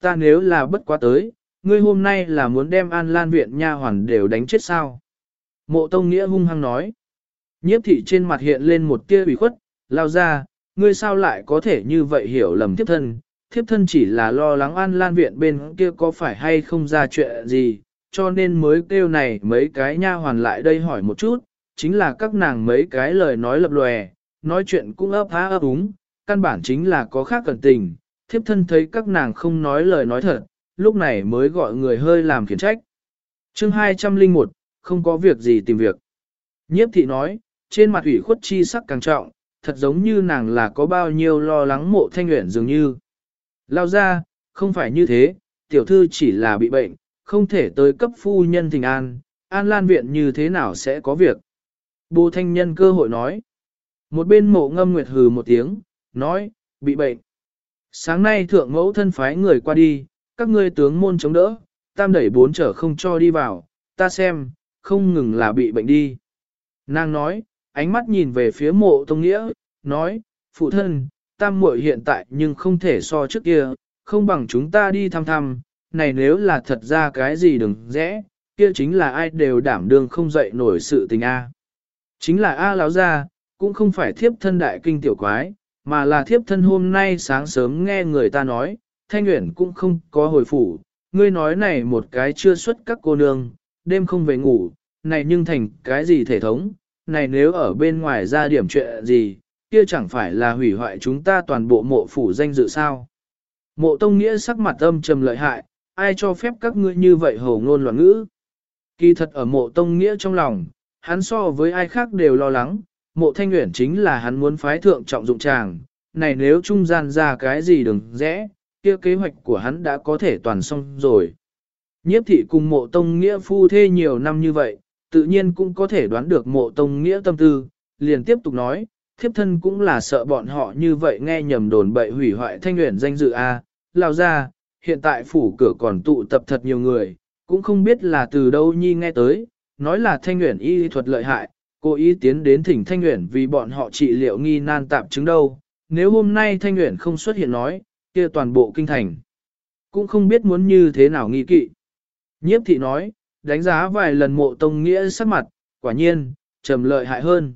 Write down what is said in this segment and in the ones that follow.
ta nếu là bất quá tới, ngươi hôm nay là muốn đem an lan viện nha hoàn đều đánh chết sao? Mộ Tông Nghĩa hung hăng nói. Nhiếp thị trên mặt hiện lên một tia ủy khuất, lao ra, ngươi sao lại có thể như vậy hiểu lầm thiếp thân, thiếp thân chỉ là lo lắng an lan viện bên kia có phải hay không ra chuyện gì, cho nên mới kêu này mấy cái nha hoàn lại đây hỏi một chút, chính là các nàng mấy cái lời nói lập lòe, nói chuyện cũng ấp há ấp úng, căn bản chính là có khác cẩn tình, thiếp thân thấy các nàng không nói lời nói thật, lúc này mới gọi người hơi làm khiển trách. chương 201, không có việc gì tìm việc. Nhiếp thị nói, trên mặt ủy khuất chi sắc càng trọng, thật giống như nàng là có bao nhiêu lo lắng mộ thanh nguyện dường như. Lao ra, không phải như thế, tiểu thư chỉ là bị bệnh, không thể tới cấp phu nhân thình an, an lan viện như thế nào sẽ có việc. Bồ thanh nhân cơ hội nói. Một bên mộ ngâm nguyệt hừ một tiếng, nói, bị bệnh. Sáng nay thượng mẫu thân phái người qua đi, các ngươi tướng môn chống đỡ, tam đẩy bốn trở không cho đi vào, ta xem, không ngừng là bị bệnh đi. Nàng nói, ánh mắt nhìn về phía mộ tông nghĩa, nói, phụ thân, tam muội hiện tại nhưng không thể so trước kia, không bằng chúng ta đi thăm thăm, này nếu là thật ra cái gì đừng rẽ, kia chính là ai đều đảm đương không dậy nổi sự tình A. Chính là A láo ra, cũng không phải thiếp thân đại kinh tiểu quái, mà là thiếp thân hôm nay sáng sớm nghe người ta nói, thanh nguyện cũng không có hồi phủ, ngươi nói này một cái chưa xuất các cô nương, đêm không về ngủ, này nhưng thành cái gì thể thống, này nếu ở bên ngoài ra điểm chuyện gì, kia chẳng phải là hủy hoại chúng ta toàn bộ mộ phủ danh dự sao. Mộ tông nghĩa sắc mặt âm trầm lợi hại, ai cho phép các ngươi như vậy hồ ngôn loạn ngữ. Kỳ thật ở mộ tông nghĩa trong lòng, hắn so với ai khác đều lo lắng, mộ thanh nguyện chính là hắn muốn phái thượng trọng dụng chàng, này nếu trung gian ra cái gì đừng rẽ, kia kế hoạch của hắn đã có thể toàn xong rồi. Nhiếp thị cùng mộ tông nghĩa phu thê nhiều năm như vậy, tự nhiên cũng có thể đoán được mộ tông nghĩa tâm tư, liền tiếp tục nói, thiếp thân cũng là sợ bọn họ như vậy nghe nhầm đồn bậy hủy hoại thanh nguyện danh dự A, lao ra, hiện tại phủ cửa còn tụ tập thật nhiều người, cũng không biết là từ đâu nhi nghe tới, nói là thanh nguyện y thuật lợi hại, cố ý tiến đến thỉnh thanh nguyện vì bọn họ trị liệu nghi nan tạp chứng đâu, nếu hôm nay thanh nguyện không xuất hiện nói, kia toàn bộ kinh thành, cũng không biết muốn như thế nào nghi kỵ. Nhiếp thị nói, đánh giá vài lần mộ tông nghĩa sắc mặt, quả nhiên, trầm lợi hại hơn.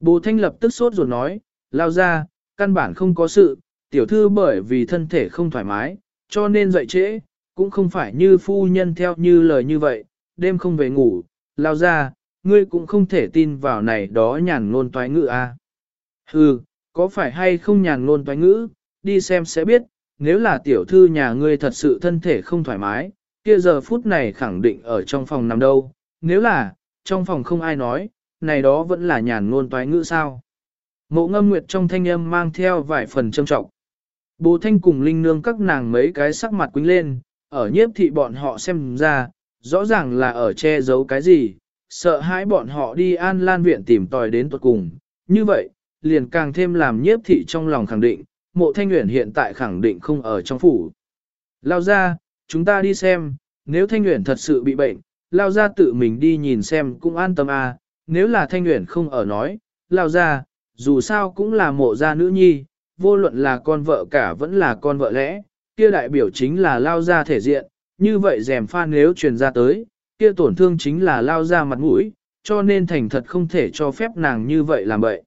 Bồ Thanh lập tức sốt ruột nói, lao ra, căn bản không có sự, tiểu thư bởi vì thân thể không thoải mái, cho nên dậy trễ, cũng không phải như phu nhân theo như lời như vậy, đêm không về ngủ, lao ra, ngươi cũng không thể tin vào này đó nhàn ngôn toái ngữ à. Hừ, có phải hay không nhàn ngôn toái ngữ, đi xem sẽ biết, nếu là tiểu thư nhà ngươi thật sự thân thể không thoải mái, kia giờ phút này khẳng định ở trong phòng nằm đâu, nếu là, trong phòng không ai nói, này đó vẫn là nhàn ngôn toái ngữ sao. Mộ ngâm nguyệt trong thanh âm mang theo vài phần trâm trọng. Bố thanh cùng linh nương các nàng mấy cái sắc mặt quính lên, ở nhiếp thị bọn họ xem ra, rõ ràng là ở che giấu cái gì, sợ hãi bọn họ đi an lan viện tìm tòi đến tuột cùng. Như vậy, liền càng thêm làm nhiếp thị trong lòng khẳng định, mộ thanh nguyện hiện tại khẳng định không ở trong phủ. Lao ra, chúng ta đi xem, nếu thanh nguyện thật sự bị bệnh, lao ra tự mình đi nhìn xem cũng an tâm à, nếu là thanh nguyện không ở nói, lao ra, dù sao cũng là mộ gia nữ nhi, vô luận là con vợ cả vẫn là con vợ lẽ, kia đại biểu chính là lao ra thể diện, như vậy rèm pha nếu truyền ra tới, kia tổn thương chính là lao ra mặt mũi, cho nên thành thật không thể cho phép nàng như vậy làm vậy.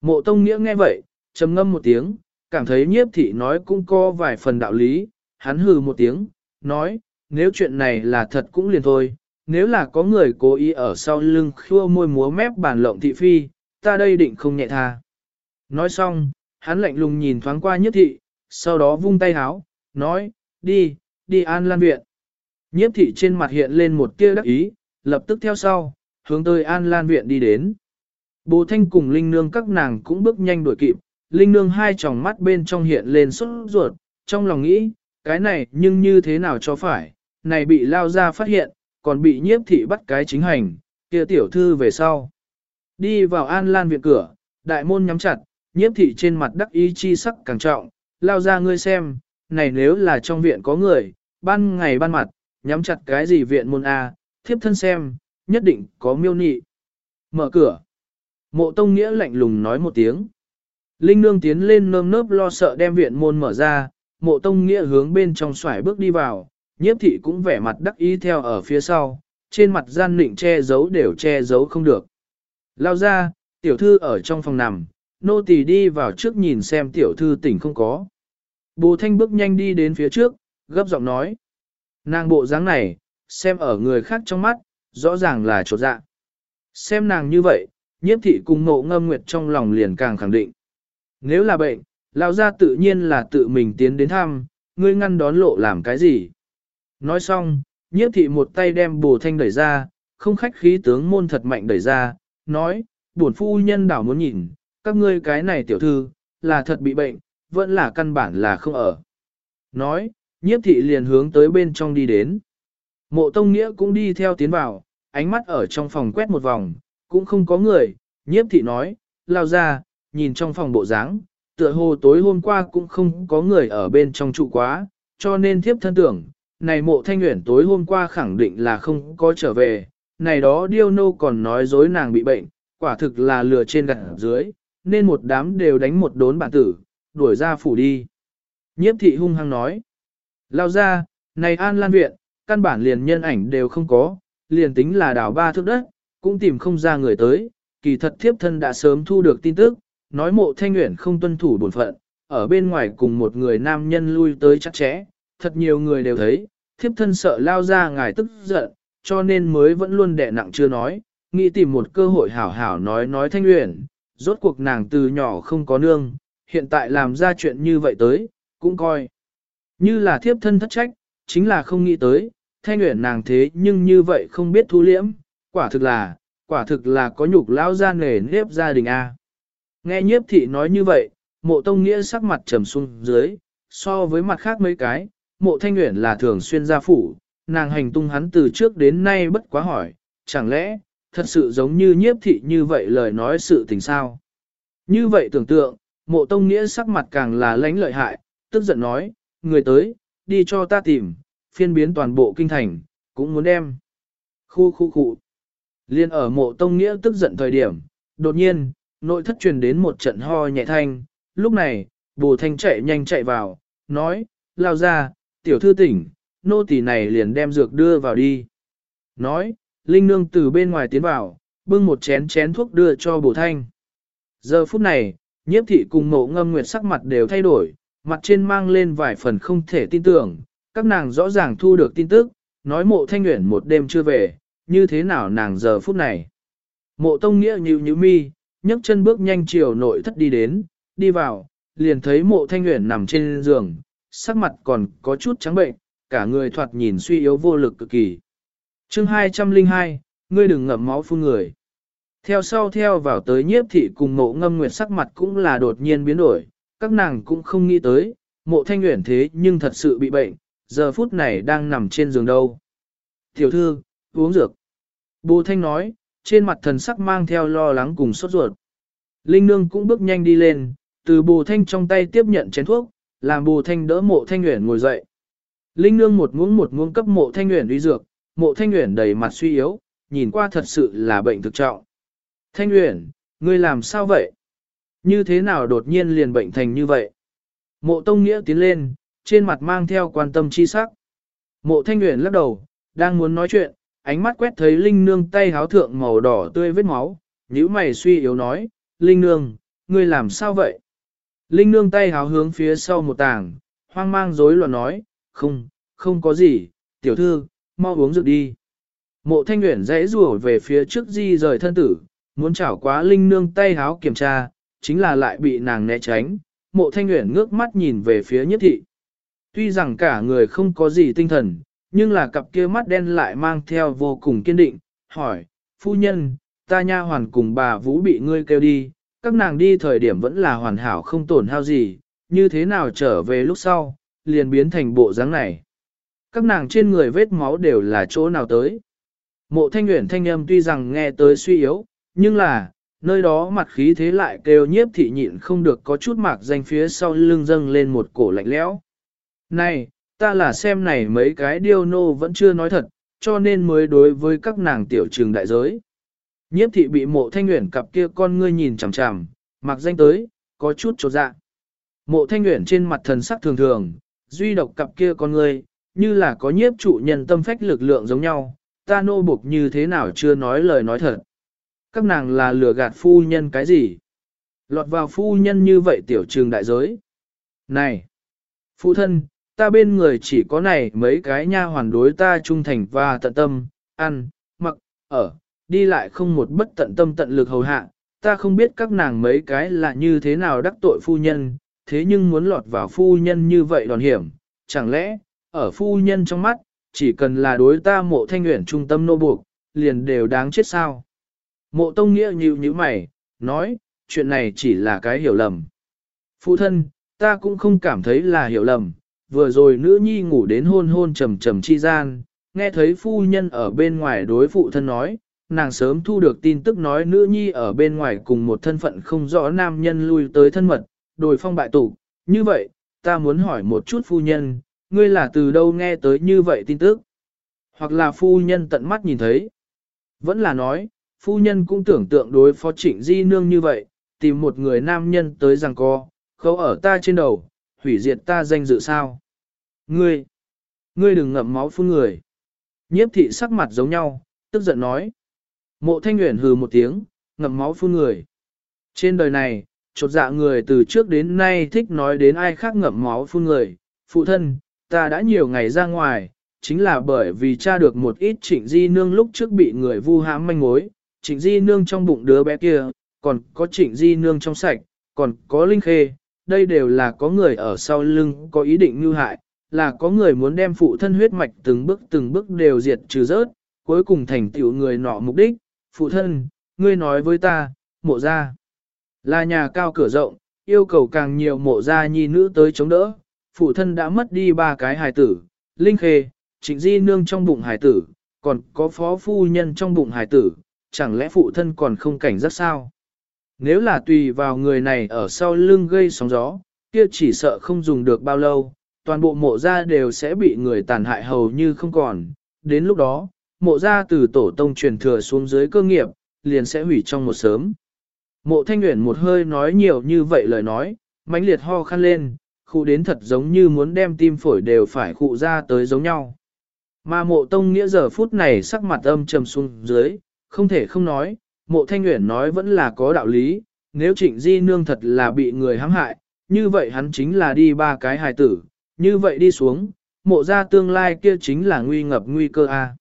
Mộ tông nghĩa nghe vậy, trầm ngâm một tiếng, cảm thấy nhiếp thị nói cũng có vài phần đạo lý, hắn hừ một tiếng, nói, nếu chuyện này là thật cũng liền thôi, nếu là có người cố ý ở sau lưng khua môi múa mép bản lộng thị phi, ta đây định không nhẹ tha. Nói xong, hắn lạnh lùng nhìn thoáng qua nhiếp thị, sau đó vung tay háo, nói, đi, đi an lan viện. Nhiếp thị trên mặt hiện lên một tia đắc ý, lập tức theo sau, hướng tới an lan viện đi đến. Bồ thanh cùng linh nương các nàng cũng bước nhanh đuổi kịp, linh nương hai tròng mắt bên trong hiện lên sốt ruột, trong lòng nghĩ, cái này nhưng như thế nào cho phải, này bị lao ra phát hiện, còn bị nhiếp thị bắt cái chính hành, kia tiểu thư về sau. Đi vào an lan viện cửa, đại môn nhắm chặt, nhiếp thị trên mặt đắc ý chi sắc càng trọng, lao ra ngươi xem, này nếu là trong viện có người, ban ngày ban mặt, nhắm chặt cái gì viện môn A, thiếp thân xem, nhất định có miêu nị. Mở cửa. Mộ Tông Nghĩa lạnh lùng nói một tiếng. Linh Nương tiến lên nơm nớp lo sợ đem viện môn mở ra, mộ tông nghĩa hướng bên trong xoải bước đi vào, nhiếp thị cũng vẻ mặt đắc ý theo ở phía sau, trên mặt gian nịnh che giấu đều che giấu không được. Lao ra, tiểu thư ở trong phòng nằm, nô tỳ đi vào trước nhìn xem tiểu thư tỉnh không có. Bồ thanh bước nhanh đi đến phía trước, gấp giọng nói. Nàng bộ dáng này, xem ở người khác trong mắt, rõ ràng là trột dạ. Xem nàng như vậy, nhiếp thị cùng ngộ ngâm nguyệt trong lòng liền càng khẳng định. Nếu là bệnh, lão gia tự nhiên là tự mình tiến đến thăm, ngươi ngăn đón lộ làm cái gì. Nói xong, nhiếp thị một tay đem bồ thanh đẩy ra, không khách khí tướng môn thật mạnh đẩy ra, nói, buồn phu nhân đảo muốn nhìn, các ngươi cái này tiểu thư, là thật bị bệnh, vẫn là căn bản là không ở. Nói, nhiếp thị liền hướng tới bên trong đi đến. Mộ Tông Nghĩa cũng đi theo tiến vào, ánh mắt ở trong phòng quét một vòng, cũng không có người, nhiếp thị nói, lao ra, nhìn trong phòng bộ dáng, tựa hồ tối hôm qua cũng không có người ở bên trong trụ quá, cho nên thiếp thân tưởng, này mộ thanh nguyện tối hôm qua khẳng định là không có trở về, này đó điêu nô còn nói dối nàng bị bệnh, quả thực là lừa trên gặt dưới, nên một đám đều đánh một đốn bản tử, đuổi ra phủ đi. Nhiếp thị hung hăng nói, lao ra, này an lan viện, căn bản liền nhân ảnh đều không có, liền tính là đảo ba thước đất, cũng tìm không ra người tới, kỳ thật thiếp thân đã sớm thu được tin tức, nói mộ thanh nguyện không tuân thủ bổn phận, ở bên ngoài cùng một người nam nhân lui tới chắc chẽ, thật nhiều người đều thấy, thiếp thân sợ lao ra ngài tức giận, cho nên mới vẫn luôn đẻ nặng chưa nói, nghĩ tìm một cơ hội hảo hảo nói nói thanh nguyện, rốt cuộc nàng từ nhỏ không có nương, hiện tại làm ra chuyện như vậy tới, cũng coi. Như là thiếp thân thất trách, chính là không nghĩ tới, thanh nguyện nàng thế nhưng như vậy không biết thu liễm, quả thực là, quả thực là có nhục lão gia nề nếp gia đình A. Nghe nhiếp thị nói như vậy, mộ tông nghĩa sắc mặt trầm xuống dưới, so với mặt khác mấy cái, mộ thanh nguyện là thường xuyên gia phủ, nàng hành tung hắn từ trước đến nay bất quá hỏi, chẳng lẽ, thật sự giống như nhiếp thị như vậy lời nói sự tình sao? Như vậy tưởng tượng, mộ tông nghĩa sắc mặt càng là lãnh lợi hại, tức giận nói, người tới, đi cho ta tìm, phiên biến toàn bộ kinh thành, cũng muốn đem. Khu khu khu. Liên ở mộ tông nghĩa tức giận thời điểm, đột nhiên, nội thất truyền đến một trận ho nhẹ thanh, lúc này, bồ thanh chạy nhanh chạy vào, nói, lao ra, tiểu thư tỉnh, nô tỳ này liền đem dược đưa vào đi. Nói, Linh Nương từ bên ngoài tiến vào, bưng một chén chén thuốc đưa cho bồ thanh. Giờ phút này, nhiếp thị cùng mộ ngâm nguyệt sắc mặt đều thay đổi, mặt trên mang lên vài phần không thể tin tưởng, các nàng rõ ràng thu được tin tức, nói mộ thanh nguyện một đêm chưa về, như thế nào nàng giờ phút này. Mộ tông nghĩa như như mi, nhấc chân bước nhanh chiều nội thất đi đến, đi vào, liền thấy mộ thanh nguyện nằm trên giường, sắc mặt còn có chút trắng bệnh, cả người thoạt nhìn suy yếu vô lực cực kỳ. chương 202, ngươi đừng ngậm máu phun người. Theo sau theo vào tới nhiếp thị cùng mộ ngâm nguyệt sắc mặt cũng là đột nhiên biến đổi, các nàng cũng không nghĩ tới, mộ thanh nguyện thế nhưng thật sự bị bệnh, giờ phút này đang nằm trên giường đâu. Tiểu thư, uống dược. Bồ thanh nói, trên mặt thần sắc mang theo lo lắng cùng sốt ruột. Linh nương cũng bước nhanh đi lên, từ bồ thanh trong tay tiếp nhận chén thuốc, làm bồ thanh đỡ mộ thanh nguyện ngồi dậy. Linh nương một muỗng một muỗng cấp mộ thanh nguyện uy dược, mộ thanh nguyện đầy mặt suy yếu, nhìn qua thật sự là bệnh thực trọng. Thanh nguyện, ngươi làm sao vậy? Như thế nào đột nhiên liền bệnh thành như vậy? Mộ tông nghĩa tiến lên, trên mặt mang theo quan tâm chi sắc. Mộ thanh Nguyễn lắc đầu, đang muốn nói chuyện, ánh mắt quét thấy Linh Nương tay háo thượng màu đỏ tươi vết máu, nhíu mày suy yếu nói, Linh Nương, ngươi làm sao vậy? Linh Nương tay háo hướng phía sau một tảng, hoang mang rối loạn nói, không, không có gì, tiểu thư, mau uống rượu đi. Mộ thanh Nguyễn rẽ rùa về phía trước di rời thân tử, muốn chảo quá Linh Nương tay háo kiểm tra, chính là lại bị nàng né tránh. Mộ thanh nguyện ngước mắt nhìn về phía nhất thị. Tuy rằng cả người không có gì tinh thần, nhưng là cặp kia mắt đen lại mang theo vô cùng kiên định, hỏi, phu nhân, ta nha hoàn cùng bà Vũ bị ngươi kêu đi, các nàng đi thời điểm vẫn là hoàn hảo không tổn hao gì, như thế nào trở về lúc sau, liền biến thành bộ dáng này. Các nàng trên người vết máu đều là chỗ nào tới. Mộ thanh nguyện thanh âm tuy rằng nghe tới suy yếu, nhưng là, nơi đó mặt khí thế lại kêu nhiếp thị nhịn không được có chút mạc danh phía sau lưng dâng lên một cổ lạnh lẽo. Này, ta là xem này mấy cái điêu nô vẫn chưa nói thật, cho nên mới đối với các nàng tiểu trường đại giới. Nhiếp thị bị mộ thanh nguyện cặp kia con ngươi nhìn chằm chằm, mặc danh tới, có chút trột dạ. Mộ thanh nguyện trên mặt thần sắc thường thường, duy độc cặp kia con ngươi như là có nhiếp trụ nhân tâm phách lực lượng giống nhau, ta nô buộc như thế nào chưa nói lời nói thật. Các nàng là lừa gạt phu nhân cái gì? Lọt vào phu nhân như vậy tiểu trường đại giới. Này! Phụ thân, ta bên người chỉ có này mấy cái nha hoàn đối ta trung thành và tận tâm, ăn, mặc, ở, đi lại không một bất tận tâm tận lực hầu hạ, ta không biết các nàng mấy cái là như thế nào đắc tội phu nhân, thế nhưng muốn lọt vào phu nhân như vậy đòn hiểm, chẳng lẽ, ở phu nhân trong mắt, chỉ cần là đối ta mộ thanh nguyện trung tâm nô buộc, liền đều đáng chết sao. Mộ tông nghĩa nhíu nhíu mày, nói, chuyện này chỉ là cái hiểu lầm. Phụ thân, ta cũng không cảm thấy là hiểu lầm, vừa rồi nữ nhi ngủ đến hôn hôn trầm trầm chi gian, nghe thấy phu nhân ở bên ngoài đối phụ thân nói, nàng sớm thu được tin tức nói nữ nhi ở bên ngoài cùng một thân phận không rõ nam nhân lui tới thân mật, đồi phong bại tụ. Như vậy, ta muốn hỏi một chút phu nhân, ngươi là từ đâu nghe tới như vậy tin tức? Hoặc là phu nhân tận mắt nhìn thấy? Vẫn là nói, phu nhân cũng tưởng tượng đối phó trịnh di nương như vậy, tìm một người nam nhân tới rằng co, khâu ở ta trên đầu, hủy diệt ta danh dự sao? Ngươi! Ngươi đừng ngậm máu phun người. Nhiếp thị sắc mặt giống nhau, tức giận nói. Mộ thanh nguyện hừ một tiếng, ngậm máu phun người. Trên đời này, chột dạ người từ trước đến nay thích nói đến ai khác ngậm máu phun người. Phụ thân, ta đã nhiều ngày ra ngoài, chính là bởi vì cha được một ít trịnh di nương lúc trước bị người vu hãm manh mối. Trịnh di nương trong bụng đứa bé kia, còn có trịnh di nương trong sạch, còn có linh khê. Đây đều là có người ở sau lưng có ý định như hại, là có người muốn đem phụ thân huyết mạch từng bước từng bước đều diệt trừ rớt, cuối cùng thành tựu người nọ mục đích, phụ thân, ngươi nói với ta, mộ ra. Là nhà cao cửa rộng, yêu cầu càng nhiều mộ gia nhi nữ tới chống đỡ, phụ thân đã mất đi ba cái hài tử, linh khê, trịnh di nương trong bụng hài tử, còn có phó phu nhân trong bụng hài tử, chẳng lẽ phụ thân còn không cảnh giác sao? Nếu là tùy vào người này ở sau lưng gây sóng gió, kia chỉ sợ không dùng được bao lâu, toàn bộ mộ gia đều sẽ bị người tàn hại hầu như không còn. Đến lúc đó, mộ gia từ tổ tông truyền thừa xuống dưới cơ nghiệp, liền sẽ hủy trong một sớm. Mộ thanh nguyện một hơi nói nhiều như vậy lời nói, mãnh liệt ho khăn lên, khu đến thật giống như muốn đem tim phổi đều phải khụ ra tới giống nhau. Mà mộ tông nghĩa giờ phút này sắc mặt âm trầm xuống dưới, không thể không nói, mộ thanh nguyện nói vẫn là có đạo lý, nếu trịnh di nương thật là bị người hãm hại, như vậy hắn chính là đi ba cái hài tử, như vậy đi xuống, mộ ra tương lai kia chính là nguy ngập nguy cơ a.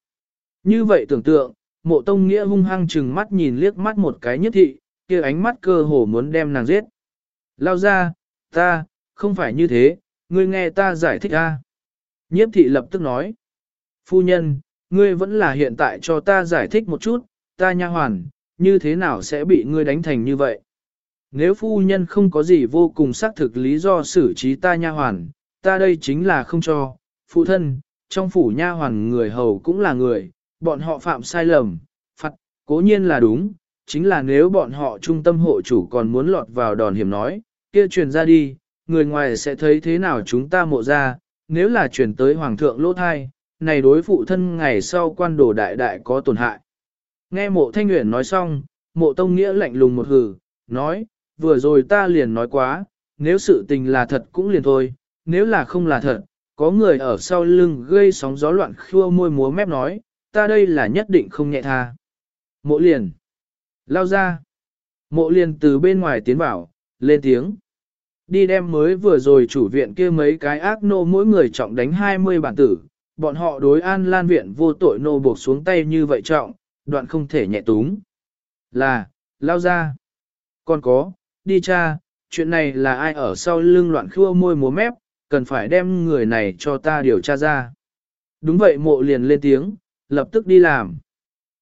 Như vậy tưởng tượng, mộ tông nghĩa hung hăng chừng mắt nhìn liếc mắt một cái nhất thị, kia ánh mắt cơ hồ muốn đem nàng giết. Lao ra, ta, không phải như thế, ngươi nghe ta giải thích a. Nhiếp thị lập tức nói. Phu nhân, ngươi vẫn là hiện tại cho ta giải thích một chút, ta nha hoàn, như thế nào sẽ bị ngươi đánh thành như vậy? Nếu phu nhân không có gì vô cùng xác thực lý do xử trí ta nha hoàn, ta đây chính là không cho, phụ thân, trong phủ nha hoàn người hầu cũng là người, bọn họ phạm sai lầm, phạt, cố nhiên là đúng, chính là nếu bọn họ trung tâm hộ chủ còn muốn lọt vào đòn hiểm nói, kia truyền ra đi, người ngoài sẽ thấy thế nào chúng ta mộ ra, nếu là truyền tới hoàng thượng lỗ thai, này đối phụ thân ngày sau quan đồ đại đại có tổn hại. Nghe mộ thanh nguyện nói xong, mộ tông nghĩa lạnh lùng một hừ, nói, vừa rồi ta liền nói quá, nếu sự tình là thật cũng liền thôi, nếu là không là thật, có người ở sau lưng gây sóng gió loạn khua môi múa mép nói, ta đây là nhất định không nhẹ tha. Mộ liền. Lao ra. Mộ liền từ bên ngoài tiến vào, lên tiếng. Đi đem mới vừa rồi chủ viện kia mấy cái ác nô mỗi người trọng đánh 20 bản tử, bọn họ đối an lan viện vô tội nô buộc xuống tay như vậy trọng, đoạn không thể nhẹ túng. Là, lao ra. Còn có, đi cha, chuyện này là ai ở sau lưng loạn khua môi múa mép, cần phải đem người này cho ta điều tra ra. Đúng vậy mộ liền lên tiếng, lập tức đi làm.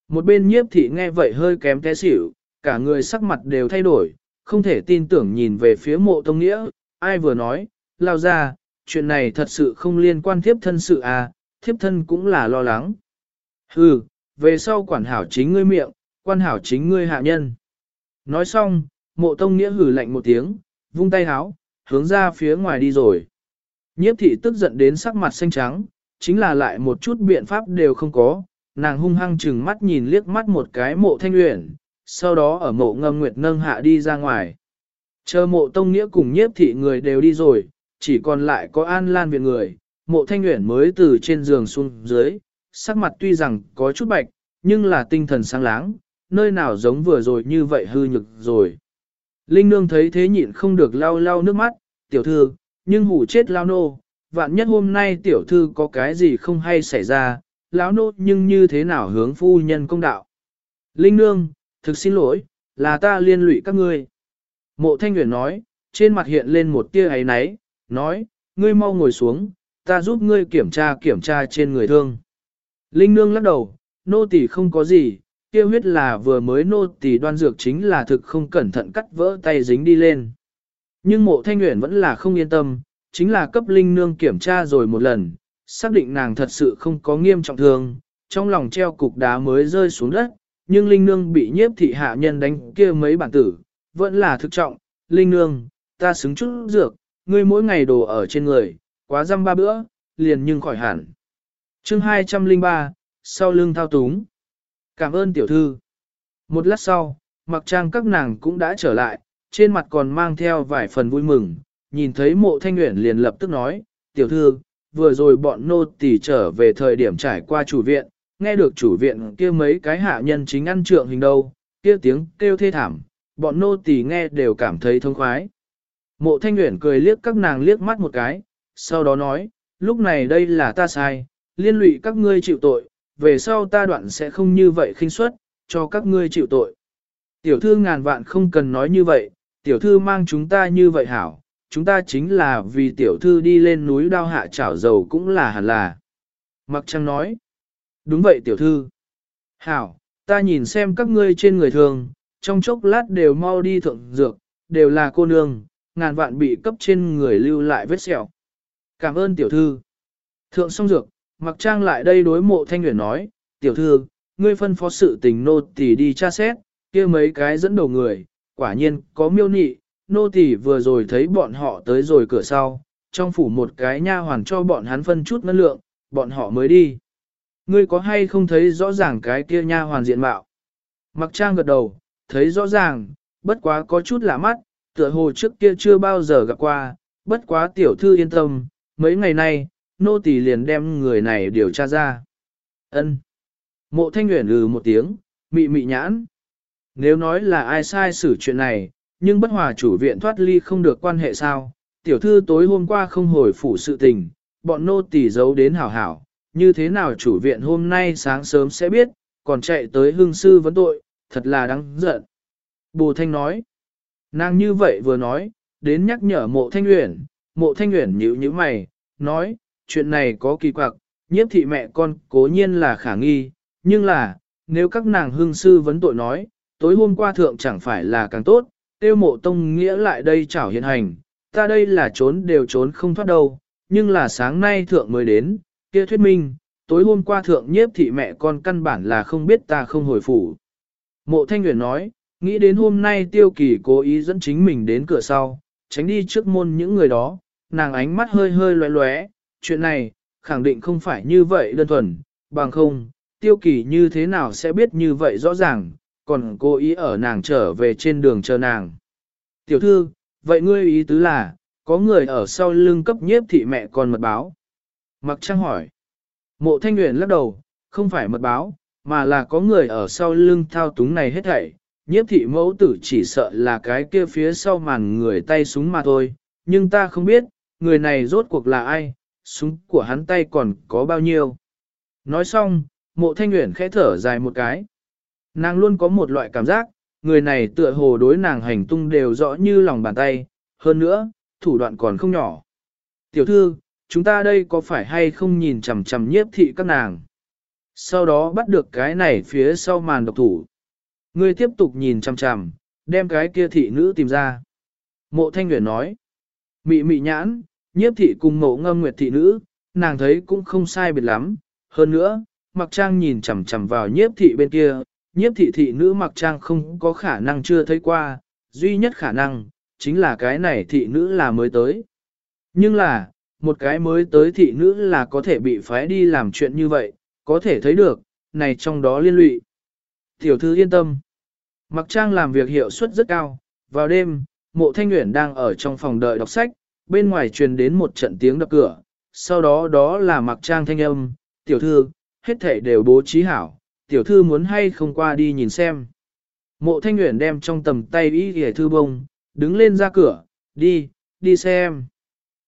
Một bên nhiếp thị nghe vậy hơi kém té xỉu, cả người sắc mặt đều thay đổi, không thể tin tưởng nhìn về phía mộ tông nghĩa, ai vừa nói, lao ra, chuyện này thật sự không liên quan thiếp thân sự à, thiếp thân cũng là lo lắng. Hừ, về sau quản hảo chính ngươi miệng, quan hảo chính ngươi hạ nhân. Nói xong, mộ tông nghĩa hử lạnh một tiếng, vung tay háo, hướng ra phía ngoài đi rồi. Nhiếp thị tức giận đến sắc mặt xanh trắng, chính là lại một chút biện pháp đều không có, nàng hung hăng chừng mắt nhìn liếc mắt một cái mộ thanh uyển, sau đó ở mộ ngâm nguyệt nâng hạ đi ra ngoài. Chờ mộ tông nghĩa cùng nhiếp thị người đều đi rồi, chỉ còn lại có An Lan viện người, mộ thanh uyển mới từ trên giường xuống dưới, sắc mặt tuy rằng có chút bạch, nhưng là tinh thần sáng láng, nơi nào giống vừa rồi như vậy hư nhực rồi. Linh nương thấy thế nhịn không được lau lau nước mắt, tiểu thư, nhưng hủ chết lao nô, vạn nhất hôm nay tiểu thư có cái gì không hay xảy ra, lão nô nhưng như thế nào hướng phu nhân công đạo. Linh nương, thực xin lỗi, là ta liên lụy các ngươi. Mộ thanh nguyện nói, trên mặt hiện lên một tia ấy náy, nói, ngươi mau ngồi xuống, ta giúp ngươi kiểm tra kiểm tra trên người thương. Linh nương lắc đầu, nô tỳ không có gì, kia huyết là vừa mới nô tỳ đoan dược chính là thực không cẩn thận cắt vỡ tay dính đi lên. Nhưng mộ thanh nguyện vẫn là không yên tâm, chính là cấp linh nương kiểm tra rồi một lần, xác định nàng thật sự không có nghiêm trọng thương, trong lòng treo cục đá mới rơi xuống đất, nhưng linh nương bị nhiếp thị hạ nhân đánh kia mấy bản tử, vẫn là thực trọng, linh nương, ta xứng chút dược, ngươi mỗi ngày đồ ở trên người, quá dăm ba bữa, liền nhưng khỏi hẳn chương 203, sau lưng thao túng. Cảm ơn tiểu thư. Một lát sau, mặc trang các nàng cũng đã trở lại, trên mặt còn mang theo vài phần vui mừng, nhìn thấy mộ thanh nguyện liền lập tức nói, tiểu thư, vừa rồi bọn nô tỳ trở về thời điểm trải qua chủ viện, nghe được chủ viện kia mấy cái hạ nhân chính ăn trượng hình đâu, kia tiếng kêu thê thảm, bọn nô tỳ nghe đều cảm thấy thông khoái. Mộ thanh nguyện cười liếc các nàng liếc mắt một cái, sau đó nói, lúc này đây là ta sai, liên lụy các ngươi chịu tội, về sau ta đoạn sẽ không như vậy khinh suất, cho các ngươi chịu tội. Tiểu thư ngàn vạn không cần nói như vậy, tiểu thư mang chúng ta như vậy hảo, chúng ta chính là vì tiểu thư đi lên núi đao hạ chảo dầu cũng là hẳn là. Mặc trăng nói, đúng vậy tiểu thư. Hảo, ta nhìn xem các ngươi trên người thường, trong chốc lát đều mau đi thượng dược, đều là cô nương, ngàn vạn bị cấp trên người lưu lại vết sẹo. Cảm ơn tiểu thư. Thượng xong dược, mặc trang lại đây đối mộ thanh nguyện nói, tiểu thư, ngươi phân phó sự tình nô tỳ đi tra xét, kia mấy cái dẫn đầu người, quả nhiên có miêu nị, nô tỳ vừa rồi thấy bọn họ tới rồi cửa sau, trong phủ một cái nha hoàn cho bọn hắn phân chút ngân lượng, bọn họ mới đi. Ngươi có hay không thấy rõ ràng cái kia nha hoàn diện mạo? Mặc trang gật đầu, thấy rõ ràng, bất quá có chút lạ mắt, tựa hồ trước kia chưa bao giờ gặp qua, bất quá tiểu thư yên tâm, mấy ngày nay, nô tỳ liền đem người này điều tra ra. Ân. Mộ thanh nguyện lừ một tiếng, mị mị nhãn. Nếu nói là ai sai xử chuyện này, nhưng bất hòa chủ viện thoát ly không được quan hệ sao, tiểu thư tối hôm qua không hồi phủ sự tình, bọn nô tỳ giấu đến hảo hảo, như thế nào chủ viện hôm nay sáng sớm sẽ biết, còn chạy tới hương sư vấn tội, thật là đáng giận. Bồ Thanh nói, nàng như vậy vừa nói, đến nhắc nhở mộ Thanh Uyển, mộ Thanh Uyển nhíu nhíu mày, nói, chuyện này có kỳ quặc, nhiếp thị mẹ con cố nhiên là khả nghi, nhưng là, nếu các nàng hương sư vấn tội nói, tối hôm qua thượng chẳng phải là càng tốt, tiêu mộ tông nghĩa lại đây chảo hiện hành, ta đây là trốn đều trốn không thoát đâu, nhưng là sáng nay thượng mới đến, kia thuyết minh, tối hôm qua thượng nhiếp thị mẹ con căn bản là không biết ta không hồi phủ. Mộ thanh nguyện nói, nghĩ đến hôm nay tiêu kỳ cố ý dẫn chính mình đến cửa sau, tránh đi trước môn những người đó, nàng ánh mắt hơi hơi loé loé, chuyện này, khẳng định không phải như vậy đơn thuần, bằng không, tiêu kỳ như thế nào sẽ biết như vậy rõ ràng, còn cố ý ở nàng trở về trên đường chờ nàng. Tiểu thư, vậy ngươi ý tứ là, có người ở sau lưng cấp nhiếp thị mẹ con mật báo. Mặc trang hỏi. Mộ thanh nguyện lắc đầu, không phải mật báo, mà là có người ở sau lưng thao túng này hết thảy. Nhiếp thị mẫu tử chỉ sợ là cái kia phía sau màn người tay súng mà thôi, nhưng ta không biết, người này rốt cuộc là ai, súng của hắn tay còn có bao nhiêu. Nói xong, mộ thanh nguyện khẽ thở dài một cái. Nàng luôn có một loại cảm giác, người này tựa hồ đối nàng hành tung đều rõ như lòng bàn tay, hơn nữa, thủ đoạn còn không nhỏ. Tiểu thư, chúng ta đây có phải hay không nhìn chằm chằm nhiếp thị các nàng? Sau đó bắt được cái này phía sau màn độc thủ. Ngươi tiếp tục nhìn chằm chằm, đem cái kia thị nữ tìm ra. Mộ thanh nguyện nói. Mị mị nhãn, nhiếp thị cùng mộ ngâm nguyệt thị nữ, nàng thấy cũng không sai biệt lắm. Hơn nữa, mặc trang nhìn chằm chằm vào nhiếp thị bên kia, nhiếp thị thị nữ mặc trang không có khả năng chưa thấy qua, duy nhất khả năng, chính là cái này thị nữ là mới tới. Nhưng là, một cái mới tới thị nữ là có thể bị phái đi làm chuyện như vậy, có thể thấy được, này trong đó liên lụy. Tiểu thư yên tâm. Mặc trang làm việc hiệu suất rất cao, vào đêm, mộ thanh nguyện đang ở trong phòng đợi đọc sách, bên ngoài truyền đến một trận tiếng đập cửa, sau đó đó là mặc trang thanh âm, tiểu thư, hết thể đều bố trí hảo, tiểu thư muốn hay không qua đi nhìn xem. Mộ thanh nguyện đem trong tầm tay ý ghề thư bông, đứng lên ra cửa, đi, đi xem.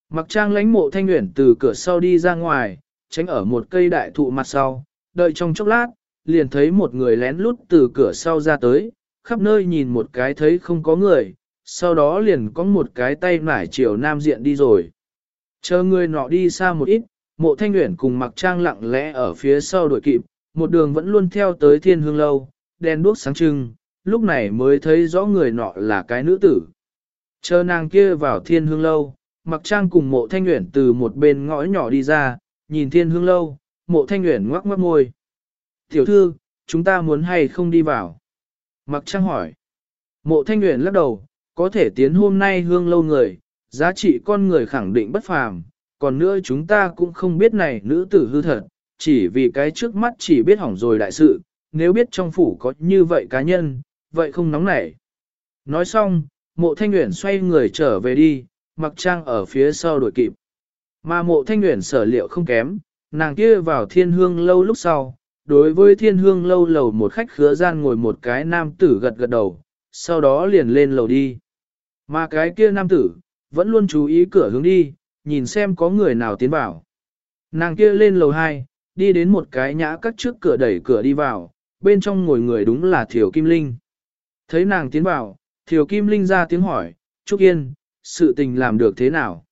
Mặc trang lánh mộ thanh nguyện từ cửa sau đi ra ngoài, tránh ở một cây đại thụ mặt sau, đợi trong chốc lát, liền thấy một người lén lút từ cửa sau ra tới, khắp nơi nhìn một cái thấy không có người, sau đó liền có một cái tay nải chiều nam diện đi rồi. Chờ người nọ đi xa một ít, mộ thanh nguyện cùng mặc trang lặng lẽ ở phía sau đuổi kịp, một đường vẫn luôn theo tới thiên hương lâu, đèn đuốc sáng trưng, lúc này mới thấy rõ người nọ là cái nữ tử. Chờ nàng kia vào thiên hương lâu, mặc trang cùng mộ thanh nguyện từ một bên ngõ nhỏ đi ra, nhìn thiên hương lâu, mộ thanh nguyện ngoắc ngoắc môi. Tiểu thư, chúng ta muốn hay không đi vào? Mặc trang hỏi. Mộ thanh nguyện lắc đầu, có thể tiến hôm nay hương lâu người, giá trị con người khẳng định bất phàm, còn nữa chúng ta cũng không biết này nữ tử hư thật, chỉ vì cái trước mắt chỉ biết hỏng rồi đại sự, nếu biết trong phủ có như vậy cá nhân, vậy không nóng nảy. Nói xong, mộ thanh nguyện xoay người trở về đi, mặc trang ở phía sau đuổi kịp. Mà mộ thanh nguyện sở liệu không kém, nàng kia vào thiên hương lâu lúc sau, đối với thiên hương lâu lầu một khách khứa gian ngồi một cái nam tử gật gật đầu, sau đó liền lên lầu đi. Mà cái kia nam tử, vẫn luôn chú ý cửa hướng đi, nhìn xem có người nào tiến vào. Nàng kia lên lầu 2, đi đến một cái nhã cắt trước cửa đẩy cửa đi vào, bên trong ngồi người đúng là Thiều Kim Linh. Thấy nàng tiến vào, Thiều Kim Linh ra tiếng hỏi, Trúc Yên, sự tình làm được thế nào?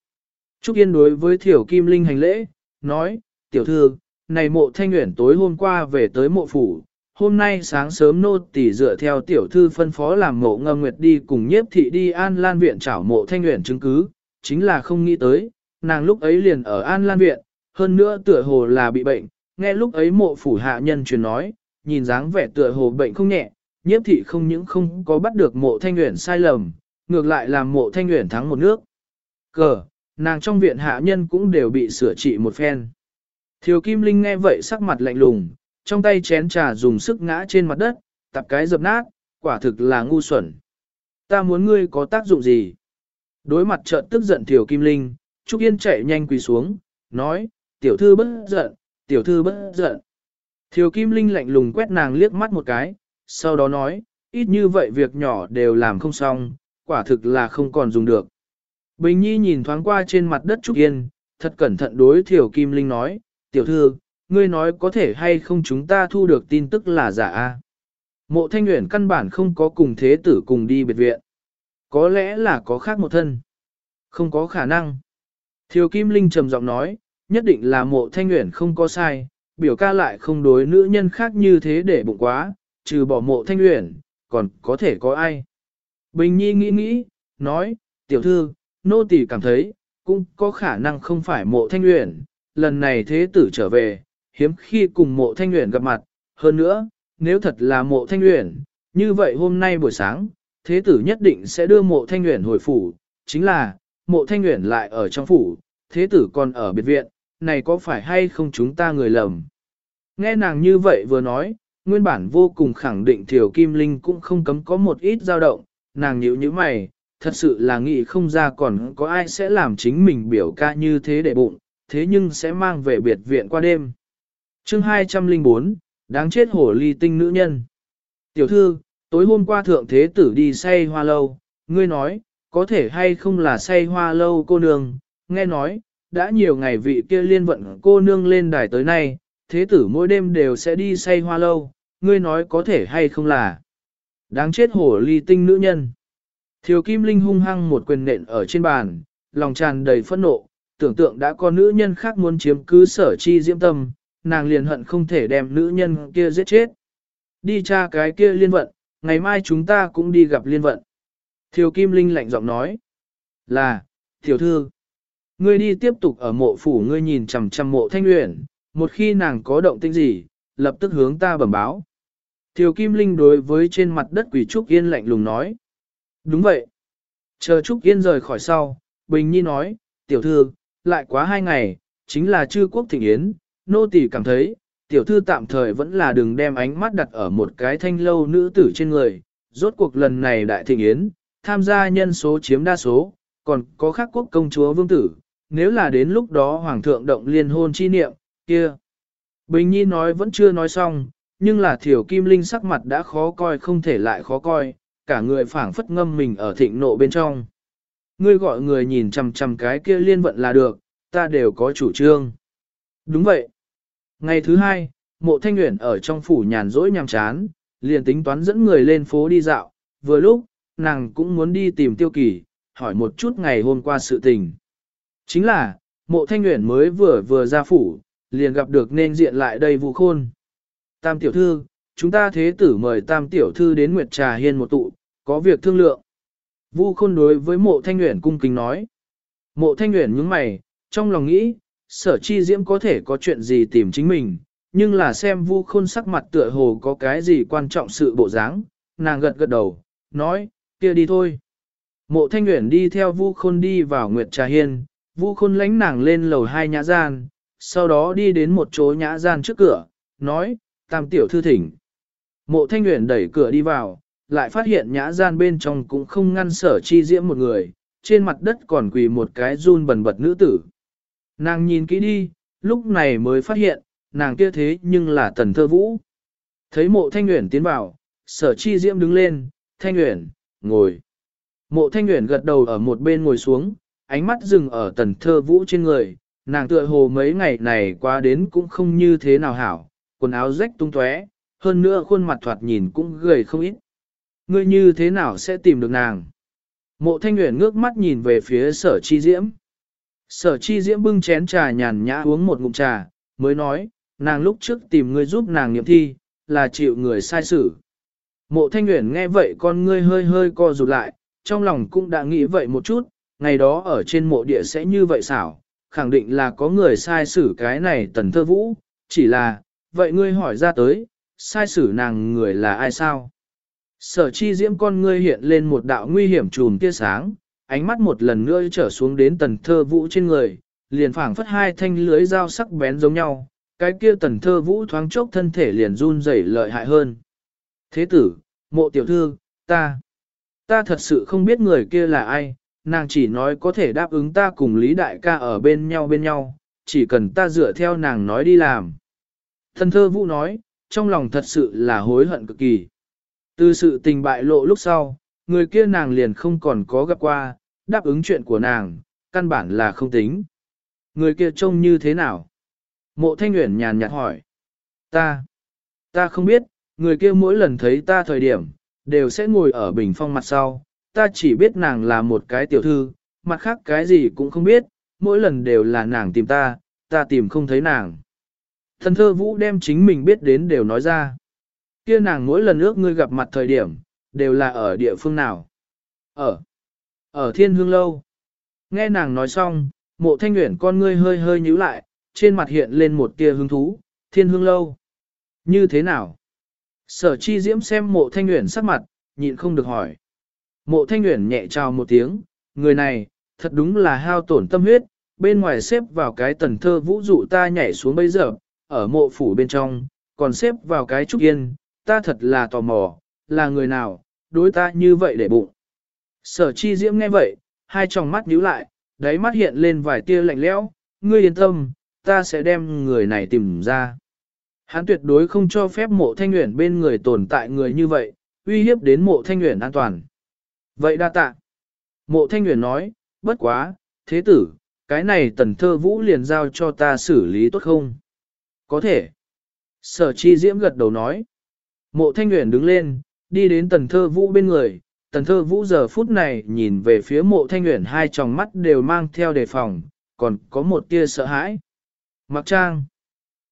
Trúc Yên đối với Thiều Kim Linh hành lễ, nói, tiểu thư, này mộ thanh nguyện tối hôm qua về tới mộ phủ, hôm nay sáng sớm nô tỳ dựa theo tiểu thư phân phó làm mộ ngâm nguyệt đi cùng nhiếp thị đi an lan viện trảo mộ thanh nguyện chứng cứ, chính là không nghĩ tới, nàng lúc ấy liền ở an lan viện, hơn nữa tựa hồ là bị bệnh, nghe lúc ấy mộ phủ hạ nhân truyền nói, nhìn dáng vẻ tựa hồ bệnh không nhẹ, nhiếp thị không những không có bắt được mộ thanh nguyện sai lầm, ngược lại làm mộ thanh nguyện thắng một nước. Cờ, nàng trong viện hạ nhân cũng đều bị sửa trị một phen. Thiều Kim Linh nghe vậy sắc mặt lạnh lùng, trong tay chén trà dùng sức ngã trên mặt đất, tập cái dập nát, quả thực là ngu xuẩn. Ta muốn ngươi có tác dụng gì? Đối mặt trợn tức giận Tiểu Kim Linh, Trúc Yên chạy nhanh quỳ xuống, nói, tiểu thư bất giận, tiểu thư bất giận. Thiều Kim Linh lạnh lùng quét nàng liếc mắt một cái, sau đó nói, ít như vậy việc nhỏ đều làm không xong, quả thực là không còn dùng được. Bình Nhi nhìn thoáng qua trên mặt đất Trúc Yên, thật cẩn thận đối Thiều Kim Linh nói, tiểu thư, ngươi nói có thể hay không chúng ta thu được tin tức là giả a Mộ thanh nguyện căn bản không có cùng thế tử cùng đi biệt viện. Có lẽ là có khác một thân. Không có khả năng. Thiều Kim Linh trầm giọng nói, nhất định là mộ thanh nguyện không có sai, biểu ca lại không đối nữ nhân khác như thế để bụng quá, trừ bỏ mộ thanh nguyện, còn có thể có ai. Bình Nhi nghĩ nghĩ, nói, tiểu thư, nô tỳ cảm thấy, cũng có khả năng không phải mộ thanh nguyện, lần này thế tử trở về, hiếm khi cùng mộ thanh nguyện gặp mặt, hơn nữa, nếu thật là mộ thanh nguyện, như vậy hôm nay buổi sáng, thế tử nhất định sẽ đưa mộ thanh nguyện hồi phủ, chính là, mộ thanh nguyện lại ở trong phủ, thế tử còn ở biệt viện, này có phải hay không chúng ta người lầm. Nghe nàng như vậy vừa nói, nguyên bản vô cùng khẳng định Thiều Kim Linh cũng không cấm có một ít dao động, nàng nhíu như mày, thật sự là nghĩ không ra còn có ai sẽ làm chính mình biểu ca như thế để bụng, thế nhưng sẽ mang về biệt viện qua đêm chương 204, đáng chết hổ ly tinh nữ nhân. Tiểu thư, tối hôm qua thượng thế tử đi say hoa lâu, ngươi nói, có thể hay không là say hoa lâu cô nương, nghe nói, đã nhiều ngày vị kia liên vận cô nương lên đài tới nay, thế tử mỗi đêm đều sẽ đi say hoa lâu, ngươi nói có thể hay không là. Đáng chết hổ ly tinh nữ nhân. Thiều Kim Linh hung hăng một quyền nện ở trên bàn, lòng tràn đầy phẫn nộ, tưởng tượng đã có nữ nhân khác muốn chiếm cứ sở chi diễm tâm, nàng liền hận không thể đem nữ nhân kia giết chết. Đi tra cái kia liên vận, ngày mai chúng ta cũng đi gặp liên vận. Thiều Kim Linh lạnh giọng nói. Là, tiểu thư. Ngươi đi tiếp tục ở mộ phủ ngươi nhìn chằm chằm mộ thanh luyện, một khi nàng có động tĩnh gì, lập tức hướng ta bẩm báo. Thiều Kim Linh đối với trên mặt đất quỷ Trúc Yên lạnh lùng nói. Đúng vậy. Chờ Trúc Yên rời khỏi sau, Bình Nhi nói, tiểu thư, lại quá hai ngày, chính là chư quốc thịnh yến, nô tỳ cảm thấy, tiểu thư tạm thời vẫn là đừng đem ánh mắt đặt ở một cái thanh lâu nữ tử trên người, rốt cuộc lần này đại thịnh yến, tham gia nhân số chiếm đa số, Còn có khác quốc công chúa vương tử, nếu là đến lúc đó hoàng thượng động liên hôn chi niệm, kia. Bình Nhi nói vẫn chưa nói xong, nhưng là thiểu kim linh sắc mặt đã khó coi không thể lại khó coi, cả người phảng phất ngâm mình ở thịnh nộ bên trong. Ngươi gọi người nhìn chằm chằm cái kia liên vận là được, ta đều có chủ trương. Đúng vậy. Ngày thứ hai, mộ thanh nguyện ở trong phủ nhàn rỗi nhàm chán, liền tính toán dẫn người lên phố đi dạo, vừa lúc, nàng cũng muốn đi tìm tiêu kỳ, hỏi một chút ngày hôm qua sự tình. Chính là, mộ thanh nguyện mới vừa vừa ra phủ, liền gặp được nên diện lại đây vụ khôn. Tam tiểu thư, chúng ta thế tử mời tam tiểu thư đến Nguyệt Trà Hiên một tụ, có việc thương lượng. Vu khôn đối với mộ thanh nguyện cung kính nói. Mộ thanh nguyện nhướng mày, trong lòng nghĩ, sở chi diễm có thể có chuyện gì tìm chính mình, nhưng là xem vu khôn sắc mặt tựa hồ có cái gì quan trọng sự bộ dáng, nàng gật gật đầu, nói, kia đi thôi. Mộ thanh nguyện đi theo vu khôn đi vào Nguyệt Trà Hiên, vu khôn lánh nàng lên lầu hai nhã gian, sau đó đi đến một chỗ nhã gian trước cửa, nói, tam tiểu thư thỉnh. Mộ thanh nguyện đẩy cửa đi vào, lại phát hiện nhã gian bên trong cũng không ngăn sở chi diễm một người, trên mặt đất còn quỳ một cái run bần bật nữ tử. Nàng nhìn kỹ đi, lúc này mới phát hiện, nàng kia thế nhưng là tần thơ vũ. Thấy mộ thanh nguyện tiến vào, sở chi diễm đứng lên, thanh nguyện, ngồi. Mộ thanh nguyện gật đầu ở một bên ngồi xuống, ánh mắt dừng ở tần thơ vũ trên người, nàng tựa hồ mấy ngày này qua đến cũng không như thế nào hảo, quần áo rách tung tóe, hơn nữa khuôn mặt thoạt nhìn cũng gầy không ít. Ngươi như thế nào sẽ tìm được nàng? Mộ thanh nguyện ngước mắt nhìn về phía sở chi diễm. Sở chi diễm bưng chén trà nhàn nhã uống một ngụm trà, mới nói, nàng lúc trước tìm ngươi giúp nàng nghiệm thi, là chịu người sai xử. Mộ thanh nguyện nghe vậy con ngươi hơi hơi co rụt lại, trong lòng cũng đã nghĩ vậy một chút, ngày đó ở trên mộ địa sẽ như vậy xảo, khẳng định là có người sai xử cái này tần thơ vũ, chỉ là, vậy ngươi hỏi ra tới, sai xử nàng người là ai sao? Sở chi diễm con ngươi hiện lên một đạo nguy hiểm trùm tia sáng, ánh mắt một lần nữa trở xuống đến tần thơ vũ trên người, liền phảng phất hai thanh lưới dao sắc bén giống nhau, cái kia tần thơ vũ thoáng chốc thân thể liền run rẩy lợi hại hơn. Thế tử, mộ tiểu thư, ta, ta thật sự không biết người kia là ai, nàng chỉ nói có thể đáp ứng ta cùng Lý Đại ca ở bên nhau bên nhau, chỉ cần ta dựa theo nàng nói đi làm. Thần thơ vũ nói, trong lòng thật sự là hối hận cực kỳ. Từ sự tình bại lộ lúc sau, người kia nàng liền không còn có gặp qua, đáp ứng chuyện của nàng, căn bản là không tính. Người kia trông như thế nào? Mộ thanh nguyện nhàn nhạt hỏi. Ta, ta không biết, người kia mỗi lần thấy ta thời điểm, đều sẽ ngồi ở bình phong mặt sau, ta chỉ biết nàng là một cái tiểu thư, mặt khác cái gì cũng không biết, mỗi lần đều là nàng tìm ta, ta tìm không thấy nàng. Thần thơ vũ đem chính mình biết đến đều nói ra. Kia nàng mỗi lần ước ngươi gặp mặt thời điểm, đều là ở địa phương nào? Ở, ở thiên hương lâu. Nghe nàng nói xong, mộ thanh nguyện con ngươi hơi hơi nhíu lại, trên mặt hiện lên một tia hứng thú, thiên hương lâu. Như thế nào? Sở chi diễm xem mộ thanh nguyện sắc mặt, nhịn không được hỏi. Mộ thanh nguyện nhẹ chào một tiếng, người này, thật đúng là hao tổn tâm huyết, bên ngoài xếp vào cái tần thơ vũ dụ ta nhảy xuống bây giờ, ở mộ phủ bên trong, còn xếp vào cái trúc yên, ta thật là tò mò, là người nào, đối ta như vậy để bụng. Sở chi diễm nghe vậy, hai tròng mắt nhíu lại, đáy mắt hiện lên vài tia lạnh lẽo, ngươi yên tâm, ta sẽ đem người này tìm ra. Hắn tuyệt đối không cho phép mộ thanh nguyện bên người tồn tại người như vậy, uy hiếp đến mộ thanh nguyện an toàn. Vậy đa tạ. Mộ thanh nguyện nói, bất quá, thế tử, cái này tần thơ vũ liền giao cho ta xử lý tốt không? Có thể. Sở chi diễm gật đầu nói. Mộ thanh nguyện đứng lên, đi đến tần thơ vũ bên người. Tần thơ vũ giờ phút này nhìn về phía mộ thanh nguyện hai tròng mắt đều mang theo đề phòng, còn có một tia sợ hãi. Mặc trang.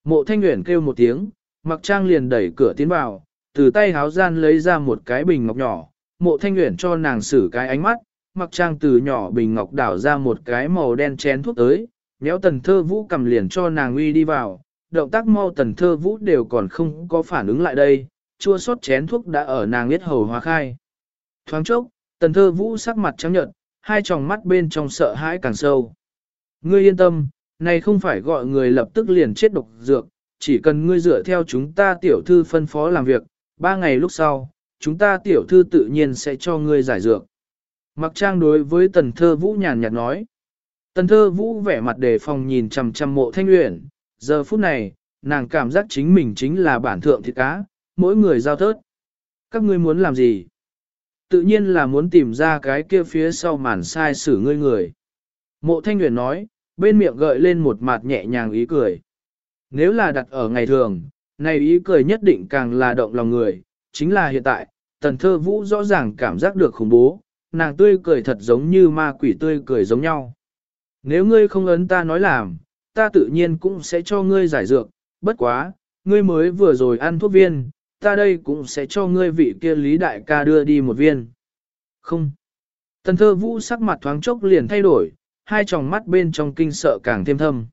Mộ thanh nguyện kêu một tiếng, mặc trang liền đẩy cửa tiến vào, từ tay háo gian lấy ra một cái bình ngọc nhỏ. Mộ thanh nguyện cho nàng xử cái ánh mắt, mặc trang từ nhỏ bình ngọc đảo ra một cái màu đen chén thuốc tới, nhéo tần thơ vũ cầm liền cho nàng uy đi vào, động tác mau tần thơ vũ đều còn không có phản ứng lại đây, chua sót chén thuốc đã ở nàng biết hầu hóa khai. Thoáng chốc, tần thơ vũ sắc mặt trắng nhợt, hai tròng mắt bên trong sợ hãi càng sâu. Ngươi yên tâm, này không phải gọi người lập tức liền chết độc dược, chỉ cần ngươi dựa theo chúng ta tiểu thư phân phó làm việc, ba ngày lúc sau, chúng ta tiểu thư tự nhiên sẽ cho ngươi giải dược. Mặc trang đối với tần thơ vũ nhàn nhạt nói. Tần thơ vũ vẻ mặt đề phòng nhìn chằm chằm mộ thanh luyện, giờ phút này, nàng cảm giác chính mình chính là bản thượng thịt cá, mỗi người giao thớt. Các ngươi muốn làm gì? Tự nhiên là muốn tìm ra cái kia phía sau màn sai xử ngươi người. Mộ thanh uyển nói, bên miệng gợi lên một mặt nhẹ nhàng ý cười. Nếu là đặt ở ngày thường, này ý cười nhất định càng là động lòng người, chính là hiện tại, tần thơ vũ rõ ràng cảm giác được khủng bố, nàng tươi cười thật giống như ma quỷ tươi cười giống nhau. Nếu ngươi không ấn ta nói làm, ta tự nhiên cũng sẽ cho ngươi giải dược, bất quá, ngươi mới vừa rồi ăn thuốc viên, ta đây cũng sẽ cho ngươi vị kia lý đại ca đưa đi một viên. Không. Tần thơ vũ sắc mặt thoáng chốc liền thay đổi, hai tròng mắt bên trong kinh sợ càng thêm thâm.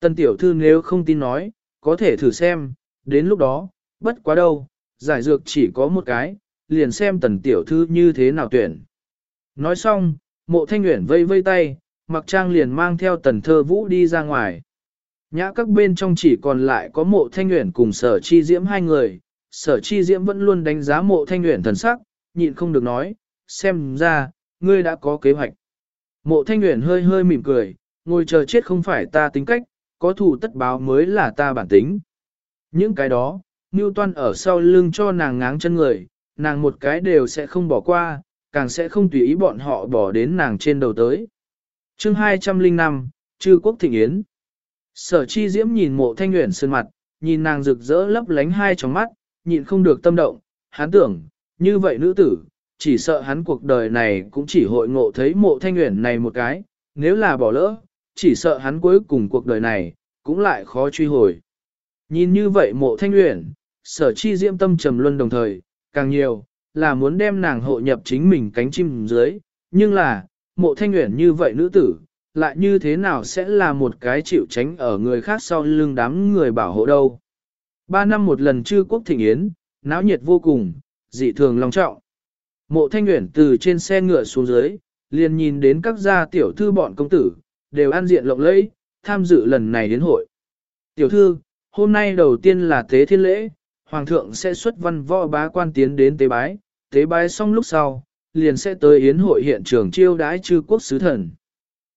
Tần tiểu thư nếu không tin nói, có thể thử xem, đến lúc đó, bất quá đâu, giải dược chỉ có một cái, liền xem tần tiểu thư như thế nào tuyển. Nói xong, mộ thanh nguyện vây vây tay, mặc trang liền mang theo tần thơ vũ đi ra ngoài. Nhã các bên trong chỉ còn lại có mộ thanh nguyện cùng sở chi diễm hai người, sở chi diễm vẫn luôn đánh giá mộ thanh nguyện thần sắc, nhịn không được nói, xem ra, ngươi đã có kế hoạch. Mộ thanh nguyện hơi hơi mỉm cười, ngồi chờ chết không phải ta tính cách, có thủ tất báo mới là ta bản tính. Những cái đó, Newton ở sau lưng cho nàng ngáng chân người, nàng một cái đều sẽ không bỏ qua, càng sẽ không tùy ý bọn họ bỏ đến nàng trên đầu tới. chương 205, Chư Quốc Thịnh Yến Sở chi diễm nhìn mộ thanh nguyện sơn mặt, nhìn nàng rực rỡ lấp lánh hai trong mắt, nhịn không được tâm động, hắn tưởng, như vậy nữ tử, chỉ sợ hắn cuộc đời này cũng chỉ hội ngộ thấy mộ thanh nguyện này một cái, nếu là bỏ lỡ, chỉ sợ hắn cuối cùng cuộc đời này, cũng lại khó truy hồi. Nhìn như vậy mộ thanh nguyện, sở chi diễm tâm trầm luân đồng thời, càng nhiều, là muốn đem nàng hộ nhập chính mình cánh chim dưới, nhưng là, mộ thanh nguyện như vậy nữ tử, lại như thế nào sẽ là một cái chịu tránh ở người khác sau lưng đám người bảo hộ đâu. Ba năm một lần chư quốc thịnh yến, náo nhiệt vô cùng, dị thường long trọng. Mộ thanh nguyện từ trên xe ngựa xuống dưới, liền nhìn đến các gia tiểu thư bọn công tử, đều an diện lộng lẫy, tham dự lần này đến hội. Tiểu thư, hôm nay đầu tiên là tế thiên lễ, hoàng thượng sẽ xuất văn võ bá quan tiến đến tế bái, tế bái xong lúc sau, liền sẽ tới yến hội hiện trường chiêu đãi chư quốc sứ thần.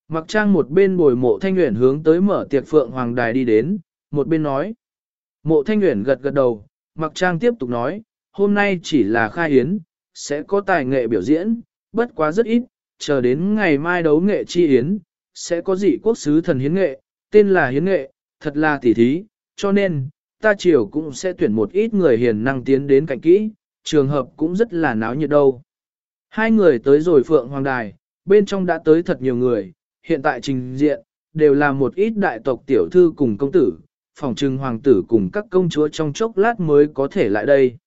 Mặc trang một bên bồi mộ thanh nguyện hướng tới mở tiệc phượng hoàng đài đi đến, một bên nói. Mộ thanh Uyển gật gật đầu, mặc trang tiếp tục nói, hôm nay chỉ là khai yến, sẽ có tài nghệ biểu diễn, bất quá rất ít, chờ đến ngày mai đấu nghệ chi yến, sẽ có dị quốc sứ thần hiến nghệ, tên là hiến nghệ, thật là tỉ thí, cho nên, ta chiều cũng sẽ tuyển một ít người hiền năng tiến đến cạnh kỹ, trường hợp cũng rất là náo nhiệt đâu. Hai người tới rồi Phượng Hoàng Đài, bên trong đã tới thật nhiều người, hiện tại trình diện, đều là một ít đại tộc tiểu thư cùng công tử, phòng trừng hoàng tử cùng các công chúa trong chốc lát mới có thể lại đây.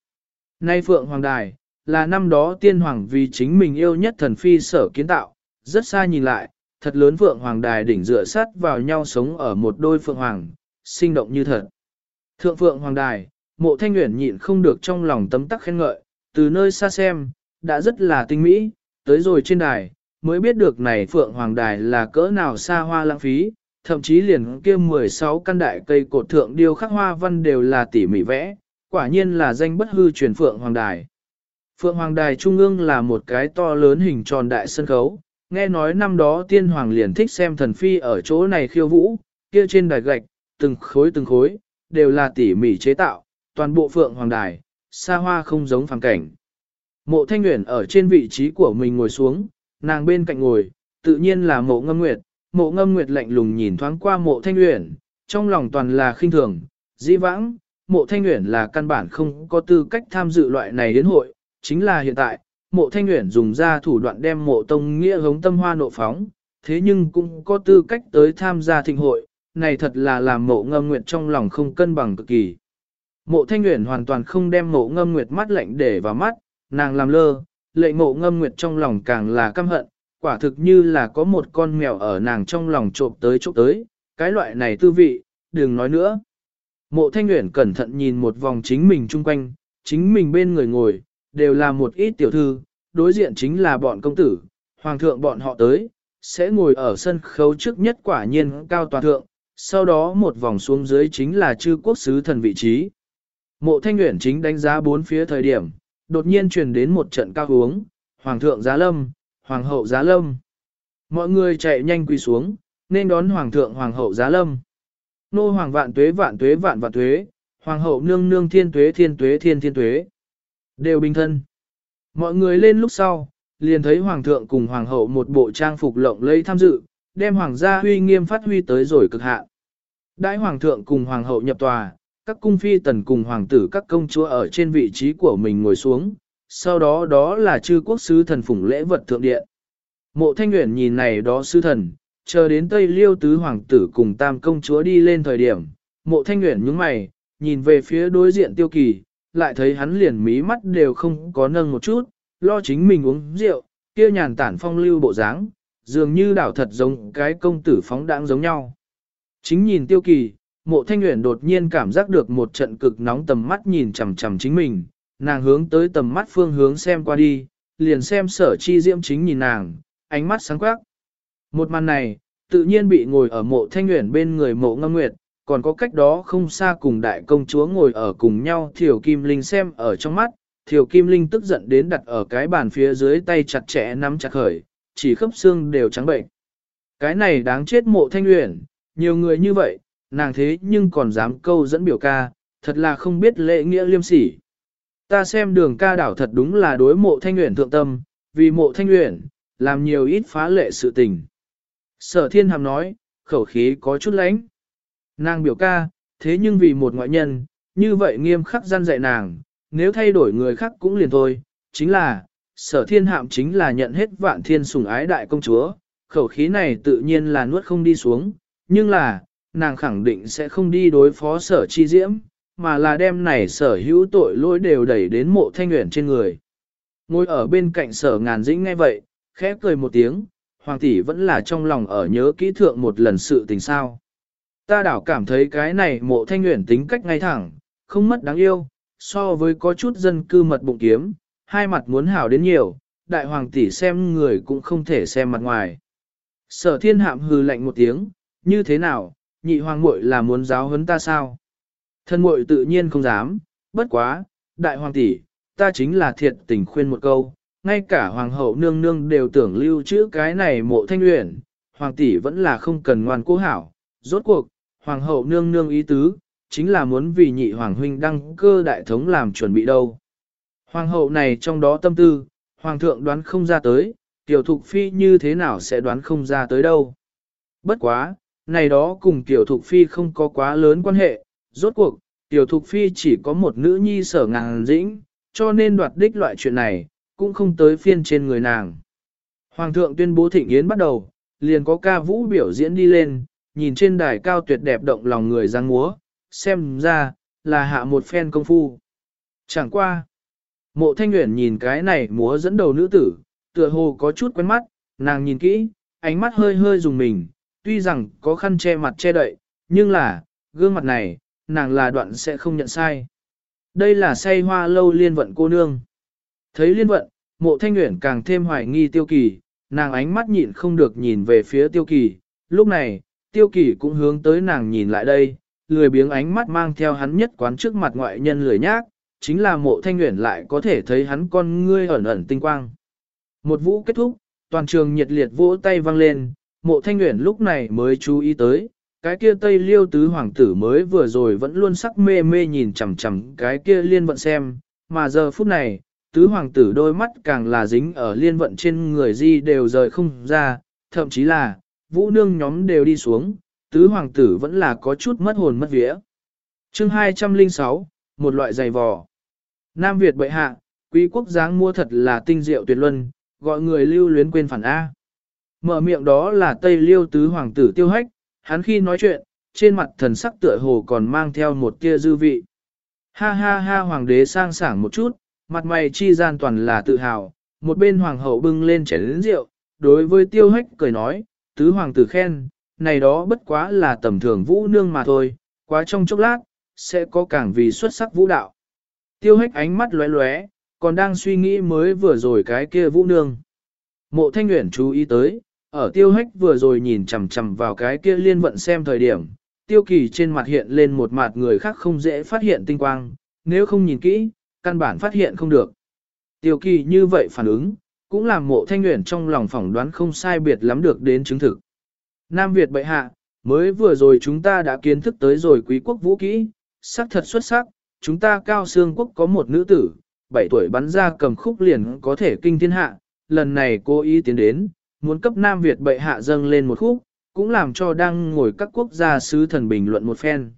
Nay Phượng Hoàng Đài, là năm đó tiên hoàng vì chính mình yêu nhất thần phi sở kiến tạo, rất xa nhìn lại, thật lớn Phượng Hoàng Đài đỉnh dựa sát vào nhau sống ở một đôi Phượng Hoàng, sinh động như thật. Thượng Phượng Hoàng Đài, mộ thanh nguyện nhịn không được trong lòng tấm tắc khen ngợi, từ nơi xa xem, đã rất là tinh mỹ, tới rồi trên đài, mới biết được này Phượng Hoàng Đài là cỡ nào xa hoa lãng phí, thậm chí liền kia 16 căn đại cây cột thượng điêu khắc hoa văn đều là tỉ mỉ vẽ, quả nhiên là danh bất hư truyền Phượng Hoàng Đài. Phượng Hoàng Đài Trung ương là một cái to lớn hình tròn đại sân khấu, nghe nói năm đó tiên hoàng liền thích xem thần phi ở chỗ này khiêu vũ, kia trên đài gạch, từng khối từng khối, đều là tỉ mỉ chế tạo, toàn bộ Phượng Hoàng Đài, xa hoa không giống phàng cảnh. Mộ Thanh Nguyễn ở trên vị trí của mình ngồi xuống, nàng bên cạnh ngồi, tự nhiên là mộ ngâm nguyệt, mộ ngâm nguyệt lạnh lùng nhìn thoáng qua mộ Thanh uyển, trong lòng toàn là khinh thường, dĩ vãng, mộ Thanh uyển là căn bản không có tư cách tham dự loại này đến hội, chính là hiện tại, mộ Thanh uyển dùng ra thủ đoạn đem mộ Tông Nghĩa hống tâm hoa nộ phóng, thế nhưng cũng có tư cách tới tham gia thịnh hội, này thật là làm mộ ngâm nguyệt trong lòng không cân bằng cực kỳ. Mộ thanh uyển hoàn toàn không đem mộ ngâm nguyệt mắt lạnh để vào mắt, nàng làm lơ, lệ mộ ngâm nguyệt trong lòng càng là căm hận, quả thực như là có một con mèo ở nàng trong lòng trộm tới trộm tới, cái loại này tư vị, đừng nói nữa. Mộ thanh nguyện cẩn thận nhìn một vòng chính mình chung quanh, chính mình bên người ngồi, đều là một ít tiểu thư, đối diện chính là bọn công tử, hoàng thượng bọn họ tới, sẽ ngồi ở sân khấu trước nhất quả nhiên cao toàn thượng, sau đó một vòng xuống dưới chính là chư quốc sứ thần vị trí. Mộ thanh nguyện chính đánh giá bốn phía thời điểm, đột nhiên truyền đến một trận cao uống, Hoàng thượng giá lâm, hoàng hậu giá lâm. Mọi người chạy nhanh quỳ xuống, nên đón hoàng thượng hoàng hậu giá lâm. Nô hoàng vạn tuế vạn tuế vạn vạn tuế, hoàng hậu nương nương thiên tuế thiên tuế thiên thiên tuế. Đều bình thân. Mọi người lên lúc sau, liền thấy hoàng thượng cùng hoàng hậu một bộ trang phục lộng lẫy tham dự, đem hoàng gia huy nghiêm phát huy tới rồi cực hạn. Đại hoàng thượng cùng hoàng hậu nhập tòa, các cung phi tần cùng hoàng tử các công chúa ở trên vị trí của mình ngồi xuống, sau đó đó là chư quốc sứ thần phủng lễ vật thượng điện. Mộ thanh nguyện nhìn này đó sứ thần, chờ đến Tây Liêu tứ hoàng tử cùng tam công chúa đi lên thời điểm, mộ thanh nguyện nhướng mày, nhìn về phía đối diện tiêu kỳ, lại thấy hắn liền mí mắt đều không có nâng một chút, lo chính mình uống rượu, kia nhàn tản phong lưu bộ dáng, dường như đảo thật giống cái công tử phóng đãng giống nhau. Chính nhìn tiêu kỳ, mộ thanh nguyện đột nhiên cảm giác được một trận cực nóng tầm mắt nhìn chằm chằm chính mình, nàng hướng tới tầm mắt phương hướng xem qua đi, liền xem sở chi diễm chính nhìn nàng, ánh mắt sáng quắc. Một màn này, tự nhiên bị ngồi ở mộ thanh nguyện bên người mộ ngâm nguyệt, còn có cách đó không xa cùng đại công chúa ngồi ở cùng nhau Thiều Kim Linh xem ở trong mắt, Thiều Kim Linh tức giận đến đặt ở cái bàn phía dưới tay chặt chẽ nắm chặt khởi, chỉ khớp xương đều trắng bệnh. Cái này đáng chết mộ thanh nguyện, nhiều người như vậy, nàng thế nhưng còn dám câu dẫn biểu ca, thật là không biết lễ nghĩa liêm sỉ. Ta xem đường ca đảo thật đúng là đối mộ thanh nguyện thượng tâm, vì mộ thanh nguyện làm nhiều ít phá lệ sự tình. Sở thiên hàm nói, khẩu khí có chút lãnh. Nàng biểu ca, thế nhưng vì một ngoại nhân, như vậy nghiêm khắc gian dạy nàng, nếu thay đổi người khác cũng liền thôi, chính là, sở thiên hạm chính là nhận hết vạn thiên sủng ái đại công chúa, khẩu khí này tự nhiên là nuốt không đi xuống, nhưng là, nàng khẳng định sẽ không đi đối phó sở chi diễm, mà là đem này sở hữu tội lỗi đều đẩy đến mộ thanh nguyện trên người. Ngồi ở bên cạnh sở ngàn dĩnh ngay vậy, khẽ cười một tiếng, hoàng tỷ vẫn là trong lòng ở nhớ kỹ thượng một lần sự tình sao. Ta đảo cảm thấy cái này mộ thanh nguyện tính cách ngay thẳng, không mất đáng yêu, so với có chút dân cư mật bụng kiếm, hai mặt muốn hảo đến nhiều, đại hoàng tỷ xem người cũng không thể xem mặt ngoài. Sở thiên hạm hừ lạnh một tiếng, như thế nào, nhị hoàng muội là muốn giáo huấn ta sao? Thân muội tự nhiên không dám, bất quá, đại hoàng tỷ, ta chính là thiệt tình khuyên một câu, ngay cả hoàng hậu nương nương đều tưởng lưu trữ cái này mộ thanh uyển, hoàng tỷ vẫn là không cần ngoan cố hảo, rốt cuộc, hoàng hậu nương nương ý tứ, chính là muốn vì nhị hoàng huynh đăng cơ đại thống làm chuẩn bị đâu. Hoàng hậu này trong đó tâm tư, hoàng thượng đoán không ra tới, tiểu thục phi như thế nào sẽ đoán không ra tới đâu. Bất quá, này đó cùng tiểu thục phi không có quá lớn quan hệ, rốt cuộc, tiểu thục phi chỉ có một nữ nhi sở ngàn dĩnh, cho nên đoạt đích loại chuyện này, cũng không tới phiên trên người nàng. Hoàng thượng tuyên bố thịnh yến bắt đầu, liền có ca vũ biểu diễn đi lên, nhìn trên đài cao tuyệt đẹp động lòng người giang múa, xem ra, là hạ một phen công phu. Chẳng qua. Mộ thanh nguyện nhìn cái này múa dẫn đầu nữ tử, tựa hồ có chút quen mắt, nàng nhìn kỹ, ánh mắt hơi hơi dùng mình, tuy rằng có khăn che mặt che đậy, nhưng là, gương mặt này, nàng là đoạn sẽ không nhận sai. Đây là say hoa lâu liên vận cô nương. Thấy liên vận, mộ thanh nguyện càng thêm hoài nghi tiêu kỳ, nàng ánh mắt nhịn không được nhìn về phía tiêu kỳ, lúc này, tiêu kỳ cũng hướng tới nàng nhìn lại đây, lười biếng ánh mắt mang theo hắn nhất quán trước mặt ngoại nhân lười nhác, chính là mộ thanh nguyện lại có thể thấy hắn con ngươi ẩn ẩn tinh quang. Một vũ kết thúc, toàn trường nhiệt liệt vỗ tay vang lên, mộ thanh nguyện lúc này mới chú ý tới, cái kia tây liêu tứ hoàng tử mới vừa rồi vẫn luôn sắc mê mê nhìn chằm chằm cái kia liên vận xem, mà giờ phút này, tứ hoàng tử đôi mắt càng là dính ở liên vận trên người di đều rời không ra, thậm chí là, vũ nương nhóm đều đi xuống, tứ hoàng tử vẫn là có chút mất hồn mất vía. Chương 206, một loại giày vò. Nam Việt bệ hạ, quý quốc giáng mua thật là tinh diệu tuyệt luân, gọi người lưu luyến quên phản A. Mở miệng đó là Tây Liêu tứ hoàng tử tiêu hách, hắn khi nói chuyện, trên mặt thần sắc tựa hồ còn mang theo một tia dư vị. Ha ha ha hoàng đế sang sảng một chút, mặt mày chi gian toàn là tự hào, một bên hoàng hậu bưng lên chén rượu, đối với tiêu hách cười nói, tứ hoàng tử khen, này đó bất quá là tầm thường vũ nương mà thôi, quá trong chốc lát, sẽ có càng vì xuất sắc vũ đạo. Tiêu hách ánh mắt lóe lóe, còn đang suy nghĩ mới vừa rồi cái kia vũ nương. Mộ thanh nguyện chú ý tới, ở tiêu hách vừa rồi nhìn chằm chằm vào cái kia liên vận xem thời điểm, tiêu kỳ trên mặt hiện lên một mặt người khác không dễ phát hiện tinh quang, nếu không nhìn kỹ, căn bản phát hiện không được. Tiêu kỳ như vậy phản ứng, cũng làm mộ thanh nguyện trong lòng phỏng đoán không sai biệt lắm được đến chứng thực. Nam Việt bệ hạ, mới vừa rồi chúng ta đã kiến thức tới rồi quý quốc vũ kỹ, sắc thật xuất sắc, chúng ta cao xương quốc có một nữ tử, 7 tuổi bắn ra cầm khúc liền có thể kinh thiên hạ, lần này cô ý tiến đến, muốn cấp Nam Việt bệ hạ dâng lên một khúc, cũng làm cho đang ngồi các quốc gia sứ thần bình luận một phen.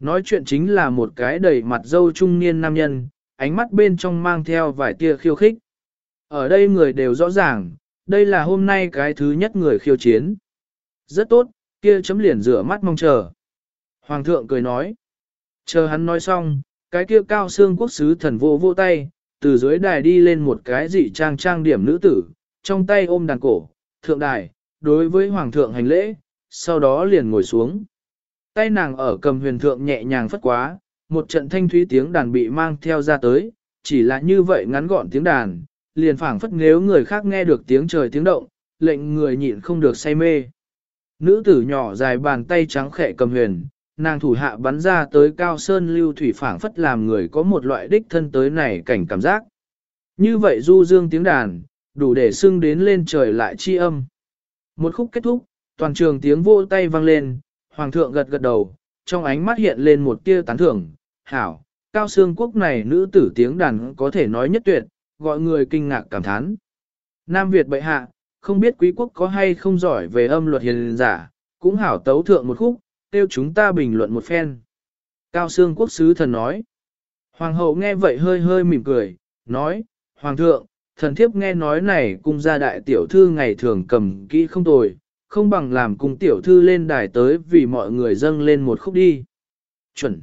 Nói chuyện chính là một cái đầy mặt dâu trung niên nam nhân, ánh mắt bên trong mang theo vài tia khiêu khích. Ở đây người đều rõ ràng, đây là hôm nay cái thứ nhất người khiêu chiến. Rất tốt, kia chấm liền rửa mắt mong chờ. Hoàng thượng cười nói. Chờ hắn nói xong, cái kia cao xương quốc sứ thần vô vô tay, từ dưới đài đi lên một cái dị trang trang điểm nữ tử, trong tay ôm đàn cổ, thượng đài, đối với hoàng thượng hành lễ, sau đó liền ngồi xuống. Tay nàng ở cầm huyền thượng nhẹ nhàng phất quá, một trận thanh thúy tiếng đàn bị mang theo ra tới, chỉ là như vậy ngắn gọn tiếng đàn, liền phảng phất nếu người khác nghe được tiếng trời tiếng động, lệnh người nhịn không được say mê. Nữ tử nhỏ dài bàn tay trắng khẽ cầm huyền, nàng thủ hạ bắn ra tới cao sơn lưu thủy phảng phất làm người có một loại đích thân tới này cảnh cảm giác. Như vậy du dương tiếng đàn, đủ để xưng đến lên trời lại chi âm. Một khúc kết thúc, toàn trường tiếng vô tay vang lên, hoàng thượng gật gật đầu, trong ánh mắt hiện lên một tia tán thưởng, hảo, cao xương quốc này nữ tử tiếng đàn có thể nói nhất tuyệt, gọi người kinh ngạc cảm thán. Nam Việt bệ hạ, không biết quý quốc có hay không giỏi về âm luật hiền giả, cũng hảo tấu thượng một khúc, tiêu chúng ta bình luận một phen. Cao xương quốc sứ thần nói. Hoàng hậu nghe vậy hơi hơi mỉm cười, nói, Hoàng thượng, thần thiếp nghe nói này cung gia đại tiểu thư ngày thường cầm kỹ không tồi, không bằng làm cung tiểu thư lên đài tới vì mọi người dâng lên một khúc đi. Chuẩn.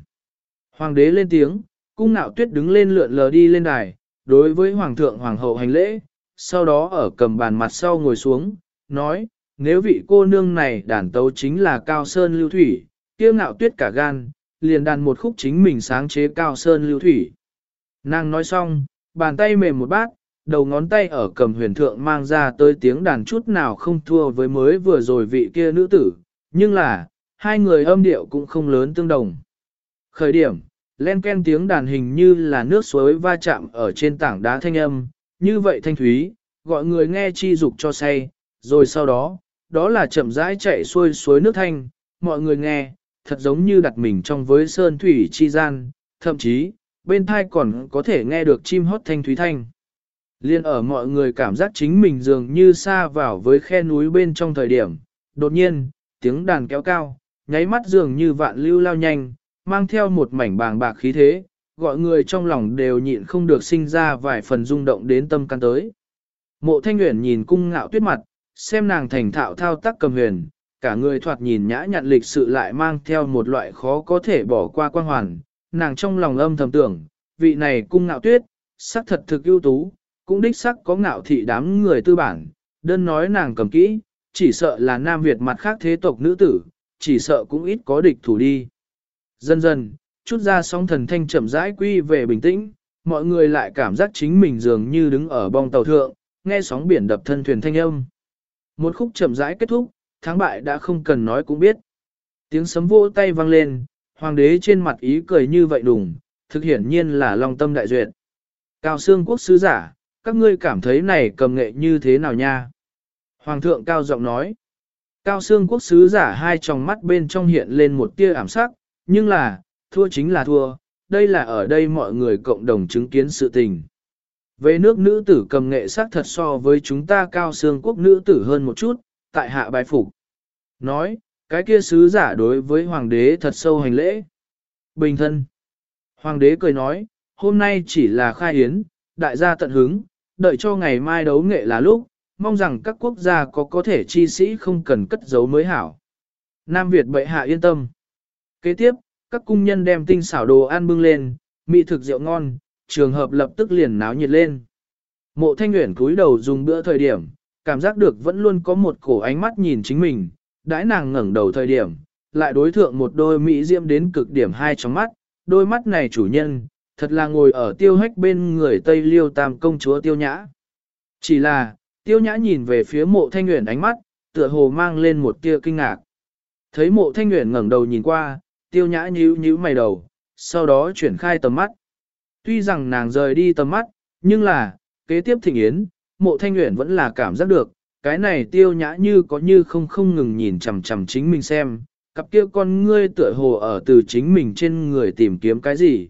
Hoàng đế lên tiếng, cung nạo tuyết đứng lên lượn lờ đi lên đài, đối với hoàng thượng hoàng hậu hành lễ, sau đó ở cầm bàn mặt sau ngồi xuống, nói, nếu vị cô nương này đàn tấu chính là cao sơn lưu thủy, kia ngạo tuyết cả gan, liền đàn một khúc chính mình sáng chế cao sơn lưu thủy. Nàng nói xong, bàn tay mềm một bát, đầu ngón tay ở cầm huyền thượng mang ra tới tiếng đàn chút nào không thua với mới vừa rồi vị kia nữ tử, nhưng là, hai người âm điệu cũng không lớn tương đồng. Khởi điểm, len ken tiếng đàn hình như là nước suối va chạm ở trên tảng đá thanh âm, như vậy thanh thúy, gọi người nghe chi dục cho say, rồi sau đó, đó là chậm rãi chạy xuôi suối nước thanh, mọi người nghe, thật giống như đặt mình trong với sơn thủy chi gian, thậm chí, bên thai còn có thể nghe được chim hót thanh thúy thanh. Liên ở mọi người cảm giác chính mình dường như xa vào với khe núi bên trong thời điểm, đột nhiên, tiếng đàn kéo cao, nháy mắt dường như vạn lưu lao nhanh, mang theo một mảnh bàng bạc khí thế, gọi người trong lòng đều nhịn không được sinh ra vài phần rung động đến tâm can tới. Mộ thanh nguyện nhìn cung ngạo tuyết mặt, xem nàng thành thạo thao tác cầm huyền, cả người thoạt nhìn nhã nhặn lịch sự lại mang theo một loại khó có thể bỏ qua quan hoàn, nàng trong lòng âm thầm tưởng, vị này cung ngạo tuyết, sắc thật thực ưu tú, cũng đích sắc có ngạo thị đám người tư bản, đơn nói nàng cầm kỹ, chỉ sợ là Nam Việt mặt khác thế tộc nữ tử, chỉ sợ cũng ít có địch thủ đi. Dần dần, chút ra sóng thần thanh chậm rãi quy về bình tĩnh, mọi người lại cảm giác chính mình dường như đứng ở bong tàu thượng, nghe sóng biển đập thân thuyền thanh âm. Một khúc chậm rãi kết thúc, thắng bại đã không cần nói cũng biết. Tiếng sấm vỗ tay vang lên, hoàng đế trên mặt ý cười như vậy đùng, thực hiển nhiên là long tâm đại duyệt. Cao xương quốc sứ giả, các ngươi cảm thấy này cầm nghệ như thế nào nha? Hoàng thượng cao giọng nói. Cao xương quốc sứ giả hai tròng mắt bên trong hiện lên một tia ảm sắc, nhưng là, thua chính là thua, đây là ở đây mọi người cộng đồng chứng kiến sự tình. Về nước nữ tử cầm nghệ sắc thật so với chúng ta cao xương quốc nữ tử hơn một chút, tại hạ bài phục. Nói, cái kia sứ giả đối với hoàng đế thật sâu hành lễ. Bình thân. Hoàng đế cười nói, hôm nay chỉ là khai yến, đại gia tận hứng, đợi cho ngày mai đấu nghệ là lúc, mong rằng các quốc gia có có thể chi sĩ không cần cất giấu mới hảo. Nam Việt bệ hạ yên tâm. Kế tiếp, các cung nhân đem tinh xảo đồ ăn bưng lên, mỹ thực rượu ngon, trường hợp lập tức liền náo nhiệt lên. Mộ thanh nguyện cúi đầu dùng bữa thời điểm, cảm giác được vẫn luôn có một cổ ánh mắt nhìn chính mình, đãi nàng ngẩng đầu thời điểm, lại đối thượng một đôi mỹ diễm đến cực điểm hai trong mắt, đôi mắt này chủ nhân, thật là ngồi ở tiêu hách bên người Tây Liêu Tam công chúa tiêu nhã. Chỉ là, tiêu nhã nhìn về phía mộ thanh nguyện ánh mắt, tựa hồ mang lên một tia kinh ngạc. Thấy mộ thanh nguyện ngẩng đầu nhìn qua, tiêu nhã nhíu nhíu mày đầu, sau đó chuyển khai tầm mắt. Tuy rằng nàng rời đi tầm mắt, nhưng là, kế tiếp thịnh yến, mộ thanh nguyện vẫn là cảm giác được, cái này tiêu nhã như có như không không ngừng nhìn chằm chằm chính mình xem, cặp kia con ngươi tựa hồ ở từ chính mình trên người tìm kiếm cái gì.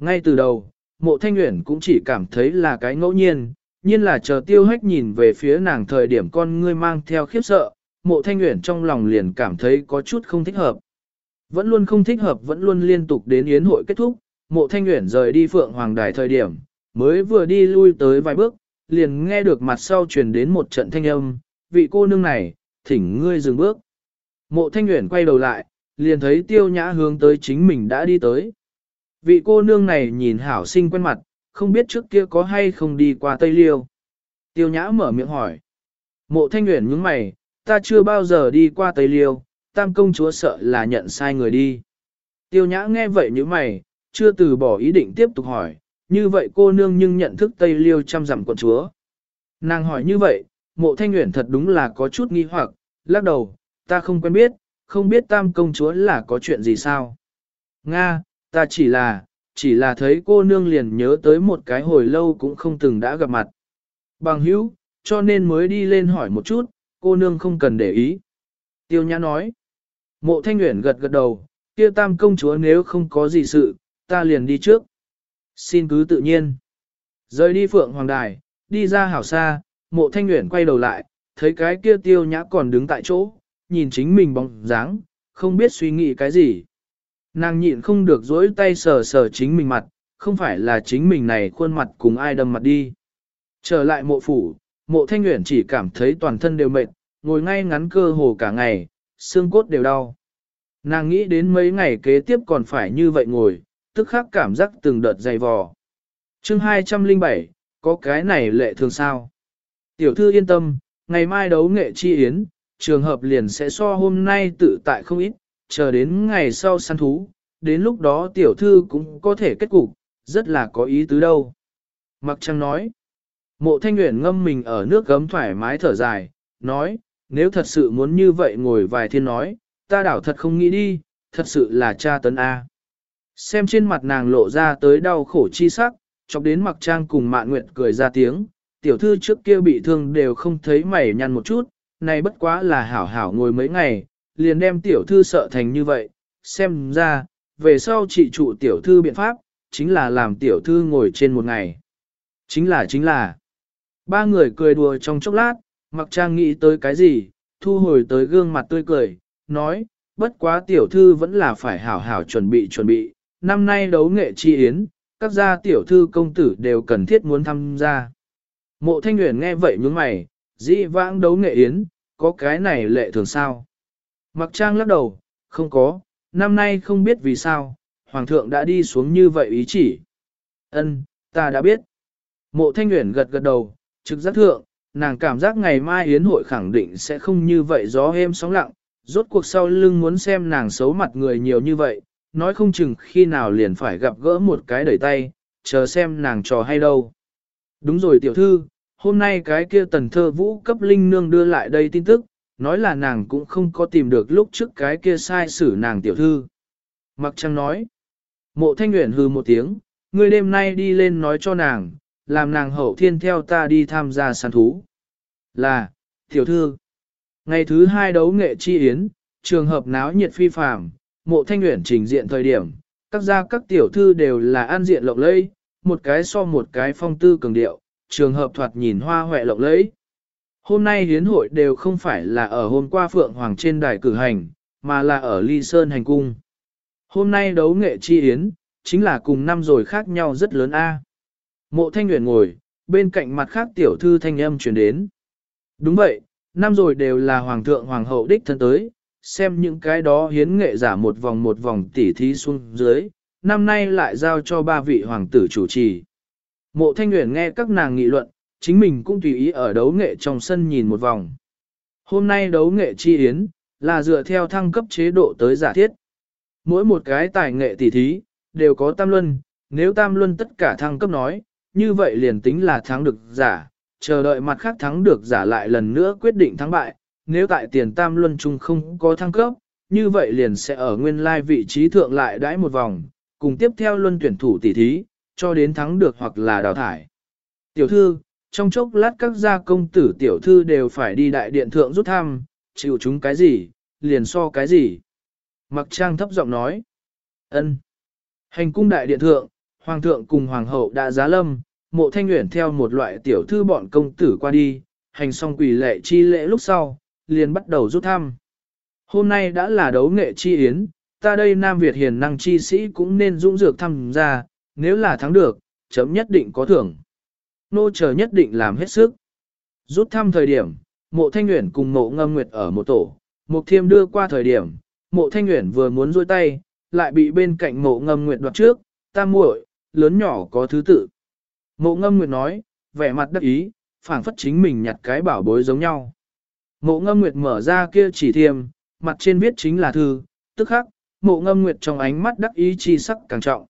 Ngay từ đầu, mộ thanh nguyện cũng chỉ cảm thấy là cái ngẫu nhiên, nhiên là chờ tiêu hách nhìn về phía nàng thời điểm con ngươi mang theo khiếp sợ, mộ thanh nguyện trong lòng liền cảm thấy có chút không thích hợp. Vẫn luôn không thích hợp vẫn luôn liên tục đến yến hội kết thúc, mộ thanh nguyện rời đi phượng hoàng đài thời điểm, mới vừa đi lui tới vài bước, liền nghe được mặt sau truyền đến một trận thanh âm, vị cô nương này, thỉnh ngươi dừng bước. Mộ thanh nguyện quay đầu lại, liền thấy tiêu nhã hướng tới chính mình đã đi tới. Vị cô nương này nhìn hảo sinh quen mặt, không biết trước kia có hay không đi qua Tây Liêu. Tiêu nhã mở miệng hỏi. Mộ thanh nguyện nhướng mày, ta chưa bao giờ đi qua Tây Liêu, tam công chúa sợ là nhận sai người đi. Tiêu nhã nghe vậy như mày, chưa từ bỏ ý định tiếp tục hỏi, như vậy cô nương nhưng nhận thức Tây Liêu chăm dặm quận chúa. Nàng hỏi như vậy, mộ thanh nguyện thật đúng là có chút nghi hoặc, lắc đầu, ta không quen biết, không biết tam công chúa là có chuyện gì sao. Nga, ta chỉ là, chỉ là thấy cô nương liền nhớ tới một cái hồi lâu cũng không từng đã gặp mặt. Bằng hữu, cho nên mới đi lên hỏi một chút, cô nương không cần để ý. Tiêu nhã nói, mộ thanh nguyện gật gật đầu, kia tam công chúa nếu không có gì sự, ta liền đi trước. Xin cứ tự nhiên. Rời đi phượng hoàng đài, đi ra hảo xa, mộ thanh nguyện quay đầu lại, thấy cái kia tiêu nhã còn đứng tại chỗ, nhìn chính mình bóng dáng, không biết suy nghĩ cái gì. Nàng nhịn không được dỗi tay sờ sờ chính mình mặt, không phải là chính mình này khuôn mặt cùng ai đâm mặt đi. Trở lại mộ phủ, mộ thanh nguyện chỉ cảm thấy toàn thân đều mệt, ngồi ngay ngắn cơ hồ cả ngày, xương cốt đều đau. Nàng nghĩ đến mấy ngày kế tiếp còn phải như vậy ngồi, tức khắc cảm giác từng đợt dày vò. chương 207, có cái này lệ thường sao? Tiểu thư yên tâm, ngày mai đấu nghệ chi yến, trường hợp liền sẽ so hôm nay tự tại không ít, chờ đến ngày sau săn thú, đến lúc đó tiểu thư cũng có thể kết cục, rất là có ý tứ đâu. Mặc trăng nói, mộ thanh nguyện ngâm mình ở nước gấm thoải mái thở dài, nói, nếu thật sự muốn như vậy ngồi vài thiên nói, ta đảo thật không nghĩ đi, thật sự là cha tấn A. Xem trên mặt nàng lộ ra tới đau khổ chi sắc, chọc đến mặc trang cùng mạn nguyện cười ra tiếng, tiểu thư trước kia bị thương đều không thấy mày nhăn một chút, này bất quá là hảo hảo ngồi mấy ngày, liền đem tiểu thư sợ thành như vậy, xem ra, về sau chị trụ tiểu thư biện pháp, chính là làm tiểu thư ngồi trên một ngày. Chính là chính là, ba người cười đùa trong chốc lát, mặc trang nghĩ tới cái gì, thu hồi tới gương mặt tươi cười, nói, bất quá tiểu thư vẫn là phải hảo hảo chuẩn bị chuẩn bị, năm nay đấu nghệ chi yến, các gia tiểu thư công tử đều cần thiết muốn tham gia. Mộ thanh nguyện nghe vậy nhướng mày, dĩ vãng đấu nghệ yến, có cái này lệ thường sao? Mặc trang lắc đầu, không có, năm nay không biết vì sao, hoàng thượng đã đi xuống như vậy ý chỉ. Ân, ta đã biết. Mộ thanh nguyện gật gật đầu, trực giác thượng, nàng cảm giác ngày mai yến hội khẳng định sẽ không như vậy gió êm sóng lặng, rốt cuộc sau lưng muốn xem nàng xấu mặt người nhiều như vậy, nói không chừng khi nào liền phải gặp gỡ một cái đẩy tay, chờ xem nàng trò hay đâu. Đúng rồi tiểu thư, hôm nay cái kia tần thơ vũ cấp linh nương đưa lại đây tin tức, nói là nàng cũng không có tìm được lúc trước cái kia sai xử nàng tiểu thư. Mặc trăng nói, mộ thanh nguyện hư một tiếng, người đêm nay đi lên nói cho nàng, làm nàng hậu thiên theo ta đi tham gia săn thú. Là, tiểu thư, ngày thứ hai đấu nghệ chi yến, trường hợp náo nhiệt phi phàm, mộ thanh nguyện trình diện thời điểm, các gia các tiểu thư đều là an diện lộng lẫy, một cái so một cái phong tư cường điệu, trường hợp thoạt nhìn hoa hoẹ lộng lẫy. Hôm nay hiến hội đều không phải là ở hôm qua Phượng Hoàng trên đài cử hành, mà là ở Ly Sơn hành cung. Hôm nay đấu nghệ chi yến, chính là cùng năm rồi khác nhau rất lớn a. Mộ thanh nguyện ngồi, bên cạnh mặt khác tiểu thư thanh âm truyền đến. Đúng vậy, năm rồi đều là hoàng thượng hoàng hậu đích thân tới, xem những cái đó hiến nghệ giả một vòng một vòng tỉ thí xuống dưới, năm nay lại giao cho ba vị hoàng tử chủ trì. Mộ thanh nguyện nghe các nàng nghị luận, chính mình cũng tùy ý ở đấu nghệ trong sân nhìn một vòng. Hôm nay đấu nghệ chi yến, là dựa theo thăng cấp chế độ tới giả thiết. Mỗi một cái tài nghệ tỉ thí, đều có tam luân, nếu tam luân tất cả thăng cấp nói, như vậy liền tính là thắng được giả, chờ đợi mặt khác thắng được giả lại lần nữa quyết định thắng bại, nếu tại tiền tam luân chung không có thăng cấp, như vậy liền sẽ ở nguyên lai vị trí thượng lại đãi một vòng, cùng tiếp theo luân tuyển thủ tỷ thí, cho đến thắng được hoặc là đào thải. Tiểu thư, trong chốc lát các gia công tử tiểu thư đều phải đi đại điện thượng rút thăm, chịu chúng cái gì, liền so cái gì. Mặc trang thấp giọng nói. ân. Hành cung đại điện thượng, hoàng thượng cùng hoàng hậu đã giá lâm, mộ thanh nguyện theo một loại tiểu thư bọn công tử qua đi, hành xong quỷ lệ chi lễ lúc sau, liền bắt đầu rút thăm. Hôm nay đã là đấu nghệ chi yến, ta đây Nam Việt hiền năng chi sĩ cũng nên dũng dược tham gia, nếu là thắng được, chấm nhất định có thưởng. Nô chờ nhất định làm hết sức. Rút thăm thời điểm, mộ thanh nguyện cùng mộ ngâm nguyệt ở một tổ, mục thiêm đưa qua thời điểm, mộ thanh nguyện vừa muốn rôi tay, lại bị bên cạnh mộ ngâm nguyệt đoạt trước, ta muội, lớn nhỏ có thứ tự. Mộ ngâm nguyệt nói, vẻ mặt đắc ý, phảng phất chính mình nhặt cái bảo bối giống nhau. Mộ ngâm nguyệt mở ra kia chỉ thiêm, mặt trên viết chính là thư, tức khắc, mộ ngâm nguyệt trong ánh mắt đắc ý chi sắc càng trọng.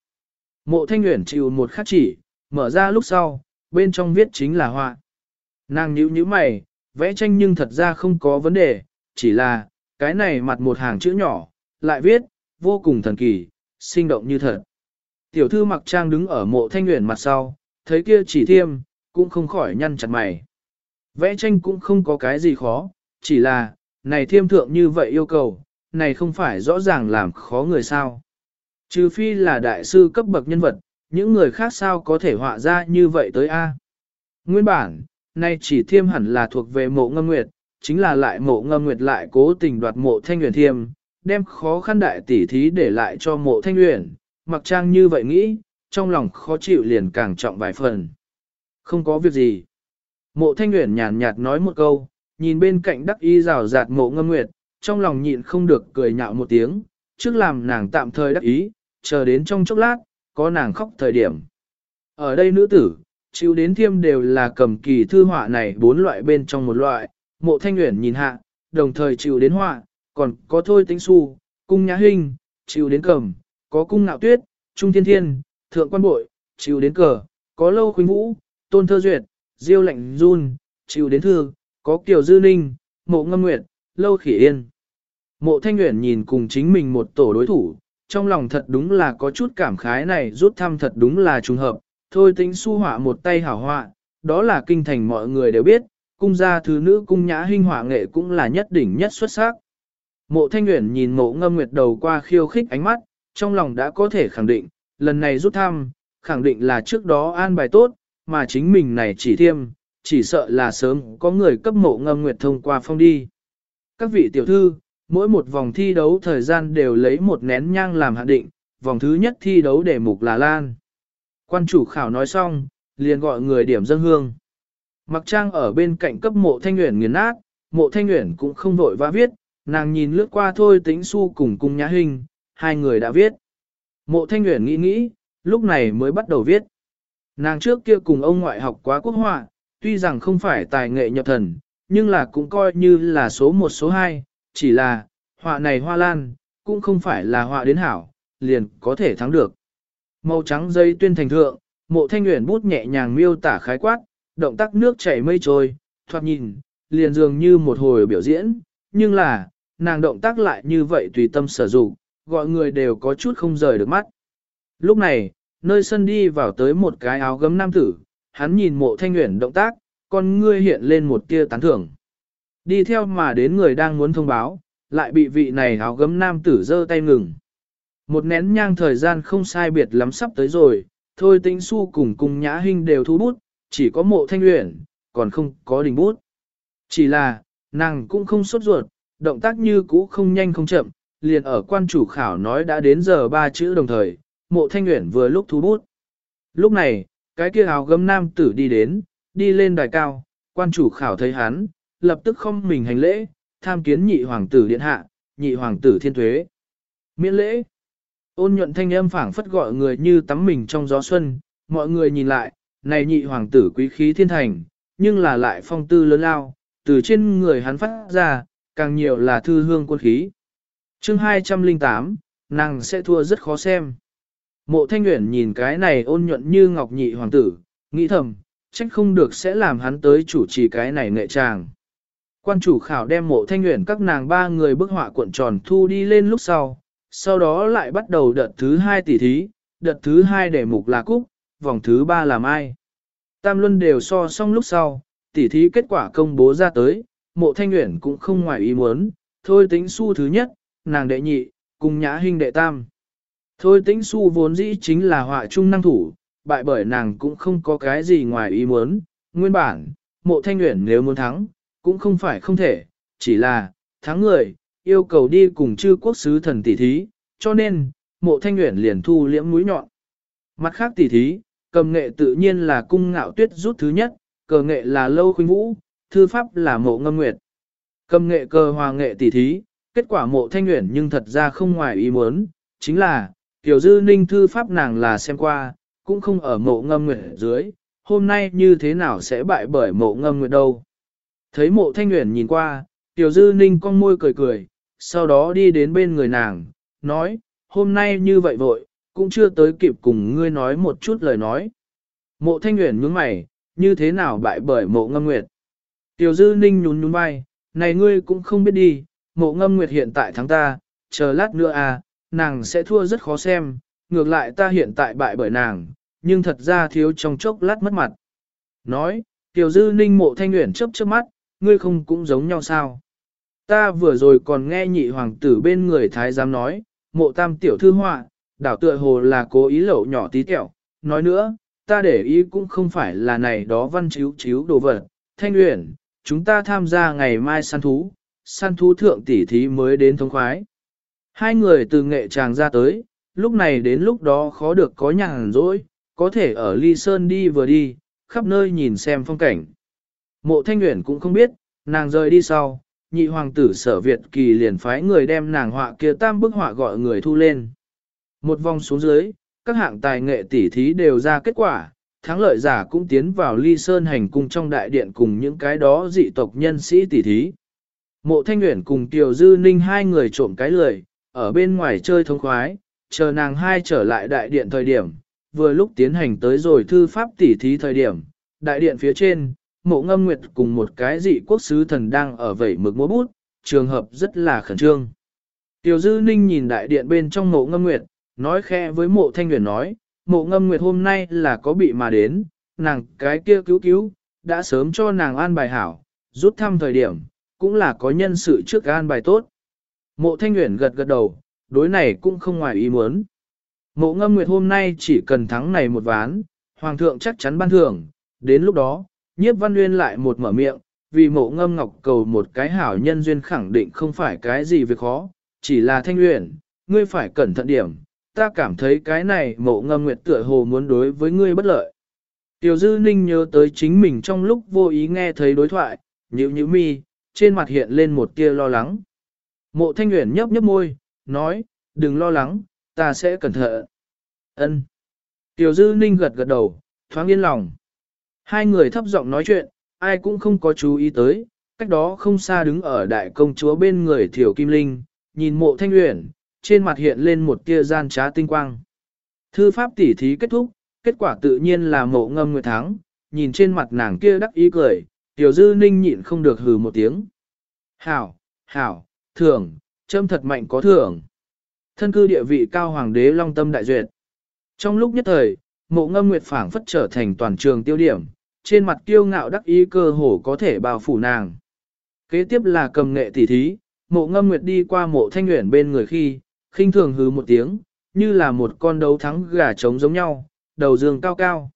Mộ thanh nguyện chịu một khắc chỉ, mở ra lúc sau, bên trong viết chính là họa. Nàng nhíu nhíu mày, vẽ tranh nhưng thật ra không có vấn đề, chỉ là, cái này mặt một hàng chữ nhỏ, lại viết, vô cùng thần kỳ, sinh động như thật. Tiểu thư mặc trang đứng ở mộ thanh nguyện mặt sau, thấy kia chỉ thiêm, cũng không khỏi nhăn chặt mày. Vẽ tranh cũng không có cái gì khó, chỉ là, này thiêm thượng như vậy yêu cầu, này không phải rõ ràng làm khó người sao. Trừ phi là đại sư cấp bậc nhân vật, những người khác sao có thể họa ra như vậy tới A. Nguyên bản, nay chỉ thiêm hẳn là thuộc về mộ ngâm nguyệt, chính là lại mộ ngâm nguyệt lại cố tình đoạt mộ thanh nguyện thiêm, đem khó khăn đại tỷ thí để lại cho mộ thanh nguyện, mặc trang như vậy nghĩ, trong lòng khó chịu liền càng trọng vài phần. Không có việc gì. Mộ thanh nguyện nhàn nhạt nói một câu, nhìn bên cạnh đắc y rào rạt mộ ngâm nguyệt, trong lòng nhịn không được cười nhạo một tiếng, trước làm nàng tạm thời đắc ý, chờ đến trong chốc lát, có nàng khóc thời điểm. Ở đây nữ tử, chịu đến thiêm đều là cầm kỳ thư họa này bốn loại bên trong một loại, mộ thanh nguyện nhìn hạ, đồng thời chịu đến họa, còn có thôi tính su, cung nhã hình, chịu đến cầm, có cung ngạo tuyết, trung thiên thiên, thượng quan bội, chịu đến cờ, có lâu khuynh vũ, tôn thơ duyệt, diêu lạnh run, chịu đến thư, có kiều dư ninh, mộ ngâm nguyệt, lâu khỉ yên. Mộ thanh nguyện nhìn cùng chính mình một tổ đối thủ, trong lòng thật đúng là có chút cảm khái này rút thăm thật đúng là trùng hợp, thôi tính su họa một tay hảo họa, đó là kinh thành mọi người đều biết, cung gia thứ nữ cung nhã hình họa nghệ cũng là nhất đỉnh nhất xuất sắc. Mộ thanh nguyện nhìn mộ ngâm nguyệt đầu qua khiêu khích ánh mắt, trong lòng đã có thể khẳng định, lần này rút thăm, khẳng định là trước đó an bài tốt, mà chính mình này chỉ thiêm, chỉ sợ là sớm có người cấp mộ ngâm nguyệt thông qua phong đi. Các vị tiểu thư, mỗi một vòng thi đấu thời gian đều lấy một nén nhang làm hạn định, vòng thứ nhất thi đấu đề mục là Lan. Quan chủ khảo nói xong, liền gọi người điểm dân hương. Mặc trang ở bên cạnh cấp mộ thanh nguyện nghiền nát, mộ thanh nguyện cũng không vội vã viết, nàng nhìn lướt qua thôi tính su cùng cung nhã hình, hai người đã viết. Mộ thanh nguyện nghĩ nghĩ, lúc này mới bắt đầu viết. Nàng trước kia cùng ông ngoại học quá quốc họa, tuy rằng không phải tài nghệ nhập thần, nhưng là cũng coi như là số một số hai, chỉ là, họa này hoa lan, cũng không phải là họa đến hảo, liền có thể thắng được. Màu trắng dây tuyên thành thượng, mộ thanh nguyện bút nhẹ nhàng miêu tả khái quát, động tác nước chảy mây trôi, thoạt nhìn, liền dường như một hồi biểu diễn, nhưng là, nàng động tác lại như vậy tùy tâm sở dụng, gọi người đều có chút không rời được mắt. Lúc này, nơi sân đi vào tới một cái áo gấm nam tử, hắn nhìn mộ thanh nguyện động tác, con ngươi hiện lên một tia tán thưởng. Đi theo mà đến người đang muốn thông báo, lại bị vị này áo gấm nam tử giơ tay ngừng. Một nén nhang thời gian không sai biệt lắm sắp tới rồi, thôi tĩnh su cùng cùng nhã hình đều thu bút, chỉ có mộ thanh luyện, còn không có đình bút. Chỉ là, nàng cũng không sốt ruột, động tác như cũ không nhanh không chậm, liền ở quan chủ khảo nói đã đến giờ ba chữ đồng thời, mộ thanh luyện vừa lúc thu bút. Lúc này, cái kia áo gấm nam tử đi đến, đi lên đài cao, quan chủ khảo thấy hắn, lập tức không mình hành lễ, tham kiến nhị hoàng tử điện hạ, nhị hoàng tử thiên thuế. Miễn lễ. Ôn nhuận thanh âm phảng phất gọi người như tắm mình trong gió xuân, mọi người nhìn lại, này nhị hoàng tử quý khí thiên thành, nhưng là lại phong tư lớn lao, từ trên người hắn phát ra, càng nhiều là thư hương quân khí. chương 208, nàng sẽ thua rất khó xem. Mộ thanh nguyện nhìn cái này ôn nhuận như ngọc nhị hoàng tử, nghĩ thầm, trách không được sẽ làm hắn tới chủ trì cái này nghệ tràng. Quan chủ khảo đem mộ thanh nguyện các nàng ba người bức họa cuộn tròn thu đi lên lúc sau, sau đó lại bắt đầu đợt thứ hai tỷ thí, đợt thứ hai để mục là cúc, vòng thứ ba làm ai. Tam luân đều so xong lúc sau, tỉ thí kết quả công bố ra tới, mộ thanh nguyện cũng không ngoài ý muốn, thôi tính su thứ nhất, nàng đệ nhị, cùng nhã hình đệ tam. Thôi tính su vốn dĩ chính là họa trung năng thủ, bại bởi nàng cũng không có cái gì ngoài ý muốn, nguyên bản, mộ thanh nguyện nếu muốn thắng, cũng không phải không thể, chỉ là, tháng người, yêu cầu đi cùng chư quốc sứ thần tỷ thí, cho nên, mộ thanh nguyện liền thu liễm mũi nhọn. Mặt khác tỷ thí, cầm nghệ tự nhiên là cung ngạo tuyết rút thứ nhất, cờ nghệ là lâu khuynh vũ, thư pháp là mộ ngâm nguyệt. Cầm nghệ cờ hòa nghệ tỷ thí, kết quả mộ thanh nguyện nhưng thật ra không ngoài ý muốn, chính là, tiểu dư ninh thư pháp nàng là xem qua, cũng không ở mộ ngâm nguyệt dưới, hôm nay như thế nào sẽ bại bởi mộ ngâm nguyệt đâu. Thấy mộ thanh nguyện nhìn qua, tiểu dư ninh con môi cười cười, sau đó đi đến bên người nàng, nói, hôm nay như vậy vội, cũng chưa tới kịp cùng ngươi nói một chút lời nói. Mộ thanh nguyện nhướng mày, như thế nào bại bởi mộ ngâm nguyệt. Tiểu dư ninh nhún nhún vai, này ngươi cũng không biết đi, mộ ngâm nguyệt hiện tại thắng ta, chờ lát nữa à, nàng sẽ thua rất khó xem, ngược lại ta hiện tại bại bởi nàng, nhưng thật ra thiếu trong chốc lát mất mặt. Nói, tiểu dư ninh mộ thanh nguyện chớp chớp mắt, ngươi không cũng giống nhau sao? Ta vừa rồi còn nghe nhị hoàng tử bên người thái giám nói, mộ tam tiểu thư họa, đảo tựa hồ là cố ý lẩu nhỏ tí tẹo. Nói nữa, ta để ý cũng không phải là này đó văn chiếu chiếu đồ vật. Thanh luyện, chúng ta tham gia ngày mai săn thú, săn thú thượng tỷ thí mới đến thống khoái. Hai người từ nghệ tràng ra tới, lúc này đến lúc đó khó được có nhàn rỗi, có thể ở ly sơn đi vừa đi, khắp nơi nhìn xem phong cảnh. Mộ thanh Uyển cũng không biết, nàng rời đi sau, nhị hoàng tử sở Việt kỳ liền phái người đem nàng họa kia tam bức họa gọi người thu lên. Một vòng xuống dưới, các hạng tài nghệ tỉ thí đều ra kết quả, thắng lợi giả cũng tiến vào ly sơn hành cung trong đại điện cùng những cái đó dị tộc nhân sĩ tỉ thí. Mộ Thanh Uyển cùng Tiểu Dư Ninh hai người trộm cái lười, ở bên ngoài chơi thông khoái, chờ nàng hai trở lại đại điện thời điểm, vừa lúc tiến hành tới rồi thư pháp tỉ thí thời điểm, đại điện phía trên, mộ ngâm nguyệt cùng một cái dị quốc sứ thần đang ở vẩy mực múa bút, trường hợp rất là khẩn trương. Tiểu Dư Ninh nhìn đại điện bên trong mộ ngâm nguyệt, nói khẽ với mộ thanh nguyệt nói, mộ ngâm nguyệt hôm nay là có bị mà đến, nàng cái kia cứu cứu, đã sớm cho nàng an bài hảo, rút thăm thời điểm, cũng là có nhân sự trước an bài tốt. Mộ thanh nguyệt gật gật đầu, đối này cũng không ngoài ý muốn. Mộ ngâm nguyệt hôm nay chỉ cần thắng này một ván, hoàng thượng chắc chắn ban thưởng, đến lúc đó, nhiếp văn nguyên lại một mở miệng, vì mộ ngâm ngọc cầu một cái hảo nhân duyên khẳng định không phải cái gì việc khó, chỉ là thanh luyện, ngươi phải cẩn thận điểm, ta cảm thấy cái này mộ ngâm nguyệt tựa hồ muốn đối với ngươi bất lợi. Tiểu dư ninh nhớ tới chính mình trong lúc vô ý nghe thấy đối thoại, nhíu nhíu mi, trên mặt hiện lên một tia lo lắng. Mộ thanh nguyện nhấp nhấp môi, nói, đừng lo lắng, ta sẽ cẩn thận. Ân. Tiểu dư ninh gật gật đầu, thoáng yên lòng. Hai người thấp giọng nói chuyện, ai cũng không có chú ý tới, cách đó không xa đứng ở đại công chúa bên người Thiểu Kim Linh, nhìn mộ thanh uyển, trên mặt hiện lên một tia gian trá tinh quang. Thư pháp tỉ thí kết thúc, kết quả tự nhiên là mộ ngâm nguyệt thắng, nhìn trên mặt nàng kia đắc ý cười, Tiểu Dư Ninh nhịn không được hừ một tiếng. Hảo, hảo, thưởng, châm thật mạnh có thưởng. Thân cư địa vị cao hoàng đế long tâm đại duyệt. Trong lúc nhất thời, mộ ngâm nguyệt phảng phất trở thành toàn trường tiêu điểm, trên mặt kiêu ngạo đắc ý cơ hồ có thể bao phủ nàng. Kế tiếp là cầm nghệ tỉ thí, mộ ngâm nguyệt đi qua mộ thanh nguyện bên người khi, khinh thường hứ một tiếng, như là một con đấu thắng gà trống giống nhau, đầu dương cao cao.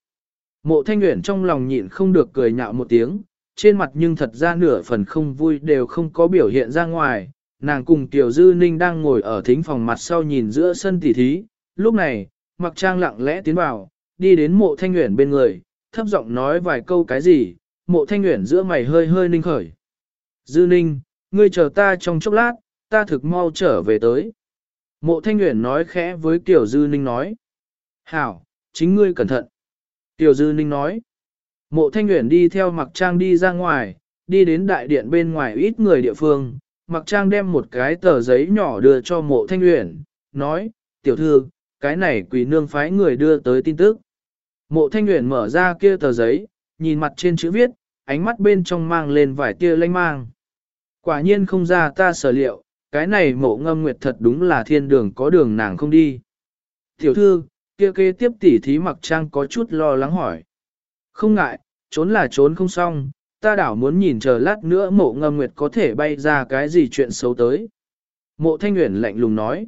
Mộ thanh nguyện trong lòng nhịn không được cười nhạo một tiếng, trên mặt nhưng thật ra nửa phần không vui đều không có biểu hiện ra ngoài, nàng cùng Tiểu Dư Ninh đang ngồi ở thính phòng mặt sau nhìn giữa sân tỉ thí, lúc này, mặc trang lặng lẽ tiến vào, đi đến mộ thanh nguyện bên người, thấp giọng nói vài câu cái gì, mộ thanh nguyện giữa mày hơi hơi ninh khởi. Dư ninh, ngươi chờ ta trong chốc lát, ta thực mau trở về tới. Mộ thanh nguyện nói khẽ với Tiểu Dư ninh nói. Hảo, chính ngươi cẩn thận. Tiểu Dư ninh nói. Mộ thanh nguyện đi theo mặc trang đi ra ngoài, đi đến đại điện bên ngoài ít người địa phương. Mặc trang đem một cái tờ giấy nhỏ đưa cho mộ thanh nguyện, nói, tiểu thư, cái này quỷ nương phái người đưa tới tin tức. Mộ thanh Uyển mở ra kia tờ giấy, nhìn mặt trên chữ viết, ánh mắt bên trong mang lên vài tia lanh mang. Quả nhiên không ra ta sở liệu, cái này mộ ngâm nguyệt thật đúng là thiên đường có đường nàng không đi. Tiểu thư, kia kê tiếp tỉ thí mặc trang có chút lo lắng hỏi. Không ngại, trốn là trốn không xong, ta đảo muốn nhìn chờ lát nữa mộ ngâm nguyệt có thể bay ra cái gì chuyện xấu tới. Mộ thanh nguyện lạnh lùng nói.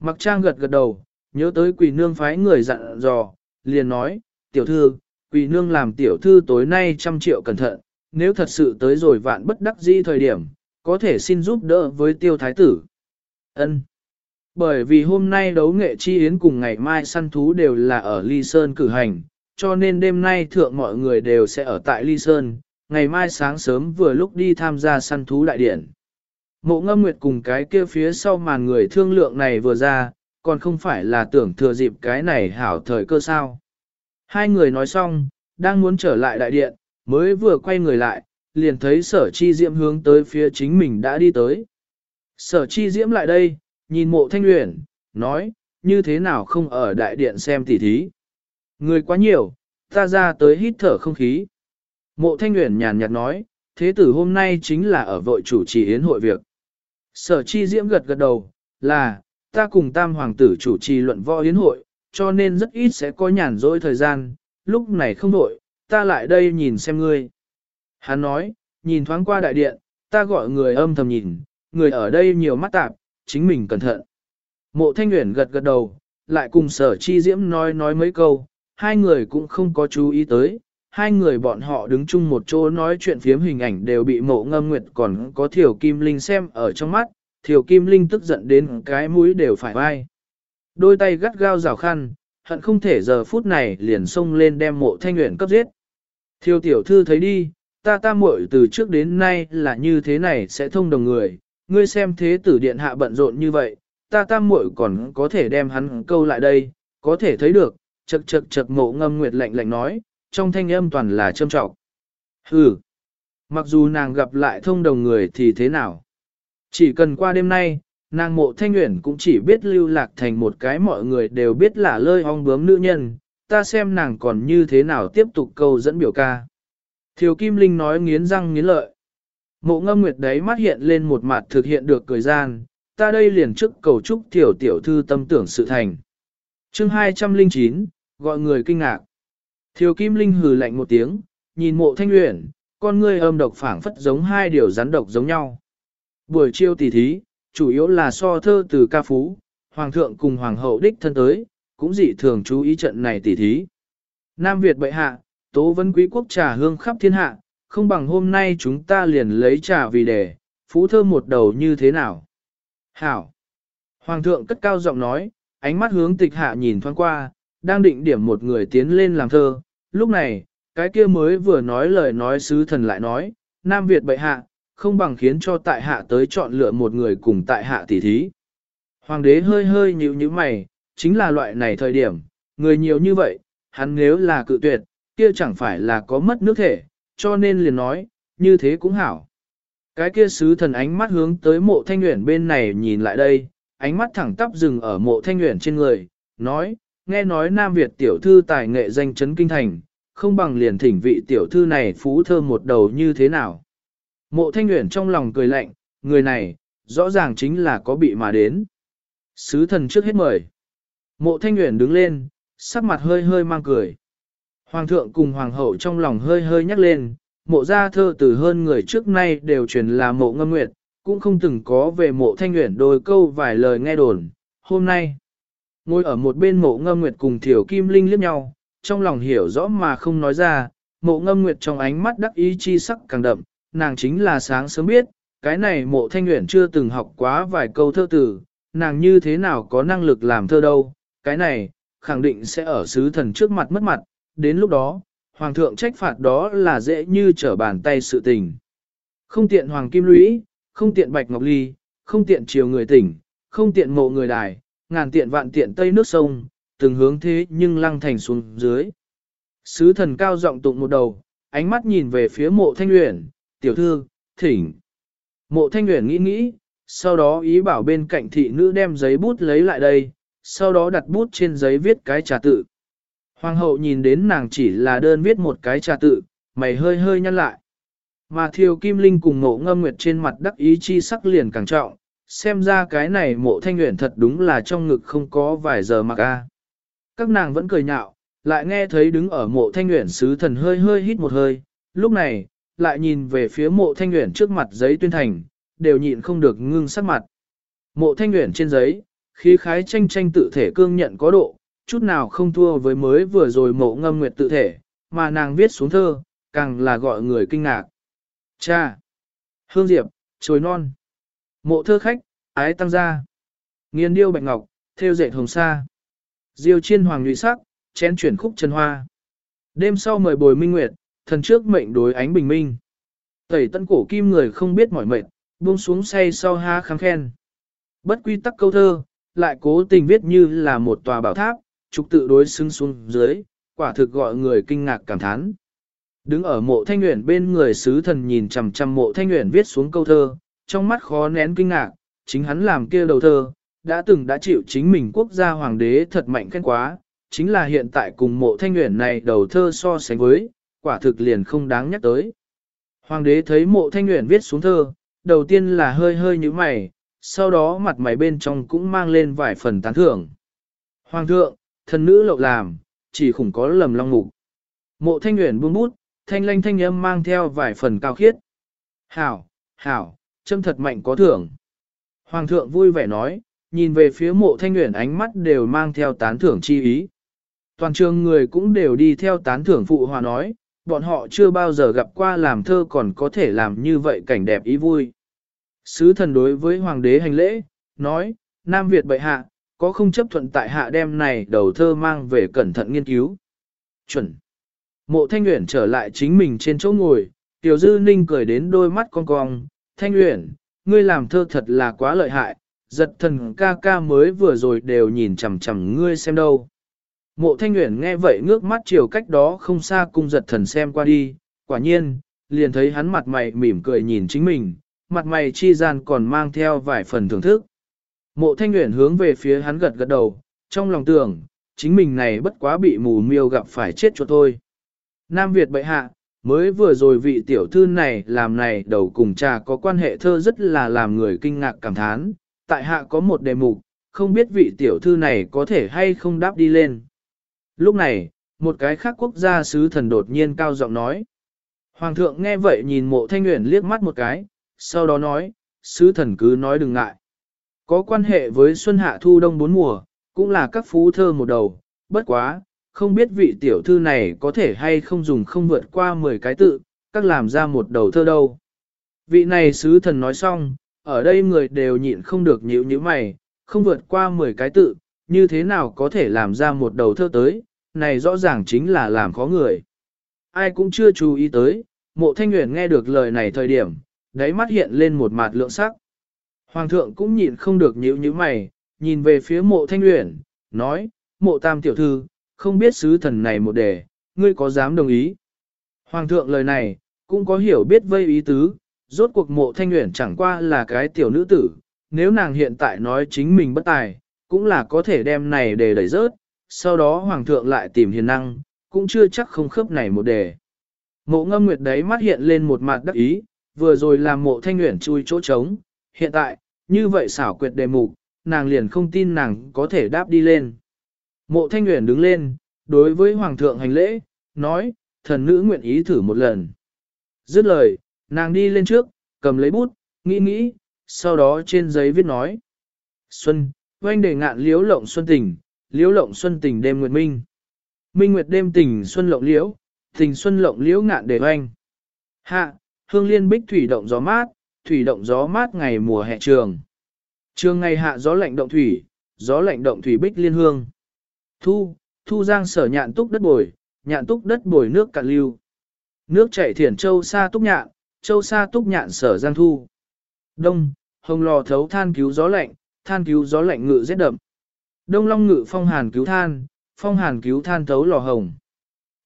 Mặc trang gật gật đầu, nhớ tới quỳ nương phái người dặn dò, liền nói, tiểu thư, quỳ nương làm tiểu thư tối nay trăm triệu cẩn thận, nếu thật sự tới rồi vạn bất đắc di thời điểm, có thể xin giúp đỡ với tiêu thái tử. Ân. Bởi vì hôm nay đấu nghệ chi yến cùng ngày mai săn thú đều là ở Ly Sơn cử hành, cho nên đêm nay thượng mọi người đều sẽ ở tại Ly Sơn, ngày mai sáng sớm vừa lúc đi tham gia săn thú đại điển. Mộ ngâm nguyệt cùng cái kia phía sau màn người thương lượng này vừa ra, còn không phải là tưởng thừa dịp cái này hảo thời cơ sao. Hai người nói xong, đang muốn trở lại đại điện, mới vừa quay người lại, liền thấy sở chi diễm hướng tới phía chính mình đã đi tới. Sở chi diễm lại đây, nhìn mộ thanh luyện, nói, như thế nào không ở đại điện xem tỉ thí. Người quá nhiều, ta ra tới hít thở không khí. Mộ thanh luyện nhàn nhạt nói, thế tử hôm nay chính là ở vội chủ trì yến hội việc. Sở chi diễm gật gật đầu, là, ta cùng tam hoàng tử chủ trì luận võ yến hội, cho nên rất ít sẽ có nhàn rỗi thời gian, lúc này không đổi, ta lại đây nhìn xem ngươi. Hắn nói, nhìn thoáng qua đại điện, ta gọi người âm thầm nhìn, người ở đây nhiều mắt tạp, chính mình cẩn thận. Mộ thanh Nguyễn gật gật đầu, lại cùng sở chi diễm nói nói mấy câu, hai người cũng không có chú ý tới, hai người bọn họ đứng chung một chỗ nói chuyện phiếm hình ảnh đều bị mộ ngâm nguyệt còn có thiểu kim linh xem ở trong mắt, thiểu kim linh tức giận đến cái mũi đều phải vai. Đôi tay gắt gao rào khăn, hận không thể giờ phút này liền xông lên đem mộ thanh nguyện cấp giết. Thiêu tiểu thư thấy đi, ta ta muội từ trước đến nay là như thế này sẽ thông đồng người, ngươi xem thế tử điện hạ bận rộn như vậy, ta ta muội còn có thể đem hắn câu lại đây, có thể thấy được, chật chật chật mộ ngâm nguyệt lạnh lạnh nói, trong thanh âm toàn là châm trọng. Hừ, mặc dù nàng gặp lại thông đồng người thì thế nào? Chỉ cần qua đêm nay, nàng mộ thanh nguyện cũng chỉ biết lưu lạc thành một cái mọi người đều biết là lơi ong bướm nữ nhân, ta xem nàng còn như thế nào tiếp tục câu dẫn biểu ca. Thiều Kim Linh nói nghiến răng nghiến lợi. Mộ ngâm nguyệt đấy mắt hiện lên một mặt thực hiện được cười gian, ta đây liền trước cầu chúc tiểu tiểu thư tâm tưởng sự thành. chương 209, gọi người kinh ngạc. Thiều Kim Linh hừ lạnh một tiếng, nhìn mộ thanh nguyện, con ngươi âm độc phảng phất giống hai điều rắn độc giống nhau. Buổi chiêu tỷ thí, chủ yếu là so thơ từ ca phú, hoàng thượng cùng hoàng hậu đích thân tới, cũng dị thường chú ý trận này tỷ thí. Nam Việt bệ hạ, tố vấn quý quốc trà hương khắp thiên hạ, không bằng hôm nay chúng ta liền lấy trà vì đề, phú thơ một đầu như thế nào. Hảo! Hoàng thượng cất cao giọng nói, ánh mắt hướng tịch hạ nhìn thoáng qua, đang định điểm một người tiến lên làm thơ. Lúc này, cái kia mới vừa nói lời nói sứ thần lại nói, Nam Việt bệ hạ, không bằng khiến cho tại hạ tới chọn lựa một người cùng tại hạ tỷ thí. Hoàng đế hơi hơi nhíu như mày, chính là loại này thời điểm, người nhiều như vậy, hắn nếu là cự tuyệt, kia chẳng phải là có mất nước thể, cho nên liền nói, như thế cũng hảo. Cái kia sứ thần ánh mắt hướng tới mộ thanh nguyện bên này nhìn lại đây, ánh mắt thẳng tắp dừng ở mộ thanh nguyện trên người, nói, nghe nói Nam Việt tiểu thư tài nghệ danh chấn kinh thành, không bằng liền thỉnh vị tiểu thư này phú thơ một đầu như thế nào. Mộ thanh nguyện trong lòng cười lạnh, người này, rõ ràng chính là có bị mà đến. Sứ thần trước hết mời. Mộ thanh nguyện đứng lên, sắc mặt hơi hơi mang cười. Hoàng thượng cùng hoàng hậu trong lòng hơi hơi nhắc lên, mộ gia thơ từ hơn người trước nay đều truyền là mộ ngâm nguyệt, cũng không từng có về mộ thanh nguyện đôi câu vài lời nghe đồn. Hôm nay, ngồi ở một bên mộ ngâm nguyệt cùng thiểu kim linh liếc nhau, trong lòng hiểu rõ mà không nói ra, mộ ngâm nguyệt trong ánh mắt đắc ý chi sắc càng đậm, nàng chính là sáng sớm biết, cái này mộ thanh nguyện chưa từng học quá vài câu thơ tử nàng như thế nào có năng lực làm thơ đâu, cái này, khẳng định sẽ ở sứ thần trước mặt mất mặt, đến lúc đó, hoàng thượng trách phạt đó là dễ như trở bàn tay sự tình. Không tiện hoàng kim lũy, không tiện bạch ngọc ly, không tiện chiều người tỉnh, không tiện mộ người đài, ngàn tiện vạn tiện tây nước sông, từng hướng thế nhưng lăng thành xuống dưới. Sứ thần cao giọng tụng một đầu, ánh mắt nhìn về phía mộ thanh luyện, tiểu thư, thỉnh. Mộ thanh nguyện nghĩ nghĩ, sau đó ý bảo bên cạnh thị nữ đem giấy bút lấy lại đây, sau đó đặt bút trên giấy viết cái trà tự. Hoàng hậu nhìn đến nàng chỉ là đơn viết một cái trà tự, mày hơi hơi nhăn lại. Mà thiều kim linh cùng mộ ngâm nguyệt trên mặt đắc ý chi sắc liền càng trọng, xem ra cái này mộ thanh nguyện thật đúng là trong ngực không có vài giờ mặc a. Các nàng vẫn cười nhạo, lại nghe thấy đứng ở mộ thanh nguyện sứ thần hơi hơi hít một hơi, lúc này, lại nhìn về phía mộ thanh nguyện trước mặt giấy tuyên thành, đều nhịn không được ngưng sắc mặt. Mộ thanh nguyện trên giấy, khí khái tranh tranh tự thể cương nhận có độ, chút nào không thua với mới vừa rồi mộ ngâm nguyệt tự thể, mà nàng viết xuống thơ, càng là gọi người kinh ngạc. Cha! Hương Diệp, trồi non. Mộ thơ khách, ái tăng gia. Nghiên điêu bạch ngọc, theo dệt hồng sa. Diêu chiên hoàng nhụy sắc, chén chuyển khúc chân hoa. Đêm sau mời bồi minh nguyệt, thần trước mệnh đối ánh bình minh. Tẩy tân cổ kim người không biết mỏi mệt, buông xuống say sau ha kháng khen. Bất quy tắc câu thơ, lại cố tình viết như là một tòa bảo tháp, trục tự đối xứng xuống dưới, quả thực gọi người kinh ngạc cảm thán. Đứng ở mộ thanh nguyện bên người sứ thần nhìn chằm chằm mộ thanh nguyện viết xuống câu thơ, trong mắt khó nén kinh ngạc, chính hắn làm kia đầu thơ, đã từng đã chịu chính mình quốc gia hoàng đế thật mạnh khen quá, chính là hiện tại cùng mộ thanh nguyện này đầu thơ so sánh với, quả thực liền không đáng nhắc tới. Hoàng đế thấy mộ thanh nguyện viết xuống thơ, đầu tiên là hơi hơi như mày, sau đó mặt mày bên trong cũng mang lên vài phần tán thưởng. Hoàng thượng, thần nữ lậu làm, chỉ khủng có lầm long mục. Mộ thanh nguyện buông bút, thanh lanh thanh âm mang theo vài phần cao khiết. Hảo, hảo, châm thật mạnh có thưởng. Hoàng thượng vui vẻ nói, nhìn về phía mộ thanh nguyện ánh mắt đều mang theo tán thưởng chi ý. Toàn trường người cũng đều đi theo tán thưởng phụ hòa nói, bọn họ chưa bao giờ gặp qua làm thơ còn có thể làm như vậy cảnh đẹp ý vui. Sứ thần đối với hoàng đế hành lễ, nói, Nam Việt bệ hạ, có không chấp thuận tại hạ đem này đầu thơ mang về cẩn thận nghiên cứu. Chuẩn. Mộ Thanh Uyển trở lại chính mình trên chỗ ngồi, Tiểu Dư Ninh cười đến đôi mắt con cong, Thanh Uyển, ngươi làm thơ thật là quá lợi hại, giật thần ca ca mới vừa rồi đều nhìn chằm chằm ngươi xem đâu. Mộ Thanh Uyển nghe vậy ngước mắt chiều cách đó không xa cung giật thần xem qua đi, quả nhiên, liền thấy hắn mặt mày mỉm cười nhìn chính mình, mặt mày chi gian còn mang theo vài phần thưởng thức. Mộ Thanh Uyển hướng về phía hắn gật gật đầu, trong lòng tưởng, chính mình này bất quá bị mù miêu gặp phải chết cho thôi. Nam Việt bệ hạ, mới vừa rồi vị tiểu thư này làm này đầu cùng trà có quan hệ thơ rất là làm người kinh ngạc cảm thán, tại hạ có một đề mục, không biết vị tiểu thư này có thể hay không đáp đi lên. Lúc này, một cái khác quốc gia sứ thần đột nhiên cao giọng nói. Hoàng thượng nghe vậy nhìn mộ thanh nguyện liếc mắt một cái, sau đó nói, sứ thần cứ nói đừng ngại. Có quan hệ với xuân hạ thu đông bốn mùa, cũng là các phú thơ một đầu, bất quá, không biết vị tiểu thư này có thể hay không dùng không vượt qua 10 cái tự, các làm ra một đầu thơ đâu. Vị này sứ thần nói xong, ở đây người đều nhịn không được nhíu như mày, không vượt qua 10 cái tự, như thế nào có thể làm ra một đầu thơ tới, này rõ ràng chính là làm khó người. Ai cũng chưa chú ý tới, mộ thanh nguyện nghe được lời này thời điểm, đáy mắt hiện lên một mặt lượng sắc. Hoàng thượng cũng nhịn không được nhíu như mày, nhìn về phía mộ thanh nguyện, nói, mộ tam tiểu thư, không biết sứ thần này một đề, ngươi có dám đồng ý? Hoàng thượng lời này, cũng có hiểu biết vây ý tứ, rốt cuộc mộ thanh nguyện chẳng qua là cái tiểu nữ tử, nếu nàng hiện tại nói chính mình bất tài, cũng là có thể đem này để đẩy rớt, sau đó hoàng thượng lại tìm hiền năng, cũng chưa chắc không khớp này một đề. Mộ ngâm nguyệt đấy mắt hiện lên một mặt đắc ý, vừa rồi làm mộ thanh nguyện chui chỗ trống, hiện tại, như vậy xảo quyệt đề mục, nàng liền không tin nàng có thể đáp đi lên. Mộ thanh nguyện đứng lên, đối với hoàng thượng hành lễ, nói, thần nữ nguyện ý thử một lần. Dứt lời, nàng đi lên trước, cầm lấy bút, nghĩ nghĩ, sau đó trên giấy viết nói. Xuân, oanh đề ngạn liếu lộng xuân tình, Liễu lộng xuân tình đêm nguyệt minh. Minh nguyệt đêm tình xuân lộng liễu, tình xuân lộng liễu ngạn đề oanh. Hạ, hương liên bích thủy động gió mát, thủy động gió mát ngày mùa hè trường. Trường ngày hạ gió lạnh động thủy, gió lạnh động thủy bích liên hương. Thu, thu giang sở nhạn túc đất bồi, nhạn túc đất bồi nước cạn lưu. Nước chảy thiển châu xa túc nhạn, châu xa túc nhạn sở giang thu. Đông, hồng lò thấu than cứu gió lạnh, than cứu gió lạnh ngự rét đậm. Đông long ngự phong hàn cứu than, phong hàn cứu than thấu lò hồng.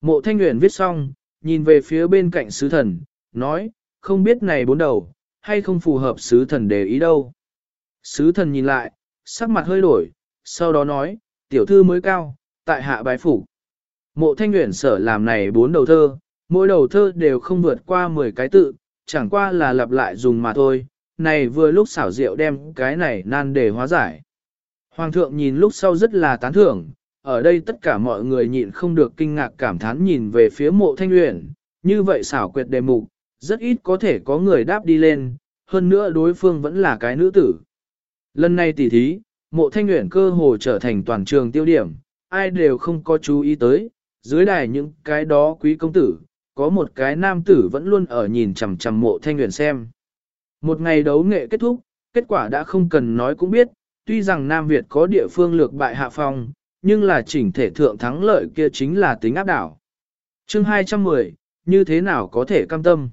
Mộ thanh nguyện viết xong, nhìn về phía bên cạnh sứ thần, nói, không biết này bốn đầu, hay không phù hợp sứ thần đề ý đâu. Sứ thần nhìn lại, sắc mặt hơi đổi, sau đó nói, tiểu thư mới cao, tại hạ bái phủ. Mộ thanh nguyện sở làm này bốn đầu thơ, mỗi đầu thơ đều không vượt qua 10 cái tự, chẳng qua là lặp lại dùng mà thôi, này vừa lúc xảo diệu đem cái này nan để hóa giải. Hoàng thượng nhìn lúc sau rất là tán thưởng, ở đây tất cả mọi người nhịn không được kinh ngạc cảm thán nhìn về phía mộ thanh uyển, như vậy xảo quyệt đề mục, rất ít có thể có người đáp đi lên, hơn nữa đối phương vẫn là cái nữ tử. Lần này tỉ thí, mộ thanh uyển cơ hồ trở thành toàn trường tiêu điểm, ai đều không có chú ý tới, dưới đài những cái đó quý công tử, có một cái nam tử vẫn luôn ở nhìn chằm chằm mộ thanh nguyện xem. Một ngày đấu nghệ kết thúc, kết quả đã không cần nói cũng biết, tuy rằng Nam Việt có địa phương lược bại hạ phong, nhưng là chỉnh thể thượng thắng lợi kia chính là tính áp đảo. chương 210, như thế nào có thể cam tâm?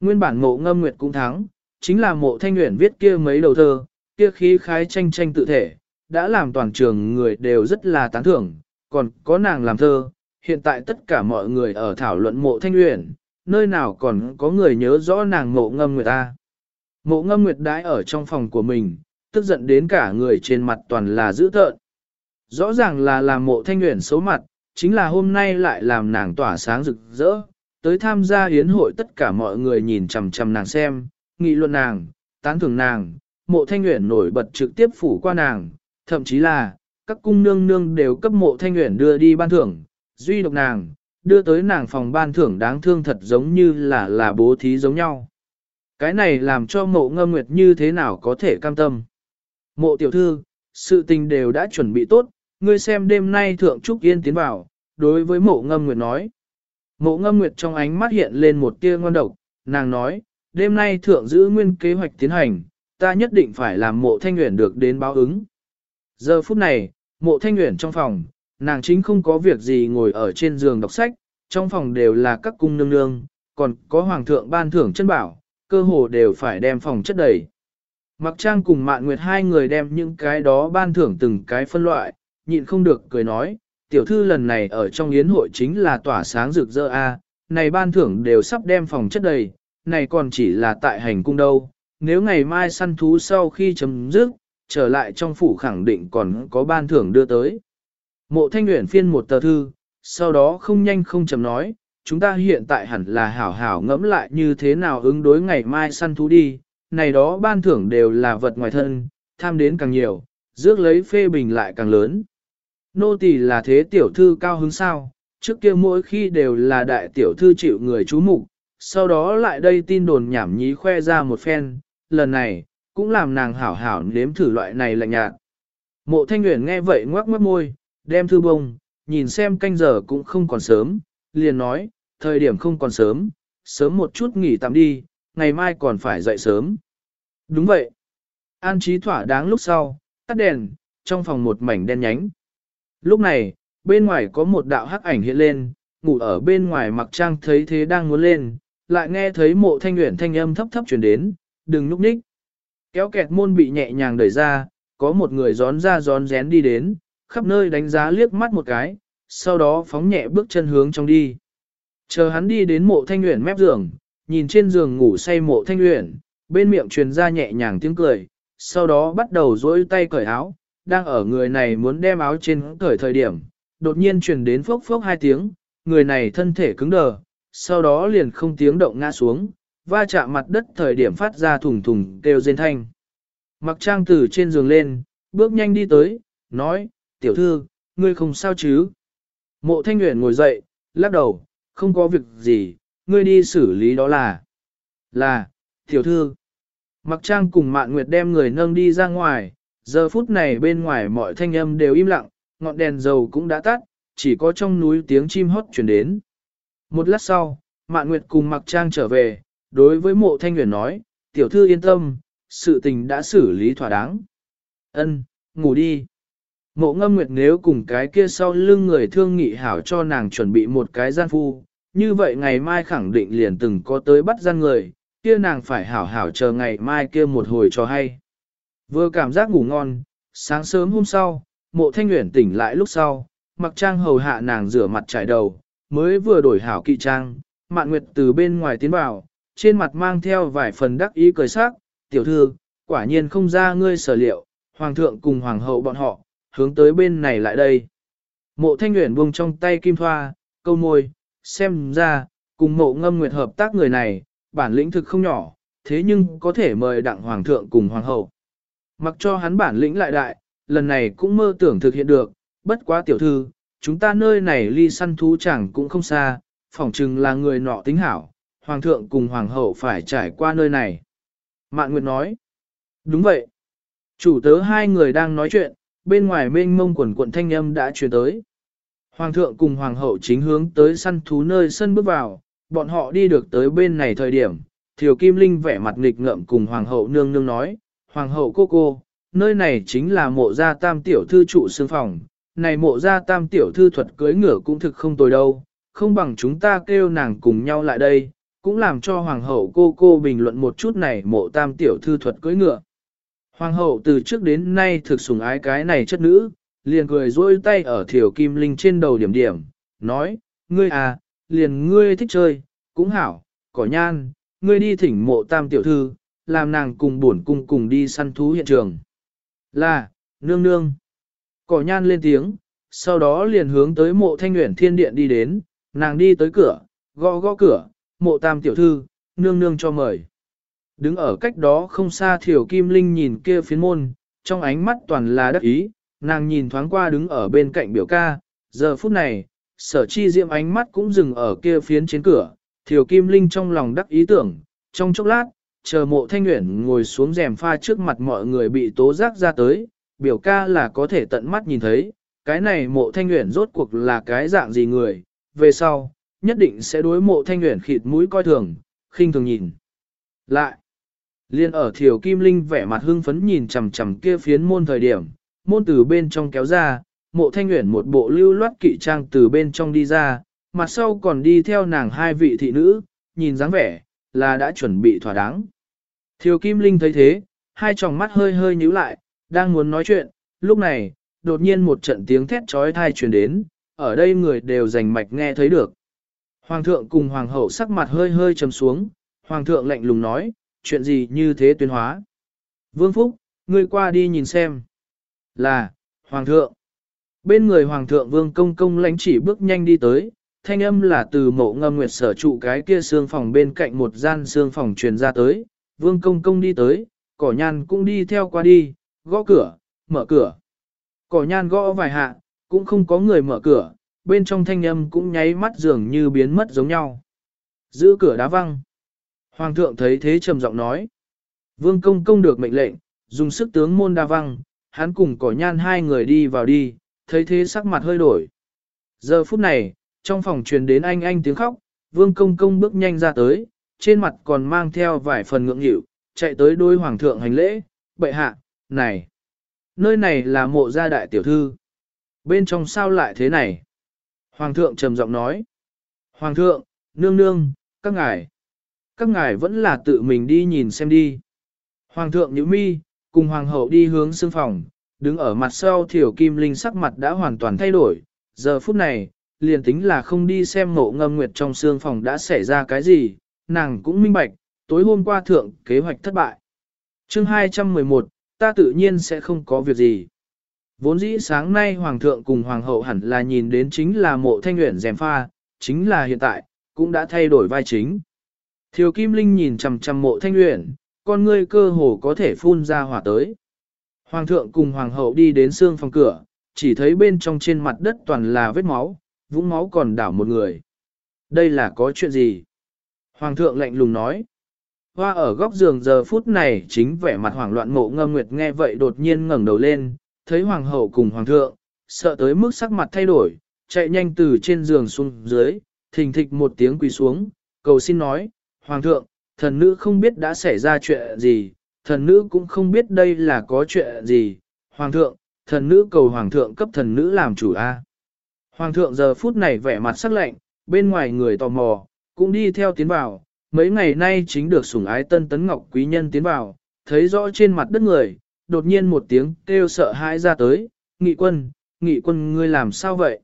Nguyên bản mộ ngâm nguyệt cũng thắng, chính là mộ thanh nguyện viết kia mấy đầu thơ, kia khí khái tranh tranh tự thể, đã làm toàn trường người đều rất là tán thưởng, còn có nàng làm thơ, hiện tại tất cả mọi người ở thảo luận mộ thanh nguyện, nơi nào còn có người nhớ rõ nàng mộ ngâm Nguyệt ta. Mộ ngâm nguyệt đãi ở trong phòng của mình, tức giận đến cả người trên mặt toàn là dữ tợn. Rõ ràng là làm mộ thanh nguyện xấu mặt, chính là hôm nay lại làm nàng tỏa sáng rực rỡ, tới tham gia hiến hội tất cả mọi người nhìn chằm chằm nàng xem, nghị luận nàng, tán thưởng nàng, mộ thanh nguyện nổi bật trực tiếp phủ qua nàng, thậm chí là, các cung nương nương đều cấp mộ thanh nguyện đưa đi ban thưởng, duy độc nàng, đưa tới nàng phòng ban thưởng đáng thương thật giống như là là bố thí giống nhau. Cái này làm cho mộ ngâm nguyệt như thế nào có thể cam tâm. Mộ tiểu thư, sự tình đều đã chuẩn bị tốt, ngươi xem đêm nay thượng trúc yên tiến vào, đối với mộ ngâm nguyệt nói. Mộ ngâm nguyệt trong ánh mắt hiện lên một tia ngon độc, nàng nói, đêm nay thượng giữ nguyên kế hoạch tiến hành, ta nhất định phải làm mộ thanh nguyện được đến báo ứng. Giờ phút này, mộ thanh nguyện trong phòng, nàng chính không có việc gì ngồi ở trên giường đọc sách, trong phòng đều là các cung nương nương, còn có hoàng thượng ban thưởng chân bảo, cơ hồ đều phải đem phòng chất đầy. Mặc trang cùng mạn nguyệt hai người đem những cái đó ban thưởng từng cái phân loại, nhịn không được cười nói, tiểu thư lần này ở trong yến hội chính là tỏa sáng rực rỡ a, này ban thưởng đều sắp đem phòng chất đầy, này còn chỉ là tại hành cung đâu, nếu ngày mai săn thú sau khi chấm dứt, trở lại trong phủ khẳng định còn có ban thưởng đưa tới. Mộ thanh nguyện phiên một tờ thư, sau đó không nhanh không chậm nói, chúng ta hiện tại hẳn là hảo hảo ngẫm lại như thế nào ứng đối ngày mai săn thú đi, này đó ban thưởng đều là vật ngoài thân, tham đến càng nhiều, rước lấy phê bình lại càng lớn. Nô tỳ là thế tiểu thư cao hứng sao, trước kia mỗi khi đều là đại tiểu thư chịu người chú mục, sau đó lại đây tin đồn nhảm nhí khoe ra một phen, lần này, cũng làm nàng hảo hảo nếm thử loại này lạnh nhạt. Mộ thanh nguyện nghe vậy ngoác mất môi, đem thư bông, nhìn xem canh giờ cũng không còn sớm, liền nói, thời điểm không còn sớm, sớm một chút nghỉ tạm đi, ngày mai còn phải dậy sớm. Đúng vậy. An trí thỏa đáng lúc sau, tắt đèn, trong phòng một mảnh đen nhánh. Lúc này, bên ngoài có một đạo hắc ảnh hiện lên, ngủ ở bên ngoài mặc trang thấy thế đang muốn lên, lại nghe thấy mộ thanh nguyện thanh âm thấp thấp chuyển đến, đừng núp ních. Kéo kẹt môn bị nhẹ nhàng đẩy ra, có một người gión ra gión rén đi đến, khắp nơi đánh giá liếc mắt một cái, sau đó phóng nhẹ bước chân hướng trong đi. Chờ hắn đi đến mộ thanh nguyện mép giường, nhìn trên giường ngủ say mộ thanh uyển, bên miệng truyền ra nhẹ nhàng tiếng cười, sau đó bắt đầu dỗi tay cởi áo, đang ở người này muốn đem áo trên cởi thời điểm, đột nhiên truyền đến phốc phốc hai tiếng, người này thân thể cứng đờ, sau đó liền không tiếng động ngã xuống, va chạm mặt đất thời điểm phát ra thùng thùng kêu rên thanh. Mặc trang từ trên giường lên, bước nhanh đi tới, nói, tiểu thư, ngươi không sao chứ? Mộ thanh nguyện ngồi dậy, lắc đầu, không có việc gì, ngươi đi xử lý đó là. Là, tiểu thư. Mặc trang cùng mạn nguyệt đem người nâng đi ra ngoài, giờ phút này bên ngoài mọi thanh âm đều im lặng, ngọn đèn dầu cũng đã tắt, chỉ có trong núi tiếng chim hót chuyển đến. Một lát sau, mạn nguyệt cùng mặc trang trở về, đối với mộ thanh nguyệt nói, tiểu thư yên tâm, sự tình đã xử lý thỏa đáng. Ân, ngủ đi. Mộ ngâm nguyệt nếu cùng cái kia sau lưng người thương nghị hảo cho nàng chuẩn bị một cái gian phu, như vậy ngày mai khẳng định liền từng có tới bắt gian người, kia nàng phải hảo hảo chờ ngày mai kia một hồi cho hay. Vừa cảm giác ngủ ngon, sáng sớm hôm sau, mộ thanh nguyện tỉnh lại lúc sau, mặc trang hầu hạ nàng rửa mặt trải đầu, mới vừa đổi hảo kỵ trang, mạn nguyệt từ bên ngoài tiến vào, trên mặt mang theo vài phần đắc ý cười sắc, tiểu thư, quả nhiên không ra ngươi sở liệu, hoàng thượng cùng hoàng hậu bọn họ, hướng tới bên này lại đây. Mộ thanh nguyện buông trong tay kim thoa, câu môi, xem ra, cùng mộ ngâm nguyệt hợp tác người này, bản lĩnh thực không nhỏ, thế nhưng có thể mời đặng hoàng thượng cùng hoàng hậu. Mặc cho hắn bản lĩnh lại đại, lần này cũng mơ tưởng thực hiện được, bất quá tiểu thư, chúng ta nơi này ly săn thú chẳng cũng không xa, phỏng chừng là người nọ tính hảo, hoàng thượng cùng hoàng hậu phải trải qua nơi này. Mạn Nguyệt nói, đúng vậy. Chủ tớ hai người đang nói chuyện, bên ngoài mênh mông quần quận thanh âm đã truyền tới. Hoàng thượng cùng hoàng hậu chính hướng tới săn thú nơi sân bước vào, bọn họ đi được tới bên này thời điểm. Thiều Kim Linh vẻ mặt nghịch ngợm cùng hoàng hậu nương nương nói, hoàng hậu cô cô, nơi này chính là mộ gia tam tiểu thư trụ xương phòng, này mộ gia tam tiểu thư thuật cưới ngựa cũng thực không tồi đâu, không bằng chúng ta kêu nàng cùng nhau lại đây, cũng làm cho hoàng hậu cô cô bình luận một chút này mộ tam tiểu thư thuật cưới ngựa. Hoàng hậu từ trước đến nay thực sủng ái cái này chất nữ, liền cười dôi tay ở thiểu kim linh trên đầu điểm điểm, nói, ngươi à, liền ngươi thích chơi, cũng hảo, cỏ nhan, ngươi đi thỉnh mộ tam tiểu thư, làm nàng cùng buồn cung cùng đi săn thú hiện trường. Là, nương nương. Cỏ nhan lên tiếng, sau đó liền hướng tới mộ thanh nguyện thiên điện đi đến, nàng đi tới cửa, gõ gõ cửa, mộ tam tiểu thư, nương nương cho mời. Đứng ở cách đó không xa thiểu kim linh nhìn kia phiến môn, trong ánh mắt toàn là đắc ý, nàng nhìn thoáng qua đứng ở bên cạnh biểu ca, giờ phút này, sở chi diệm ánh mắt cũng dừng ở kia phiến trên cửa, thiểu kim linh trong lòng đắc ý tưởng, trong chốc lát, chờ mộ thanh nguyện ngồi xuống rèm pha trước mặt mọi người bị tố giác ra tới, biểu ca là có thể tận mắt nhìn thấy, cái này mộ thanh nguyện rốt cuộc là cái dạng gì người, về sau, nhất định sẽ đối mộ thanh nguyện khịt mũi coi thường, khinh thường nhìn. Lại, liên ở thiểu kim linh vẻ mặt hưng phấn nhìn chằm chằm kia phiến môn thời điểm, môn từ bên trong kéo ra, mộ thanh nguyện một bộ lưu loát kỵ trang từ bên trong đi ra, mặt sau còn đi theo nàng hai vị thị nữ, nhìn dáng vẻ, là đã chuẩn bị thỏa đáng. Thiều Kim Linh thấy thế, hai tròng mắt hơi hơi nhíu lại, đang muốn nói chuyện, lúc này, đột nhiên một trận tiếng thét trói thai truyền đến, ở đây người đều rành mạch nghe thấy được. Hoàng thượng cùng hoàng hậu sắc mặt hơi hơi trầm xuống, hoàng thượng lạnh lùng nói, chuyện gì như thế tuyên hóa. Vương Phúc, ngươi qua đi nhìn xem. Là, hoàng thượng. Bên người hoàng thượng vương công công lãnh chỉ bước nhanh đi tới, thanh âm là từ mộ ngâm nguyệt sở trụ cái kia xương phòng bên cạnh một gian xương phòng truyền ra tới, vương công công đi tới, cỏ nhan cũng đi theo qua đi, gõ cửa, mở cửa. Cỏ nhan gõ vài hạ, cũng không có người mở cửa, bên trong thanh âm cũng nháy mắt dường như biến mất giống nhau. Giữ cửa đá văng. Hoàng thượng thấy thế trầm giọng nói. Vương công công được mệnh lệnh, dùng sức tướng môn đa văng, hắn cùng cỏ nhan hai người đi vào đi, thấy thế sắc mặt hơi đổi. Giờ phút này, trong phòng truyền đến anh anh tiếng khóc, vương công công bước nhanh ra tới, trên mặt còn mang theo vài phần ngưỡng nghịu, chạy tới đôi hoàng thượng hành lễ, bệ hạ, này, nơi này là mộ gia đại tiểu thư. Bên trong sao lại thế này? Hoàng thượng trầm giọng nói. Hoàng thượng, nương nương, các ngài. Các ngài vẫn là tự mình đi nhìn xem đi. Hoàng thượng nhíu mi, cùng hoàng hậu đi hướng xương phòng, đứng ở mặt sau thiểu kim linh sắc mặt đã hoàn toàn thay đổi. Giờ phút này, liền tính là không đi xem mộ ngâm nguyệt trong xương phòng đã xảy ra cái gì, nàng cũng minh bạch, tối hôm qua thượng kế hoạch thất bại. chương 211, ta tự nhiên sẽ không có việc gì. Vốn dĩ sáng nay Hoàng thượng cùng Hoàng hậu hẳn là nhìn đến chính là mộ thanh nguyện dèm pha, chính là hiện tại, cũng đã thay đổi vai chính. Thiều Kim Linh nhìn chằm chằm mộ thanh nguyện, con ngươi cơ hồ có thể phun ra hỏa tới. Hoàng thượng cùng Hoàng hậu đi đến xương phòng cửa, chỉ thấy bên trong trên mặt đất toàn là vết máu, vũng máu còn đảo một người. Đây là có chuyện gì? Hoàng thượng lạnh lùng nói. Hoa ở góc giường giờ phút này chính vẻ mặt hoảng loạn mộ ngâm nguyệt nghe vậy đột nhiên ngẩng đầu lên, thấy hoàng hậu cùng hoàng thượng, sợ tới mức sắc mặt thay đổi, chạy nhanh từ trên giường xuống dưới, thình thịch một tiếng quỳ xuống, cầu xin nói, hoàng thượng, thần nữ không biết đã xảy ra chuyện gì, thần nữ cũng không biết đây là có chuyện gì, hoàng thượng, thần nữ cầu hoàng thượng cấp thần nữ làm chủ a. Hoàng thượng giờ phút này vẻ mặt sắc lạnh, bên ngoài người tò mò, cũng đi theo tiến vào, mấy ngày nay chính được sủng ái tân tấn ngọc quý nhân tiến vào, thấy rõ trên mặt đất người, đột nhiên một tiếng kêu sợ hãi ra tới, nghị quân, nghị quân ngươi làm sao vậy?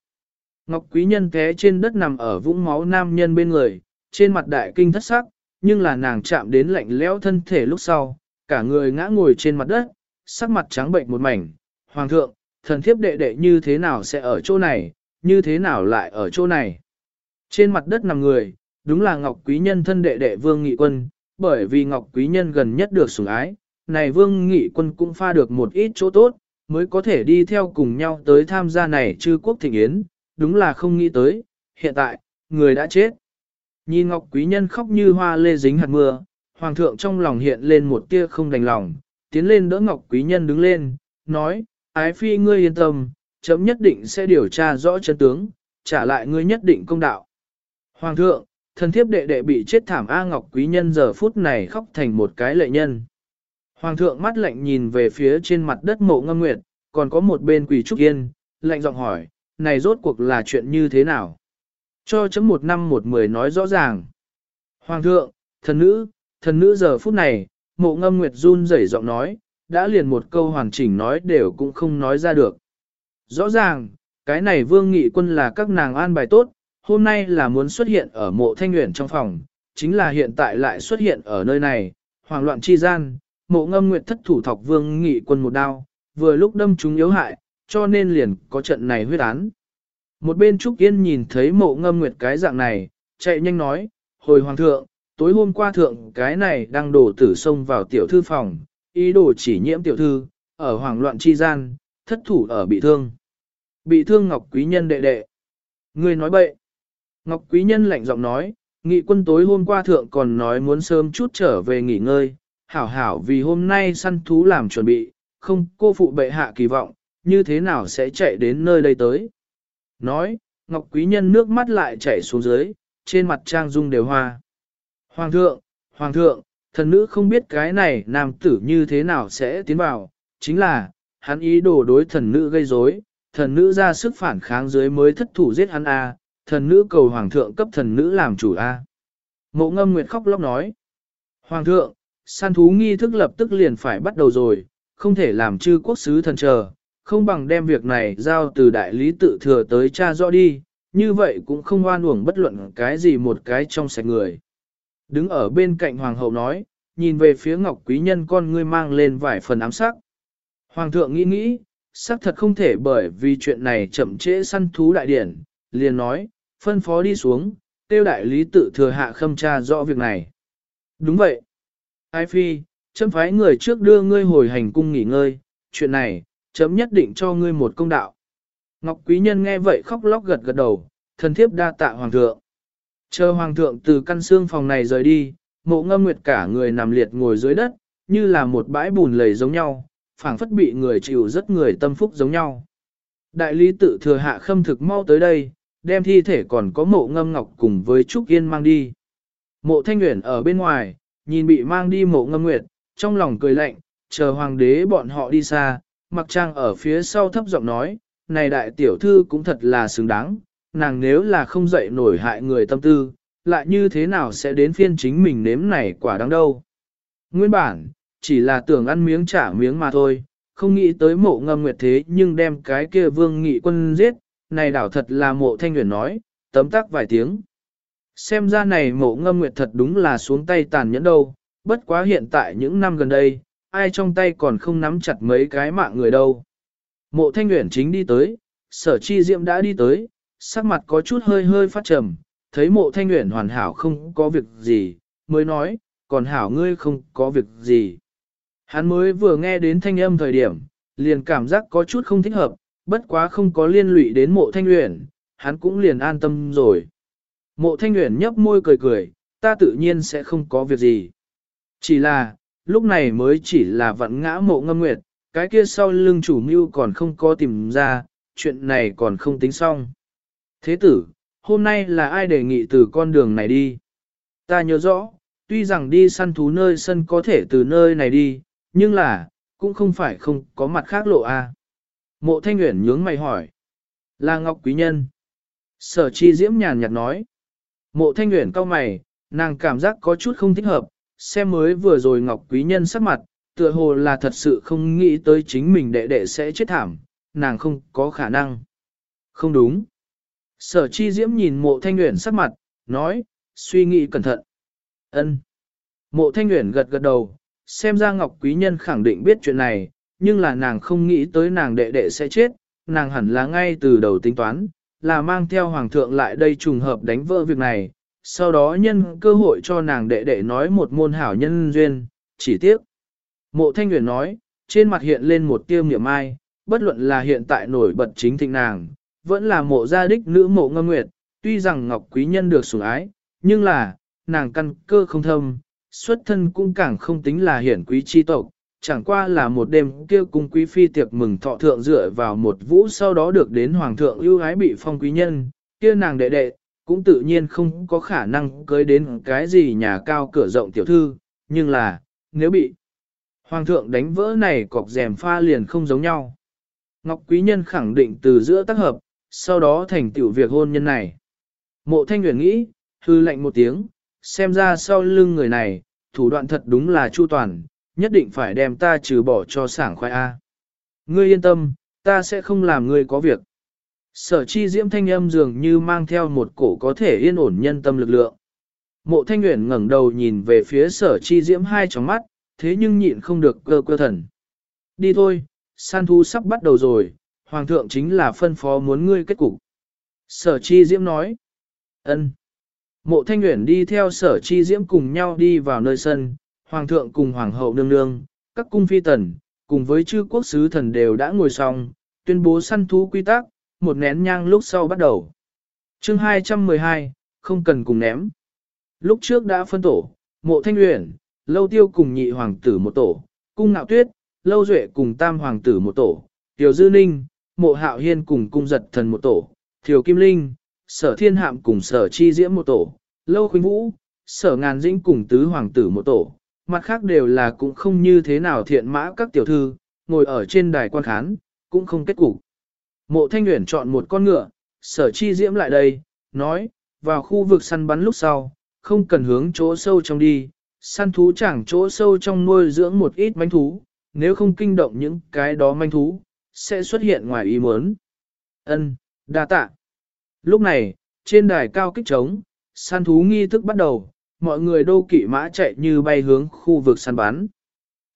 Ngọc quý nhân té trên đất nằm ở vũng máu nam nhân bên người, trên mặt đại kinh thất sắc, nhưng là nàng chạm đến lạnh lẽo thân thể lúc sau, cả người ngã ngồi trên mặt đất, sắc mặt trắng bệnh một mảnh. Hoàng thượng, thần thiếp đệ đệ như thế nào sẽ ở chỗ này, như thế nào lại ở chỗ này? Trên mặt đất nằm người, đúng là Ngọc Quý Nhân thân đệ đệ Vương Nghị Quân, bởi vì Ngọc Quý Nhân gần nhất được sủng ái, này Vương Nghị Quân cũng pha được một ít chỗ tốt, mới có thể đi theo cùng nhau tới tham gia này chư quốc thịnh yến, đúng là không nghĩ tới, hiện tại, người đã chết. Nhìn Ngọc Quý Nhân khóc như hoa lê dính hạt mưa, Hoàng thượng trong lòng hiện lên một tia không đành lòng, tiến lên đỡ Ngọc Quý Nhân đứng lên, nói, ái phi ngươi yên tâm, chấm nhất định sẽ điều tra rõ chân tướng, trả lại ngươi nhất định công đạo. Hoàng thượng, thần thiếp đệ đệ bị chết thảm A Ngọc Quý Nhân giờ phút này khóc thành một cái lệ nhân. Hoàng thượng mắt lạnh nhìn về phía trên mặt đất mộ ngâm nguyệt, còn có một bên quỷ trúc yên, lạnh giọng hỏi, này rốt cuộc là chuyện như thế nào? Cho chấm một năm một mười nói rõ ràng. Hoàng thượng, thần nữ, thần nữ giờ phút này, mộ ngâm nguyệt run rẩy giọng nói, đã liền một câu hoàn chỉnh nói đều cũng không nói ra được. Rõ ràng, cái này vương nghị quân là các nàng an bài tốt, hôm nay là muốn xuất hiện ở mộ thanh nguyện trong phòng, chính là hiện tại lại xuất hiện ở nơi này, hoàng loạn chi gian, mộ ngâm nguyệt thất thủ thọc vương nghị quân một đao, vừa lúc đâm chúng yếu hại, cho nên liền có trận này huyết án. Một bên Trúc Yên nhìn thấy mộ ngâm nguyệt cái dạng này, chạy nhanh nói, hồi hoàng thượng, tối hôm qua thượng cái này đang đổ tử sông vào tiểu thư phòng, ý đồ chỉ nhiễm tiểu thư, ở hoàng loạn chi gian, thất thủ ở bị thương. Bị thương Ngọc Quý Nhân đệ đệ. Người nói bậy. Ngọc Quý Nhân lạnh giọng nói, nghị quân tối hôm qua thượng còn nói muốn sớm chút trở về nghỉ ngơi, hảo hảo vì hôm nay săn thú làm chuẩn bị, không cô phụ bệ hạ kỳ vọng, như thế nào sẽ chạy đến nơi đây tới. Nói, Ngọc Quý Nhân nước mắt lại chảy xuống dưới, trên mặt trang dung đều hoa. Hoàng thượng, Hoàng thượng, thần nữ không biết cái này nam tử như thế nào sẽ tiến vào, chính là, hắn ý đồ đối thần nữ gây rối, thần nữ ra sức phản kháng dưới mới thất thủ giết hắn a, thần nữ cầu hoàng thượng cấp thần nữ làm chủ a. Mộ ngâm nguyệt khóc lóc nói, Hoàng thượng, săn thú nghi thức lập tức liền phải bắt đầu rồi, không thể làm chư quốc sứ thần chờ, không bằng đem việc này giao từ đại lý tự thừa tới cha rõ đi, như vậy cũng không oan uổng bất luận cái gì một cái trong sạch người. Đứng ở bên cạnh hoàng hậu nói, nhìn về phía ngọc quý nhân con ngươi mang lên vài phần ám sắc. Hoàng thượng nghĩ nghĩ, xác thật không thể bởi vì chuyện này chậm trễ săn thú đại điển, liền nói, phân phó đi xuống, tiêu đại lý tự thừa hạ khâm tra rõ việc này. Đúng vậy. Ai phi, châm phái người trước đưa ngươi hồi hành cung nghỉ ngơi, chuyện này, chấm nhất định cho ngươi một công đạo. Ngọc Quý Nhân nghe vậy khóc lóc gật gật đầu, thần thiếp đa tạ hoàng thượng. Chờ hoàng thượng từ căn xương phòng này rời đi, mộ ngâm nguyệt cả người nằm liệt ngồi dưới đất, như là một bãi bùn lầy giống nhau, phảng phất bị người chịu rất người tâm phúc giống nhau. Đại lý tự thừa hạ khâm thực mau tới đây, đem thi thể còn có mộ ngâm ngọc cùng với Trúc Yên mang đi. Mộ thanh nguyện ở bên ngoài, nhìn bị mang đi mộ ngâm nguyệt, trong lòng cười lạnh, chờ hoàng đế bọn họ đi xa, mặc trang ở phía sau thấp giọng nói, này đại tiểu thư cũng thật là xứng đáng, nàng nếu là không dậy nổi hại người tâm tư, lại như thế nào sẽ đến phiên chính mình nếm này quả đáng đâu. Nguyên bản, chỉ là tưởng ăn miếng trả miếng mà thôi, không nghĩ tới mộ ngâm nguyệt thế nhưng đem cái kia vương nghị quân giết, này đảo thật là mộ thanh nguyện nói, tấm tắc vài tiếng. Xem ra này mộ ngâm nguyệt thật đúng là xuống tay tàn nhẫn đâu, bất quá hiện tại những năm gần đây, ai trong tay còn không nắm chặt mấy cái mạng người đâu. Mộ thanh nguyện chính đi tới, sở chi diệm đã đi tới, sắc mặt có chút hơi hơi phát trầm, thấy mộ thanh nguyện hoàn hảo không có việc gì, mới nói, còn hảo ngươi không có việc gì. Hắn mới vừa nghe đến thanh âm thời điểm, liền cảm giác có chút không thích hợp, bất quá không có liên lụy đến mộ thanh nguyện, hắn cũng liền an tâm rồi. Mộ thanh nguyện nhấp môi cười cười, ta tự nhiên sẽ không có việc gì. Chỉ là, lúc này mới chỉ là vận ngã mộ ngâm nguyệt, cái kia sau lưng chủ mưu còn không có tìm ra, chuyện này còn không tính xong. Thế tử, hôm nay là ai đề nghị từ con đường này đi? Ta nhớ rõ, tuy rằng đi săn thú nơi sân có thể từ nơi này đi, nhưng là, cũng không phải không có mặt khác lộ a. À. Mộ thanh uyển nhướng mày hỏi. Là Ngọc Quý Nhân. Sở chi diễm nhàn nhạt nói. Mộ thanh uyển cau mày, nàng cảm giác có chút không thích hợp, xem mới vừa rồi Ngọc Quý Nhân sắc mặt, tựa hồ là thật sự không nghĩ tới chính mình đệ đệ sẽ chết thảm, nàng không có khả năng. Không đúng. Sở chi diễm nhìn mộ thanh nguyện sắc mặt, nói, suy nghĩ cẩn thận. ân Mộ thanh nguyện gật gật đầu, xem ra Ngọc Quý Nhân khẳng định biết chuyện này, nhưng là nàng không nghĩ tới nàng đệ đệ sẽ chết, nàng hẳn là ngay từ đầu tính toán, là mang theo Hoàng thượng lại đây trùng hợp đánh vỡ việc này, sau đó nhân cơ hội cho nàng đệ đệ nói một môn hảo nhân duyên, chỉ tiếc. Mộ Thanh Nguyễn nói, trên mặt hiện lên một tiêu niệm ai, bất luận là hiện tại nổi bật chính thịnh nàng, vẫn là mộ gia đích nữ mộ ngâm nguyệt, tuy rằng Ngọc Quý Nhân được sủng ái, nhưng là, nàng căn cơ không thâm, xuất thân cũng càng không tính là hiển quý chi tộc, chẳng qua là một đêm kia cung quý phi tiệc mừng thọ thượng dựa vào một vũ sau đó được đến hoàng thượng ưu ái bị phong quý nhân, kia nàng đệ đệ, cũng tự nhiên không có khả năng cưới đến cái gì nhà cao cửa rộng tiểu thư, nhưng là, nếu bị hoàng thượng đánh vỡ này cọc rèm pha liền không giống nhau. Ngọc quý nhân khẳng định từ giữa tác hợp, sau đó thành tiểu việc hôn nhân này. Mộ thanh Nguyễn nghĩ, hư lệnh một tiếng, xem ra sau lưng người này, thủ đoạn thật đúng là chu toàn, nhất định phải đem ta trừ bỏ cho sảng khoai A. Ngươi yên tâm, ta sẽ không làm ngươi có việc. Sở chi diễm thanh âm dường như mang theo một cổ có thể yên ổn nhân tâm lực lượng. Mộ thanh nguyện ngẩng đầu nhìn về phía sở chi diễm hai tròng mắt, thế nhưng nhịn không được cơ cơ thần. Đi thôi, san thu sắp bắt đầu rồi, hoàng thượng chính là phân phó muốn ngươi kết cục. Sở chi diễm nói. ân. Mộ thanh nguyện đi theo sở chi diễm cùng nhau đi vào nơi sân, hoàng thượng cùng hoàng hậu nương nương, các cung phi tần, cùng với chư quốc sứ thần đều đã ngồi xong, tuyên bố săn thú quy tắc, một nén nhang lúc sau bắt đầu. chương 212, không cần cùng ném. Lúc trước đã phân tổ, mộ thanh uyển, lâu tiêu cùng nhị hoàng tử một tổ, cung ngạo tuyết, lâu duệ cùng tam hoàng tử một tổ, tiểu dư ninh, mộ hạo hiên cùng cung giật thần một tổ, thiều kim linh, sở thiên hạm cùng sở chi diễm một tổ, lâu khuynh vũ, sở ngàn dĩnh cùng tứ hoàng tử một tổ, mặt khác đều là cũng không như thế nào thiện mã các tiểu thư, ngồi ở trên đài quan khán, cũng không kết cục. Mộ thanh Uyển chọn một con ngựa, sở chi diễm lại đây, nói, vào khu vực săn bắn lúc sau, không cần hướng chỗ sâu trong đi, săn thú chẳng chỗ sâu trong nuôi dưỡng một ít manh thú, nếu không kinh động những cái đó manh thú, sẽ xuất hiện ngoài ý muốn. Ân, đa tạ. Lúc này, trên đài cao kích trống, săn thú nghi thức bắt đầu, mọi người đô kỵ mã chạy như bay hướng khu vực săn bắn.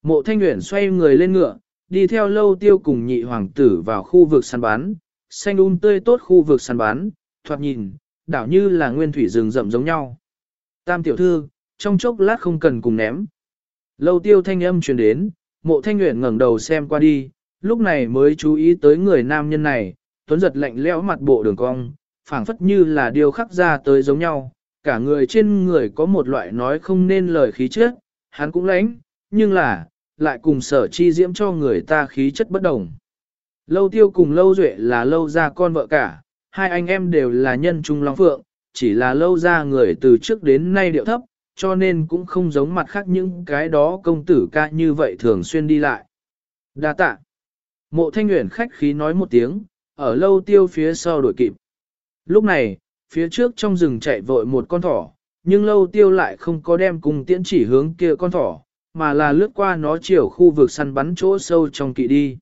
Mộ thanh Uyển xoay người lên ngựa, đi theo lâu tiêu cùng nhị hoàng tử vào khu vực săn bán, xanh un um tươi tốt khu vực săn bán, thoạt nhìn, đảo như là nguyên thủy rừng rậm giống nhau. Tam tiểu thư, trong chốc lát không cần cùng ném. Lâu tiêu thanh âm truyền đến, mộ thanh nguyện ngẩng đầu xem qua đi, lúc này mới chú ý tới người nam nhân này, tuấn giật lạnh lẽo mặt bộ đường cong, phảng phất như là điều khắc ra tới giống nhau, cả người trên người có một loại nói không nên lời khí chất, hắn cũng lãnh, nhưng là, lại cùng sở chi diễm cho người ta khí chất bất đồng. Lâu tiêu cùng lâu duệ là lâu ra con vợ cả, hai anh em đều là nhân trung long phượng, chỉ là lâu ra người từ trước đến nay điệu thấp, cho nên cũng không giống mặt khác những cái đó công tử ca như vậy thường xuyên đi lại. Đa tạ. Mộ thanh nguyện khách khí nói một tiếng, ở lâu tiêu phía sau đuổi kịp. Lúc này, phía trước trong rừng chạy vội một con thỏ, nhưng lâu tiêu lại không có đem cùng tiễn chỉ hướng kia con thỏ, mà là lướt qua nó chiều khu vực săn bắn chỗ sâu trong kỵ đi.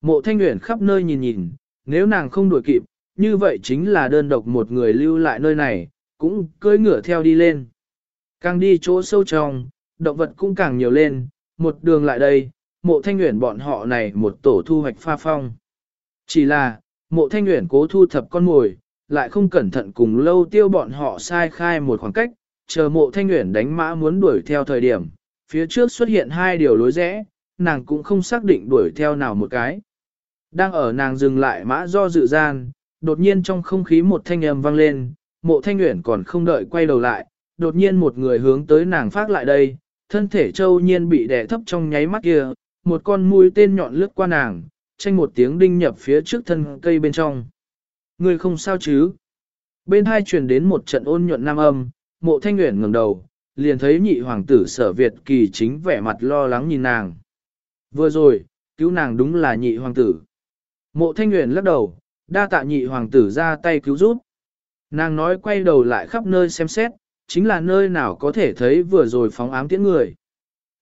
Mộ thanh nguyện khắp nơi nhìn nhìn, nếu nàng không đuổi kịp, như vậy chính là đơn độc một người lưu lại nơi này, cũng cưỡi ngựa theo đi lên. Càng đi chỗ sâu trong, động vật cũng càng nhiều lên, một đường lại đây, mộ thanh nguyện bọn họ này một tổ thu hoạch pha phong. Chỉ là, mộ thanh nguyện cố thu thập con mồi, lại không cẩn thận cùng lâu tiêu bọn họ sai khai một khoảng cách, chờ mộ thanh nguyện đánh mã muốn đuổi theo thời điểm, phía trước xuất hiện hai điều lối rẽ, nàng cũng không xác định đuổi theo nào một cái. Đang ở nàng dừng lại mã do dự gian, đột nhiên trong không khí một thanh âm vang lên, mộ thanh nguyện còn không đợi quay đầu lại, đột nhiên một người hướng tới nàng phát lại đây, thân thể châu nhiên bị đè thấp trong nháy mắt kia, một con mũi tên nhọn lướt qua nàng, tranh một tiếng đinh nhập phía trước thân cây bên trong. Người không sao chứ? Bên hai truyền đến một trận ôn nhuận nam âm, mộ thanh nguyện ngẩng đầu, liền thấy nhị hoàng tử sở Việt kỳ chính vẻ mặt lo lắng nhìn nàng. Vừa rồi, cứu nàng đúng là nhị hoàng tử. Mộ thanh nguyện lắc đầu, đa tạ nhị hoàng tử ra tay cứu giúp. Nàng nói quay đầu lại khắp nơi xem xét, chính là nơi nào có thể thấy vừa rồi phóng ám tiễn người.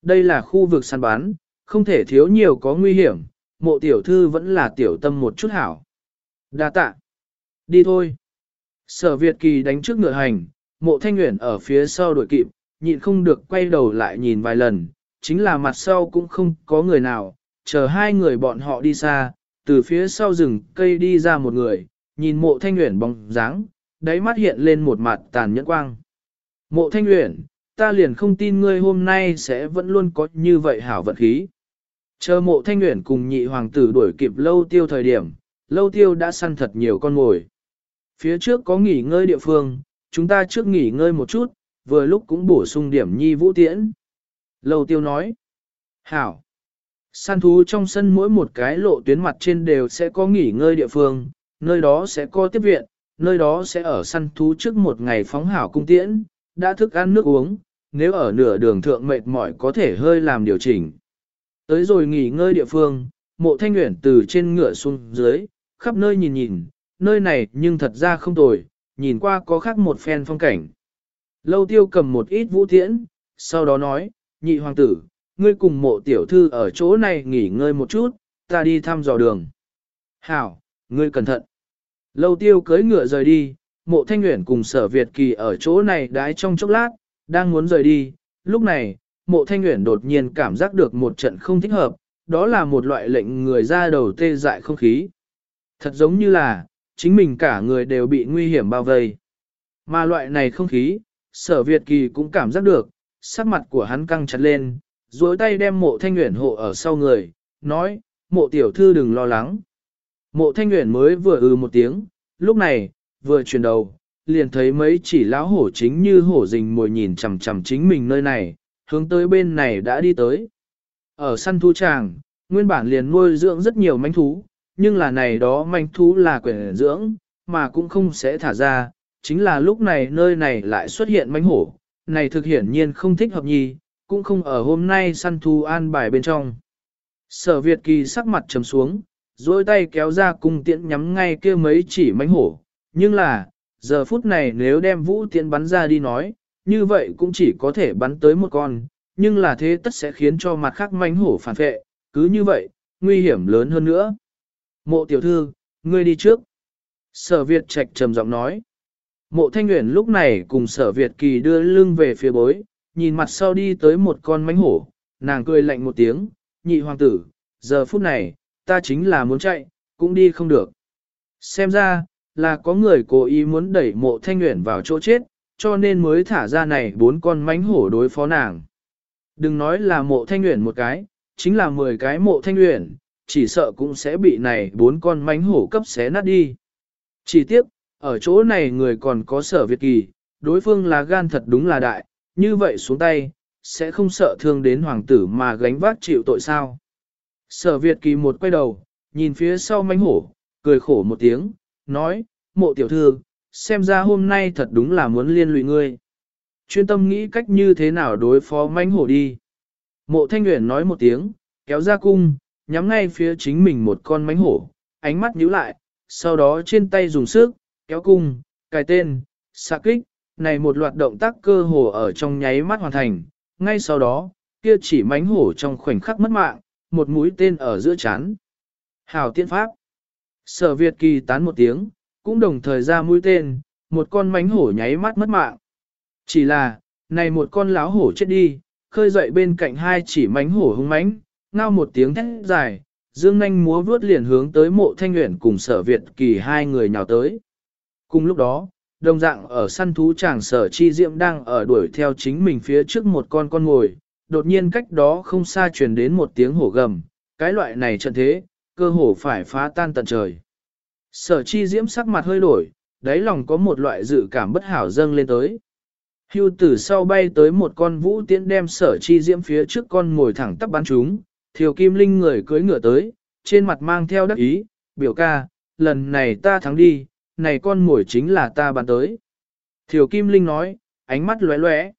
Đây là khu vực săn bắn, không thể thiếu nhiều có nguy hiểm, mộ tiểu thư vẫn là tiểu tâm một chút hảo. Đa tạ. Đi thôi. Sở Việt Kỳ đánh trước ngựa hành, mộ thanh nguyện ở phía sau đuổi kịp, nhịn không được quay đầu lại nhìn vài lần, chính là mặt sau cũng không có người nào, chờ hai người bọn họ đi xa, từ phía sau rừng cây đi ra một người, nhìn mộ thanh nguyện bóng dáng, đáy mắt hiện lên một mặt tàn nhẫn quang. Mộ thanh nguyện, ta liền không tin ngươi hôm nay sẽ vẫn luôn có như vậy hảo vận khí. Chờ mộ thanh nguyện cùng nhị hoàng tử đuổi kịp lâu tiêu thời điểm, lâu tiêu đã săn thật nhiều con mồi. Phía trước có nghỉ ngơi địa phương, chúng ta trước nghỉ ngơi một chút, vừa lúc cũng bổ sung điểm nhi vũ tiễn. Lâu tiêu nói, hảo, săn thú trong sân mỗi một cái lộ tuyến mặt trên đều sẽ có nghỉ ngơi địa phương, nơi đó sẽ có tiếp viện, nơi đó sẽ ở săn thú trước một ngày phóng hảo cung tiễn, đã thức ăn nước uống, nếu ở nửa đường thượng mệt mỏi có thể hơi làm điều chỉnh. Tới rồi nghỉ ngơi địa phương, mộ thanh nguyện từ trên ngựa xuống dưới, khắp nơi nhìn nhìn, nơi này nhưng thật ra không tồi, nhìn qua có khác một phen phong cảnh. Lâu tiêu cầm một ít vũ tiễn, sau đó nói, nhị hoàng tử, ngươi cùng mộ tiểu thư ở chỗ này nghỉ ngơi một chút, ta đi thăm dò đường. Hảo, ngươi cẩn thận. Lâu tiêu cưới ngựa rời đi, mộ thanh nguyện cùng sở Việt kỳ ở chỗ này đái trong chốc lát, đang muốn rời đi. Lúc này, mộ thanh nguyện đột nhiên cảm giác được một trận không thích hợp, đó là một loại lệnh người ra đầu tê dại không khí. Thật giống như là, chính mình cả người đều bị nguy hiểm bao vây. Mà loại này không khí, sở Việt kỳ cũng cảm giác được, sắc mặt của hắn căng chặt lên, duỗi tay đem mộ thanh nguyện hộ ở sau người, nói, mộ tiểu thư đừng lo lắng. Mộ thanh nguyện mới vừa ư ừ một tiếng, lúc này, vừa chuyển đầu, liền thấy mấy chỉ lão hổ chính như hổ rình mồi nhìn chằm chằm chính mình nơi này, hướng tới bên này đã đi tới. Ở săn thú tràng, nguyên bản liền nuôi dưỡng rất nhiều manh thú, nhưng là này đó manh thú là quyển dưỡng, mà cũng không sẽ thả ra, chính là lúc này nơi này lại xuất hiện mánh hổ, này thực hiển nhiên không thích hợp nhì, cũng không ở hôm nay săn thu an bài bên trong. Sở Việt Kỳ sắc mặt trầm xuống, dôi tay kéo ra cung tiễn nhắm ngay kia mấy chỉ mánh hổ. Nhưng là, giờ phút này nếu đem vũ tiễn bắn ra đi nói, như vậy cũng chỉ có thể bắn tới một con, nhưng là thế tất sẽ khiến cho mặt khác mánh hổ phản vệ, cứ như vậy, nguy hiểm lớn hơn nữa. Mộ tiểu thư, ngươi đi trước. Sở Việt Trạch trầm giọng nói. Mộ Thanh Nguyễn lúc này cùng sở Việt Kỳ đưa lưng về phía bối, nhìn mặt sau đi tới một con mánh hổ, nàng cười lạnh một tiếng, nhị hoàng tử, giờ phút này, ta chính là muốn chạy, cũng đi không được. Xem ra, là có người cố ý muốn đẩy mộ thanh nguyện vào chỗ chết, cho nên mới thả ra này bốn con mánh hổ đối phó nàng. Đừng nói là mộ thanh nguyện một cái, chính là 10 cái mộ thanh nguyện, chỉ sợ cũng sẽ bị này bốn con mánh hổ cấp xé nát đi. Chỉ tiếc, ở chỗ này người còn có sở Việt Kỳ, đối phương là gan thật đúng là đại, như vậy xuống tay, sẽ không sợ thương đến hoàng tử mà gánh vác chịu tội sao. Sở Việt Kỳ một quay đầu, nhìn phía sau mánh hổ, cười khổ một tiếng, nói, mộ tiểu thư, xem ra hôm nay thật đúng là muốn liên lụy ngươi. Chuyên tâm nghĩ cách như thế nào đối phó mánh hổ đi. Mộ thanh nguyện nói một tiếng, kéo ra cung, nhắm ngay phía chính mình một con mánh hổ, ánh mắt nhíu lại, sau đó trên tay dùng sức, kéo cung, cài tên, xạ kích, này một loạt động tác cơ hồ ở trong nháy mắt hoàn thành, ngay sau đó, kia chỉ mánh hổ trong khoảnh khắc mất mạng, một mũi tên ở giữa chán. Hào tiện pháp. Sở Việt kỳ tán một tiếng, cũng đồng thời ra mũi tên, một con mánh hổ nháy mắt mất mạng. Chỉ là, này một con láo hổ chết đi, khơi dậy bên cạnh hai chỉ mánh hổ hung mánh, ngao một tiếng thét dài, dương nanh múa vướt liền hướng tới mộ thanh nguyện cùng sở Việt kỳ hai người nhào tới. Cùng lúc đó, đồng dạng ở săn thú chàng sở chi diệm đang ở đuổi theo chính mình phía trước một con con ngồi, đột nhiên cách đó không xa truyền đến một tiếng hổ gầm, cái loại này trận thế, cơ hồ phải phá tan tận trời. Sở chi diễm sắc mặt hơi đổi, đáy lòng có một loại dự cảm bất hảo dâng lên tới. Hưu tử sau bay tới một con vũ tiễn đem sở chi diễm phía trước con ngồi thẳng tắp bắn chúng, thiều kim linh người cưới ngựa tới, trên mặt mang theo đắc ý, biểu ca, lần này ta thắng đi, này con mồi chính là ta bán tới. Thiều kim linh nói, ánh mắt lóe lóe.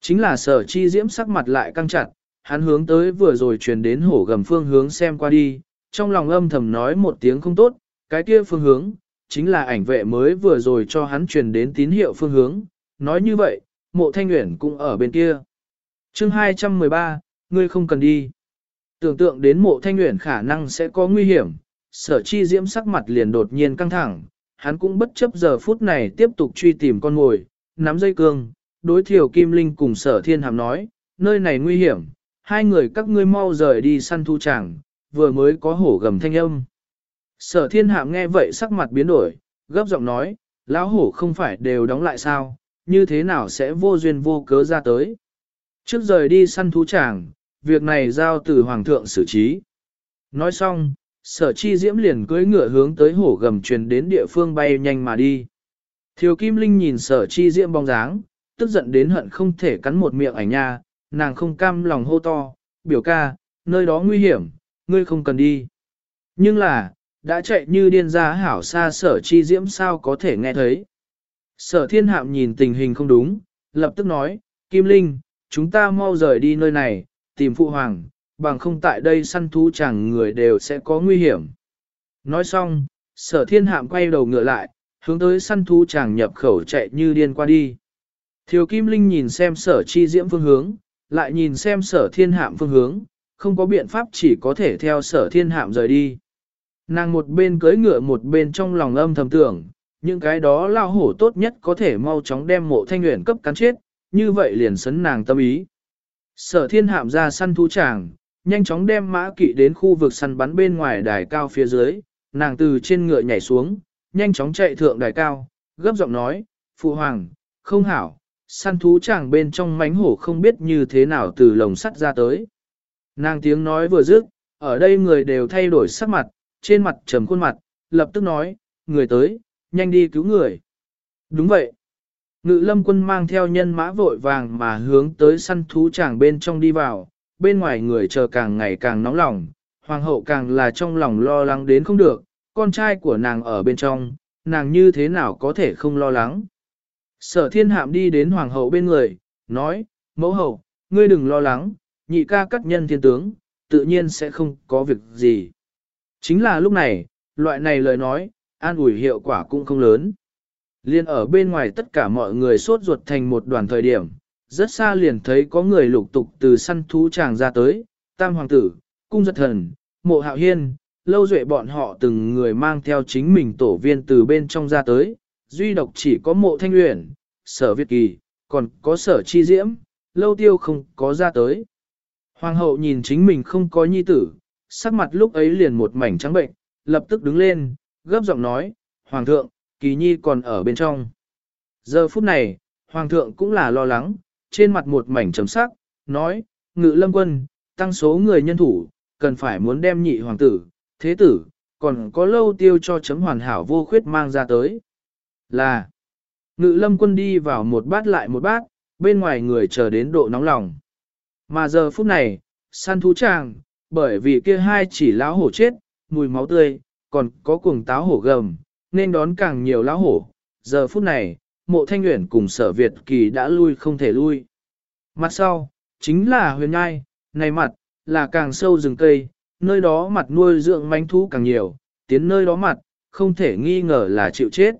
Chính là sở chi diễm sắc mặt lại căng chặt, hắn hướng tới vừa rồi truyền đến hổ gầm phương hướng xem qua đi, trong lòng âm thầm nói một tiếng không tốt, cái kia phương hướng, chính là ảnh vệ mới vừa rồi cho hắn truyền đến tín hiệu phương hướng, nói như vậy, mộ thanh nguyện cũng ở bên kia. chương 213, ngươi không cần đi. Tưởng tượng đến mộ thanh nguyện khả năng sẽ có nguy hiểm, sở chi diễm sắc mặt liền đột nhiên căng thẳng, hắn cũng bất chấp giờ phút này tiếp tục truy tìm con mồi, nắm dây cương, đối thiểu Kim Linh cùng sở thiên hàm nói, nơi này nguy hiểm, hai người các ngươi mau rời đi săn thu chẳng, vừa mới có hổ gầm thanh âm. Sở thiên hàm nghe vậy sắc mặt biến đổi, gấp giọng nói, lão hổ không phải đều đóng lại sao, như thế nào sẽ vô duyên vô cớ ra tới. Trước rời đi săn thú tràng, việc này giao từ Hoàng thượng xử trí. Nói xong, sở chi diễm liền cưỡi ngựa hướng tới hổ gầm truyền đến địa phương bay nhanh mà đi. Thiều Kim Linh nhìn sở chi diễm bóng dáng, tức giận đến hận không thể cắn một miệng ảnh nha, nàng không cam lòng hô to, biểu ca, nơi đó nguy hiểm, ngươi không cần đi. Nhưng là, đã chạy như điên ra hảo xa sở chi diễm sao có thể nghe thấy. Sở thiên hạm nhìn tình hình không đúng, lập tức nói, Kim Linh, chúng ta mau rời đi nơi này, tìm phụ hoàng, bằng không tại đây săn thú chẳng người đều sẽ có nguy hiểm. Nói xong, sở thiên hạm quay đầu ngựa lại, hướng tới săn thú chàng nhập khẩu chạy như điên qua đi. Thiều Kim Linh nhìn xem sở chi diễm phương hướng, lại nhìn xem sở thiên hạm phương hướng, không có biện pháp chỉ có thể theo sở thiên hạm rời đi. Nàng một bên cưỡi ngựa một bên trong lòng âm thầm tưởng, những cái đó lao hổ tốt nhất có thể mau chóng đem mộ thanh nguyện cấp cắn chết, như vậy liền sấn nàng tâm ý. Sở thiên hạm ra săn thú chàng nhanh chóng đem mã kỵ đến khu vực săn bắn bên ngoài đài cao phía dưới, nàng từ trên ngựa nhảy xuống, nhanh chóng chạy thượng đài cao, gấp giọng nói, Phụ Hoàng, không hảo, săn thú tràng bên trong mánh hổ không biết như thế nào từ lồng sắt ra tới. Nàng tiếng nói vừa dứt, ở đây người đều thay đổi sắc mặt, trên mặt trầm khuôn mặt, lập tức nói, người tới, nhanh đi cứu người. Đúng vậy. Ngự lâm quân mang theo nhân mã vội vàng mà hướng tới săn thú tràng bên trong đi vào, bên ngoài người chờ càng ngày càng nóng lòng, hoàng hậu càng là trong lòng lo lắng đến không được, con trai của nàng ở bên trong, nàng như thế nào có thể không lo lắng. Sở thiên hạm đi đến hoàng hậu bên người, nói, mẫu hậu, ngươi đừng lo lắng, nhị ca cắt nhân thiên tướng, tự nhiên sẽ không có việc gì. Chính là lúc này, loại này lời nói, an ủi hiệu quả cũng không lớn. Liên ở bên ngoài tất cả mọi người sốt ruột thành một đoàn thời điểm, rất xa liền thấy có người lục tục từ săn thú tràng ra tới, tam hoàng tử, cung giật thần, mộ hạo hiên, lâu duệ bọn họ từng người mang theo chính mình tổ viên từ bên trong ra tới, duy độc chỉ có mộ thanh luyện, sở Việt Kỳ, còn có sở chi diễm, lâu tiêu không có ra tới. Hoàng hậu nhìn chính mình không có nhi tử, sắc mặt lúc ấy liền một mảnh trắng bệnh, lập tức đứng lên, gấp giọng nói, Hoàng thượng, kỳ nhi còn ở bên trong. Giờ phút này, Hoàng thượng cũng là lo lắng, trên mặt một mảnh trầm sắc, nói, ngự lâm quân, tăng số người nhân thủ, cần phải muốn đem nhị hoàng tử, thế tử, còn có lâu tiêu cho chấm hoàn hảo vô khuyết mang ra tới. Là, ngự lâm quân đi vào một bát lại một bát, bên ngoài người chờ đến độ nóng lòng. Mà giờ phút này, săn thú tràng, bởi vì kia hai chỉ lão hổ chết, mùi máu tươi, còn có cuồng táo hổ gầm, nên đón càng nhiều lão hổ. Giờ phút này, mộ thanh nguyện cùng sở Việt kỳ đã lui không thể lui. Mặt sau, chính là huyền ngai, này mặt, là càng sâu rừng cây, nơi đó mặt nuôi dưỡng manh thú càng nhiều, tiến nơi đó mặt, không thể nghi ngờ là chịu chết.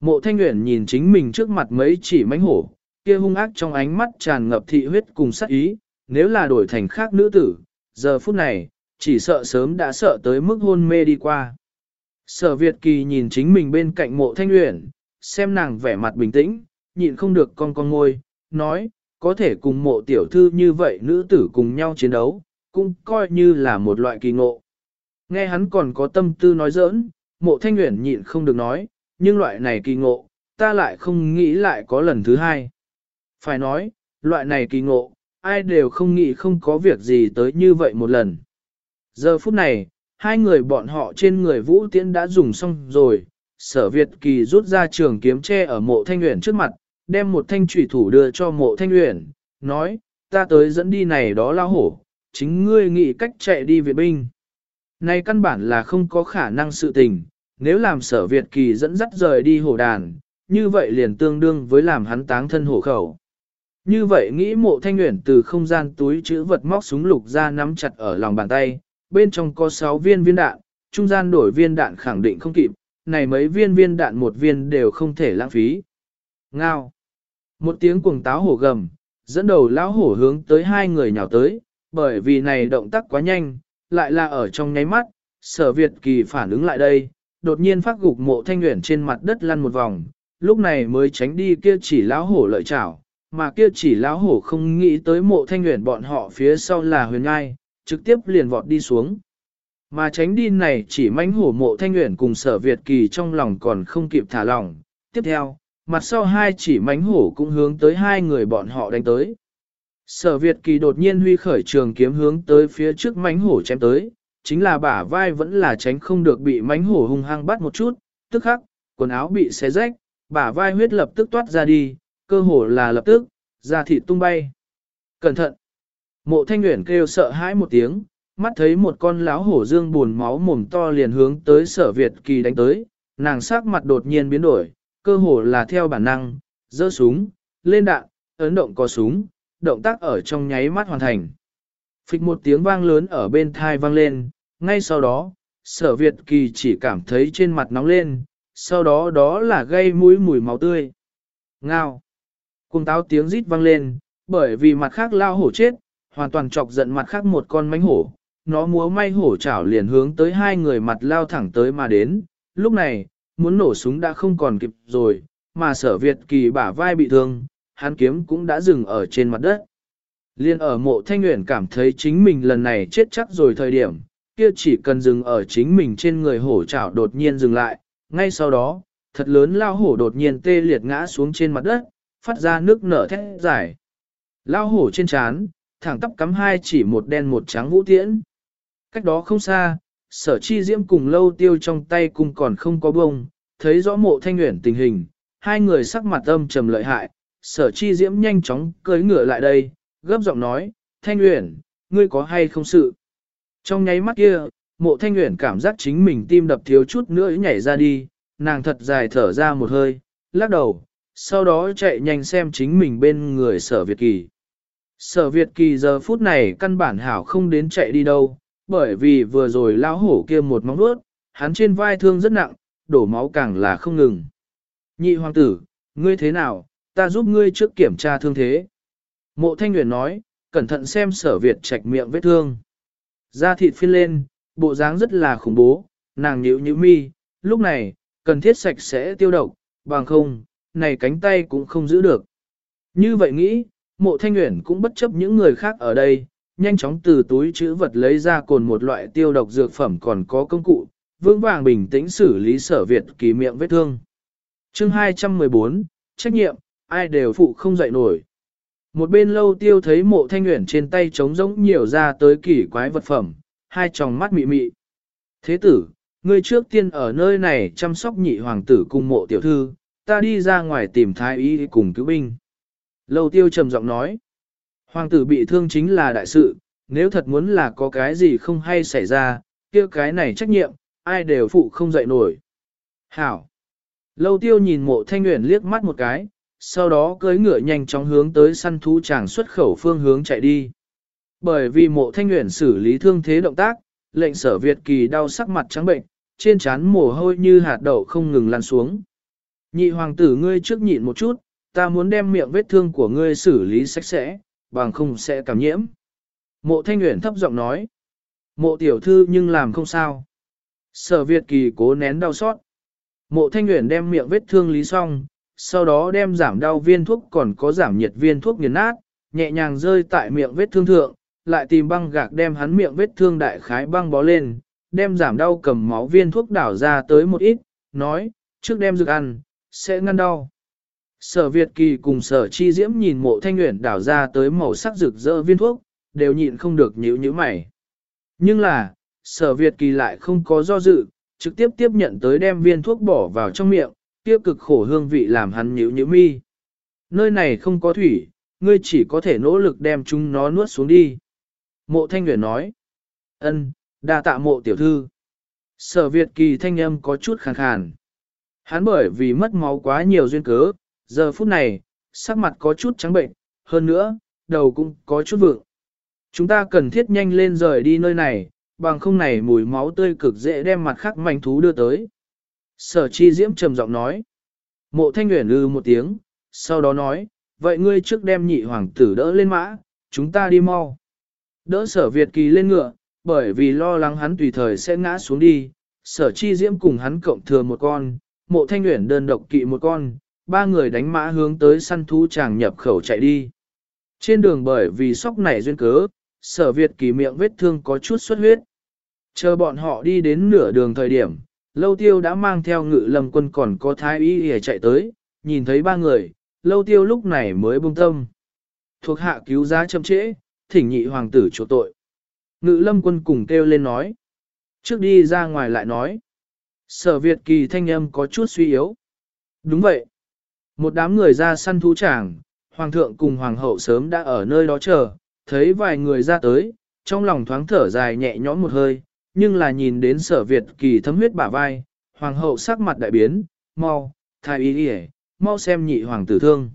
Mộ thanh nguyện nhìn chính mình trước mặt mấy chỉ mánh hổ, kia hung ác trong ánh mắt tràn ngập thị huyết cùng sát ý, nếu là đổi thành khác nữ tử, giờ phút này, chỉ sợ sớm đã sợ tới mức hôn mê đi qua. Sở Việt Kỳ nhìn chính mình bên cạnh mộ thanh Uyển xem nàng vẻ mặt bình tĩnh, nhịn không được con con ngôi, nói, có thể cùng mộ tiểu thư như vậy nữ tử cùng nhau chiến đấu, cũng coi như là một loại kỳ ngộ. Nghe hắn còn có tâm tư nói giỡn, mộ thanh nguyện nhịn không được nói, nhưng loại này kỳ ngộ, ta lại không nghĩ lại có lần thứ hai. Phải nói, loại này kỳ ngộ, ai đều không nghĩ không có việc gì tới như vậy một lần. Giờ phút này, hai người bọn họ trên người vũ tiễn đã dùng xong rồi, sở Việt kỳ rút ra trường kiếm tre ở mộ thanh nguyện trước mặt, đem một thanh trùy thủ đưa cho mộ thanh nguyện, nói, ta tới dẫn đi này đó lao hổ, chính ngươi nghĩ cách chạy đi Việt binh. Này căn bản là không có khả năng sự tình, nếu làm sở Việt kỳ dẫn dắt rời đi hổ đàn, như vậy liền tương đương với làm hắn táng thân hổ khẩu. Như vậy nghĩ mộ thanh nguyện từ không gian túi chữ vật móc súng lục ra nắm chặt ở lòng bàn tay, bên trong có 6 viên viên đạn, trung gian đổi viên đạn khẳng định không kịp, này mấy viên viên đạn một viên đều không thể lãng phí. Ngao. Một tiếng cuồng táo hổ gầm, dẫn đầu lão hổ hướng tới hai người nhào tới, bởi vì này động tác quá nhanh, lại là ở trong nháy mắt, sở Việt kỳ phản ứng lại đây, đột nhiên phát gục mộ thanh nguyện trên mặt đất lăn một vòng, lúc này mới tránh đi kia chỉ lão hổ lợi chảo, mà kia chỉ lão hổ không nghĩ tới mộ thanh nguyện bọn họ phía sau là huyền ngai, trực tiếp liền vọt đi xuống. Mà tránh đi này chỉ mánh hổ mộ thanh nguyện cùng sở Việt kỳ trong lòng còn không kịp thả lỏng. Tiếp theo, mặt sau hai chỉ mánh hổ cũng hướng tới hai người bọn họ đánh tới. Sở Việt kỳ đột nhiên huy khởi trường kiếm hướng tới phía trước mánh hổ chém tới, chính là bả vai vẫn là tránh không được bị mánh hổ hung hăng bắt một chút, tức khắc, quần áo bị xé rách, bả vai huyết lập tức toát ra đi, cơ hồ là lập tức, da thịt tung bay. Cẩn thận! Mộ thanh nguyện kêu sợ hãi một tiếng, mắt thấy một con lão hổ dương buồn máu mồm to liền hướng tới sở Việt kỳ đánh tới, nàng sắc mặt đột nhiên biến đổi, cơ hồ là theo bản năng, giơ súng, lên đạn, ấn động có súng, động tác ở trong nháy mắt hoàn thành. Phịch một tiếng vang lớn ở bên thai vang lên, ngay sau đó, sở Việt kỳ chỉ cảm thấy trên mặt nóng lên, sau đó đó là gây mũi mùi máu tươi. Ngao! Cùng táo tiếng rít vang lên, bởi vì mặt khác lao hổ chết, hoàn toàn chọc giận mặt khác một con mánh hổ. Nó múa may hổ chảo liền hướng tới hai người mặt lao thẳng tới mà đến. Lúc này, muốn nổ súng đã không còn kịp rồi, mà sở Việt kỳ bả vai bị thương, hắn kiếm cũng đã dừng ở trên mặt đất. Liên ở mộ thanh nguyện cảm thấy chính mình lần này chết chắc rồi thời điểm, kia chỉ cần dừng ở chính mình trên người hổ chảo đột nhiên dừng lại, ngay sau đó, thật lớn lao hổ đột nhiên tê liệt ngã xuống trên mặt đất, phát ra nước nở thét dài. Lao hổ trên trán, thẳng tắp cắm hai chỉ một đen một trắng vũ tiễn. Cách đó không xa, sở chi diễm cùng lâu tiêu trong tay cùng còn không có bông, thấy rõ mộ thanh nguyện tình hình, hai người sắc mặt âm trầm lợi hại, sở chi diễm nhanh chóng cưới ngựa lại đây, gấp giọng nói, thanh nguyện, ngươi có hay không sự? Trong nháy mắt kia, mộ thanh nguyện cảm giác chính mình tim đập thiếu chút nữa nhảy ra đi, nàng thật dài thở ra một hơi, lắc đầu, sau đó chạy nhanh xem chính mình bên người sở Việt Kỳ. Sở Việt Kỳ giờ phút này căn bản hảo không đến chạy đi đâu, bởi vì vừa rồi lão hổ kia một móng vuốt, hắn trên vai thương rất nặng, đổ máu càng là không ngừng. Nhị hoàng tử, ngươi thế nào, ta giúp ngươi trước kiểm tra thương thế. Mộ Thanh Nguyễn nói, cẩn thận xem sở Việt trạch miệng vết thương. Da thịt phiên lên, bộ dáng rất là khủng bố, nàng nhíu nhíu mi, lúc này, cần thiết sạch sẽ tiêu độc, bằng không, này cánh tay cũng không giữ được. Như vậy nghĩ, mộ thanh nguyện cũng bất chấp những người khác ở đây, nhanh chóng từ túi chữ vật lấy ra cồn một loại tiêu độc dược phẩm còn có công cụ, vững vàng bình tĩnh xử lý sở Việt kỳ miệng vết thương. chương 214, trách nhiệm, ai đều phụ không dậy nổi. Một bên lâu tiêu thấy mộ thanh nguyện trên tay trống rỗng nhiều ra tới kỳ quái vật phẩm, hai tròng mắt mị mị. Thế tử, ngươi trước tiên ở nơi này chăm sóc nhị hoàng tử cùng mộ tiểu thư, ta đi ra ngoài tìm thái y cùng cứu binh. Lâu tiêu trầm giọng nói, hoàng tử bị thương chính là đại sự, nếu thật muốn là có cái gì không hay xảy ra, kia cái này trách nhiệm, ai đều phụ không dậy nổi. Hảo! Lâu tiêu nhìn mộ thanh nguyện liếc mắt một cái, sau đó cưỡi ngựa nhanh chóng hướng tới săn thú chàng xuất khẩu phương hướng chạy đi. Bởi vì mộ thanh nguyện xử lý thương thế động tác, lệnh sở Việt kỳ đau sắc mặt trắng bệnh, trên trán mồ hôi như hạt đậu không ngừng lăn xuống. Nhị hoàng tử ngươi trước nhịn một chút, ta muốn đem miệng vết thương của ngươi xử lý sạch sẽ, bằng không sẽ cảm nhiễm. Mộ thanh nguyện thấp giọng nói. Mộ tiểu thư nhưng làm không sao. Sở Việt kỳ cố nén đau xót. Mộ thanh nguyện đem miệng vết thương lý xong, sau đó đem giảm đau viên thuốc còn có giảm nhiệt viên thuốc nghiền nát, nhẹ nhàng rơi tại miệng vết thương thượng, lại tìm băng gạc đem hắn miệng vết thương đại khái băng bó lên, đem giảm đau cầm máu viên thuốc đảo ra tới một ít, nói, trước đem dược ăn, sẽ ngăn đau. Sở Việt Kỳ cùng sở chi diễm nhìn mộ thanh nguyện đảo ra tới màu sắc rực rỡ viên thuốc, đều nhịn không được nhíu nhíu mày. Nhưng là, sở Việt Kỳ lại không có do dự, trực tiếp tiếp nhận tới đem viên thuốc bỏ vào trong miệng, tiêu cực khổ hương vị làm hắn nhíu nhíu mi. Nơi này không có thủy, ngươi chỉ có thể nỗ lực đem chúng nó nuốt xuống đi. Mộ thanh nguyện nói. ân, đa tạ mộ tiểu thư. Sở Việt Kỳ thanh âm có chút khàn khàn. Hắn bởi vì mất máu quá nhiều duyên cớ, giờ phút này, sắc mặt có chút trắng bệnh, hơn nữa, đầu cũng có chút vượng. Chúng ta cần thiết nhanh lên rời đi nơi này, bằng không này mùi máu tươi cực dễ đem mặt khác manh thú đưa tới. Sở chi diễm trầm giọng nói. Mộ thanh nguyện lư ừ một tiếng, sau đó nói, vậy ngươi trước đem nhị hoàng tử đỡ lên mã, chúng ta đi mau. Đỡ sở Việt kỳ lên ngựa, bởi vì lo lắng hắn tùy thời sẽ ngã xuống đi, sở chi diễm cùng hắn cộng thừa một con, mộ thanh nguyện đơn độc kỵ một con, ba người đánh mã hướng tới săn thú chàng nhập khẩu chạy đi. Trên đường bởi vì sóc này duyên cớ, sở Việt kỳ miệng vết thương có chút xuất huyết. Chờ bọn họ đi đến nửa đường thời điểm, lâu tiêu đã mang theo ngự lâm quân còn có thái y để chạy tới, nhìn thấy ba người, lâu tiêu lúc này mới buông tâm. Thuộc hạ cứu giá chậm trễ, thỉnh nhị hoàng tử chỗ tội. Ngự lâm quân cùng kêu lên nói. Trước đi ra ngoài lại nói. Sở Việt kỳ thanh âm có chút suy yếu. Đúng vậy. Một đám người ra săn thú tràng, hoàng thượng cùng hoàng hậu sớm đã ở nơi đó chờ, thấy vài người ra tới, trong lòng thoáng thở dài nhẹ nhõm một hơi, nhưng là nhìn đến sở Việt kỳ thấm huyết bả vai, hoàng hậu sắc mặt đại biến, mau, thái y đi mau xem nhị hoàng tử thương.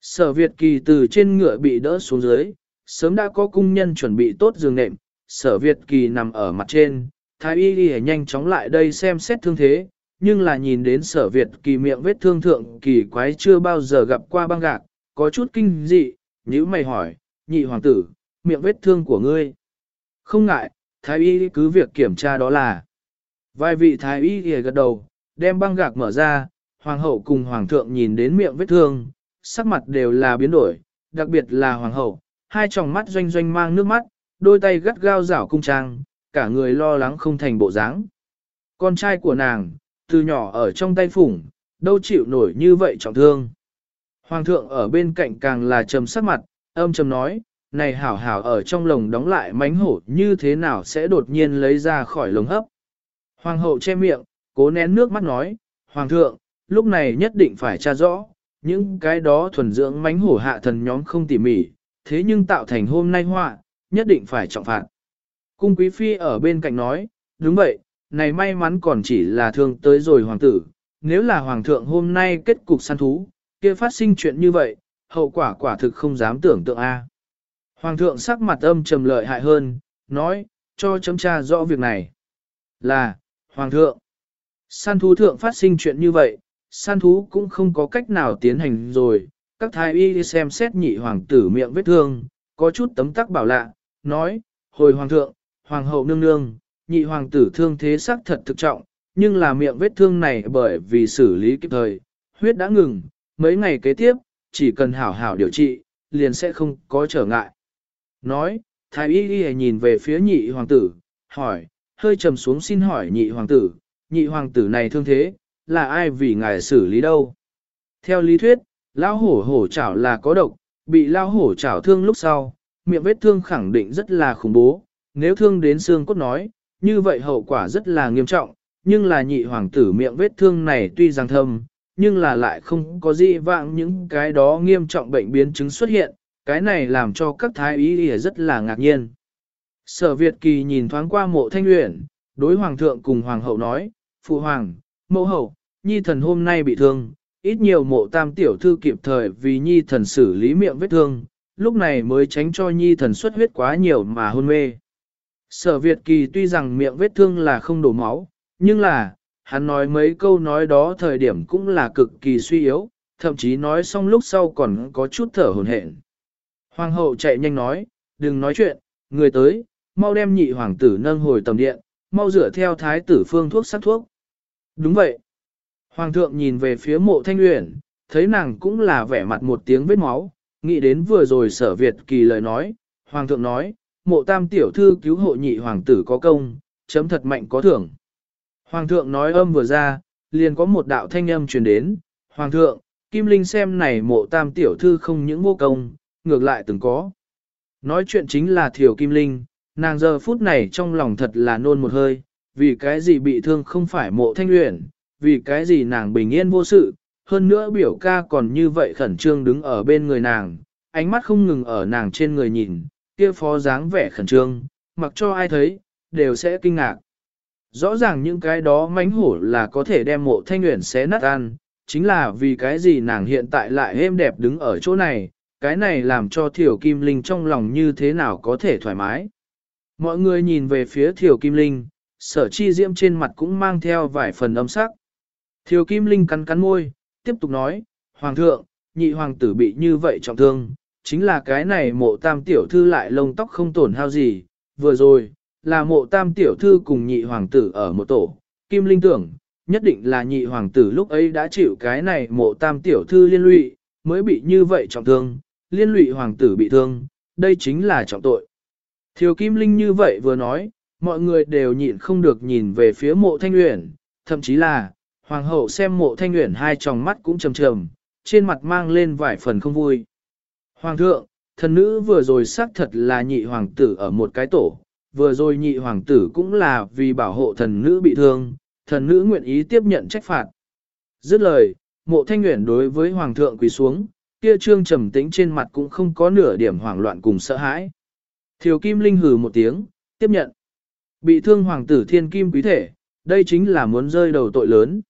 Sở Việt kỳ từ trên ngựa bị đỡ xuống dưới, sớm đã có cung nhân chuẩn bị tốt giường nệm, sở Việt kỳ nằm ở mặt trên, thái y đi nhanh chóng lại đây xem xét thương thế, nhưng là nhìn đến sở Việt kỳ miệng vết thương thượng kỳ quái chưa bao giờ gặp qua băng gạc, có chút kinh dị, nhữ mày hỏi, nhị hoàng tử, miệng vết thương của ngươi. Không ngại, thái y cứ việc kiểm tra đó là. Vài vị thái y thì gật đầu, đem băng gạc mở ra, hoàng hậu cùng hoàng thượng nhìn đến miệng vết thương, sắc mặt đều là biến đổi, đặc biệt là hoàng hậu, hai tròng mắt doanh doanh mang nước mắt, đôi tay gắt gao rảo cung trang, cả người lo lắng không thành bộ dáng. Con trai của nàng, từ nhỏ ở trong tay phủng, đâu chịu nổi như vậy trọng thương. Hoàng thượng ở bên cạnh càng là trầm sắc mặt, âm trầm nói, này hảo hảo ở trong lồng đóng lại mánh hổ như thế nào sẽ đột nhiên lấy ra khỏi lồng hấp. Hoàng hậu che miệng, cố nén nước mắt nói, Hoàng thượng, lúc này nhất định phải tra rõ, những cái đó thuần dưỡng mánh hổ hạ thần nhóm không tỉ mỉ, thế nhưng tạo thành hôm nay họa, nhất định phải trọng phạt. Cung quý phi ở bên cạnh nói, đúng vậy, này may mắn còn chỉ là thương tới rồi hoàng tử, nếu là hoàng thượng hôm nay kết cục săn thú, kia phát sinh chuyện như vậy, hậu quả quả thực không dám tưởng tượng a. Hoàng thượng sắc mặt âm trầm lợi hại hơn, nói, cho chấm tra rõ việc này. Là, hoàng thượng, săn thú thượng phát sinh chuyện như vậy, săn thú cũng không có cách nào tiến hành rồi, các thái y xem xét nhị hoàng tử miệng vết thương, có chút tấm tắc bảo lạ, nói, hồi hoàng thượng, hoàng hậu nương nương, nhị hoàng tử thương thế xác thật thực trọng, nhưng là miệng vết thương này bởi vì xử lý kịp thời, huyết đã ngừng, mấy ngày kế tiếp, chỉ cần hảo hảo điều trị, liền sẽ không có trở ngại. Nói, thái y y nhìn về phía nhị hoàng tử, hỏi, hơi trầm xuống xin hỏi nhị hoàng tử, nhị hoàng tử này thương thế, là ai vì ngài xử lý đâu? Theo lý thuyết, lao hổ hổ chảo là có độc, bị lao hổ chảo thương lúc sau, miệng vết thương khẳng định rất là khủng bố, nếu thương đến xương cốt nói, như vậy hậu quả rất là nghiêm trọng, nhưng là nhị hoàng tử miệng vết thương này tuy rằng thâm, nhưng là lại không có gì vạng những cái đó nghiêm trọng bệnh biến chứng xuất hiện, cái này làm cho các thái y rất là ngạc nhiên. Sở Việt Kỳ nhìn thoáng qua mộ thanh luyện, đối hoàng thượng cùng hoàng hậu nói, phụ hoàng, mẫu hậu, nhi thần hôm nay bị thương, ít nhiều mộ tam tiểu thư kịp thời vì nhi thần xử lý miệng vết thương, lúc này mới tránh cho nhi thần xuất huyết quá nhiều mà hôn mê. Sở Việt Kỳ tuy rằng miệng vết thương là không đổ máu, nhưng là, hắn nói mấy câu nói đó thời điểm cũng là cực kỳ suy yếu, thậm chí nói xong lúc sau còn có chút thở hồn hển. Hoàng hậu chạy nhanh nói, đừng nói chuyện, người tới, mau đem nhị hoàng tử nâng hồi tầm điện, mau rửa theo thái tử phương thuốc sắc thuốc. Đúng vậy. Hoàng thượng nhìn về phía mộ thanh uyển, thấy nàng cũng là vẻ mặt một tiếng vết máu, nghĩ đến vừa rồi sở Việt kỳ lời nói, Hoàng thượng nói, mộ tam tiểu thư cứu hộ nhị hoàng tử có công, chấm thật mạnh có thưởng. Hoàng thượng nói âm vừa ra, liền có một đạo thanh âm truyền đến, Hoàng thượng, Kim Linh xem này mộ tam tiểu thư không những vô công, ngược lại từng có. Nói chuyện chính là Thiều Kim Linh, nàng giờ phút này trong lòng thật là nôn một hơi, vì cái gì bị thương không phải mộ thanh luyện, vì cái gì nàng bình yên vô sự, hơn nữa biểu ca còn như vậy khẩn trương đứng ở bên người nàng, ánh mắt không ngừng ở nàng trên người nhìn, kia phó dáng vẻ khẩn trương, mặc cho ai thấy, đều sẽ kinh ngạc. Rõ ràng những cái đó mánh hổ là có thể đem mộ thanh nguyện xé nát ăn, chính là vì cái gì nàng hiện tại lại êm đẹp đứng ở chỗ này, cái này làm cho Thiểu Kim Linh trong lòng như thế nào có thể thoải mái. Mọi người nhìn về phía Thiểu Kim Linh, sở chi diễm trên mặt cũng mang theo vài phần âm sắc. Thiểu Kim Linh cắn cắn môi, tiếp tục nói, Hoàng thượng, nhị hoàng tử bị như vậy trọng thương, chính là cái này mộ tam tiểu thư lại lông tóc không tổn hao gì, vừa rồi, là mộ tam tiểu thư cùng nhị hoàng tử ở một tổ, Kim Linh tưởng, nhất định là nhị hoàng tử lúc ấy đã chịu cái này mộ tam tiểu thư liên lụy, mới bị như vậy trọng thương, liên lụy hoàng tử bị thương, đây chính là trọng tội. Thiều Kim Linh như vậy vừa nói, mọi người đều nhịn không được nhìn về phía mộ thanh uyển, thậm chí là, hoàng hậu xem mộ thanh uyển hai tròng mắt cũng trầm trầm, trên mặt mang lên vài phần không vui. Hoàng thượng, thần nữ vừa rồi xác thật là nhị hoàng tử ở một cái tổ, vừa rồi nhị hoàng tử cũng là vì bảo hộ thần nữ bị thương, thần nữ nguyện ý tiếp nhận trách phạt. Dứt lời, mộ thanh nguyện đối với hoàng thượng quỳ xuống, kia trương trầm tĩnh trên mặt cũng không có nửa điểm hoảng loạn cùng sợ hãi. Thiều Kim Linh hừ một tiếng, tiếp nhận. Bị thương hoàng tử thiên kim quý thể, đây chính là muốn rơi đầu tội lớn.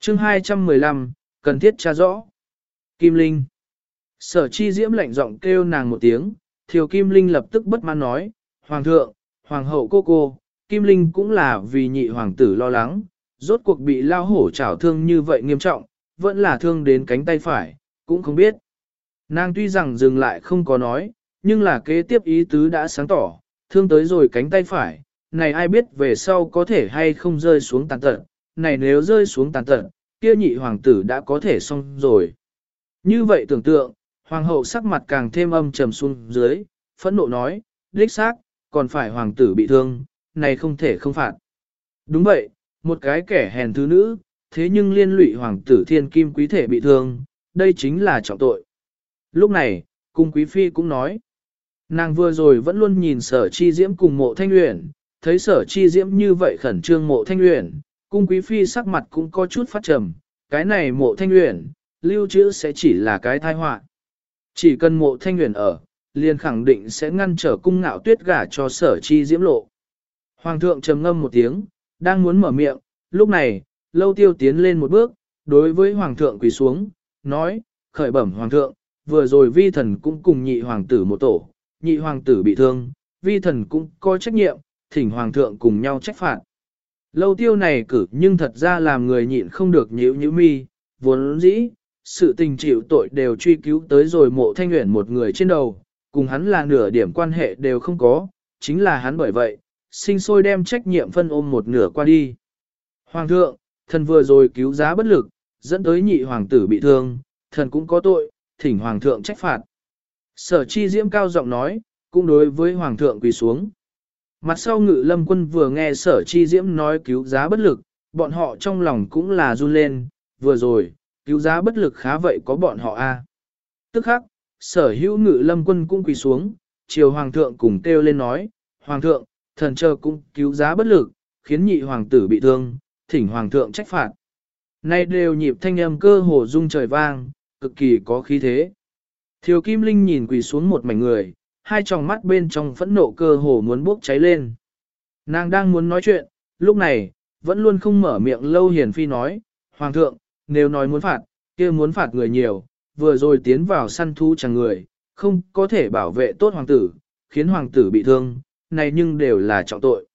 chương 215, cần thiết tra rõ. Kim Linh. Sở chi diễm lạnh giọng kêu nàng một tiếng, Thiều Kim Linh lập tức bất mãn nói, Hoàng thượng, Hoàng hậu cô cô, Kim Linh cũng là vì nhị hoàng tử lo lắng, rốt cuộc bị lao hổ trảo thương như vậy nghiêm trọng, vẫn là thương đến cánh tay phải, cũng không biết. Nàng tuy rằng dừng lại không có nói, nhưng là kế tiếp ý tứ đã sáng tỏ, thương tới rồi cánh tay phải, này ai biết về sau có thể hay không rơi xuống tàn tận, này nếu rơi xuống tàn tận, kia nhị hoàng tử đã có thể xong rồi. Như vậy tưởng tượng, hoàng hậu sắc mặt càng thêm âm trầm xuống dưới, phẫn nộ nói, đích xác, còn phải hoàng tử bị thương, này không thể không phạt. Đúng vậy, một cái kẻ hèn thứ nữ, thế nhưng liên lụy hoàng tử thiên kim quý thể bị thương, đây chính là trọng tội. Lúc này, cung quý phi cũng nói, nàng vừa rồi vẫn luôn nhìn sở chi diễm cùng mộ thanh luyện, thấy sở chi diễm như vậy khẩn trương mộ thanh luyện, cung quý phi sắc mặt cũng có chút phát trầm, cái này mộ thanh luyện, lưu trữ sẽ chỉ là cái tai họa. Chỉ cần mộ thanh huyền ở, liền khẳng định sẽ ngăn trở cung ngạo tuyết gả cho sở chi diễm lộ. Hoàng thượng trầm ngâm một tiếng, đang muốn mở miệng, lúc này, lâu tiêu tiến lên một bước, đối với hoàng thượng quỳ xuống, nói, khởi bẩm hoàng thượng, vừa rồi vi thần cũng cùng nhị hoàng tử một tổ, nhị hoàng tử bị thương, vi thần cũng có trách nhiệm, thỉnh hoàng thượng cùng nhau trách phạt. Lâu tiêu này cử nhưng thật ra làm người nhịn không được nhíu nhíu mi, vốn dĩ, sự tình chịu tội đều truy cứu tới rồi mộ thanh nguyện một người trên đầu, cùng hắn là nửa điểm quan hệ đều không có, chính là hắn bởi vậy, sinh sôi đem trách nhiệm phân ôm một nửa qua đi. Hoàng thượng, thần vừa rồi cứu giá bất lực, dẫn tới nhị hoàng tử bị thương, thần cũng có tội, thỉnh hoàng thượng trách phạt. Sở chi diễm cao giọng nói, cũng đối với hoàng thượng quỳ xuống. Mặt sau ngự lâm quân vừa nghe sở chi diễm nói cứu giá bất lực, bọn họ trong lòng cũng là run lên, vừa rồi, cứu giá bất lực khá vậy có bọn họ a. Tức khắc, sở hữu ngự lâm quân cũng quỳ xuống, chiều hoàng thượng cùng kêu lên nói, hoàng thượng, thần chờ cũng cứu giá bất lực, khiến nhị hoàng tử bị thương, thỉnh hoàng thượng trách phạt. Nay đều nhịp thanh âm cơ hồ rung trời vang, cực kỳ có khí thế. Thiều Kim Linh nhìn quỳ xuống một mảnh người, hai tròng mắt bên trong phẫn nộ cơ hồ muốn bốc cháy lên. Nàng đang muốn nói chuyện, lúc này, vẫn luôn không mở miệng lâu hiền phi nói, Hoàng thượng, nếu nói muốn phạt, kia muốn phạt người nhiều, vừa rồi tiến vào săn thú chẳng người, không có thể bảo vệ tốt hoàng tử, khiến hoàng tử bị thương, này nhưng đều là trọng tội.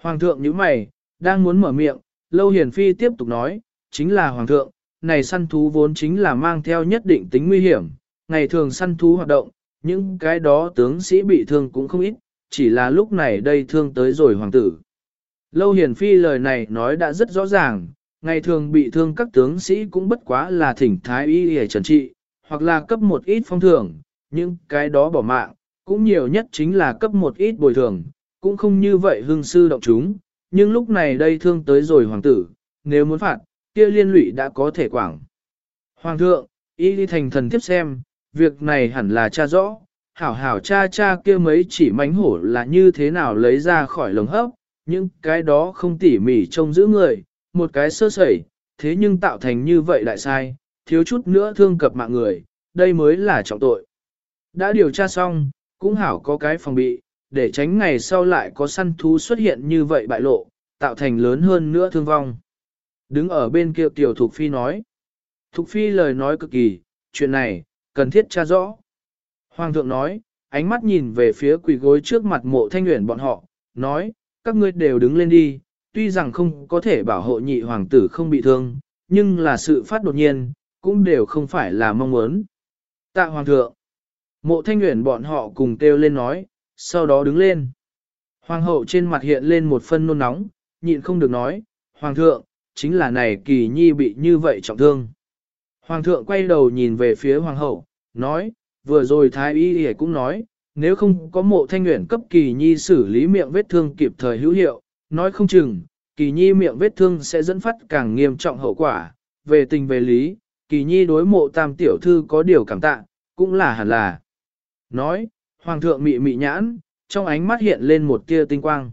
Hoàng thượng như mày, đang muốn mở miệng, lâu hiền phi tiếp tục nói, chính là hoàng thượng, này săn thú vốn chính là mang theo nhất định tính nguy hiểm, ngày thường săn thú hoạt động, những cái đó tướng sĩ bị thương cũng không ít, chỉ là lúc này đây thương tới rồi hoàng tử. Lâu hiền phi lời này nói đã rất rõ ràng, ngày thường bị thương các tướng sĩ cũng bất quá là thỉnh thái y để trần trị, hoặc là cấp một ít phong thưởng, nhưng cái đó bỏ mạng, cũng nhiều nhất chính là cấp một ít bồi thường, cũng không như vậy hương sư động chúng, nhưng lúc này đây thương tới rồi hoàng tử, nếu muốn phạt, kia liên lụy đã có thể quảng. Hoàng thượng, y đi thành thần tiếp xem, việc này hẳn là cha rõ, hảo hảo cha cha kia mấy chỉ mánh hổ là như thế nào lấy ra khỏi lồng hấp, nhưng cái đó không tỉ mỉ trông giữ người, một cái sơ sẩy, thế nhưng tạo thành như vậy đại sai, thiếu chút nữa thương cập mạng người, đây mới là trọng tội. Đã điều tra xong, cũng hảo có cái phòng bị, để tránh ngày sau lại có săn thú xuất hiện như vậy bại lộ, tạo thành lớn hơn nữa thương vong. Đứng ở bên kia tiểu Thục Phi nói. Thục Phi lời nói cực kỳ, chuyện này, cần thiết tra rõ. Hoàng thượng nói, ánh mắt nhìn về phía quỷ gối trước mặt mộ thanh nguyện bọn họ, nói, các ngươi đều đứng lên đi, tuy rằng không có thể bảo hộ nhị hoàng tử không bị thương, nhưng là sự phát đột nhiên, cũng đều không phải là mong muốn. Tạ hoàng thượng, mộ thanh nguyện bọn họ cùng kêu lên nói, sau đó đứng lên. Hoàng hậu trên mặt hiện lên một phân nôn nóng, nhịn không được nói, hoàng thượng, chính là này kỳ nhi bị như vậy trọng thương. Hoàng thượng quay đầu nhìn về phía hoàng hậu, nói, vừa rồi thái y y cũng nói, nếu không có mộ thanh nguyện cấp kỳ nhi xử lý miệng vết thương kịp thời hữu hiệu, nói không chừng, kỳ nhi miệng vết thương sẽ dẫn phát càng nghiêm trọng hậu quả, về tình về lý, kỳ nhi đối mộ tam tiểu thư có điều cảm tạ, cũng là hẳn là. Nói, hoàng thượng mị mị nhãn, trong ánh mắt hiện lên một tia tinh quang.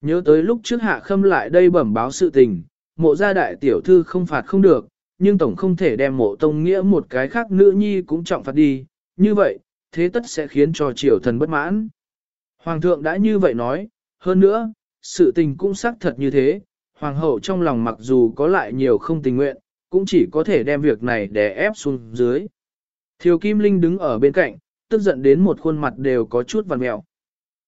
Nhớ tới lúc trước hạ khâm lại đây bẩm báo sự tình, mộ gia đại tiểu thư không phạt không được, nhưng tổng không thể đem mộ tông nghĩa một cái khác nữ nhi cũng trọng phạt đi, như vậy, thế tất sẽ khiến cho triều thần bất mãn. Hoàng thượng đã như vậy nói, hơn nữa, sự tình cũng xác thật như thế, hoàng hậu trong lòng mặc dù có lại nhiều không tình nguyện, cũng chỉ có thể đem việc này đè ép xuống dưới. Thiều Kim Linh đứng ở bên cạnh, tức giận đến một khuôn mặt đều có chút vằn mẹo.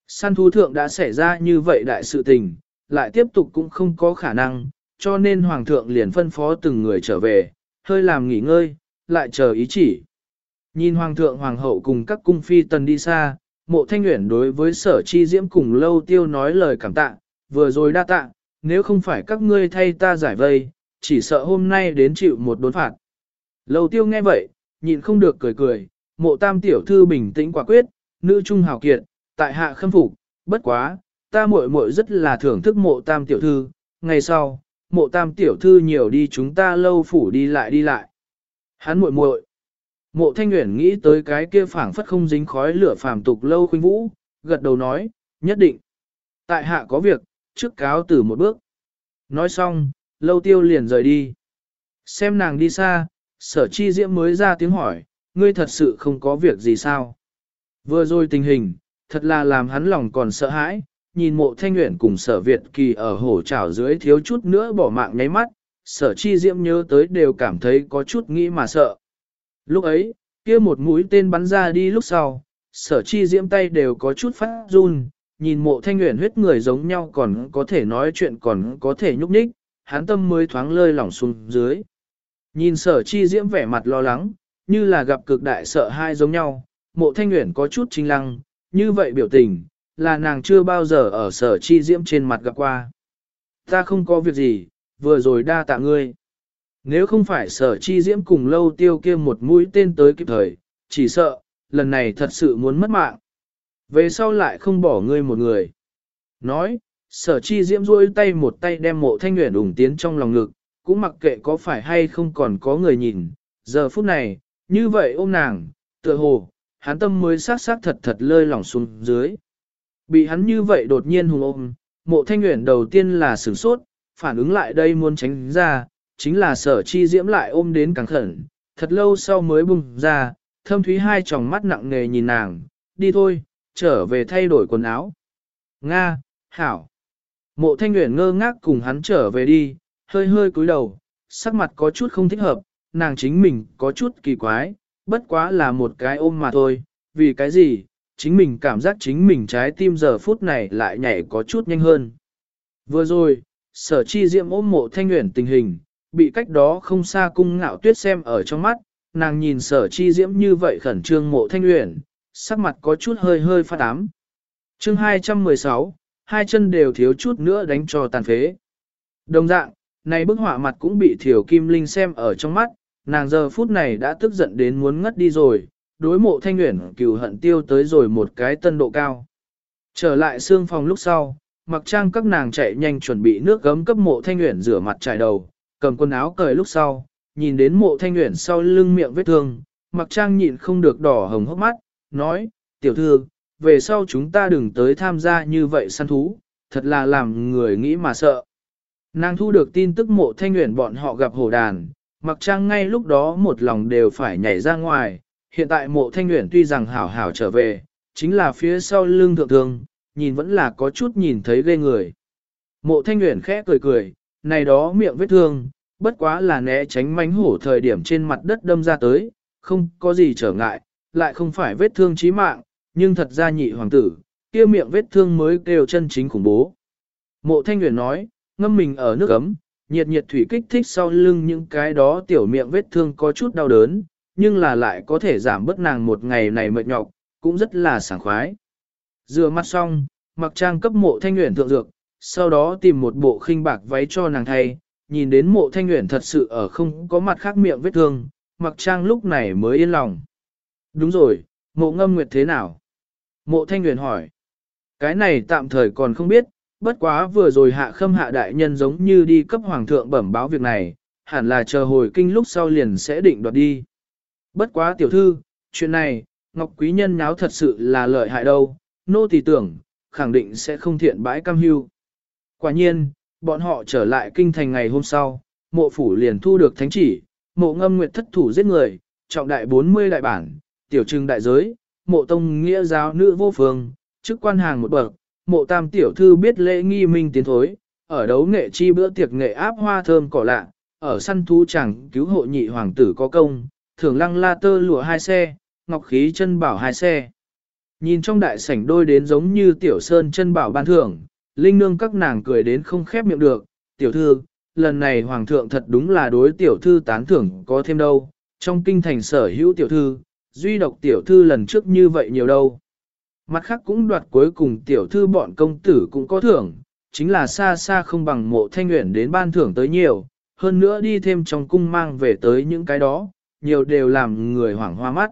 Săn thú thượng đã xảy ra như vậy đại sự tình, lại tiếp tục cũng không có khả năng, cho nên hoàng thượng liền phân phó từng người trở về, hơi làm nghỉ ngơi, lại chờ ý chỉ. Nhìn hoàng thượng hoàng hậu cùng các cung phi tần đi xa, mộ thanh nguyện đối với sở chi diễm cùng lâu tiêu nói lời cảm tạ, vừa rồi đa tạ, nếu không phải các ngươi thay ta giải vây, chỉ sợ hôm nay đến chịu một đốn phạt. Lâu tiêu nghe vậy, nhịn không được cười cười, mộ tam tiểu thư bình tĩnh quả quyết, nữ trung hào kiệt, tại hạ khâm phục, bất quá, ta muội muội rất là thưởng thức mộ tam tiểu thư, ngày sau, mộ tam tiểu thư nhiều đi chúng ta lâu phủ đi lại đi lại. Hắn muội muội Mộ thanh uyển nghĩ tới cái kia phảng phất không dính khói lửa phàm tục lâu khuynh vũ, gật đầu nói, nhất định. Tại hạ có việc, trước cáo từ một bước. Nói xong, lâu tiêu liền rời đi. Xem nàng đi xa, sở chi diễm mới ra tiếng hỏi, ngươi thật sự không có việc gì sao? Vừa rồi tình hình, thật là làm hắn lòng còn sợ hãi, nhìn mộ thanh nguyện cùng sở Việt kỳ ở hổ trảo dưới thiếu chút nữa bỏ mạng nháy mắt, sở chi diễm nhớ tới đều cảm thấy có chút nghĩ mà sợ. Lúc ấy, kia một mũi tên bắn ra đi lúc sau, sở chi diễm tay đều có chút phát run, nhìn mộ thanh nguyện huyết người giống nhau còn có thể nói chuyện còn có thể nhúc nhích, hắn tâm mới thoáng lơi lỏng xuống dưới. Nhìn sở chi diễm vẻ mặt lo lắng, như là gặp cực đại sợ hai giống nhau, mộ thanh nguyện có chút chính lăng, như vậy biểu tình, là nàng chưa bao giờ ở sở chi diễm trên mặt gặp qua. Ta không có việc gì, vừa rồi đa tạ ngươi. Nếu không phải sở chi diễm cùng lâu tiêu kia một mũi tên tới kịp thời, chỉ sợ, lần này thật sự muốn mất mạng. Về sau lại không bỏ ngươi một người. Nói, sở chi diễm rôi tay một tay đem mộ thanh nguyện ủng tiến trong lòng ngực, cũng mặc kệ có phải hay không còn có người nhìn. Giờ phút này, như vậy ôm nàng, tựa hồ, hắn tâm mới sát sát thật thật lơi lỏng xuống dưới. Bị hắn như vậy đột nhiên hùng ôm, mộ thanh nguyện đầu tiên là sửng sốt, phản ứng lại đây muốn tránh ra, chính là sở chi diễm lại ôm đến càng khẩn, thật lâu sau mới bùng ra, thâm thúy hai tròng mắt nặng nề nhìn nàng, đi thôi, trở về thay đổi quần áo. Nga, Hảo. Mộ thanh nguyện ngơ ngác cùng hắn trở về đi, hơi hơi cúi đầu, sắc mặt có chút không thích hợp, nàng chính mình có chút kỳ quái, bất quá là một cái ôm mà thôi, vì cái gì, chính mình cảm giác chính mình trái tim giờ phút này lại nhảy có chút nhanh hơn. Vừa rồi, sở chi diệm ôm mộ thanh nguyện tình hình, bị cách đó không xa cung ngạo tuyết xem ở trong mắt, nàng nhìn sở chi diễm như vậy khẩn trương mộ thanh uyển sắc mặt có chút hơi hơi phát ám. chương 216, hai chân đều thiếu chút nữa đánh cho tàn phế. Đồng dạng, này bức họa mặt cũng bị thiểu kim linh xem ở trong mắt, nàng giờ phút này đã tức giận đến muốn ngất đi rồi, đối mộ thanh nguyện cừu hận tiêu tới rồi một cái tân độ cao. Trở lại xương phòng lúc sau, mặc trang các nàng chạy nhanh chuẩn bị nước gấm cấp mộ thanh nguyện rửa mặt trải đầu, cầm quần áo cởi lúc sau, nhìn đến mộ thanh nguyện sau lưng miệng vết thương, mặc trang nhịn không được đỏ hồng hốc mắt, nói, tiểu thư, về sau chúng ta đừng tới tham gia như vậy săn thú, thật là làm người nghĩ mà sợ. Nàng thu được tin tức mộ thanh nguyện bọn họ gặp hổ đàn, mặc trang ngay lúc đó một lòng đều phải nhảy ra ngoài, hiện tại mộ thanh nguyện tuy rằng hảo hảo trở về, chính là phía sau lưng thượng thường, nhìn vẫn là có chút nhìn thấy ghê người. Mộ thanh nguyện khẽ cười cười, này đó miệng vết thương, bất quá là né tránh mánh hổ thời điểm trên mặt đất đâm ra tới, không có gì trở ngại, lại không phải vết thương chí mạng, nhưng thật ra nhị hoàng tử, kia miệng vết thương mới kêu chân chính khủng bố. Mộ thanh Uyển nói, ngâm mình ở nước ấm, nhiệt nhiệt thủy kích thích sau lưng những cái đó tiểu miệng vết thương có chút đau đớn, nhưng là lại có thể giảm bớt nàng một ngày này mệt nhọc, cũng rất là sảng khoái. Rửa mặt xong, mặc trang cấp mộ thanh Uyển thượng dược, sau đó tìm một bộ khinh bạc váy cho nàng thay, nhìn đến mộ thanh nguyện thật sự ở không có mặt khác miệng vết thương, mặc trang lúc này mới yên lòng. Đúng rồi, mộ ngâm nguyệt thế nào? Mộ thanh nguyện hỏi. Cái này tạm thời còn không biết, bất quá vừa rồi hạ khâm hạ đại nhân giống như đi cấp hoàng thượng bẩm báo việc này, hẳn là chờ hồi kinh lúc sau liền sẽ định đoạt đi. Bất quá tiểu thư, chuyện này, Ngọc Quý Nhân náo thật sự là lợi hại đâu, nô tỳ tưởng, khẳng định sẽ không thiện bãi cam hưu. Quả nhiên, bọn họ trở lại kinh thành ngày hôm sau, mộ phủ liền thu được thánh chỉ, mộ ngâm nguyệt thất thủ giết người, trọng đại 40 đại bản, tiểu trưng đại giới, mộ tông nghĩa giáo nữ vô phương, chức quan hàng một bậc, mộ tam tiểu thư biết lễ nghi minh tiến thối, ở đấu nghệ chi bữa tiệc nghệ áp hoa thơm cỏ lạ, ở săn thú chẳng cứu hộ nhị hoàng tử có công, thưởng lăng la tơ lụa hai xe, ngọc khí chân bảo hai xe. Nhìn trong đại sảnh đôi đến giống như tiểu sơn chân bảo ban thưởng, linh nương các nàng cười đến không khép miệng được, tiểu thư, lần này hoàng thượng thật đúng là đối tiểu thư tán thưởng có thêm đâu, trong kinh thành sở hữu tiểu thư, duy độc tiểu thư lần trước như vậy nhiều đâu. Mặt khác cũng đoạt cuối cùng tiểu thư bọn công tử cũng có thưởng, chính là xa xa không bằng mộ thanh nguyện đến ban thưởng tới nhiều, hơn nữa đi thêm trong cung mang về tới những cái đó, nhiều đều làm người hoảng hoa mắt.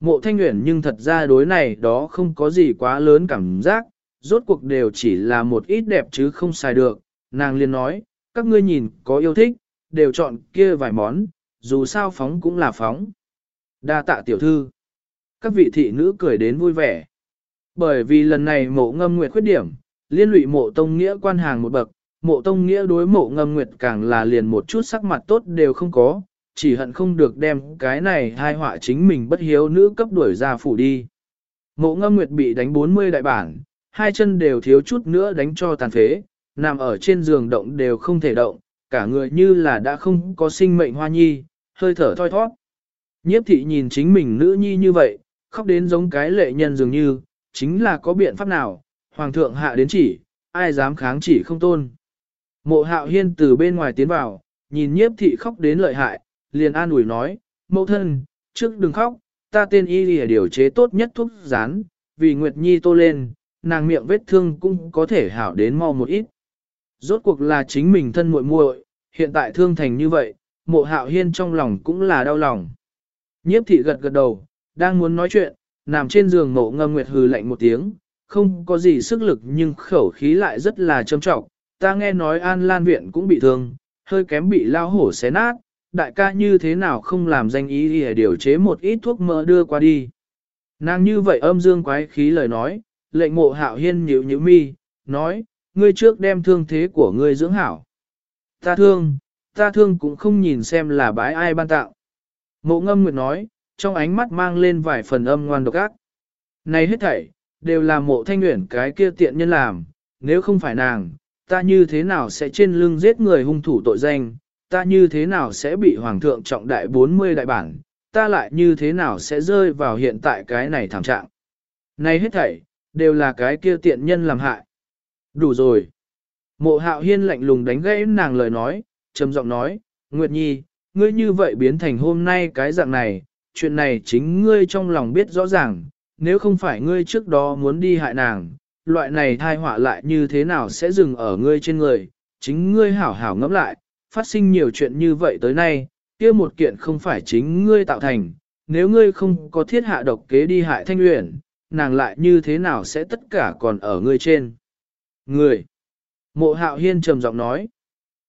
Mộ thanh nguyện nhưng thật ra đối này đó không có gì quá lớn cảm giác, rốt cuộc đều chỉ là một ít đẹp chứ không xài được, nàng liền nói, các ngươi nhìn có yêu thích, đều chọn kia vài món, dù sao phóng cũng là phóng. Đa tạ tiểu thư. Các vị thị nữ cười đến vui vẻ. Bởi vì lần này mộ ngâm nguyệt khuyết điểm, liên lụy mộ tông nghĩa quan hàng một bậc, mộ tông nghĩa đối mộ ngâm nguyệt càng là liền một chút sắc mặt tốt đều không có, chỉ hận không được đem cái này hai họa chính mình bất hiếu nữ cấp đuổi ra phủ đi. Mộ ngâm nguyệt bị đánh 40 đại bản, hai chân đều thiếu chút nữa đánh cho tàn phế, nằm ở trên giường động đều không thể động, cả người như là đã không có sinh mệnh hoa nhi, hơi thở thoi thoát. Nhiếp thị nhìn chính mình nữ nhi như vậy, khóc đến giống cái lệ nhân dường như, chính là có biện pháp nào, hoàng thượng hạ đến chỉ, ai dám kháng chỉ không tôn. Mộ hạo hiên từ bên ngoài tiến vào, nhìn nhiếp thị khóc đến lợi hại, liền an ủi nói, mẫu thân, trước đừng khóc, ta tên y lìa điều chế tốt nhất thuốc rán, vì Nguyệt Nhi tô lên, nàng miệng vết thương cũng có thể hảo đến mau một ít. Rốt cuộc là chính mình thân muội muội, hiện tại thương thành như vậy, mộ hạo hiên trong lòng cũng là đau lòng. Nhiếp thị gật gật đầu, đang muốn nói chuyện, nằm trên giường mộ ngâm nguyệt hừ lạnh một tiếng, không có gì sức lực nhưng khẩu khí lại rất là trầm trọng. Ta nghe nói An Lan Viện cũng bị thương, hơi kém bị lao hổ xé nát, đại ca như thế nào không làm danh ý để điều chế một ít thuốc mỡ đưa qua đi. Nàng như vậy âm dương quái khí lời nói, lệnh mộ hạo hiên nhíu nhíu mi, nói, ngươi trước đem thương thế của ngươi dưỡng hảo. Ta thương, ta thương cũng không nhìn xem là bái ai ban tạo. Mộ ngâm nguyệt nói, trong ánh mắt mang lên vài phần âm ngoan độc ác. Này hết thảy, đều là mộ thanh nguyện cái kia tiện nhân làm, nếu không phải nàng, ta như thế nào sẽ trên lưng giết người hung thủ tội danh, ta như thế nào sẽ bị hoàng thượng trọng đại 40 đại bản, ta lại như thế nào sẽ rơi vào hiện tại cái này thảm trạng. Này hết thảy, đều là cái kia tiện nhân làm hại. Đủ rồi. Mộ hạo hiên lạnh lùng đánh gãy nàng lời nói, trầm giọng nói, Nguyệt Nhi, ngươi như vậy biến thành hôm nay cái dạng này, chuyện này chính ngươi trong lòng biết rõ ràng, nếu không phải ngươi trước đó muốn đi hại nàng, loại này thai họa lại như thế nào sẽ dừng ở ngươi trên người, chính ngươi hảo hảo ngẫm lại, phát sinh nhiều chuyện như vậy tới nay, kia một kiện không phải chính ngươi tạo thành, nếu ngươi không có thiết hạ độc kế đi hại thanh luyện, nàng lại như thế nào sẽ tất cả còn ở ngươi trên. Người. Mộ hạo hiên trầm giọng nói.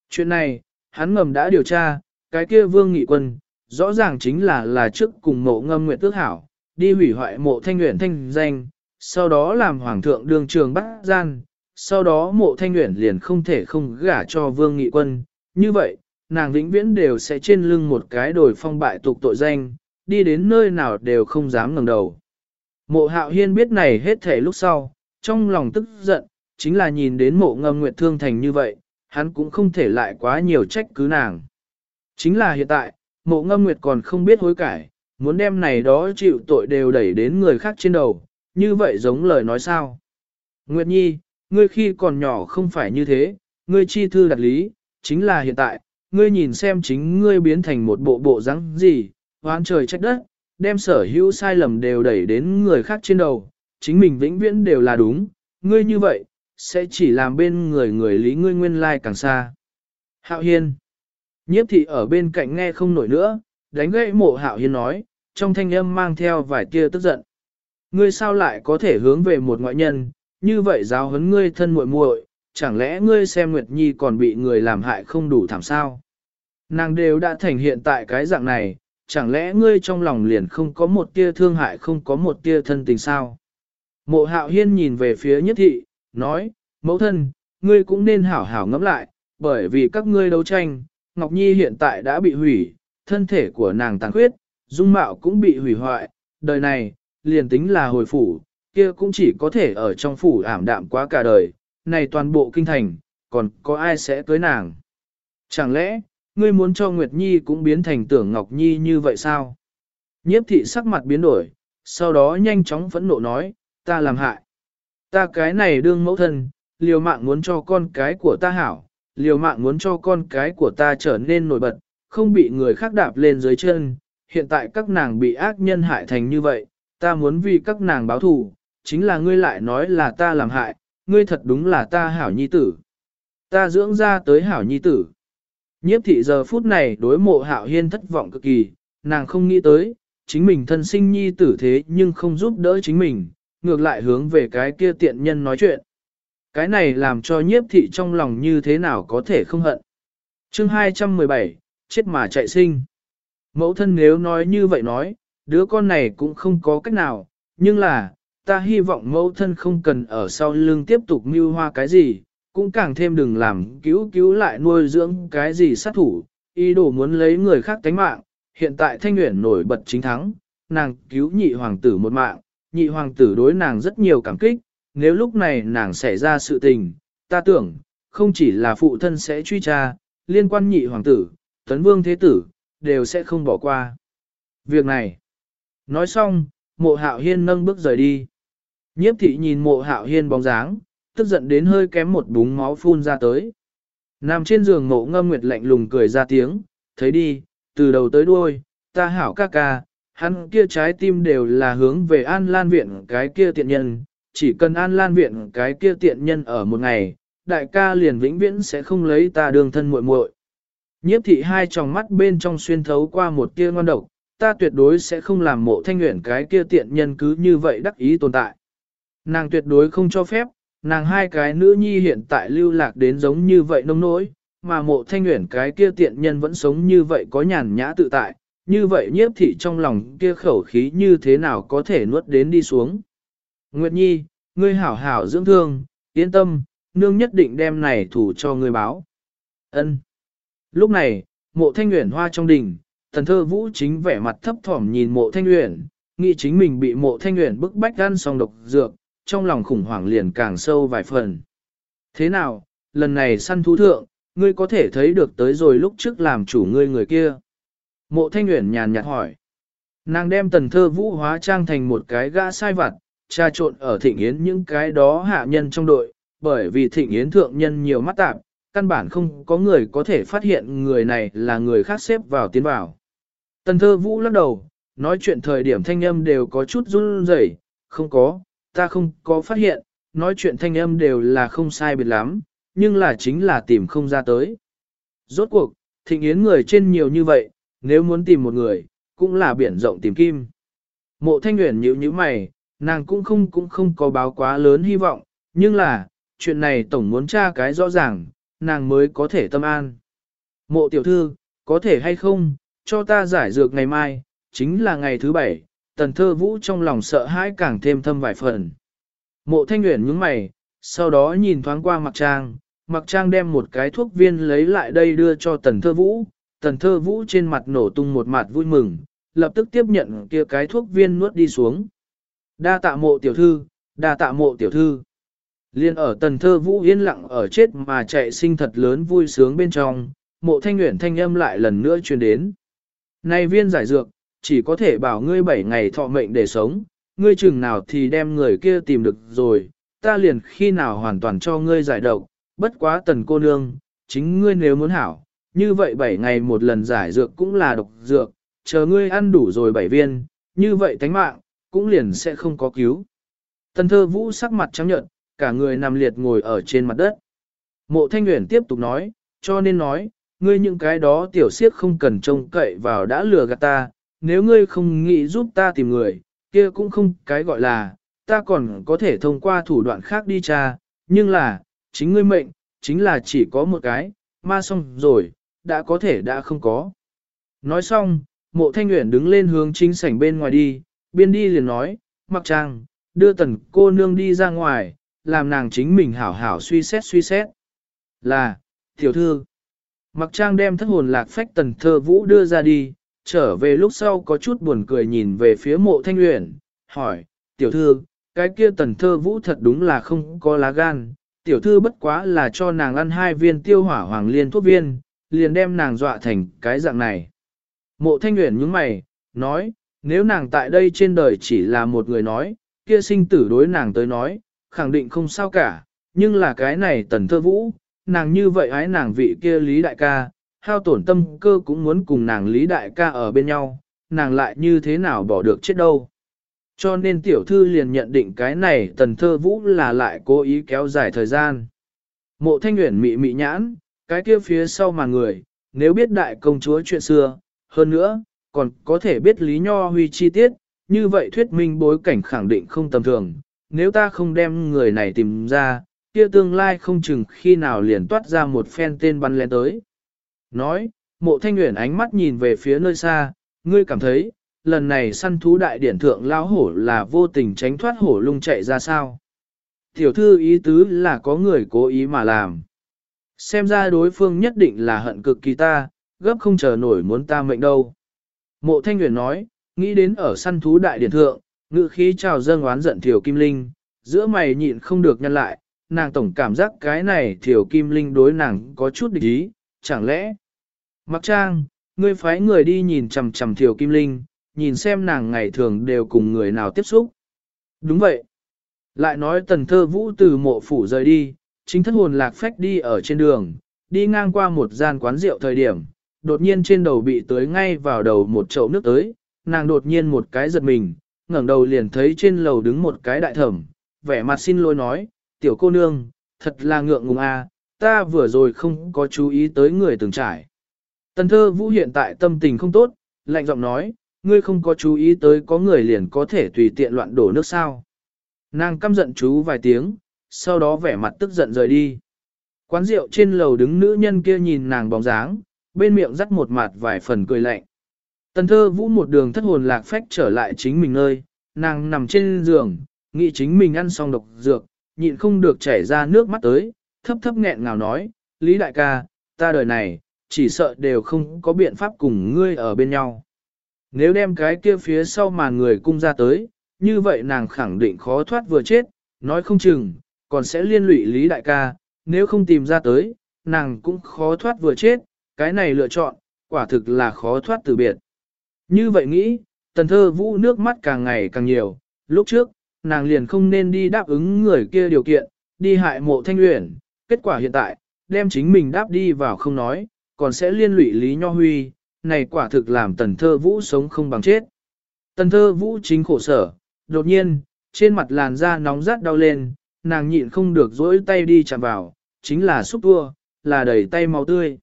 Chuyện này, hắn ngầm đã điều tra, cái kia vương nghị quân, rõ ràng chính là là trước cùng mộ ngâm nguyện tước hảo, đi hủy hoại mộ thanh nguyện thanh danh, sau đó làm hoàng thượng đường trường bắt gian, sau đó mộ thanh nguyện liền không thể không gả cho vương nghị quân. Như vậy, nàng vĩnh viễn đều sẽ trên lưng một cái đổi phong bại tục tội danh, đi đến nơi nào đều không dám ngẩng đầu. Mộ hạo hiên biết này hết thể lúc sau, trong lòng tức giận, chính là nhìn đến mộ ngâm nguyệt thương thành như vậy, hắn cũng không thể lại quá nhiều trách cứ nàng. Chính là hiện tại, mộ ngâm nguyệt còn không biết hối cải, muốn đem này đó chịu tội đều đẩy đến người khác trên đầu, như vậy giống lời nói sao. Nguyệt Nhi, ngươi khi còn nhỏ không phải như thế, ngươi chi thư đặt lý, chính là hiện tại, ngươi nhìn xem chính ngươi biến thành một bộ bộ rắn gì, hoán trời trách đất, đem sở hữu sai lầm đều đẩy đến người khác trên đầu, chính mình vĩnh viễn đều là đúng, ngươi như vậy, sẽ chỉ làm bên người người lý ngươi nguyên lai càng xa. Hạo Hiên Nhiếp thị ở bên cạnh nghe không nổi nữa, đánh gãy mộ Hạo Hiên nói, trong thanh âm mang theo vài tia tức giận. Ngươi sao lại có thể hướng về một ngoại nhân, như vậy giáo huấn ngươi thân muội muội, chẳng lẽ ngươi xem Nguyệt Nhi còn bị người làm hại không đủ thảm sao? Nàng đều đã thành hiện tại cái dạng này, chẳng lẽ ngươi trong lòng liền không có một tia thương hại không có một tia thân tình sao? Mộ hạo hiên nhìn về phía nhất thị, nói, mẫu thân, ngươi cũng nên hảo hảo ngẫm lại, bởi vì các ngươi đấu tranh, Ngọc Nhi hiện tại đã bị hủy, thân thể của nàng tàn khuyết, dung mạo cũng bị hủy hoại, đời này, liền tính là hồi phủ, kia cũng chỉ có thể ở trong phủ ảm đạm quá cả đời, này toàn bộ kinh thành, còn có ai sẽ cưới nàng? Chẳng lẽ, ngươi muốn cho Nguyệt Nhi cũng biến thành tưởng Ngọc Nhi như vậy sao? Nhiếp thị sắc mặt biến đổi, sau đó nhanh chóng phẫn nộ nói, ta làm hại. Ta cái này đương mẫu thân, liều mạng muốn cho con cái của ta hảo, liều mạng muốn cho con cái của ta trở nên nổi bật, không bị người khác đạp lên dưới chân. Hiện tại các nàng bị ác nhân hại thành như vậy, ta muốn vì các nàng báo thù, chính là ngươi lại nói là ta làm hại, ngươi thật đúng là ta hảo nhi tử. Ta dưỡng ra tới hảo nhi tử. Nhiếp thị giờ phút này đối mộ hạo hiên thất vọng cực kỳ, nàng không nghĩ tới, chính mình thân sinh nhi tử thế nhưng không giúp đỡ chính mình, ngược lại hướng về cái kia tiện nhân nói chuyện. Cái này làm cho nhiếp thị trong lòng như thế nào có thể không hận. chương 217, chết mà chạy sinh. Mẫu thân nếu nói như vậy nói, đứa con này cũng không có cách nào, nhưng là, ta hy vọng mẫu thân không cần ở sau lưng tiếp tục mưu hoa cái gì, cũng càng thêm đừng làm cứu cứu lại nuôi dưỡng cái gì sát thủ, ý đồ muốn lấy người khác tánh mạng, hiện tại thanh nguyện nổi bật chính thắng, nàng cứu nhị hoàng tử một mạng, nhị hoàng tử đối nàng rất nhiều cảm kích, nếu lúc này nàng xảy ra sự tình, ta tưởng, không chỉ là phụ thân sẽ truy tra, liên quan nhị hoàng tử, tấn vương thế tử, đều sẽ không bỏ qua. Việc này, nói xong, mộ hạo hiên nâng bước rời đi. Nhiếp thị nhìn mộ hạo hiên bóng dáng, tức giận đến hơi kém một búng máu phun ra tới. Nằm trên giường mộ ngâm nguyệt lạnh lùng cười ra tiếng, thấy đi, từ đầu tới đuôi, ta hảo ca ca, hắn kia trái tim đều là hướng về an lan viện cái kia tiện nhân, chỉ cần an lan viện cái kia tiện nhân ở một ngày, đại ca liền vĩnh viễn sẽ không lấy ta đường thân muội muội. Nhiếp thị hai tròng mắt bên trong xuyên thấu qua một tia ngon độc, ta tuyệt đối sẽ không làm mộ thanh nguyện cái kia tiện nhân cứ như vậy đắc ý tồn tại. Nàng tuyệt đối không cho phép, nàng hai cái nữ nhi hiện tại lưu lạc đến giống như vậy nông nỗi, mà mộ thanh nguyện cái kia tiện nhân vẫn sống như vậy có nhàn nhã tự tại, như vậy nhiếp thị trong lòng kia khẩu khí như thế nào có thể nuốt đến đi xuống. Nguyệt Nhi, ngươi hảo hảo dưỡng thương, yên tâm, nương nhất định đem này thủ cho ngươi báo. Ân. Lúc này, mộ thanh nguyện hoa trong đình, thần thơ vũ chính vẻ mặt thấp thỏm nhìn mộ thanh nguyện, nghĩ chính mình bị mộ thanh nguyện bức bách ăn xong độc dược, trong lòng khủng hoảng liền càng sâu vài phần. Thế nào, lần này săn thú thượng, ngươi có thể thấy được tới rồi lúc trước làm chủ ngươi người kia. Mộ thanh nguyện nhàn nhạt hỏi. Nàng đem tần thơ vũ hóa trang thành một cái gã sai vặt, trà trộn ở thịnh yến những cái đó hạ nhân trong đội, bởi vì thịnh yến thượng nhân nhiều mắt tạp, căn bản không có người có thể phát hiện người này là người khác xếp vào tiến vào. Tần thơ vũ lắc đầu, nói chuyện thời điểm thanh âm đều có chút run rẩy, không có, ta không có phát hiện, nói chuyện thanh âm đều là không sai biệt lắm, nhưng là chính là tìm không ra tới. Rốt cuộc, thịnh yến người trên nhiều như vậy, nếu muốn tìm một người, cũng là biển rộng tìm kim. Mộ thanh nguyện nhíu như mày, nàng cũng không cũng không có báo quá lớn hy vọng, nhưng là, chuyện này tổng muốn tra cái rõ ràng, nàng mới có thể tâm an. Mộ tiểu thư, có thể hay không, cho ta giải dược ngày mai, chính là ngày thứ bảy, tần thơ vũ trong lòng sợ hãi càng thêm thâm vài phần. Mộ thanh nguyện nhướng mày, sau đó nhìn thoáng qua mặc trang, mặc trang đem một cái thuốc viên lấy lại đây đưa cho tần thơ vũ, tần thơ vũ trên mặt nổ tung một mặt vui mừng, lập tức tiếp nhận kia cái thuốc viên nuốt đi xuống. Đa tạ mộ tiểu thư, đa tạ mộ tiểu thư. Liên ở tần thơ vũ yên lặng ở chết mà chạy sinh thật lớn vui sướng bên trong, mộ thanh nguyện thanh âm lại lần nữa truyền đến. Này viên giải dược, chỉ có thể bảo ngươi 7 ngày thọ mệnh để sống, ngươi chừng nào thì đem người kia tìm được rồi, ta liền khi nào hoàn toàn cho ngươi giải độc, bất quá tần cô nương, chính ngươi nếu muốn hảo, như vậy 7 ngày một lần giải dược cũng là độc dược, chờ ngươi ăn đủ rồi 7 viên, như vậy tánh mạng, cũng liền sẽ không có cứu. Tần thơ vũ sắc mặt trắng nhợt, cả người nằm liệt ngồi ở trên mặt đất. Mộ thanh nguyện tiếp tục nói, cho nên nói, ngươi những cái đó tiểu siết không cần trông cậy vào đã lừa gạt ta, nếu ngươi không nghĩ giúp ta tìm người, kia cũng không cái gọi là, ta còn có thể thông qua thủ đoạn khác đi tra, nhưng là, chính ngươi mệnh, chính là chỉ có một cái, ma xong rồi, đã có thể đã không có. Nói xong, Mộ thanh nguyện đứng lên hướng chính sảnh bên ngoài đi, biên đi liền nói, mặc trang, đưa tần cô nương đi ra ngoài, làm nàng chính mình hảo hảo suy xét suy xét. Là, tiểu thư, mặc trang đem thất hồn lạc phách tần thơ vũ đưa ra đi, trở về lúc sau có chút buồn cười nhìn về phía mộ thanh luyện, hỏi, tiểu thư, cái kia tần thơ vũ thật đúng là không có lá gan, tiểu thư bất quá là cho nàng ăn hai viên tiêu hỏa hoàng liên thuốc viên, liền đem nàng dọa thành cái dạng này. Mộ thanh luyện nhướng mày, nói, nếu nàng tại đây trên đời chỉ là một người nói, kia sinh tử đối nàng tới nói, khẳng định không sao cả, nhưng là cái này tần thơ vũ, nàng như vậy ái nàng vị kia lý đại ca, hao tổn tâm cơ cũng muốn cùng nàng lý đại ca ở bên nhau, nàng lại như thế nào bỏ được chết đâu. Cho nên tiểu thư liền nhận định cái này tần thơ vũ là lại cố ý kéo dài thời gian. Mộ thanh nguyện mị mị nhãn, cái kia phía sau mà người, nếu biết đại công chúa chuyện xưa, hơn nữa, còn có thể biết Lý Nho Huy chi tiết, như vậy thuyết minh bối cảnh khẳng định không tầm thường. Nếu ta không đem người này tìm ra, kia tương lai không chừng khi nào liền toát ra một phen tên bắn lén tới. Nói, mộ thanh nguyện ánh mắt nhìn về phía nơi xa, ngươi cảm thấy, lần này săn thú đại điển thượng lão hổ là vô tình tránh thoát hổ lung chạy ra sao. Tiểu thư ý tứ là có người cố ý mà làm. Xem ra đối phương nhất định là hận cực kỳ ta, gấp không chờ nổi muốn ta mệnh đâu. Mộ thanh nguyện nói, nghĩ đến ở săn thú đại điển thượng, ngự khí trào dâng oán giận Thiều Kim Linh, giữa mày nhịn không được nhăn lại, nàng tổng cảm giác cái này Thiều Kim Linh đối nàng có chút địch ý, chẳng lẽ. Mặc trang, ngươi phái người đi nhìn chằm chằm Thiều Kim Linh, nhìn xem nàng ngày thường đều cùng người nào tiếp xúc. Đúng vậy. Lại nói tần thơ vũ từ mộ phủ rời đi, chính thất hồn lạc phách đi ở trên đường, đi ngang qua một gian quán rượu thời điểm, đột nhiên trên đầu bị tưới ngay vào đầu một chậu nước tới, nàng đột nhiên một cái giật mình, ngẩng đầu liền thấy trên lầu đứng một cái đại thẩm, vẻ mặt xin lỗi nói, tiểu cô nương, thật là ngượng ngùng a, ta vừa rồi không có chú ý tới người từng trải. Tần thơ vũ hiện tại tâm tình không tốt, lạnh giọng nói, ngươi không có chú ý tới có người liền có thể tùy tiện loạn đổ nước sao. Nàng căm giận chú vài tiếng, sau đó vẻ mặt tức giận rời đi. Quán rượu trên lầu đứng nữ nhân kia nhìn nàng bóng dáng, bên miệng dắt một mặt vài phần cười lạnh. Tần thơ vũ một đường thất hồn lạc phách trở lại chính mình nơi, nàng nằm trên giường, nghĩ chính mình ăn xong độc dược, nhịn không được chảy ra nước mắt tới, thấp thấp nghẹn ngào nói, Lý đại ca, ta đời này, chỉ sợ đều không có biện pháp cùng ngươi ở bên nhau. Nếu đem cái kia phía sau mà người cung ra tới, như vậy nàng khẳng định khó thoát vừa chết, nói không chừng, còn sẽ liên lụy Lý đại ca, nếu không tìm ra tới, nàng cũng khó thoát vừa chết, cái này lựa chọn, quả thực là khó thoát từ biệt. Như vậy nghĩ, tần thơ vũ nước mắt càng ngày càng nhiều, lúc trước, nàng liền không nên đi đáp ứng người kia điều kiện, đi hại mộ thanh luyện, kết quả hiện tại, đem chính mình đáp đi vào không nói, còn sẽ liên lụy Lý Nho Huy, này quả thực làm tần thơ vũ sống không bằng chết. Tần thơ vũ chính khổ sở, đột nhiên, trên mặt làn da nóng rát đau lên, nàng nhịn không được dỗi tay đi chạm vào, chính là xúc tua, là đầy tay máu tươi.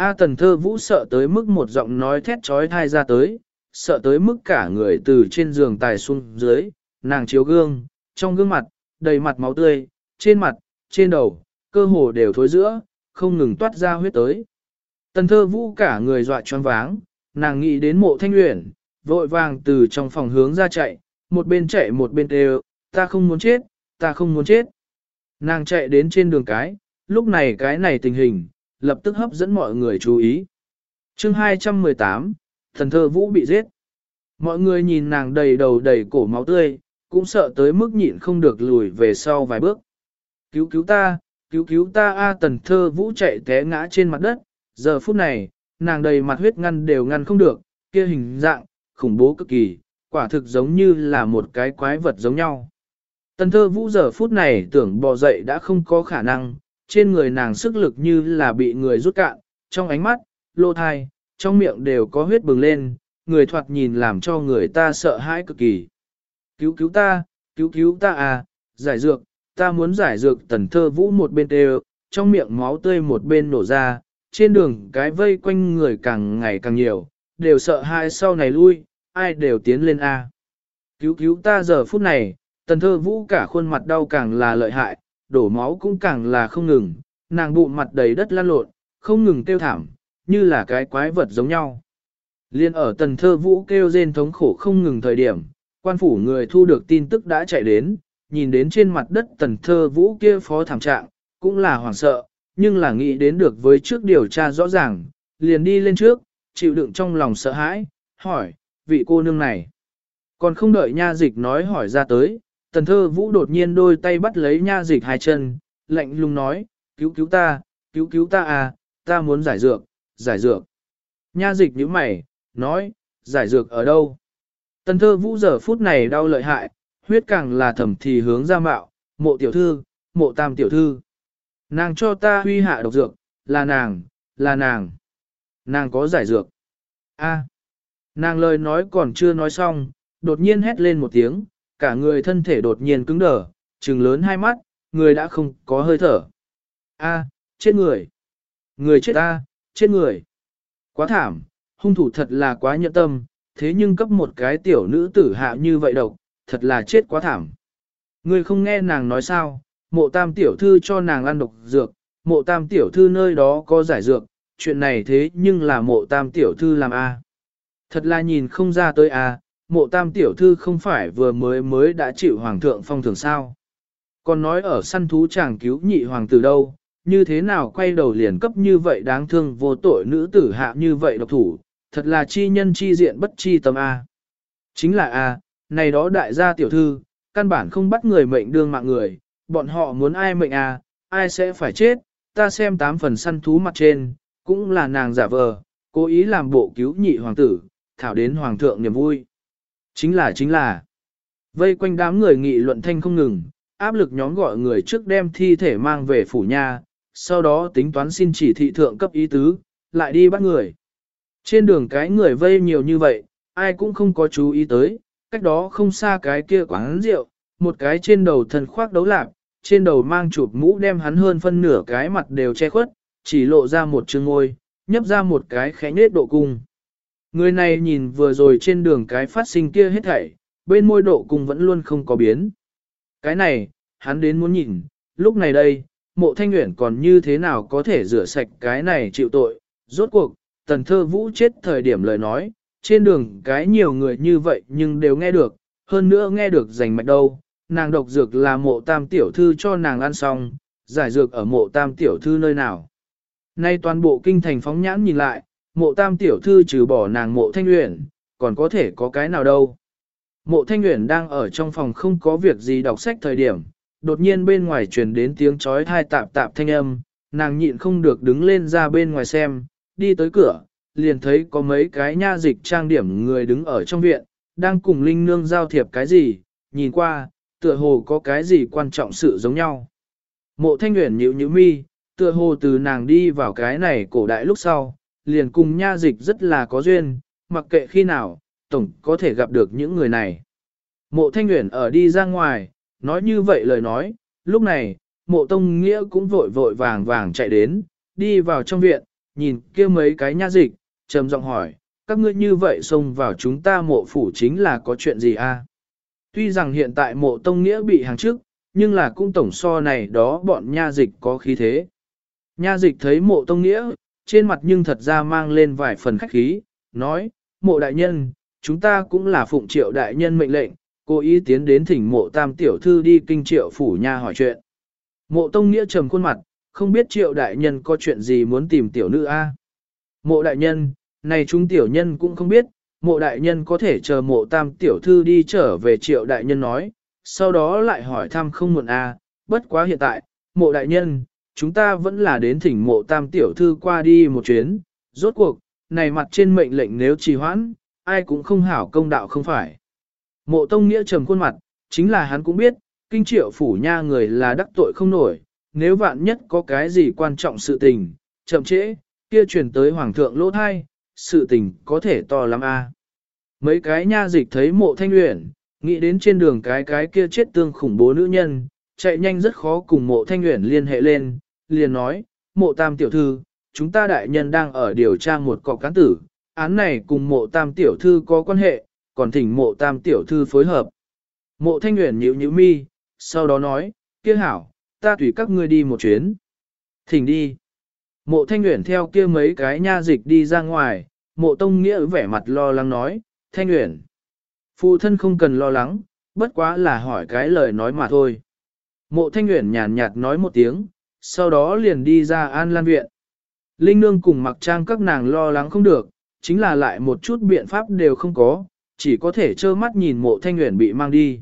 A tần thơ vũ sợ tới mức một giọng nói thét trói thai ra tới, sợ tới mức cả người từ trên giường tài xuống dưới, nàng chiếu gương, trong gương mặt, đầy mặt máu tươi, trên mặt, trên đầu, cơ hồ đều thối giữa, không ngừng toát ra huyết tới. Tần thơ vũ cả người dọa choáng váng, nàng nghĩ đến mộ thanh luyện, vội vàng từ trong phòng hướng ra chạy, một bên chạy một bên đều, ta không muốn chết, ta không muốn chết. Nàng chạy đến trên đường cái, lúc này cái này tình hình, lập tức hấp dẫn mọi người chú ý. chương 218, thần thơ vũ bị giết. Mọi người nhìn nàng đầy đầu đầy cổ máu tươi, cũng sợ tới mức nhịn không được lùi về sau vài bước. Cứu cứu ta, cứu cứu ta a tần thơ vũ chạy té ngã trên mặt đất, giờ phút này, nàng đầy mặt huyết ngăn đều ngăn không được, kia hình dạng, khủng bố cực kỳ, quả thực giống như là một cái quái vật giống nhau. Tần thơ vũ giờ phút này tưởng bò dậy đã không có khả năng, trên người nàng sức lực như là bị người rút cạn, trong ánh mắt, lô thai, trong miệng đều có huyết bừng lên, người thoạt nhìn làm cho người ta sợ hãi cực kỳ. Cứu cứu ta, cứu cứu ta à, giải dược, ta muốn giải dược tần thơ vũ một bên đều, trong miệng máu tươi một bên nổ ra, trên đường cái vây quanh người càng ngày càng nhiều, đều sợ hãi sau này lui, ai đều tiến lên A. Cứu cứu ta giờ phút này, tần thơ vũ cả khuôn mặt đau càng là lợi hại, đổ máu cũng càng là không ngừng, nàng bụng mặt đầy đất lan lộn, không ngừng tiêu thảm, như là cái quái vật giống nhau. Liên ở tần thơ vũ kêu rên thống khổ không ngừng thời điểm, quan phủ người thu được tin tức đã chạy đến, nhìn đến trên mặt đất tần thơ vũ kia phó thảm trạng, cũng là hoảng sợ, nhưng là nghĩ đến được với trước điều tra rõ ràng, liền đi lên trước, chịu đựng trong lòng sợ hãi, hỏi, vị cô nương này. Còn không đợi nha dịch nói hỏi ra tới, tần thơ vũ đột nhiên đôi tay bắt lấy nha dịch hai chân, lạnh lùng nói, cứu cứu ta, cứu cứu ta à, ta muốn giải dược, giải dược. Nha dịch nhíu mày, nói, giải dược ở đâu? Tần thơ vũ giờ phút này đau lợi hại, huyết càng là thẩm thì hướng ra mạo, mộ tiểu thư, mộ tam tiểu thư. Nàng cho ta huy hạ độc dược, là nàng, là nàng. Nàng có giải dược. A. Nàng lời nói còn chưa nói xong, đột nhiên hét lên một tiếng, cả người thân thể đột nhiên cứng đờ, trừng lớn hai mắt, người đã không có hơi thở. A, chết người. Người chết a, chết người. Quá thảm, hung thủ thật là quá nhẫn tâm, thế nhưng cấp một cái tiểu nữ tử hạ như vậy độc, thật là chết quá thảm. Người không nghe nàng nói sao, mộ tam tiểu thư cho nàng ăn độc dược, mộ tam tiểu thư nơi đó có giải dược, chuyện này thế nhưng là mộ tam tiểu thư làm a. Thật là nhìn không ra tới a, mộ tam tiểu thư không phải vừa mới mới đã chịu hoàng thượng phong thường sao. Còn nói ở săn thú chàng cứu nhị hoàng tử đâu, như thế nào quay đầu liền cấp như vậy đáng thương vô tội nữ tử hạ như vậy độc thủ, thật là chi nhân chi diện bất chi tâm A. Chính là A, này đó đại gia tiểu thư, căn bản không bắt người mệnh đương mạng người, bọn họ muốn ai mệnh A, ai sẽ phải chết, ta xem tám phần săn thú mặt trên, cũng là nàng giả vờ, cố ý làm bộ cứu nhị hoàng tử, thảo đến hoàng thượng niềm vui. Chính là chính là, vây quanh đám người nghị luận thanh không ngừng, áp lực nhóm gọi người trước đem thi thể mang về phủ nha, sau đó tính toán xin chỉ thị thượng cấp ý tứ, lại đi bắt người. Trên đường cái người vây nhiều như vậy, ai cũng không có chú ý tới, cách đó không xa cái kia quán rượu, một cái trên đầu thần khoác đấu lạc, trên đầu mang chụp mũ đem hắn hơn phân nửa cái mặt đều che khuất, chỉ lộ ra một chương ngôi, nhấp ra một cái khẽ nết độ cung. Người này nhìn vừa rồi trên đường cái phát sinh kia hết thảy, bên môi độ cùng vẫn luôn không có biến. Cái này, hắn đến muốn nhìn, lúc này đây, mộ thanh nguyện còn như thế nào có thể rửa sạch cái này chịu tội. Rốt cuộc, tần thơ vũ chết thời điểm lời nói, trên đường cái nhiều người như vậy nhưng đều nghe được, hơn nữa nghe được giành mạch đâu. Nàng độc dược là mộ tam tiểu thư cho nàng ăn xong, giải dược ở mộ tam tiểu thư nơi nào. Nay toàn bộ kinh thành phóng nhãn nhìn lại, mộ tam tiểu thư trừ bỏ nàng mộ thanh nguyện, còn có thể có cái nào đâu. Mộ thanh nguyện đang ở trong phòng không có việc gì đọc sách thời điểm, đột nhiên bên ngoài truyền đến tiếng chói thai tạp tạp thanh âm, nàng nhịn không được đứng lên ra bên ngoài xem, đi tới cửa, liền thấy có mấy cái nha dịch trang điểm người đứng ở trong viện, đang cùng Linh Nương giao thiệp cái gì, nhìn qua, tựa hồ có cái gì quan trọng sự giống nhau. Mộ thanh nguyện nhíu nhíu mi, tựa hồ từ nàng đi vào cái này cổ đại lúc sau, liền cùng nha dịch rất là có duyên, mặc kệ khi nào, tổng có thể gặp được những người này. Mộ thanh nguyễn ở đi ra ngoài, nói như vậy lời nói, lúc này, mộ tông nghĩa cũng vội vội vàng vàng chạy đến, đi vào trong viện, nhìn kia mấy cái nha dịch, trầm giọng hỏi, các ngươi như vậy xông vào chúng ta mộ phủ chính là có chuyện gì a? Tuy rằng hiện tại mộ tông nghĩa bị hàng trước, nhưng là cũng tổng so này đó bọn nha dịch có khí thế. Nha dịch thấy mộ tông nghĩa, trên mặt nhưng thật ra mang lên vài phần khách khí, nói, mộ đại nhân, chúng ta cũng là phụng triệu đại nhân mệnh lệnh, cố ý tiến đến thỉnh mộ tam tiểu thư đi kinh triệu phủ nha hỏi chuyện. Mộ tông nghĩa trầm khuôn mặt, không biết triệu đại nhân có chuyện gì muốn tìm tiểu nữ a. Mộ đại nhân, này chúng tiểu nhân cũng không biết, mộ đại nhân có thể chờ mộ tam tiểu thư đi trở về triệu đại nhân nói, sau đó lại hỏi thăm không muộn a. bất quá hiện tại, mộ đại nhân, chúng ta vẫn là đến thỉnh mộ tam tiểu thư qua đi một chuyến, rốt cuộc, này mặt trên mệnh lệnh nếu trì hoãn, ai cũng không hảo công đạo không phải. Mộ tông nghĩa trầm khuôn mặt, chính là hắn cũng biết, kinh triệu phủ nha người là đắc tội không nổi, nếu vạn nhất có cái gì quan trọng sự tình, chậm trễ, kia truyền tới hoàng thượng lỗ thai, sự tình có thể to lắm a. Mấy cái nha dịch thấy mộ thanh luyện, nghĩ đến trên đường cái cái kia chết tương khủng bố nữ nhân, chạy nhanh rất khó cùng mộ thanh luyện liên hệ lên, liền nói, mộ tam tiểu thư, chúng ta đại nhân đang ở điều tra một cọc cán tử, án này cùng mộ tam tiểu thư có quan hệ, còn thỉnh mộ tam tiểu thư phối hợp. Mộ thanh nguyện nhíu nhíu mi, sau đó nói, kia hảo, ta tùy các ngươi đi một chuyến. Thỉnh đi. Mộ thanh nguyện theo kia mấy cái nha dịch đi ra ngoài, mộ tông nghĩa vẻ mặt lo lắng nói, Thanh nguyện. Phụ thân không cần lo lắng, bất quá là hỏi cái lời nói mà thôi. Mộ Thanh nguyện nhàn nhạt nói một tiếng, sau đó liền đi ra An Lan Viện. Linh Nương cùng mặc trang các nàng lo lắng không được, chính là lại một chút biện pháp đều không có, chỉ có thể trơ mắt nhìn mộ Thanh Uyển bị mang đi.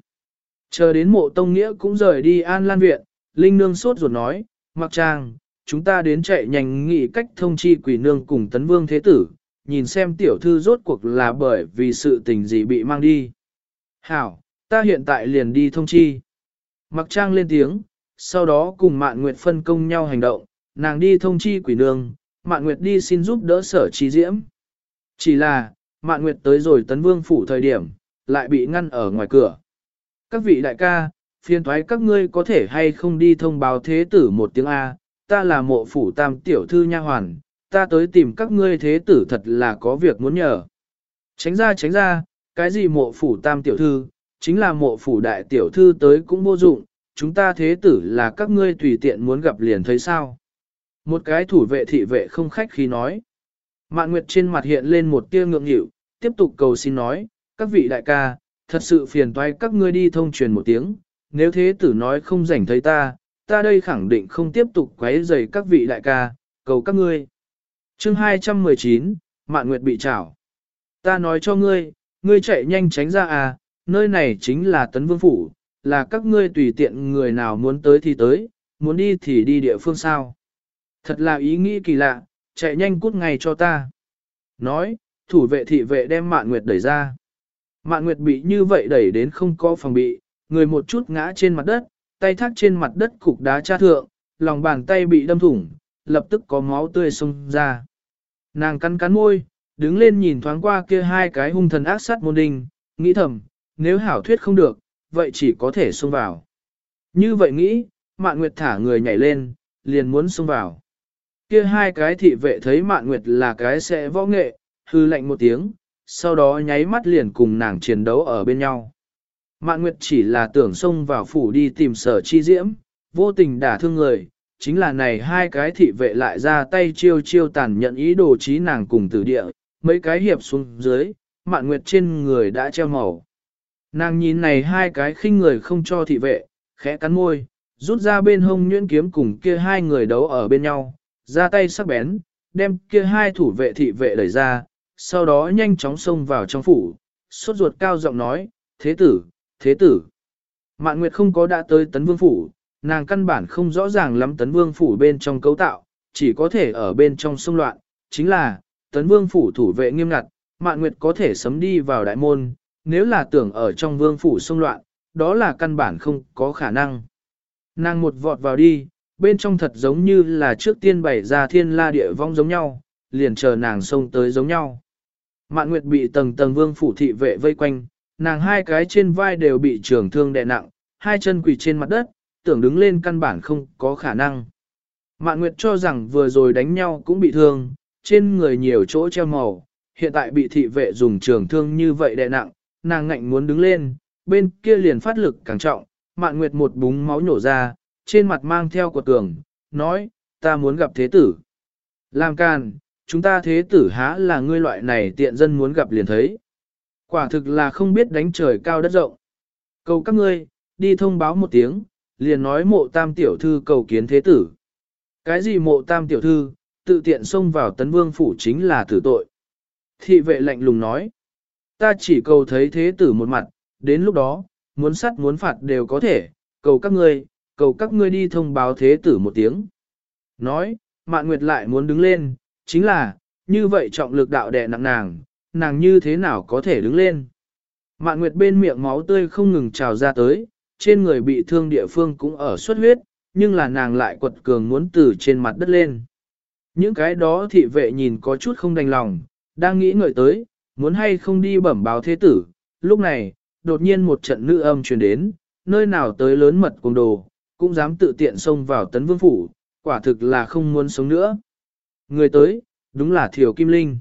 Chờ đến mộ Tông Nghĩa cũng rời đi An Lan Viện, Linh Nương sốt ruột nói, mặc trang, chúng ta đến chạy nhanh nghị cách thông chi quỷ nương cùng tấn vương thế tử, nhìn xem tiểu thư rốt cuộc là bởi vì sự tình gì bị mang đi. Hảo, ta hiện tại liền đi thông chi. Mặc trang lên tiếng, sau đó cùng Mạn Nguyệt phân công nhau hành động, nàng đi thông chi quỷ nương, Mạn Nguyệt đi xin giúp đỡ sở trí diễm. Chỉ là, Mạn Nguyệt tới rồi tấn vương phủ thời điểm, lại bị ngăn ở ngoài cửa. Các vị đại ca, phiền thoái các ngươi có thể hay không đi thông báo thế tử một tiếng A, ta là mộ phủ tam tiểu thư nha hoàn, ta tới tìm các ngươi thế tử thật là có việc muốn nhờ. Tránh ra tránh ra, cái gì mộ phủ tam tiểu thư, chính là mộ phủ đại tiểu thư tới cũng vô dụng, chúng ta thế tử là các ngươi tùy tiện muốn gặp liền thấy sao. Một cái thủ vệ thị vệ không khách khí nói. Mạn Nguyệt trên mặt hiện lên một tia ngượng nghịu, tiếp tục cầu xin nói, các vị đại ca, thật sự phiền toái các ngươi đi thông truyền một tiếng, nếu thế tử nói không rảnh thấy ta, ta đây khẳng định không tiếp tục quấy rầy các vị đại ca, cầu các ngươi. Chương 219, Mạn Nguyệt bị trảo. Ta nói cho ngươi, ngươi chạy nhanh tránh ra à, nơi này chính là Tấn Vương Phủ, là các ngươi tùy tiện người nào muốn tới thì tới, muốn đi thì đi địa phương sao. Thật là ý nghĩ kỳ lạ, chạy nhanh cút ngay cho ta. Nói, thủ vệ thị vệ đem Mạn Nguyệt đẩy ra. Mạn Nguyệt bị như vậy đẩy đến không có phòng bị, người một chút ngã trên mặt đất, tay thắt trên mặt đất cục đá cha thượng, lòng bàn tay bị đâm thủng, lập tức có máu tươi xông ra. Nàng cắn cắn môi, đứng lên nhìn thoáng qua kia hai cái hung thần ác sát môn đình, nghĩ thầm, nếu hảo thuyết không được, vậy chỉ có thể xông vào. Như vậy nghĩ, Mạn Nguyệt thả người nhảy lên, liền muốn xông vào. Kia hai cái thị vệ thấy Mạn Nguyệt là cái sẽ võ nghệ, hư lạnh một tiếng, sau đó nháy mắt liền cùng nàng chiến đấu ở bên nhau. Mạn Nguyệt chỉ là tưởng xông vào phủ đi tìm sở chi diễm, vô tình đả thương người, chính là này hai cái thị vệ lại ra tay chiêu chiêu tàn nhận ý đồ trí nàng cùng tử địa, mấy cái hiệp xuống dưới, Mạn Nguyệt trên người đã treo màu. Nàng nhìn này hai cái khinh người không cho thị vệ, khẽ cắn môi, rút ra bên hông nhuyễn kiếm cùng kia hai người đấu ở bên nhau, ra tay sắc bén, đem kia hai thủ vệ thị vệ đẩy ra, sau đó nhanh chóng xông vào trong phủ, sốt ruột cao giọng nói, thế tử, thế tử. Mạn Nguyệt không có đã tới tấn vương phủ, nàng căn bản không rõ ràng lắm tấn vương phủ bên trong cấu tạo, chỉ có thể ở bên trong xung loạn, chính là, tấn vương phủ thủ vệ nghiêm ngặt, Mạn Nguyệt có thể sấm đi vào đại môn, nếu là tưởng ở trong vương phủ xung loạn, đó là căn bản không có khả năng. Nàng một vọt vào đi, bên trong thật giống như là trước tiên bày ra thiên la địa vong giống nhau, liền chờ nàng xông tới giống nhau. Mạn Nguyệt bị tầng tầng vương phủ thị vệ vây quanh, nàng hai cái trên vai đều bị trường thương đè nặng, hai chân quỳ trên mặt đất, tưởng đứng lên căn bản không có khả năng. Mạn Nguyệt cho rằng vừa rồi đánh nhau cũng bị thương, trên người nhiều chỗ treo màu, hiện tại bị thị vệ dùng trường thương như vậy đè nặng, nàng ngạnh muốn đứng lên, bên kia liền phát lực càng trọng, Mạn Nguyệt một búng máu nhổ ra, trên mặt mang theo quật tường, nói, ta muốn gặp thế tử. Làm can, chúng ta thế tử há là ngươi loại này tiện dân muốn gặp liền thấy. Quả thực là không biết đánh trời cao đất rộng. Cầu các ngươi, đi thông báo một tiếng, liền nói mộ tam tiểu thư cầu kiến thế tử. Cái gì mộ tam tiểu thư, tự tiện xông vào tấn vương phủ chính là tử tội. Thị vệ lạnh lùng nói, ta chỉ cầu thấy thế tử một mặt, đến lúc đó, muốn sắt muốn phạt đều có thể, cầu các ngươi, cầu các ngươi đi thông báo thế tử một tiếng. Nói, mạn nguyệt lại muốn đứng lên, chính là, như vậy trọng lực đạo đè nặng nàng, nàng như thế nào có thể đứng lên. Mạn Nguyệt bên miệng máu tươi không ngừng trào ra tới, trên người bị thương địa phương cũng ở xuất huyết, nhưng là nàng lại quật cường muốn từ trên mặt đất lên. Những cái đó thị vệ nhìn có chút không đành lòng, đang nghĩ ngợi tới, muốn hay không đi bẩm báo thế tử. Lúc này, đột nhiên một trận nữ âm truyền đến, nơi nào tới lớn mật cùng đồ, cũng dám tự tiện xông vào tấn vương phủ, quả thực là không muốn sống nữa. Người tới, đúng là Thiều Kim Linh.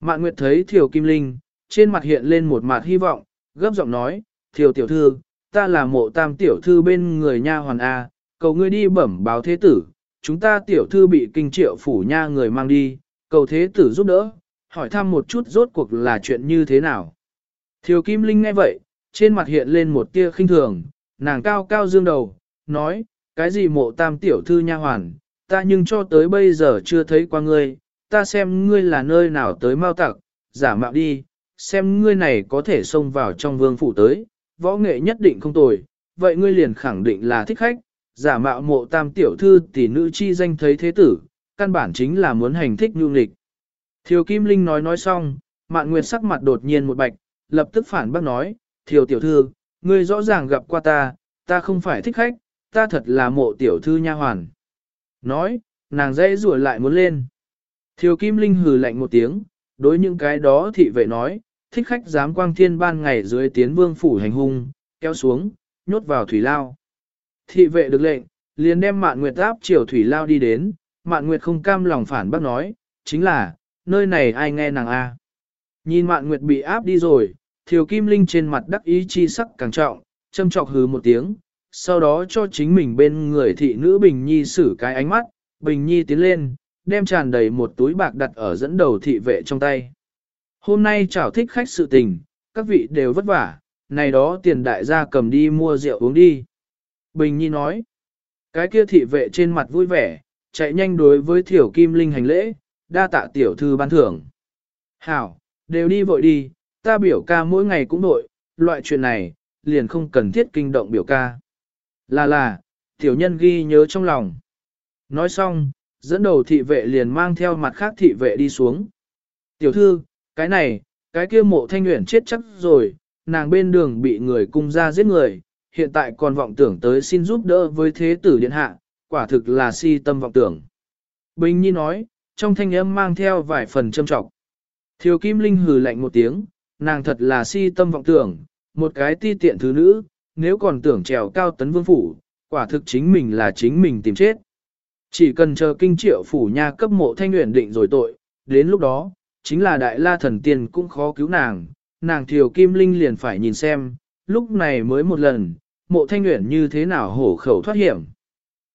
Mạn Nguyệt thấy Thiều Kim Linh, trên mặt hiện lên một mặt hy vọng, gấp giọng nói, Thiều tiểu thư, ta là mộ tam tiểu thư bên người nha hoàn A, cầu ngươi đi bẩm báo thế tử, chúng ta tiểu thư bị kinh triệu phủ nha người mang đi, cầu thế tử giúp đỡ, hỏi thăm một chút rốt cuộc là chuyện như thế nào. Thiều Kim Linh nghe vậy, trên mặt hiện lên một tia khinh thường, nàng cao cao dương đầu, nói, cái gì mộ tam tiểu thư nha hoàn, ta nhưng cho tới bây giờ chưa thấy qua ngươi, ta xem ngươi là nơi nào tới mau tặc, giả mạo đi, xem ngươi này có thể xông vào trong vương phủ tới, võ nghệ nhất định không tồi, vậy ngươi liền khẳng định là thích khách, giả mạo mộ tam tiểu thư tỷ nữ chi danh thấy thế tử, căn bản chính là muốn hành thích nhu lịch. Thiều Kim Linh nói nói xong, Mạn Nguyệt sắc mặt đột nhiên một bạch, lập tức phản bác nói, Thiều tiểu thư, ngươi rõ ràng gặp qua ta, ta không phải thích khách, ta thật là mộ tiểu thư nha hoàn. Nói, nàng dễ rủa lại muốn lên. Thiều Kim Linh hừ lạnh một tiếng, đối những cái đó thị vệ nói, thích khách dám quang thiên ban ngày dưới tiến vương phủ hành hung, kéo xuống, nhốt vào thủy lao. Thị vệ được lệnh, liền đem mạn nguyệt áp chiều thủy lao đi đến, mạn nguyệt không cam lòng phản bác nói, chính là, nơi này ai nghe nàng a? Nhìn mạn nguyệt bị áp đi rồi, thiều kim linh trên mặt đắc ý chi sắc càng trọng, châm chọc hừ một tiếng, sau đó cho chính mình bên người thị nữ Bình Nhi xử cái ánh mắt, Bình Nhi tiến lên, đem tràn đầy một túi bạc đặt ở dẫn đầu thị vệ trong tay. Hôm nay chào thích khách sự tình, các vị đều vất vả, này đó tiền đại gia cầm đi mua rượu uống đi. Bình Nhi nói, cái kia thị vệ trên mặt vui vẻ, chạy nhanh đối với thiểu kim linh hành lễ, đa tạ tiểu thư ban thưởng. Hảo, đều đi vội đi, ta biểu ca mỗi ngày cũng vội, loại chuyện này, liền không cần thiết kinh động biểu ca. Là là, tiểu nhân ghi nhớ trong lòng. Nói xong, dẫn đầu thị vệ liền mang theo mặt khác thị vệ đi xuống. Tiểu thư, cái này, cái kia mộ thanh nguyện chết chắc rồi, nàng bên đường bị người cung ra giết người, hiện tại còn vọng tưởng tới xin giúp đỡ với thế tử điện hạ, quả thực là si tâm vọng tưởng. Bình Nhi nói, trong thanh âm mang theo vài phần châm trọng. Thiều Kim Linh hừ lạnh một tiếng, nàng thật là si tâm vọng tưởng, một cái ti tiện thứ nữ, nếu còn tưởng trèo cao tấn vương phủ, quả thực chính mình là chính mình tìm chết. Chỉ cần chờ kinh triệu phủ nha cấp mộ thanh nguyện định rồi tội, đến lúc đó, chính là đại la thần tiên cũng khó cứu nàng, nàng thiều kim linh liền phải nhìn xem, lúc này mới một lần, mộ thanh nguyện như thế nào hổ khẩu thoát hiểm.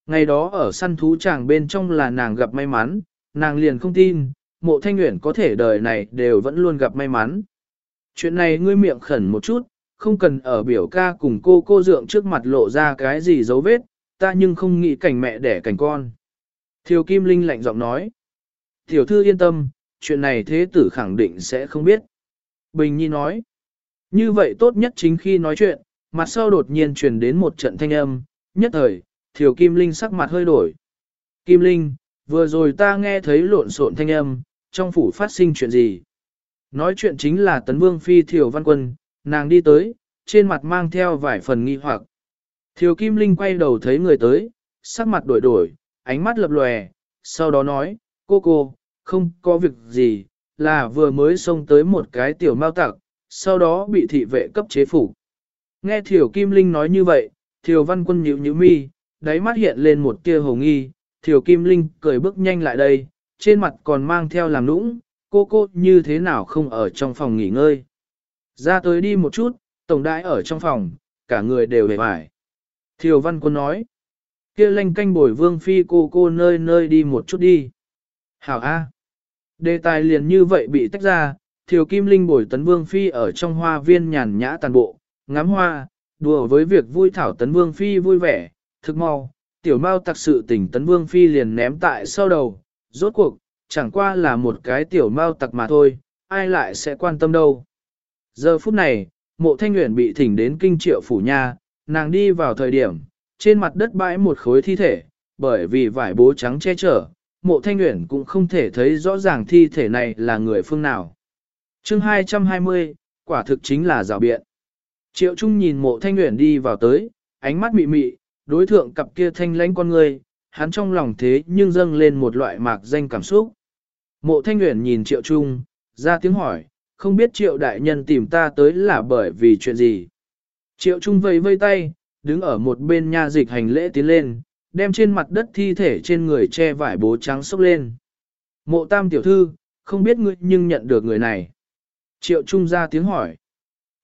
Ngày đó ở săn thú chàng bên trong là nàng gặp may mắn, nàng liền không tin, mộ thanh nguyện có thể đời này đều vẫn luôn gặp may mắn. Chuyện này ngươi miệng khẩn một chút, không cần ở biểu ca cùng cô cô dượng trước mặt lộ ra cái gì dấu vết, ta nhưng không nghĩ cảnh mẹ đẻ cảnh con. Thiều Kim Linh lạnh giọng nói. Tiểu thư yên tâm, chuyện này thế tử khẳng định sẽ không biết. Bình Nhi nói. Như vậy tốt nhất chính khi nói chuyện, mặt sau đột nhiên truyền đến một trận thanh âm, nhất thời, Thiều Kim Linh sắc mặt hơi đổi. Kim Linh, vừa rồi ta nghe thấy lộn xộn thanh âm, trong phủ phát sinh chuyện gì? Nói chuyện chính là Tấn Vương Phi Thiều Văn Quân, nàng đi tới, trên mặt mang theo vài phần nghi hoặc. Thiều Kim Linh quay đầu thấy người tới, sắc mặt đổi đổi, ánh mắt lập lòe, sau đó nói, cô cô, không có việc gì, là vừa mới xông tới một cái tiểu mao tặc, sau đó bị thị vệ cấp chế phủ. Nghe Thiều Kim Linh nói như vậy, Thiều Văn Quân nhíu nhíu mi, đáy mắt hiện lên một tia hồ nghi, Thiều Kim Linh cười bước nhanh lại đây, trên mặt còn mang theo làm nũng, cô cô như thế nào không ở trong phòng nghỉ ngơi. Ra tới đi một chút, tổng đại ở trong phòng, cả người đều hề vải. Thiều Văn Quân nói, kia lanh canh bồi vương phi cô cô nơi nơi đi một chút đi. Hảo A. Đề tài liền như vậy bị tách ra, Thiều Kim Linh bồi tấn vương phi ở trong hoa viên nhàn nhã tàn bộ, ngắm hoa, đùa với việc vui thảo tấn vương phi vui vẻ, thực mau, tiểu Mao tặc sự tình tấn vương phi liền ném tại sau đầu, rốt cuộc, chẳng qua là một cái tiểu Mao tặc mà thôi, ai lại sẽ quan tâm đâu. Giờ phút này, mộ thanh nguyện bị thỉnh đến kinh triệu phủ nha, nàng đi vào thời điểm, trên mặt đất bãi một khối thi thể, bởi vì vải bố trắng che chở, mộ thanh nguyện cũng không thể thấy rõ ràng thi thể này là người phương nào. chương 220, quả thực chính là rào biện. Triệu Trung nhìn mộ thanh nguyện đi vào tới, ánh mắt mị mị, đối thượng cặp kia thanh lãnh con người, hắn trong lòng thế nhưng dâng lên một loại mạc danh cảm xúc. Mộ thanh nguyện nhìn Triệu Trung, ra tiếng hỏi, không biết Triệu đại nhân tìm ta tới là bởi vì chuyện gì. Triệu Trung vây vây tay, đứng ở một bên nha dịch hành lễ tiến lên, đem trên mặt đất thi thể trên người che vải bố trắng xốc lên. Mộ tam tiểu thư, không biết ngươi nhưng nhận được người này. Triệu Trung ra tiếng hỏi.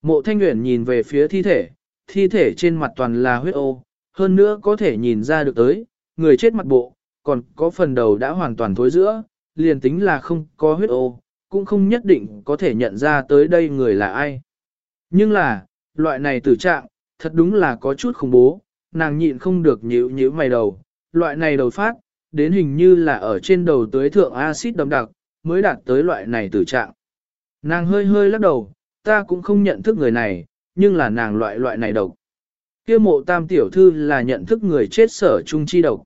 Mộ thanh nguyện nhìn về phía thi thể, thi thể trên mặt toàn là huyết ô, hơn nữa có thể nhìn ra được tới, người chết mặt bộ, còn có phần đầu đã hoàn toàn thối giữa, liền tính là không có huyết ô, cũng không nhất định có thể nhận ra tới đây người là ai. Nhưng là, loại này tử trạng, thật đúng là có chút khủng bố, nàng nhịn không được nhíu nhíu mày đầu, loại này đầu phát, đến hình như là ở trên đầu tới thượng axit đậm đặc, mới đạt tới loại này tử trạng. Nàng hơi hơi lắc đầu, ta cũng không nhận thức người này, nhưng là nàng loại loại này độc. Kia mộ tam tiểu thư là nhận thức người chết sở trung chi độc.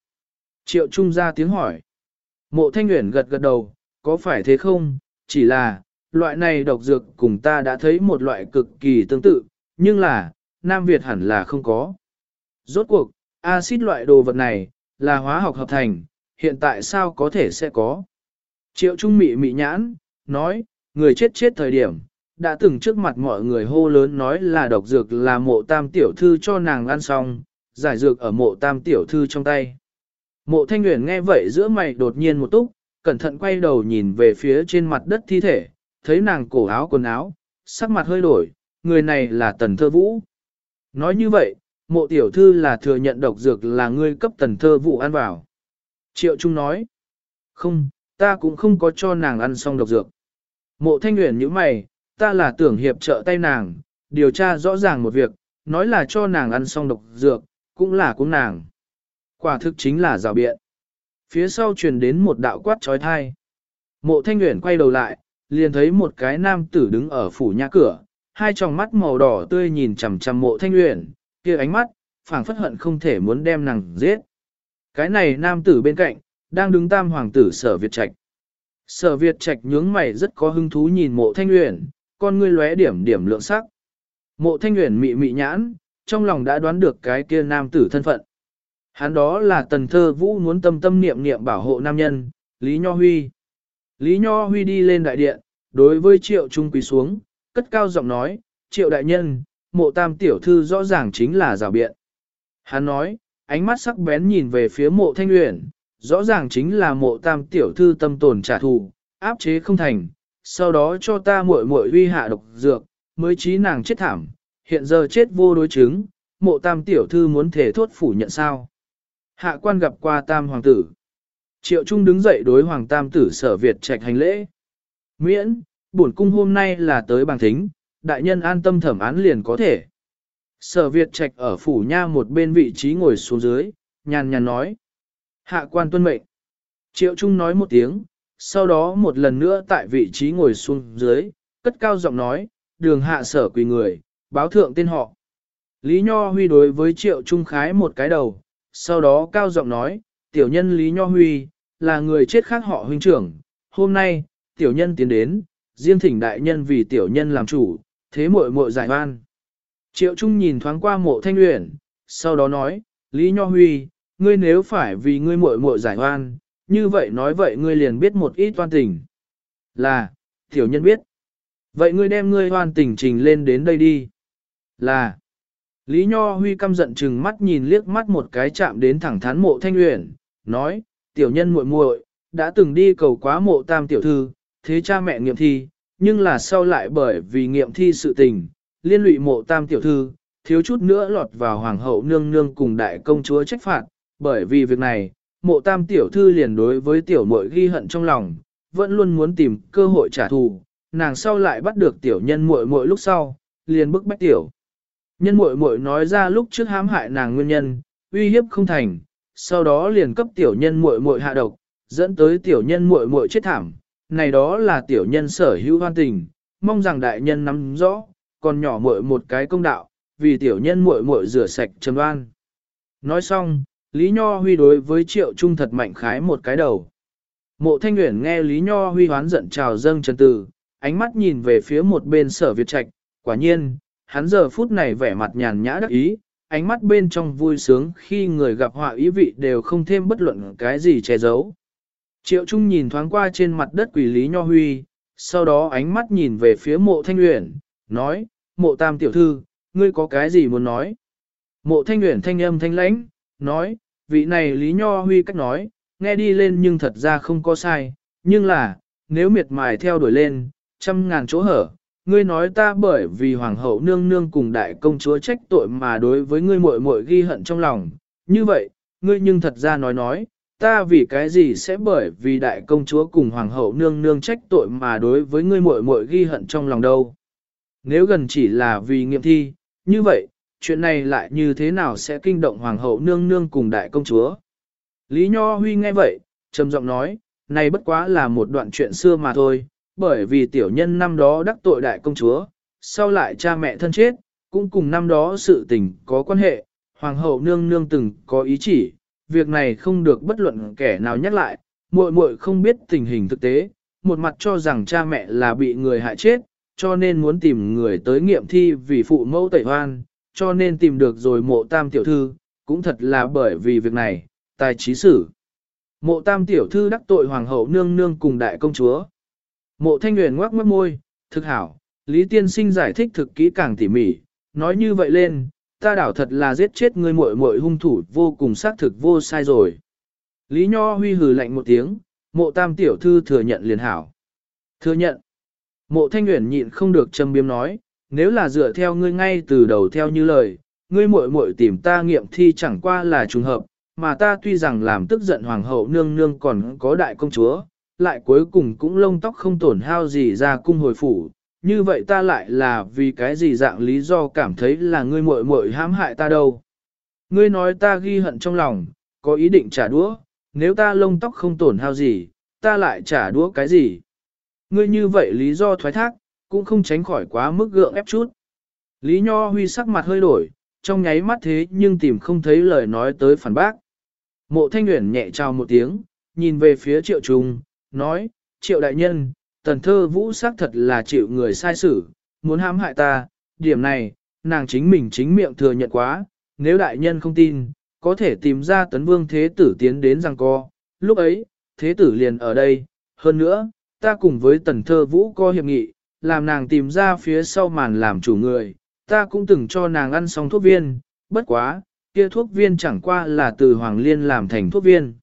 Triệu trung ra tiếng hỏi. Mộ thanh nguyện gật gật đầu, có phải thế không, chỉ là, loại này độc dược cùng ta đã thấy một loại cực kỳ tương tự, nhưng là, Nam Việt hẳn là không có. Rốt cuộc, axit loại đồ vật này, là hóa học hợp thành, hiện tại sao có thể sẽ có. Triệu Trung Mị mị nhãn, nói, người chết chết thời điểm, đã từng trước mặt mọi người hô lớn nói là độc dược là mộ tam tiểu thư cho nàng ăn xong, giải dược ở mộ tam tiểu thư trong tay. Mộ thanh nguyện nghe vậy giữa mày đột nhiên một túc, cẩn thận quay đầu nhìn về phía trên mặt đất thi thể, thấy nàng cổ áo quần áo, sắc mặt hơi đổi, người này là tần thơ vũ. Nói như vậy, mộ tiểu thư là thừa nhận độc dược là ngươi cấp tần thơ vũ ăn vào. Triệu Trung nói, không, ta cũng không có cho nàng ăn xong độc dược. Mộ thanh nguyện như mày, ta là tưởng hiệp trợ tay nàng, điều tra rõ ràng một việc, nói là cho nàng ăn xong độc dược, cũng là của nàng. Quả thực chính là rào biện. Phía sau truyền đến một đạo quát trói thai. Mộ thanh nguyện quay đầu lại, liền thấy một cái nam tử đứng ở phủ nhà cửa, hai tròng mắt màu đỏ tươi nhìn chằm chằm mộ thanh nguyện, kia ánh mắt, phảng phất hận không thể muốn đem nàng giết. Cái này nam tử bên cạnh, đang đứng tam hoàng tử sở Việt Trạch. Sở Việt Trạch nhướng mày rất có hứng thú nhìn mộ thanh nguyện, con ngươi lóe điểm điểm lượng sắc. Mộ thanh nguyện mị mị nhãn, trong lòng đã đoán được cái kia nam tử thân phận. Hắn đó là tần thơ vũ muốn tâm tâm niệm niệm bảo hộ nam nhân, Lý Nho Huy. Lý Nho Huy đi lên đại điện, đối với triệu trung quỳ xuống, cất cao giọng nói, triệu đại nhân, mộ tam tiểu thư rõ ràng chính là rào biện. Hắn nói, ánh mắt sắc bén nhìn về phía mộ thanh uyển, rõ ràng chính là mộ tam tiểu thư tâm tồn trả thù, áp chế không thành, sau đó cho ta muội muội uy hạ độc dược, mới trí nàng chết thảm, hiện giờ chết vô đối chứng, mộ tam tiểu thư muốn thể thốt phủ nhận sao. Hạ quan gặp qua tam hoàng tử. Triệu Trung đứng dậy đối hoàng tam tử sở Việt trạch hành lễ. Miễn, bổn cung hôm nay là tới bằng thính, đại nhân an tâm thẩm án liền có thể. Sở Việt trạch ở phủ nha một bên vị trí ngồi xuống dưới, nhàn nhàn nói. Hạ quan tuân mệnh. Triệu Trung nói một tiếng, sau đó một lần nữa tại vị trí ngồi xuống dưới, cất cao giọng nói, đường hạ sở quỳ người, báo thượng tên họ. Lý Nho Huy đối với Triệu Trung khái một cái đầu, sau đó cao giọng nói, tiểu nhân Lý Nho Huy, là người chết khác họ huynh trưởng, hôm nay, tiểu nhân tiến đến, riêng thỉnh đại nhân vì tiểu nhân làm chủ, thế muội muội giải oan. Triệu Trung nhìn thoáng qua mộ thanh luyện, sau đó nói, Lý Nho Huy, ngươi nếu phải vì ngươi muội muội giải oan, như vậy nói vậy ngươi liền biết một ít toan tình. Là, tiểu nhân biết. Vậy ngươi đem ngươi hoan tình trình lên đến đây đi. Là, Lý Nho Huy căm giận chừng mắt nhìn liếc mắt một cái chạm đến thẳng thắn mộ thanh luyện, nói, tiểu nhân muội muội đã từng đi cầu quá mộ tam tiểu thư, thế cha mẹ nghiệm thi, nhưng là sau lại bởi vì nghiệm thi sự tình, liên lụy mộ tam tiểu thư, thiếu chút nữa lọt vào hoàng hậu nương nương cùng đại công chúa trách phạt, bởi vì việc này, mộ tam tiểu thư liền đối với tiểu muội ghi hận trong lòng, vẫn luôn muốn tìm cơ hội trả thù, nàng sau lại bắt được tiểu nhân muội muội lúc sau, liền bức bách tiểu. Nhân muội muội nói ra lúc trước hãm hại nàng nguyên nhân, uy hiếp không thành, sau đó liền cấp tiểu nhân muội muội hạ độc, dẫn tới tiểu nhân muội muội chết thảm. Này đó là tiểu nhân sở hữu hoan tình, mong rằng đại nhân nắm rõ, còn nhỏ muội một cái công đạo, vì tiểu nhân muội muội rửa sạch trầm oan. Nói xong, Lý Nho Huy đối với Triệu Trung thật mạnh khái một cái đầu. Mộ Thanh Uyển nghe Lý Nho Huy hoán giận chào dâng chân từ, ánh mắt nhìn về phía một bên sở Việt Trạch, quả nhiên, hắn giờ phút này vẻ mặt nhàn nhã đắc ý, ánh mắt bên trong vui sướng khi người gặp họa ý vị đều không thêm bất luận cái gì che giấu. Triệu Trung nhìn thoáng qua trên mặt đất quỷ Lý Nho Huy, sau đó ánh mắt nhìn về phía mộ thanh Uyển, nói, mộ tam tiểu thư, ngươi có cái gì muốn nói? Mộ thanh Uyển thanh âm thanh lãnh, nói, vị này Lý Nho Huy cách nói, nghe đi lên nhưng thật ra không có sai, nhưng là, nếu miệt mài theo đuổi lên, trăm ngàn chỗ hở, ngươi nói ta bởi vì hoàng hậu nương nương cùng đại công chúa trách tội mà đối với ngươi muội muội ghi hận trong lòng, như vậy, ngươi nhưng thật ra nói nói, ta vì cái gì sẽ bởi vì đại công chúa cùng hoàng hậu nương nương trách tội mà đối với ngươi muội muội ghi hận trong lòng đâu. Nếu gần chỉ là vì nghiệm thi, như vậy, chuyện này lại như thế nào sẽ kinh động hoàng hậu nương nương cùng đại công chúa. Lý Nho Huy nghe vậy, trầm giọng nói, này bất quá là một đoạn chuyện xưa mà thôi, bởi vì tiểu nhân năm đó đắc tội đại công chúa, sau lại cha mẹ thân chết, cũng cùng năm đó sự tình có quan hệ, hoàng hậu nương nương từng có ý chỉ, việc này không được bất luận kẻ nào nhắc lại, muội muội không biết tình hình thực tế, một mặt cho rằng cha mẹ là bị người hại chết, cho nên muốn tìm người tới nghiệm thi vì phụ mẫu tẩy hoan, cho nên tìm được rồi mộ tam tiểu thư, cũng thật là bởi vì việc này, tài trí sử. Mộ tam tiểu thư đắc tội hoàng hậu nương nương cùng đại công chúa. Mộ thanh nguyện ngoác mất môi, thực hảo, Lý Tiên Sinh giải thích thực kỹ càng tỉ mỉ, nói như vậy lên, ta đảo thật là giết chết người muội muội hung thủ vô cùng xác thực vô sai rồi. Lý Nho Huy hừ lạnh một tiếng, mộ tam tiểu thư thừa nhận liền hảo. Thừa nhận. Mộ thanh nguyện nhịn không được châm biếm nói, nếu là dựa theo ngươi ngay từ đầu theo như lời, ngươi muội muội tìm ta nghiệm thi chẳng qua là trùng hợp, mà ta tuy rằng làm tức giận hoàng hậu nương nương còn có đại công chúa, lại cuối cùng cũng lông tóc không tổn hao gì ra cung hồi phủ, như vậy ta lại là vì cái gì dạng lý do cảm thấy là ngươi muội muội hãm hại ta đâu. Ngươi nói ta ghi hận trong lòng, có ý định trả đũa, nếu ta lông tóc không tổn hao gì, ta lại trả đũa cái gì. Ngươi như vậy lý do thoái thác, cũng không tránh khỏi quá mức gượng ép chút. Lý Nho Huy sắc mặt hơi đổi, trong nháy mắt thế nhưng tìm không thấy lời nói tới phản bác. Mộ Thanh Nguyễn nhẹ chào một tiếng, nhìn về phía Triệu Trung, nói, Triệu Đại Nhân, tần thơ vũ xác thật là chịu người sai xử, muốn hãm hại ta, điểm này, nàng chính mình chính miệng thừa nhận quá, nếu Đại Nhân không tin, có thể tìm ra tấn vương thế tử tiến đến rằng co, lúc ấy, thế tử liền ở đây, hơn nữa, ta cùng với tần thơ vũ có hiệp nghị, làm nàng tìm ra phía sau màn làm chủ người, ta cũng từng cho nàng ăn xong thuốc viên, bất quá, kia thuốc viên chẳng qua là từ Hoàng Liên làm thành thuốc viên.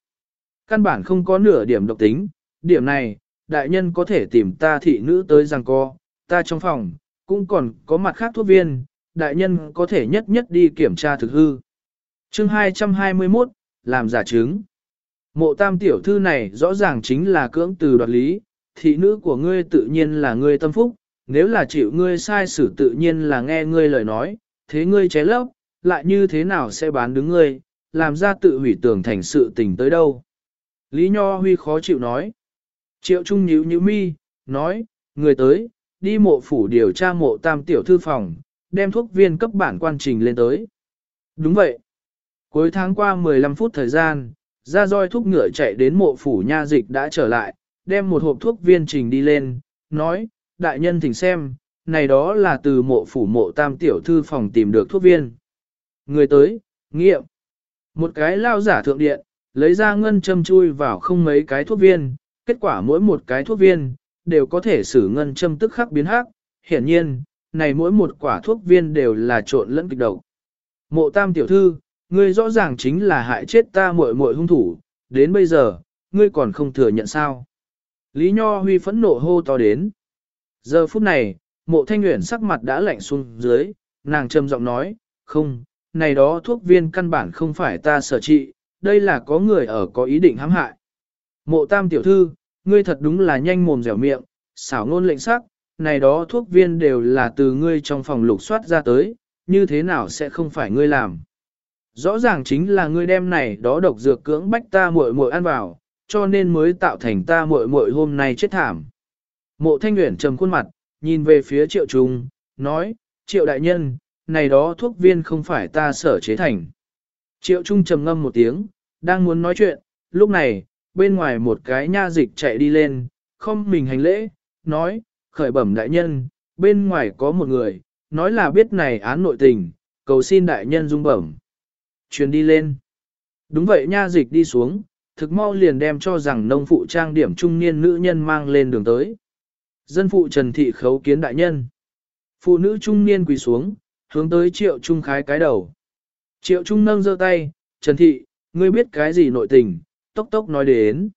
Căn bản không có nửa điểm độc tính, điểm này, đại nhân có thể tìm ta thị nữ tới rằng co, ta trong phòng, cũng còn có mặt khác thuốc viên, đại nhân có thể nhất nhất đi kiểm tra thực hư. chương 221, làm giả chứng. Mộ tam tiểu thư này rõ ràng chính là cưỡng từ đoạt lý, thị nữ của ngươi tự nhiên là ngươi tâm phúc, nếu là chịu ngươi sai xử tự nhiên là nghe ngươi lời nói, thế ngươi ché lấp, lại như thế nào sẽ bán đứng ngươi, làm ra tự hủy tưởng thành sự tình tới đâu. Lý Nho Huy khó chịu nói. Triệu Trung nhíu nhíu mi, nói, người tới, đi mộ phủ điều tra mộ tam tiểu thư phòng, đem thuốc viên cấp bản quan trình lên tới. Đúng vậy. Cuối tháng qua 15 phút thời gian, ra roi thuốc ngựa chạy đến mộ phủ nha dịch đã trở lại, đem một hộp thuốc viên trình đi lên, nói, đại nhân thỉnh xem, này đó là từ mộ phủ mộ tam tiểu thư phòng tìm được thuốc viên. Người tới, nghiệm. Một cái lao giả thượng điện, lấy ra ngân châm chui vào không mấy cái thuốc viên, kết quả mỗi một cái thuốc viên, đều có thể xử ngân châm tức khắc biến hắc. Hiển nhiên, này mỗi một quả thuốc viên đều là trộn lẫn kịch độc. Mộ tam tiểu thư, ngươi rõ ràng chính là hại chết ta muội muội hung thủ, đến bây giờ, ngươi còn không thừa nhận sao. Lý Nho Huy phẫn nộ hô to đến. Giờ phút này, mộ thanh nguyện sắc mặt đã lạnh xuống dưới, nàng trầm giọng nói, không, này đó thuốc viên căn bản không phải ta sở trị, đây là có người ở có ý định hãm hại. Mộ tam tiểu thư, ngươi thật đúng là nhanh mồm dẻo miệng, xảo ngôn lệnh sắc, này đó thuốc viên đều là từ ngươi trong phòng lục soát ra tới, như thế nào sẽ không phải ngươi làm. Rõ ràng chính là ngươi đem này đó độc dược cưỡng bách ta muội muội ăn vào, cho nên mới tạo thành ta muội muội hôm nay chết thảm. Mộ thanh nguyện trầm khuôn mặt, nhìn về phía triệu trung, nói, triệu đại nhân, này đó thuốc viên không phải ta sở chế thành. Triệu trung trầm ngâm một tiếng, đang muốn nói chuyện, lúc này, bên ngoài một cái nha dịch chạy đi lên, không mình hành lễ, nói, khởi bẩm đại nhân, bên ngoài có một người, nói là biết này án nội tình, cầu xin đại nhân dung bẩm. Truyền đi lên. Đúng vậy nha dịch đi xuống, thực mau liền đem cho rằng nông phụ trang điểm trung niên nữ nhân mang lên đường tới. Dân phụ Trần Thị khấu kiến đại nhân. Phụ nữ trung niên quỳ xuống, hướng tới triệu trung khái cái đầu. Triệu trung nâng giơ tay, Trần Thị, ngươi biết cái gì nội tình, tốc tốc nói đến.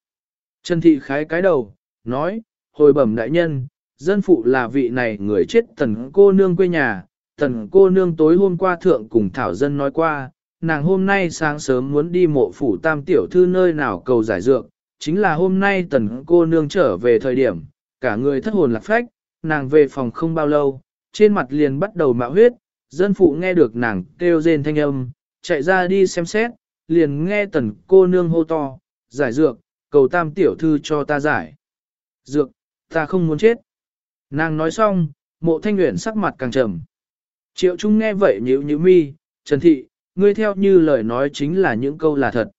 Trần Thị khái cái đầu, nói, hồi bẩm đại nhân, dân phụ là vị này người chết tần cô nương quê nhà, tần cô nương tối hôm qua thượng cùng Thảo Dân nói qua, nàng hôm nay sáng sớm muốn đi mộ phủ tam tiểu thư nơi nào cầu giải dược, chính là hôm nay tần cô nương trở về thời điểm, cả người thất hồn lạc phách, nàng về phòng không bao lâu, trên mặt liền bắt đầu mạo huyết, dân phụ nghe được nàng kêu rên thanh âm, chạy ra đi xem xét, liền nghe tần cô nương hô to, giải dược, cầu tam tiểu thư cho ta giải. Dược, ta không muốn chết. Nàng nói xong, mộ thanh nguyện sắc mặt càng trầm. Triệu Trung nghe vậy nhíu nhíu mi, Trần Thị, ngươi theo như lời nói chính là những câu là thật.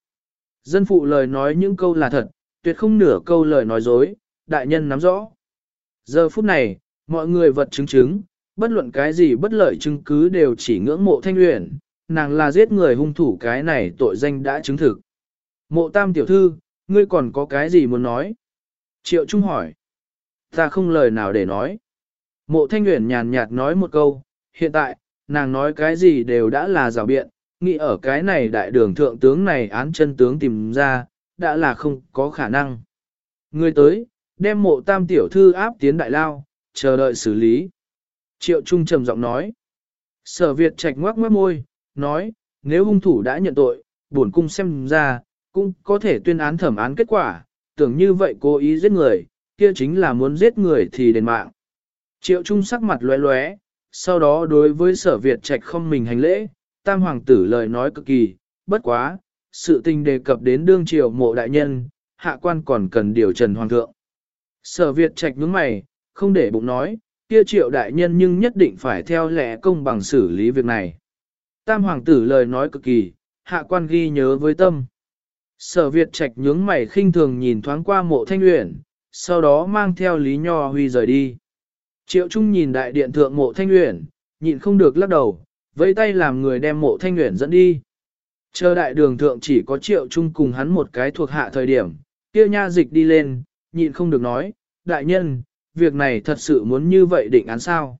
Dân phụ lời nói những câu là thật, tuyệt không nửa câu lời nói dối, đại nhân nắm rõ. Giờ phút này, mọi người vật chứng chứng, bất luận cái gì bất lợi chứng cứ đều chỉ ngưỡng mộ thanh luyện, nàng là giết người hung thủ cái này tội danh đã chứng thực. Mộ tam tiểu thư, ngươi còn có cái gì muốn nói? Triệu Trung hỏi. Ta không lời nào để nói. Mộ thanh luyện nhàn nhạt nói một câu, hiện tại, nàng nói cái gì đều đã là rào biện, nghĩ ở cái này đại đường thượng tướng này án chân tướng tìm ra, đã là không có khả năng. Người tới, đem mộ tam tiểu thư áp tiến đại lao, chờ đợi xử lý. Triệu Trung trầm giọng nói. Sở Việt trạch ngoác mất môi, nói, nếu hung thủ đã nhận tội, bổn cung xem ra, cũng có thể tuyên án thẩm án kết quả, tưởng như vậy cố ý giết người, kia chính là muốn giết người thì đền mạng. Triệu Trung sắc mặt lóe lóe, sau đó đối với sở Việt trạch không mình hành lễ, tam hoàng tử lời nói cực kỳ, bất quá, sự tình đề cập đến đương triều mộ đại nhân, hạ quan còn cần điều trần hoàng thượng. Sở Việt trạch nhướng mày, không để bụng nói, kia triệu đại nhân nhưng nhất định phải theo lẽ công bằng xử lý việc này. Tam hoàng tử lời nói cực kỳ, hạ quan ghi nhớ với tâm. Sở Việt trạch nhướng mày khinh thường nhìn thoáng qua mộ thanh uyển, sau đó mang theo Lý Nho Huy rời đi. Triệu Trung nhìn đại điện thượng mộ thanh uyển, nhịn không được lắc đầu, vẫy tay làm người đem mộ thanh luyện dẫn đi. Chờ đại đường thượng chỉ có Triệu Trung cùng hắn một cái thuộc hạ thời điểm, kia nha dịch đi lên, nhịn không được nói, đại nhân, việc này thật sự muốn như vậy định án sao.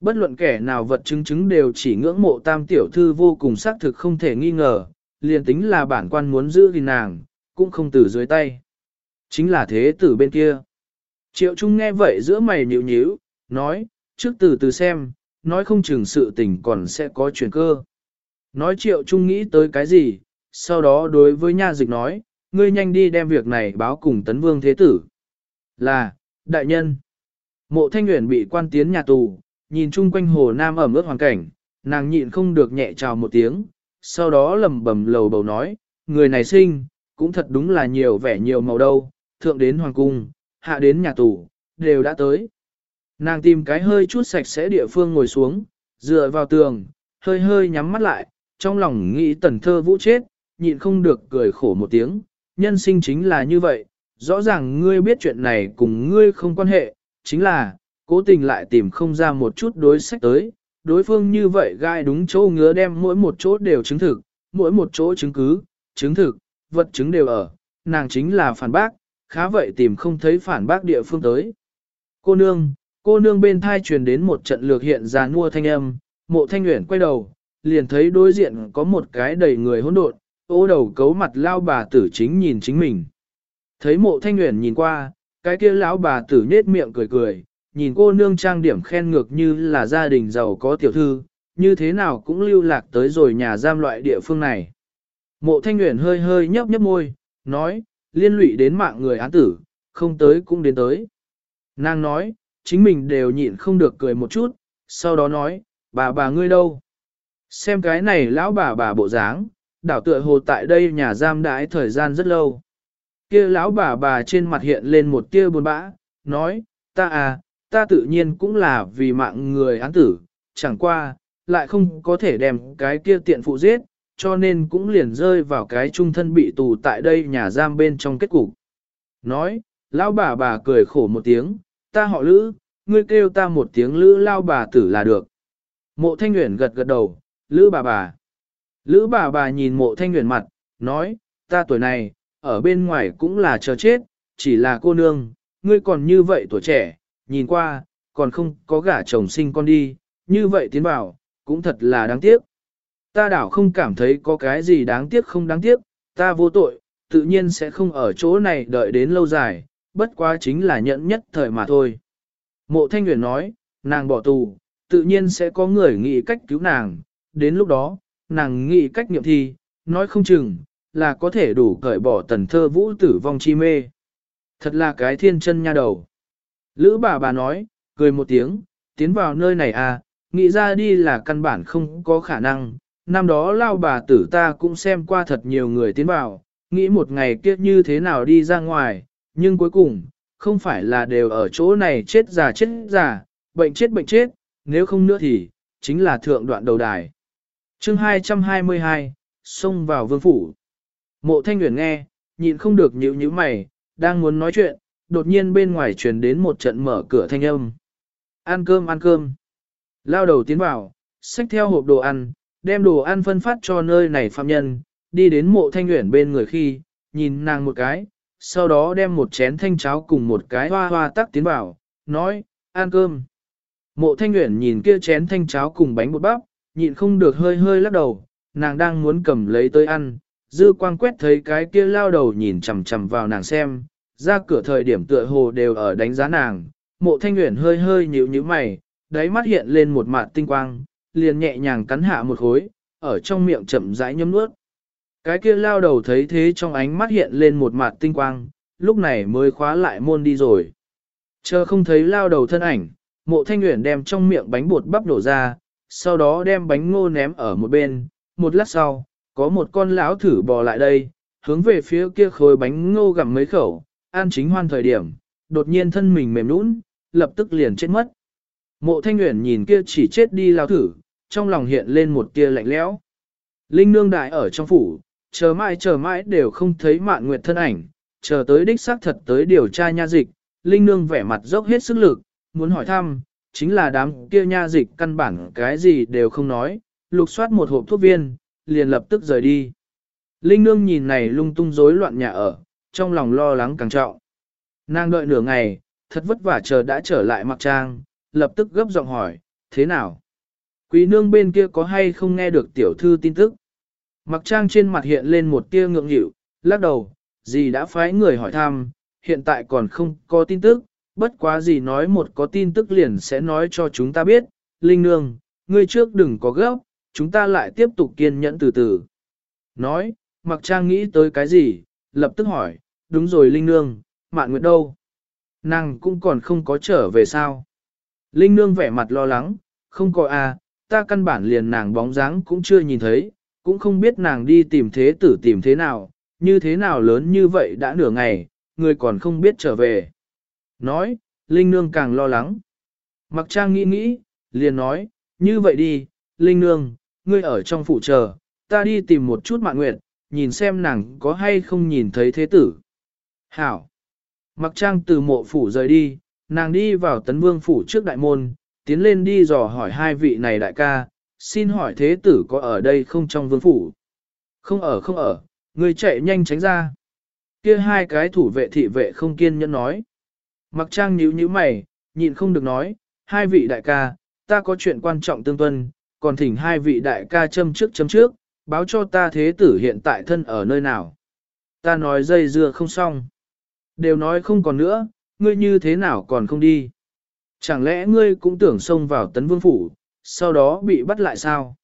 Bất luận kẻ nào vật chứng chứng đều chỉ ngưỡng mộ tam tiểu thư vô cùng xác thực không thể nghi ngờ, liền tính là bản quan muốn giữ gìn nàng, cũng không từ dưới tay. Chính là thế tử bên kia. Triệu Trung nghe vậy giữa mày nhíu nhíu, nói, trước từ từ xem, nói không chừng sự tình còn sẽ có chuyển cơ. Nói Triệu Trung nghĩ tới cái gì, sau đó đối với nha dịch nói, ngươi nhanh đi đem việc này báo cùng tấn vương thế tử. Là, đại nhân. Mộ thanh nguyện bị quan tiến nhà tù, nhìn chung quanh hồ nam ẩm ướt hoàn cảnh, nàng nhịn không được nhẹ chào một tiếng, sau đó lầm bầm lầu bầu nói, người này sinh, cũng thật đúng là nhiều vẻ nhiều màu đâu, thượng đến hoàng cung, hạ đến nhà tù, đều đã tới. Nàng tìm cái hơi chút sạch sẽ địa phương ngồi xuống, dựa vào tường, hơi hơi nhắm mắt lại, trong lòng nghĩ tần thơ vũ chết, nhịn không được cười khổ một tiếng, nhân sinh chính là như vậy, rõ ràng ngươi biết chuyện này cùng ngươi không quan hệ, chính là, cố tình lại tìm không ra một chút đối sách tới, đối phương như vậy gai đúng chỗ ngứa đem mỗi một chỗ đều chứng thực, mỗi một chỗ chứng cứ, chứng thực, vật chứng đều ở, nàng chính là phản bác, khá vậy tìm không thấy phản bác địa phương tới. Cô nương, cô nương bên thai truyền đến một trận lược hiện ra mua thanh âm, mộ thanh nguyện quay đầu, liền thấy đối diện có một cái đầy người hỗn độn, ô đầu cấu mặt lao bà tử chính nhìn chính mình. Thấy mộ thanh nguyện nhìn qua, cái kia lão bà tử nhết miệng cười cười, nhìn cô nương trang điểm khen ngược như là gia đình giàu có tiểu thư, như thế nào cũng lưu lạc tới rồi nhà giam loại địa phương này. Mộ thanh nguyện hơi hơi nhấp nhấp môi, nói, liên lụy đến mạng người án tử, không tới cũng đến tới. Nàng nói, chính mình đều nhịn không được cười một chút, sau đó nói, bà bà ngươi đâu? Xem cái này lão bà bà bộ dáng, đảo tựa hồ tại đây nhà giam đãi thời gian rất lâu. Kia lão bà bà trên mặt hiện lên một tia buồn bã, nói, ta à, ta tự nhiên cũng là vì mạng người án tử, chẳng qua, lại không có thể đem cái kia tiện phụ giết, cho nên cũng liền rơi vào cái trung thân bị tù tại đây nhà giam bên trong kết cục. Nói, lão bà bà cười khổ một tiếng, ta họ lữ, ngươi kêu ta một tiếng lữ lao bà tử là được. Mộ thanh nguyện gật gật đầu, lữ bà bà. Lữ bà bà nhìn mộ thanh nguyện mặt, nói, ta tuổi này, ở bên ngoài cũng là chờ chết, chỉ là cô nương, ngươi còn như vậy tuổi trẻ, nhìn qua, còn không có gả chồng sinh con đi, như vậy tiến bảo, cũng thật là đáng tiếc. Ta đảo không cảm thấy có cái gì đáng tiếc không đáng tiếc, ta vô tội, tự nhiên sẽ không ở chỗ này đợi đến lâu dài, bất quá chính là nhẫn nhất thời mà thôi. Mộ Thanh Nguyễn nói, nàng bỏ tù, tự nhiên sẽ có người nghĩ cách cứu nàng, đến lúc đó, nàng nghĩ cách nghiệm thi, nói không chừng, là có thể đủ cởi bỏ tần thơ vũ tử vong chi mê. Thật là cái thiên chân nha đầu. Lữ bà bà nói, cười một tiếng, tiến vào nơi này à, nghĩ ra đi là căn bản không có khả năng. Năm đó lao bà tử ta cũng xem qua thật nhiều người tiến vào, nghĩ một ngày kia như thế nào đi ra ngoài, nhưng cuối cùng, không phải là đều ở chỗ này chết già chết già, bệnh chết bệnh chết, nếu không nữa thì, chính là thượng đoạn đầu đài. chương 222, xông vào vương phủ. Mộ thanh nguyện nghe, nhịn không được nhíu nhíu mày, đang muốn nói chuyện, đột nhiên bên ngoài truyền đến một trận mở cửa thanh âm. Ăn cơm ăn cơm. Lao đầu tiến vào, xách theo hộp đồ ăn, đem đồ ăn phân phát cho nơi này phạm nhân, đi đến mộ thanh nguyện bên người khi, nhìn nàng một cái, sau đó đem một chén thanh cháo cùng một cái hoa hoa tắc tiến vào, nói, ăn cơm. Mộ thanh nguyện nhìn kia chén thanh cháo cùng bánh bột bắp, nhịn không được hơi hơi lắc đầu, nàng đang muốn cầm lấy tới ăn, dư quang quét thấy cái kia lao đầu nhìn chằm chằm vào nàng xem, ra cửa thời điểm tựa hồ đều ở đánh giá nàng, mộ thanh nguyện hơi hơi nhíu nhíu mày, đáy mắt hiện lên một mạt tinh quang, liền nhẹ nhàng cắn hạ một khối, ở trong miệng chậm rãi nhấm nuốt. Cái kia lao đầu thấy thế trong ánh mắt hiện lên một mạt tinh quang, lúc này mới khóa lại môn đi rồi. Chờ không thấy lao đầu thân ảnh, mộ thanh nguyện đem trong miệng bánh bột bắp đổ ra, sau đó đem bánh ngô ném ở một bên, một lát sau, có một con lão thử bò lại đây, hướng về phía kia khối bánh ngô gặm mấy khẩu, an chính hoan thời điểm, đột nhiên thân mình mềm nũng, lập tức liền chết mất. Mộ thanh nguyện nhìn kia chỉ chết đi lao thử, trong lòng hiện lên một tia lạnh lẽo. Linh nương đại ở trong phủ, chờ mãi chờ mãi đều không thấy mạn nguyệt thân ảnh, chờ tới đích xác thật tới điều tra nha dịch, Linh nương vẻ mặt dốc hết sức lực, muốn hỏi thăm, chính là đám kia nha dịch căn bản cái gì đều không nói, lục soát một hộp thuốc viên, liền lập tức rời đi. Linh nương nhìn này lung tung rối loạn nhà ở, trong lòng lo lắng càng trọng. Nàng đợi nửa ngày, thật vất vả chờ đã trở lại mặc trang, lập tức gấp giọng hỏi, thế nào? Quý nương bên kia có hay không nghe được tiểu thư tin tức? Mặc trang trên mặt hiện lên một tia ngượng nghịu, lắc đầu, gì đã phái người hỏi thăm, hiện tại còn không có tin tức, bất quá gì nói một có tin tức liền sẽ nói cho chúng ta biết, Linh Nương, ngươi trước đừng có gấp, chúng ta lại tiếp tục kiên nhẫn từ từ. Nói, mặc trang nghĩ tới cái gì, lập tức hỏi, đúng rồi Linh Nương, Mạn nguyện đâu? Nàng cũng còn không có trở về sao? Linh Nương vẻ mặt lo lắng, không có à, ta căn bản liền nàng bóng dáng cũng chưa nhìn thấy, cũng không biết nàng đi tìm thế tử tìm thế nào, như thế nào lớn như vậy đã nửa ngày, người còn không biết trở về. Nói, Linh Nương càng lo lắng. Mặc trang nghĩ nghĩ, liền nói, như vậy đi, Linh Nương, ngươi ở trong phủ chờ, ta đi tìm một chút mạng nguyện, nhìn xem nàng có hay không nhìn thấy thế tử. Hảo. Mặc trang từ mộ phủ rời đi, nàng đi vào tấn vương phủ trước đại môn, tiến lên đi dò hỏi hai vị này đại ca, xin hỏi thế tử có ở đây không trong vương phủ? Không ở không ở, người chạy nhanh tránh ra. Kia hai cái thủ vệ thị vệ không kiên nhẫn nói. Mặc trang nhíu nhíu mày, nhịn không được nói, hai vị đại ca, ta có chuyện quan trọng tương tuân, còn thỉnh hai vị đại ca châm trước châm trước, báo cho ta thế tử hiện tại thân ở nơi nào. Ta nói dây dưa không xong. Đều nói không còn nữa, ngươi như thế nào còn không đi. Chẳng lẽ ngươi cũng tưởng xông vào tấn vương phủ, sau đó bị bắt lại sao?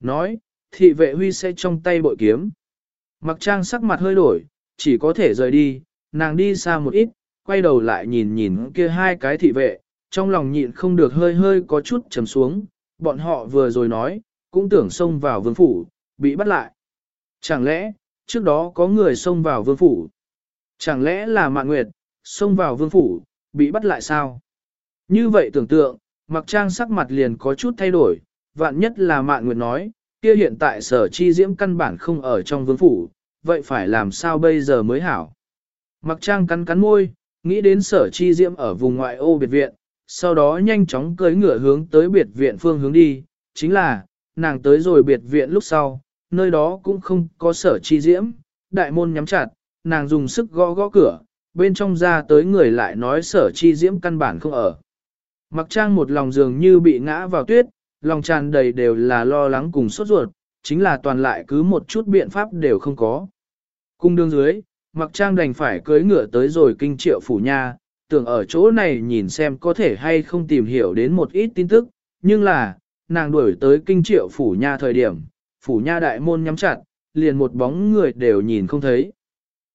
Nói, thị vệ huy sẽ trong tay bội kiếm. Mặc trang sắc mặt hơi đổi, chỉ có thể rời đi, nàng đi xa một ít, quay đầu lại nhìn nhìn kia hai cái thị vệ, trong lòng nhịn không được hơi hơi có chút trầm xuống, bọn họ vừa rồi nói, cũng tưởng xông vào vương phủ, bị bắt lại. Chẳng lẽ, trước đó có người xông vào vương phủ? Chẳng lẽ là mạng nguyệt, xông vào vương phủ, bị bắt lại sao? Như vậy tưởng tượng, mặc trang sắc mặt liền có chút thay đổi, vạn nhất là mạng nguyệt nói, kia hiện tại sở chi diễm căn bản không ở trong vương phủ, vậy phải làm sao bây giờ mới hảo? Mặc trang cắn cắn môi, nghĩ đến sở chi diễm ở vùng ngoại ô biệt viện, sau đó nhanh chóng cưới ngựa hướng tới biệt viện phương hướng đi, chính là, nàng tới rồi biệt viện lúc sau, nơi đó cũng không có sở chi diễm, đại môn nhắm chặt, nàng dùng sức gõ gõ cửa, bên trong ra tới người lại nói sở chi diễm căn bản không ở. Mặc trang một lòng dường như bị ngã vào tuyết, lòng tràn đầy đều là lo lắng cùng sốt ruột, chính là toàn lại cứ một chút biện pháp đều không có. Cung đương dưới, mặc trang đành phải cưới ngựa tới rồi kinh triệu phủ nha, tưởng ở chỗ này nhìn xem có thể hay không tìm hiểu đến một ít tin tức, nhưng là, nàng đuổi tới kinh triệu phủ nha thời điểm, phủ nha đại môn nhắm chặt, liền một bóng người đều nhìn không thấy.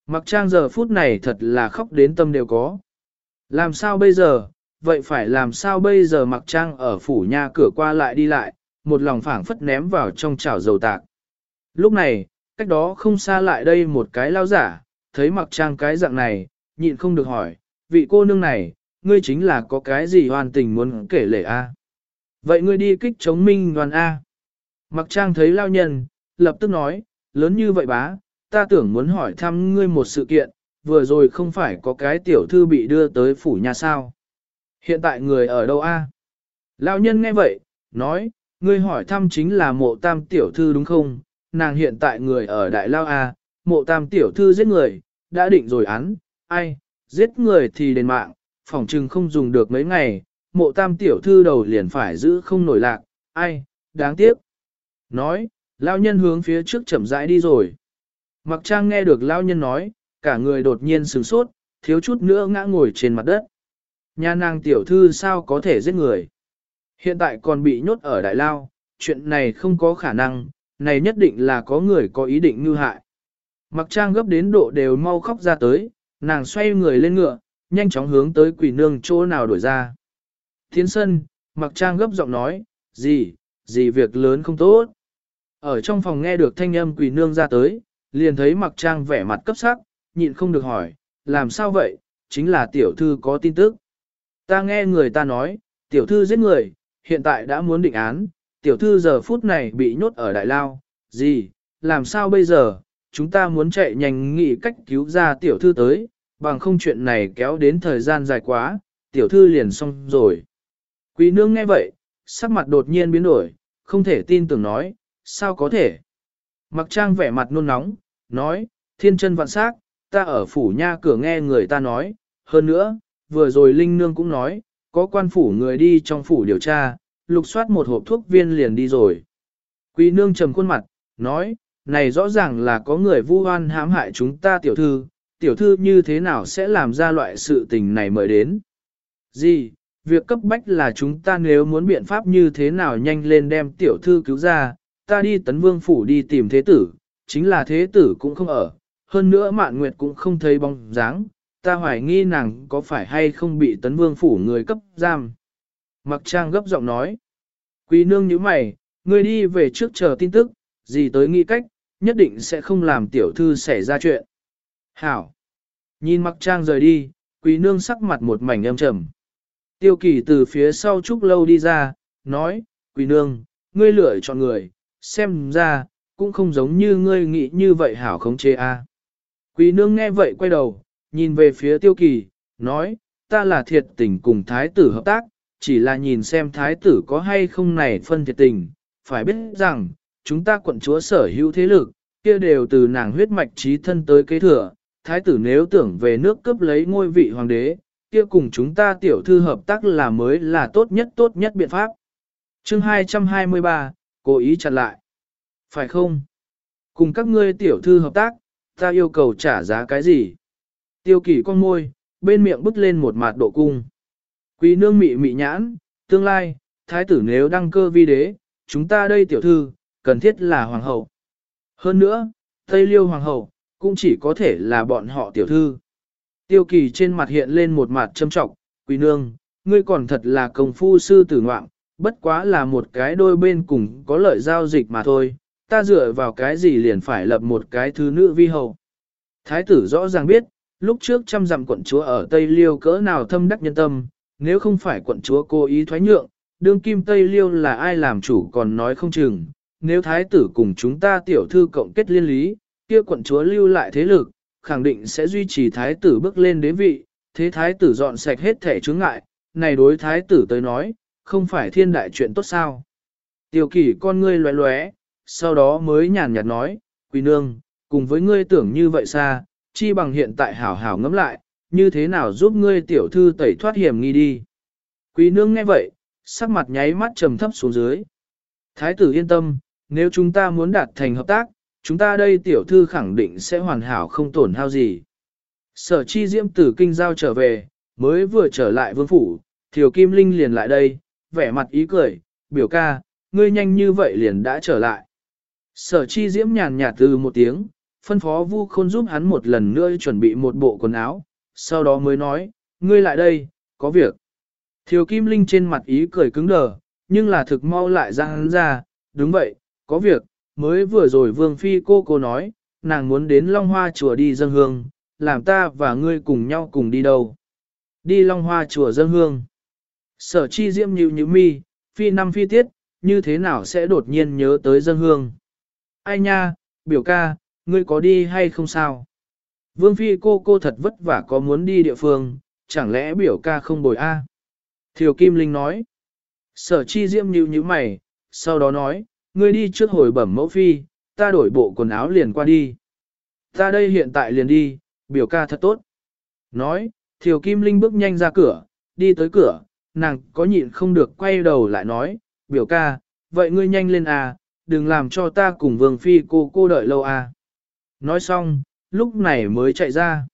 Mặc trang giờ phút này thật là khóc đến tâm đều có. Làm sao bây giờ, vậy phải làm sao bây giờ mặc trang ở phủ nha cửa qua lại đi lại, một lòng phảng phất ném vào trong chảo dầu tạc. Lúc này, cách đó không xa lại đây một cái lao giả, thấy mặc trang cái dạng này, nhịn không được hỏi, vị cô nương này, ngươi chính là có cái gì hoàn tình muốn kể lể a? Vậy ngươi đi kích chống minh đoàn A. Mặc trang thấy lao nhân, lập tức nói, lớn như vậy bá, ta tưởng muốn hỏi thăm ngươi một sự kiện, vừa rồi không phải có cái tiểu thư bị đưa tới phủ nhà sao. Hiện tại người ở đâu a? Lão nhân nghe vậy, nói, ngươi hỏi thăm chính là mộ tam tiểu thư đúng không? Nàng hiện tại người ở Đại Lao A, mộ tam tiểu thư giết người, đã định rồi án, ai, giết người thì đền mạng, phỏng chừng không dùng được mấy ngày, mộ tam tiểu thư đầu liền phải giữ không nổi lạc, ai, đáng tiếc. Nói, lao nhân hướng phía trước chậm rãi đi rồi. Mặc trang nghe được lao nhân nói, cả người đột nhiên sửng sốt, thiếu chút nữa ngã ngồi trên mặt đất. Nhà nàng tiểu thư sao có thể giết người? Hiện tại còn bị nhốt ở đại lao, chuyện này không có khả năng, này nhất định là có người có ý định ngư hại. Mặc trang gấp đến độ đều mau khóc ra tới, nàng xoay người lên ngựa, nhanh chóng hướng tới quỷ nương chỗ nào đổi ra. Thiến sân, mặc trang gấp giọng nói, gì, gì việc lớn không tốt. Ở trong phòng nghe được thanh âm quỷ nương ra tới, liền thấy mặc trang vẻ mặt cấp sắc, nhịn không được hỏi, làm sao vậy, chính là tiểu thư có tin tức. Ta nghe người ta nói, tiểu thư giết người, hiện tại đã muốn định án, tiểu thư giờ phút này bị nhốt ở đại lao, gì, làm sao bây giờ, chúng ta muốn chạy nhanh nghĩ cách cứu ra tiểu thư tới, bằng không chuyện này kéo đến thời gian dài quá, tiểu thư liền xong rồi. Quý nương nghe vậy, sắc mặt đột nhiên biến đổi, không thể tin tưởng nói, sao có thể. Mặc trang vẻ mặt nôn nóng, nói, thiên chân vạn sắc, ta ở phủ nha cửa nghe người ta nói, hơn nữa, vừa rồi Linh Nương cũng nói, có quan phủ người đi trong phủ điều tra, lục soát một hộp thuốc viên liền đi rồi. Quý Nương trầm khuôn mặt, nói, này rõ ràng là có người vu oan hãm hại chúng ta tiểu thư, tiểu thư như thế nào sẽ làm ra loại sự tình này mới đến. Gì, việc cấp bách là chúng ta nếu muốn biện pháp như thế nào nhanh lên đem tiểu thư cứu ra, ta đi tấn vương phủ đi tìm thế tử, chính là thế tử cũng không ở, hơn nữa mạn nguyệt cũng không thấy bóng dáng, ta hoài nghi nàng có phải hay không bị tấn vương phủ người cấp giam. Mặc trang gấp giọng nói, quý nương như mày, ngươi đi về trước chờ tin tức, gì tới nghĩ cách, nhất định sẽ không làm tiểu thư xảy ra chuyện. Hảo! Nhìn mặc trang rời đi, quý nương sắc mặt một mảnh âm trầm. Tiêu kỳ từ phía sau trúc lâu đi ra, nói, quý nương, ngươi lựa chọn người, xem ra, cũng không giống như ngươi nghĩ như vậy hảo không chê a. Quý nương nghe vậy quay đầu, nhìn về phía tiêu kỳ, nói, ta là thiệt tình cùng thái tử hợp tác, chỉ là nhìn xem thái tử có hay không này phân thiệt tình, phải biết rằng, chúng ta quận chúa sở hữu thế lực, kia đều từ nàng huyết mạch trí thân tới kế thừa, thái tử nếu tưởng về nước cướp lấy ngôi vị hoàng đế, kia cùng chúng ta tiểu thư hợp tác là mới là tốt nhất tốt nhất biện pháp. Chương 223, cố ý chặn lại. Phải không? Cùng các ngươi tiểu thư hợp tác, ta yêu cầu trả giá cái gì? Tiêu kỷ con môi, bên miệng bứt lên một mạt độ cung. Quý nương mị mị nhãn, tương lai, thái tử nếu đăng cơ vi đế, chúng ta đây tiểu thư, cần thiết là hoàng hậu. Hơn nữa, Tây Liêu hoàng hậu, cũng chỉ có thể là bọn họ tiểu thư. Tiêu kỳ trên mặt hiện lên một mặt châm trọng, quý nương, ngươi còn thật là công phu sư tử ngoạm, bất quá là một cái đôi bên cùng có lợi giao dịch mà thôi, ta dựa vào cái gì liền phải lập một cái thứ nữ vi hậu. Thái tử rõ ràng biết, lúc trước trăm dặm quận chúa ở Tây Liêu cỡ nào thâm đắc nhân tâm, nếu không phải quận chúa cố ý thoái nhượng, đương kim Tây Liêu là ai làm chủ còn nói không chừng, nếu thái tử cùng chúng ta tiểu thư cộng kết liên lý, kia quận chúa lưu lại thế lực, khẳng định sẽ duy trì thái tử bước lên đến vị, thế thái tử dọn sạch hết thể chướng ngại, này đối thái tử tới nói, không phải thiên đại chuyện tốt sao. Tiểu kỷ con ngươi loé loé, sau đó mới nhàn nhạt nói, Quỳ nương, cùng với ngươi tưởng như vậy xa, chi bằng hiện tại hảo hảo ngẫm lại, như thế nào giúp ngươi tiểu thư tẩy thoát hiểm nghi đi. Quý nương nghe vậy, sắc mặt nháy mắt trầm thấp xuống dưới. Thái tử yên tâm, nếu chúng ta muốn đạt thành hợp tác, chúng ta đây tiểu thư khẳng định sẽ hoàn hảo không tổn hao gì. Sở chi diễm tử kinh giao trở về, mới vừa trở lại vương phủ, Thiều Kim Linh liền lại đây, vẻ mặt ý cười, biểu ca, ngươi nhanh như vậy liền đã trở lại. Sở chi diễm nhàn nhạt từ một tiếng, phân phó vu khôn giúp hắn một lần nữa chuẩn bị một bộ quần áo, sau đó mới nói, ngươi lại đây, có việc. Thiều Kim Linh trên mặt ý cười cứng đờ, nhưng là thực mau lại ra hắn ra, đúng vậy, có việc, mới vừa rồi Vương Phi cô cô nói, nàng muốn đến Long Hoa chùa đi dân hương, làm ta và ngươi cùng nhau cùng đi đâu. Đi Long Hoa chùa dân hương. Sở chi diễm như như mi, phi năm phi tiết, như thế nào sẽ đột nhiên nhớ tới dân hương. Ai nha, biểu ca, ngươi có đi hay không sao? Vương phi cô cô thật vất vả có muốn đi địa phương, chẳng lẽ biểu ca không bồi a? Thiều Kim Linh nói. Sở chi diễm như như mày, sau đó nói, ngươi đi trước hồi bẩm mẫu phi, ta đổi bộ quần áo liền qua đi. Ta đây hiện tại liền đi, biểu ca thật tốt. Nói, Thiều Kim Linh bước nhanh ra cửa, đi tới cửa, nàng có nhịn không được quay đầu lại nói, biểu ca, vậy ngươi nhanh lên à, đừng làm cho ta cùng vương phi cô cô đợi lâu à. Nói xong, lúc này mới chạy ra.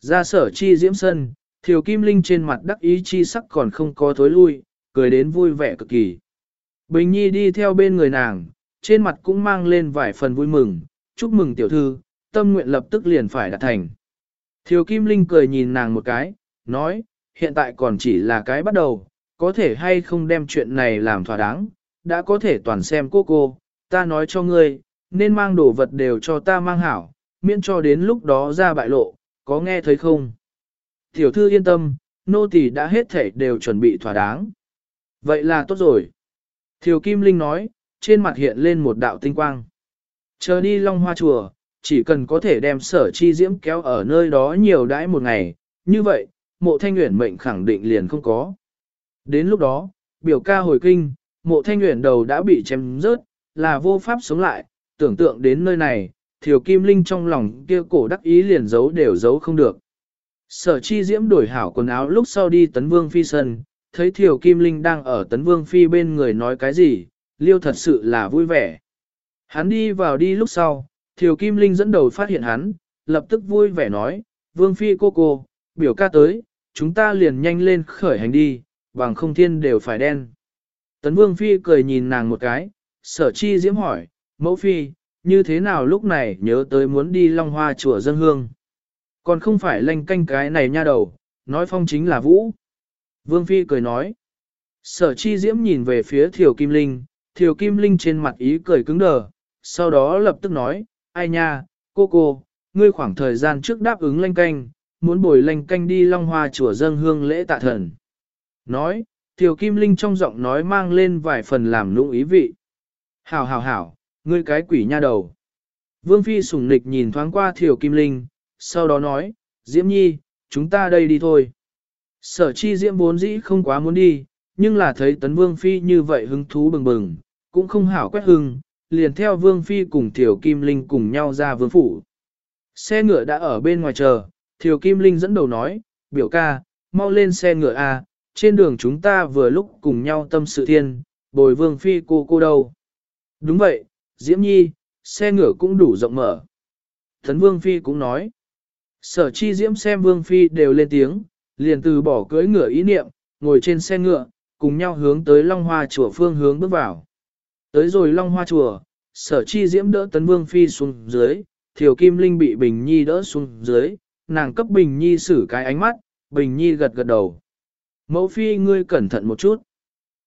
Ra sở chi diễm sân, Thiều Kim Linh trên mặt đắc ý chi sắc còn không có thối lui, cười đến vui vẻ cực kỳ. Bình Nhi đi theo bên người nàng, trên mặt cũng mang lên vài phần vui mừng, chúc mừng tiểu thư, tâm nguyện lập tức liền phải đạt thành. Thiều Kim Linh cười nhìn nàng một cái, nói, hiện tại còn chỉ là cái bắt đầu, có thể hay không đem chuyện này làm thỏa đáng, đã có thể toàn xem cô cô, ta nói cho ngươi, nên mang đồ vật đều cho ta mang hảo, miễn cho đến lúc đó ra bại lộ, có nghe thấy không? Tiểu thư yên tâm, nô tỳ đã hết thể đều chuẩn bị thỏa đáng. Vậy là tốt rồi. Thiều Kim Linh nói, trên mặt hiện lên một đạo tinh quang. Chờ đi Long Hoa Chùa, chỉ cần có thể đem sở chi diễm kéo ở nơi đó nhiều đãi một ngày, như vậy, mộ thanh nguyện mệnh khẳng định liền không có. Đến lúc đó, biểu ca hồi kinh, mộ thanh nguyện đầu đã bị chém rớt, là vô pháp sống lại, tưởng tượng đến nơi này, thiều kim linh trong lòng kia cổ đắc ý liền giấu đều giấu không được. Sở chi diễm đổi hảo quần áo lúc sau đi tấn vương phi sân, thấy thiều kim linh đang ở tấn vương phi bên người nói cái gì, liêu thật sự là vui vẻ. Hắn đi vào đi lúc sau, thiều kim linh dẫn đầu phát hiện hắn, lập tức vui vẻ nói, vương phi cô cô, biểu ca tới, chúng ta liền nhanh lên khởi hành đi, bằng không thiên đều phải đen. Tấn Vương Phi cười nhìn nàng một cái, sở chi diễm hỏi, mẫu Phi, như thế nào lúc này nhớ tới muốn đi Long Hoa chùa dân hương. Còn không phải lanh canh cái này nha đầu, nói phong chính là Vũ. Vương Phi cười nói, sở chi diễm nhìn về phía Thiều Kim Linh, Thiều Kim Linh trên mặt ý cười cứng đờ, sau đó lập tức nói, ai nha, cô cô, ngươi khoảng thời gian trước đáp ứng lanh canh, muốn bồi lanh canh đi Long Hoa chùa dân hương lễ tạ thần. Nói, Thiều Kim Linh trong giọng nói mang lên vài phần làm lũng ý vị. Hảo hảo hảo, ngươi cái quỷ nha đầu. Vương Phi sùng nịch nhìn thoáng qua Thiều Kim Linh, sau đó nói, Diễm Nhi, chúng ta đây đi thôi. Sở chi Diễm vốn dĩ không quá muốn đi, nhưng là thấy tấn Vương Phi như vậy hứng thú bừng bừng, cũng không hảo quét hưng, liền theo Vương Phi cùng Thiều Kim Linh cùng nhau ra vương phủ. Xe ngựa đã ở bên ngoài chờ, Thiều Kim Linh dẫn đầu nói, biểu ca, mau lên xe ngựa A, trên đường chúng ta vừa lúc cùng nhau tâm sự thiên, bồi vương phi cô cô đâu. Đúng vậy, Diễm Nhi, xe ngựa cũng đủ rộng mở. Thấn vương phi cũng nói. Sở chi Diễm xem vương phi đều lên tiếng, liền từ bỏ cưỡi ngựa ý niệm, ngồi trên xe ngựa, cùng nhau hướng tới Long Hoa chùa phương hướng bước vào. Tới rồi Long Hoa chùa, sở chi Diễm đỡ tấn vương phi xuống dưới, Thiều Kim Linh bị Bình Nhi đỡ xuống dưới, nàng cấp Bình Nhi xử cái ánh mắt, Bình Nhi gật gật đầu. Mẫu phi ngươi cẩn thận một chút.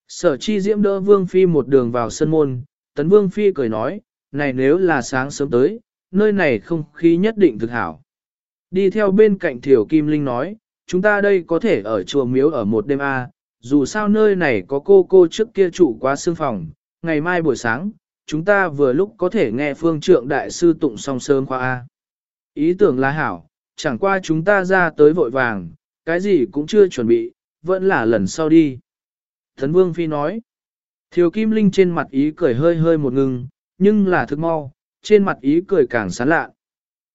Sở chi diễm đỡ vương phi một đường vào sân môn, tấn vương phi cười nói, này nếu là sáng sớm tới, nơi này không khí nhất định thực hảo. Đi theo bên cạnh thiểu kim linh nói, chúng ta đây có thể ở chùa miếu ở một đêm A, dù sao nơi này có cô cô trước kia trụ quá xương phòng, ngày mai buổi sáng, chúng ta vừa lúc có thể nghe phương trượng đại sư tụng song sớm qua A. Ý tưởng là hảo, chẳng qua chúng ta ra tới vội vàng, cái gì cũng chưa chuẩn bị, vẫn là lần sau đi. Thần Vương Phi nói, Thiều Kim Linh trên mặt ý cười hơi hơi một ngừng, nhưng là thức mau, trên mặt ý cười càng sán lạ.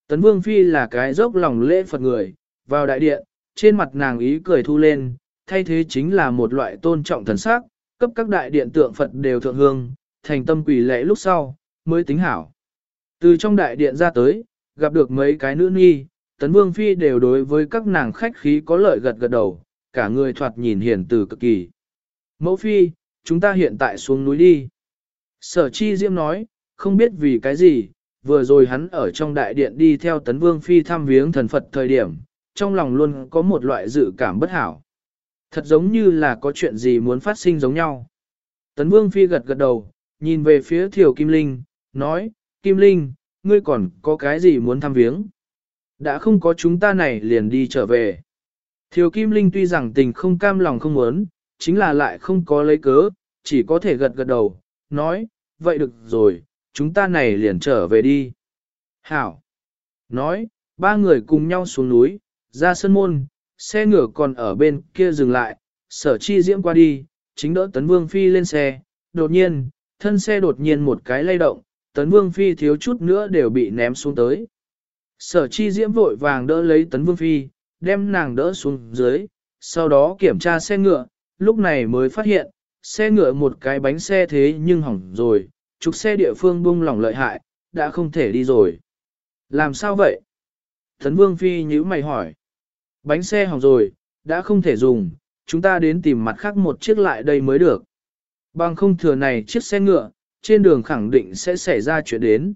Tấn Vương Phi là cái dốc lòng lễ Phật người, vào đại điện, trên mặt nàng ý cười thu lên, thay thế chính là một loại tôn trọng thần sắc, cấp các đại điện tượng Phật đều thượng hương, thành tâm quỷ lễ lúc sau, mới tính hảo. Từ trong đại điện ra tới, gặp được mấy cái nữ nhi, Tấn Vương Phi đều đối với các nàng khách khí có lợi gật gật đầu, cả người thoạt nhìn hiền từ cực kỳ. Mẫu Phi, chúng ta hiện tại xuống núi đi. Sở Chi Diễm nói, không biết vì cái gì, vừa rồi hắn ở trong đại điện đi theo tấn vương phi thăm viếng thần Phật thời điểm, trong lòng luôn có một loại dự cảm bất hảo. Thật giống như là có chuyện gì muốn phát sinh giống nhau. Tấn vương phi gật gật đầu, nhìn về phía thiểu Kim Linh, nói, Kim Linh, ngươi còn có cái gì muốn thăm viếng? Đã không có chúng ta này liền đi trở về. Thiều Kim Linh tuy rằng tình không cam lòng không muốn, chính là lại không có lấy cớ, chỉ có thể gật gật đầu, nói, vậy được rồi, chúng ta này liền trở về đi. Hảo! Nói, ba người cùng nhau xuống núi, ra sân môn, xe ngựa còn ở bên kia dừng lại, sở chi diễm qua đi, chính đỡ Tấn Vương Phi lên xe, đột nhiên, thân xe đột nhiên một cái lay động, Tấn Vương Phi thiếu chút nữa đều bị ném xuống tới. Sở chi diễm vội vàng đỡ lấy Tấn Vương Phi, đem nàng đỡ xuống dưới, sau đó kiểm tra xe ngựa, lúc này mới phát hiện, xe ngựa một cái bánh xe thế nhưng hỏng rồi, trục xe địa phương bung lỏng lợi hại, đã không thể đi rồi. Làm sao vậy? Thấn Vương Phi nhíu mày hỏi. Bánh xe hỏng rồi, đã không thể dùng, chúng ta đến tìm mặt khác một chiếc lại đây mới được. Bằng không thừa này chiếc xe ngựa, trên đường khẳng định sẽ xảy ra chuyện đến.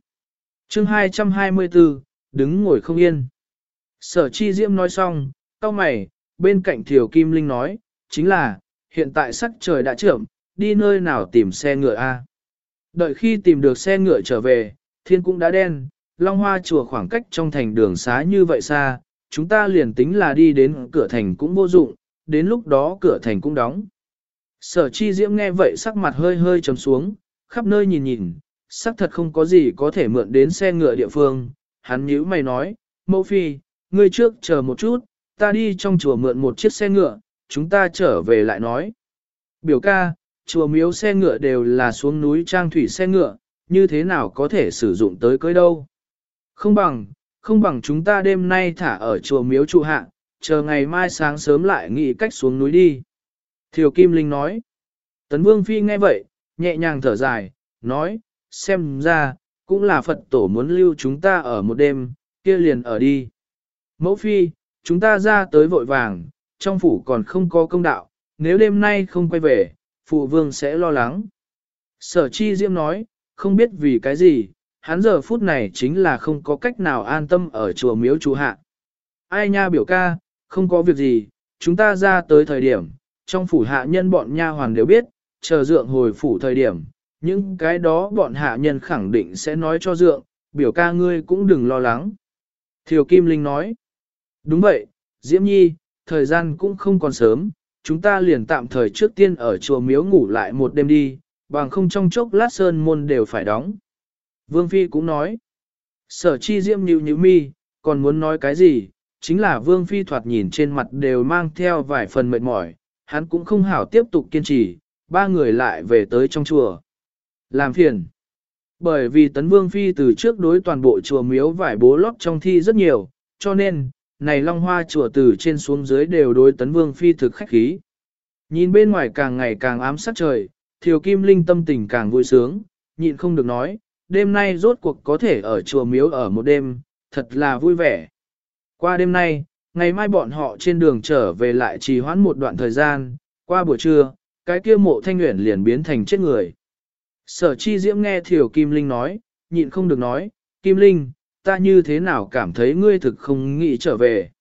chương 224, đứng ngồi không yên. Sở chi diễm nói xong, cao mày, bên cạnh Thiều Kim Linh nói, chính là, hiện tại sắc trời đã trưởng, đi nơi nào tìm xe ngựa a? Đợi khi tìm được xe ngựa trở về, thiên cũng đã đen, Long Hoa chùa khoảng cách trong thành đường xá như vậy xa, chúng ta liền tính là đi đến cửa thành cũng vô dụng, đến lúc đó cửa thành cũng đóng. Sở chi diễm nghe vậy sắc mặt hơi hơi trầm xuống, khắp nơi nhìn nhìn, sắc thật không có gì có thể mượn đến xe ngựa địa phương. Hắn nhíu mày nói, mẫu phi, ngươi trước chờ một chút, ta đi trong chùa mượn một chiếc xe ngựa, chúng ta trở về lại nói. Biểu ca, chùa miếu xe ngựa đều là xuống núi trang thủy xe ngựa, như thế nào có thể sử dụng tới cưới đâu. Không bằng, không bằng chúng ta đêm nay thả ở chùa miếu trụ hạ, chờ ngày mai sáng sớm lại nghĩ cách xuống núi đi. Thiều Kim Linh nói. Tấn Vương Phi nghe vậy, nhẹ nhàng thở dài, nói, xem ra, cũng là Phật tổ muốn lưu chúng ta ở một đêm, kia liền ở đi. Mẫu Phi, chúng ta ra tới vội vàng, trong phủ còn không có công đạo, nếu đêm nay không quay về, phụ vương sẽ lo lắng. Sở chi diễm nói, không biết vì cái gì, hắn giờ phút này chính là không có cách nào an tâm ở chùa miếu chú hạ. Ai nha biểu ca, không có việc gì, chúng ta ra tới thời điểm, trong phủ hạ nhân bọn nha hoàn đều biết, chờ dượng hồi phủ thời điểm, những cái đó bọn hạ nhân khẳng định sẽ nói cho dượng, biểu ca ngươi cũng đừng lo lắng. Thiều Kim Linh nói, đúng vậy, Diễm Nhi, thời gian cũng không còn sớm, chúng ta liền tạm thời trước tiên ở chùa miếu ngủ lại một đêm đi, bằng không trong chốc lát sơn môn đều phải đóng. Vương Phi cũng nói, sở chi Diễm như như mi, còn muốn nói cái gì, chính là Vương Phi thoạt nhìn trên mặt đều mang theo vài phần mệt mỏi, hắn cũng không hảo tiếp tục kiên trì, ba người lại về tới trong chùa. Làm phiền. Bởi vì Tấn Vương Phi từ trước đối toàn bộ chùa miếu vải bố lót trong thi rất nhiều, cho nên, này Long Hoa chùa từ trên xuống dưới đều đối Tấn Vương Phi thực khách khí. Nhìn bên ngoài càng ngày càng ám sát trời, Thiều Kim Linh tâm tình càng vui sướng, nhịn không được nói, đêm nay rốt cuộc có thể ở chùa miếu ở một đêm, thật là vui vẻ. Qua đêm nay, ngày mai bọn họ trên đường trở về lại trì hoãn một đoạn thời gian, qua buổi trưa, cái kia mộ thanh nguyện liền biến thành chết người. Sở chi diễm nghe Thiều Kim Linh nói, nhịn không được nói, Kim Linh, ta như thế nào cảm thấy ngươi thực không nghĩ trở về.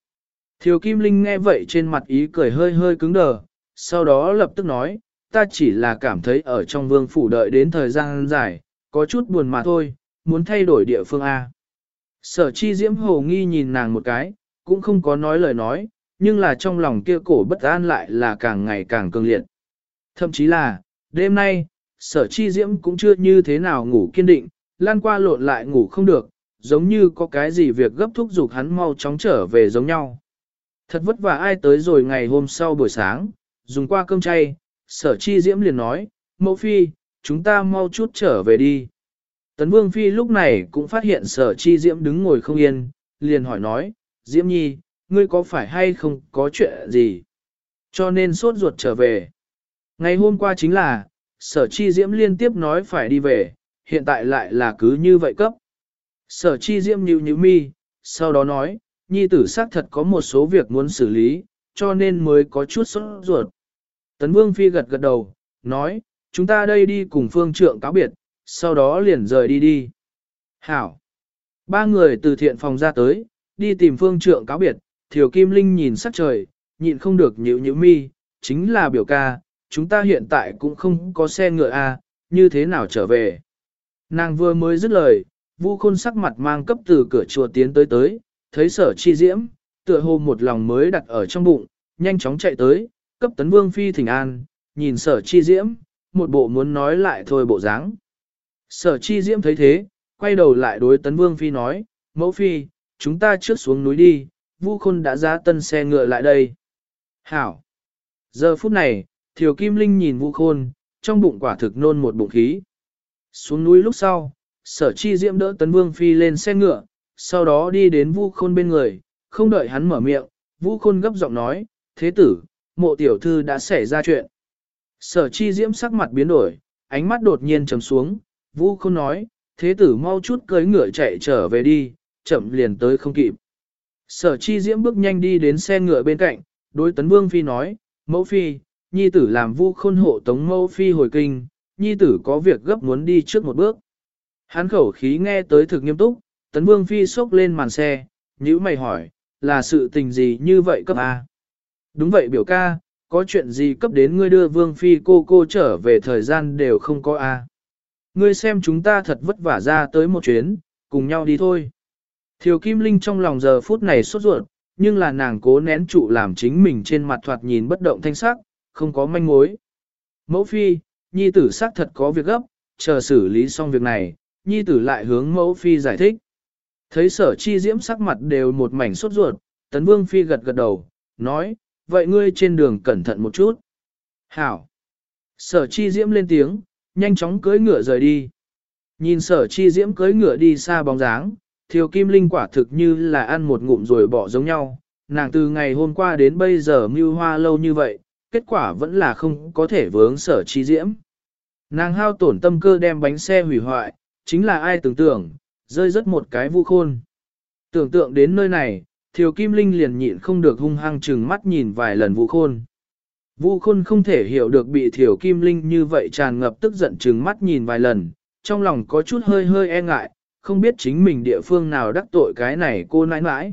Thiều Kim Linh nghe vậy trên mặt ý cười hơi hơi cứng đờ, sau đó lập tức nói, ta chỉ là cảm thấy ở trong vương phủ đợi đến thời gian dài, có chút buồn mà thôi, muốn thay đổi địa phương A. Sở chi diễm hồ nghi nhìn nàng một cái, cũng không có nói lời nói, nhưng là trong lòng kia cổ bất an lại là càng ngày càng cường liệt. Thậm chí là, đêm nay, sở chi diễm cũng chưa như thế nào ngủ kiên định, lan qua lộn lại ngủ không được, giống như có cái gì việc gấp thúc giục hắn mau chóng trở về giống nhau. Thật vất vả ai tới rồi ngày hôm sau buổi sáng, dùng qua cơm chay, sở chi diễm liền nói, mẫu phi, chúng ta mau chút trở về đi. Tấn Vương Phi lúc này cũng phát hiện sở chi diễm đứng ngồi không yên, liền hỏi nói, Diễm Nhi, ngươi có phải hay không có chuyện gì? Cho nên sốt ruột trở về. Ngày hôm qua chính là, sở chi diễm liên tiếp nói phải đi về, hiện tại lại là cứ như vậy cấp. Sở chi diễm như như mi, sau đó nói, Nhi tử xác thật có một số việc muốn xử lý, cho nên mới có chút sốt ruột. Tấn Vương Phi gật gật đầu, nói, chúng ta đây đi cùng phương trượng cáo biệt, sau đó liền rời đi đi. Hảo. Ba người từ thiện phòng ra tới, đi tìm phương trượng cáo biệt, Thiều Kim Linh nhìn sắc trời, nhịn không được nhíu nhíu mi, chính là biểu ca, chúng ta hiện tại cũng không có xe ngựa a, à, như thế nào trở về. Nàng vừa mới dứt lời, Vu Khôn sắc mặt mang cấp từ cửa chùa tiến tới tới, thấy sở chi diễm, tựa hồ một lòng mới đặt ở trong bụng, nhanh chóng chạy tới, cấp tấn vương phi thỉnh an, nhìn sở chi diễm, một bộ muốn nói lại thôi bộ dáng. Sở chi diễm thấy thế, quay đầu lại đối tấn vương phi nói, mẫu phi, chúng ta trước xuống núi đi, Vu Khôn đã ra tân xe ngựa lại đây. Hảo! Giờ phút này, Thiều Kim Linh nhìn Vu Khôn, trong bụng quả thực nôn một bụng khí. Xuống núi lúc sau, sở chi diễm đỡ tấn vương phi lên xe ngựa, sau đó đi đến Vu Khôn bên người, không đợi hắn mở miệng, Vu Khôn gấp giọng nói, thế tử, mộ tiểu thư đã xảy ra chuyện. Sở chi diễm sắc mặt biến đổi, ánh mắt đột nhiên trầm xuống, Vu Khôn nói, thế tử mau chút cưới ngựa chạy trở về đi, chậm liền tới không kịp. Sở chi diễm bước nhanh đi đến xe ngựa bên cạnh, đối tấn vương phi nói, mẫu phi, nhi tử làm vu khôn hộ tống mẫu phi hồi kinh, nhi tử có việc gấp muốn đi trước một bước. Hắn khẩu khí nghe tới thực nghiêm túc, tấn vương phi xốc lên màn xe, nhữ mày hỏi, là sự tình gì như vậy cấp A? Đúng vậy biểu ca, có chuyện gì cấp đến ngươi đưa vương phi cô cô trở về thời gian đều không có A. Ngươi xem chúng ta thật vất vả ra tới một chuyến, cùng nhau đi thôi. Thiều Kim Linh trong lòng giờ phút này sốt ruột, nhưng là nàng cố nén trụ làm chính mình trên mặt thoạt nhìn bất động thanh sắc, không có manh mối. Mẫu phi, nhi tử xác thật có việc gấp, chờ xử lý xong việc này, nhi tử lại hướng mẫu phi giải thích. Thấy sở chi diễm sắc mặt đều một mảnh sốt ruột, tấn vương phi gật gật đầu, nói, vậy ngươi trên đường cẩn thận một chút. Hảo! Sở chi diễm lên tiếng, nhanh chóng cưỡi ngựa rời đi. Nhìn sở chi diễm cưỡi ngựa đi xa bóng dáng, thiều kim linh quả thực như là ăn một ngụm rồi bỏ giống nhau. Nàng từ ngày hôm qua đến bây giờ mưu hoa lâu như vậy, kết quả vẫn là không có thể vướng sở chi diễm. Nàng hao tổn tâm cơ đem bánh xe hủy hoại, chính là ai tưởng tượng, rơi rất một cái vu khôn. Tưởng tượng đến nơi này, Thiều Kim Linh liền nhịn không được hung hăng chừng mắt nhìn vài lần vu khôn. Vu khôn không thể hiểu được bị Thiều Kim Linh như vậy tràn ngập tức giận chừng mắt nhìn vài lần, trong lòng có chút hơi hơi e ngại, không biết chính mình địa phương nào đắc tội cái này cô nãi nãi.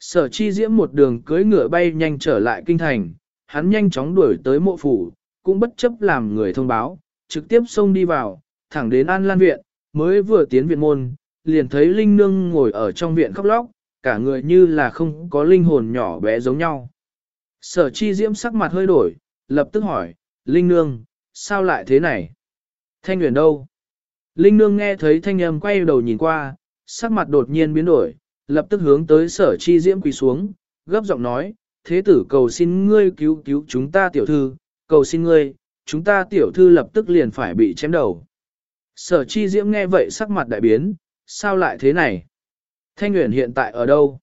Sở chi diễm một đường cưới ngựa bay nhanh trở lại kinh thành, hắn nhanh chóng đuổi tới mộ phủ, cũng bất chấp làm người thông báo, trực tiếp xông đi vào, thẳng đến An Lan Viện, mới vừa tiến viện môn, liền thấy Linh Nương ngồi ở trong viện khóc lóc, cả người như là không có linh hồn nhỏ bé giống nhau. Sở chi diễm sắc mặt hơi đổi, lập tức hỏi, Linh Nương, sao lại thế này? Thanh Nguyễn đâu? Linh Nương nghe thấy thanh âm quay đầu nhìn qua, sắc mặt đột nhiên biến đổi, lập tức hướng tới sở chi diễm quỳ xuống, gấp giọng nói, thế tử cầu xin ngươi cứu cứu chúng ta tiểu thư, cầu xin ngươi, chúng ta tiểu thư lập tức liền phải bị chém đầu. Sở chi diễm nghe vậy sắc mặt đại biến, sao lại thế này? Thanh Nguyễn hiện tại ở đâu?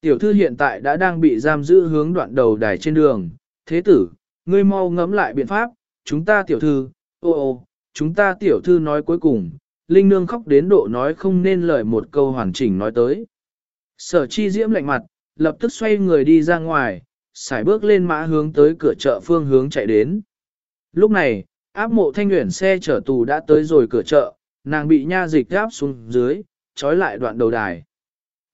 Tiểu thư hiện tại đã đang bị giam giữ hướng đoạn đầu đài trên đường. Thế tử, ngươi mau ngẫm lại biện pháp, chúng ta tiểu thư, ô ô, chúng ta tiểu thư nói cuối cùng, Linh Nương khóc đến độ nói không nên lời một câu hoàn chỉnh nói tới. Sở chi diễm lạnh mặt, lập tức xoay người đi ra ngoài, xài bước lên mã hướng tới cửa chợ phương hướng chạy đến. Lúc này, áp mộ thanh nguyện xe chở tù đã tới rồi cửa chợ, nàng bị nha dịch áp xuống dưới, trói lại đoạn đầu đài.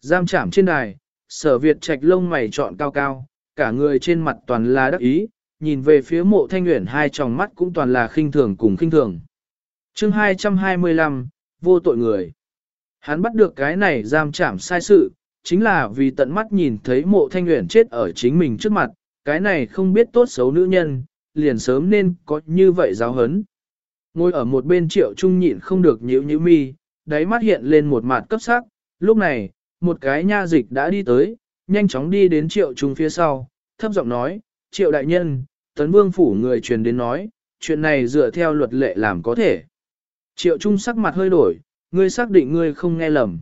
Giam chảm trên đài, sở Việt trạch lông mày trọn cao cao, cả người trên mặt toàn là đắc ý, nhìn về phía mộ thanh nguyện hai tròng mắt cũng toàn là khinh thường cùng khinh thường. chương 225, vô tội người. Hắn bắt được cái này giam chảm sai sự, chính là vì tận mắt nhìn thấy mộ thanh nguyện chết ở chính mình trước mặt, cái này không biết tốt xấu nữ nhân, liền sớm nên có như vậy giáo hấn. Ngồi ở một bên triệu trung nhịn không được nhíu nhíu mi, đáy mắt hiện lên một mặt cấp sắc, lúc này, một cái nha dịch đã đi tới, nhanh chóng đi đến triệu trung phía sau, thấp giọng nói, triệu đại nhân, tấn vương phủ người truyền đến nói, chuyện này dựa theo luật lệ làm có thể. Triệu trung sắc mặt hơi đổi, ngươi xác định ngươi không nghe lầm.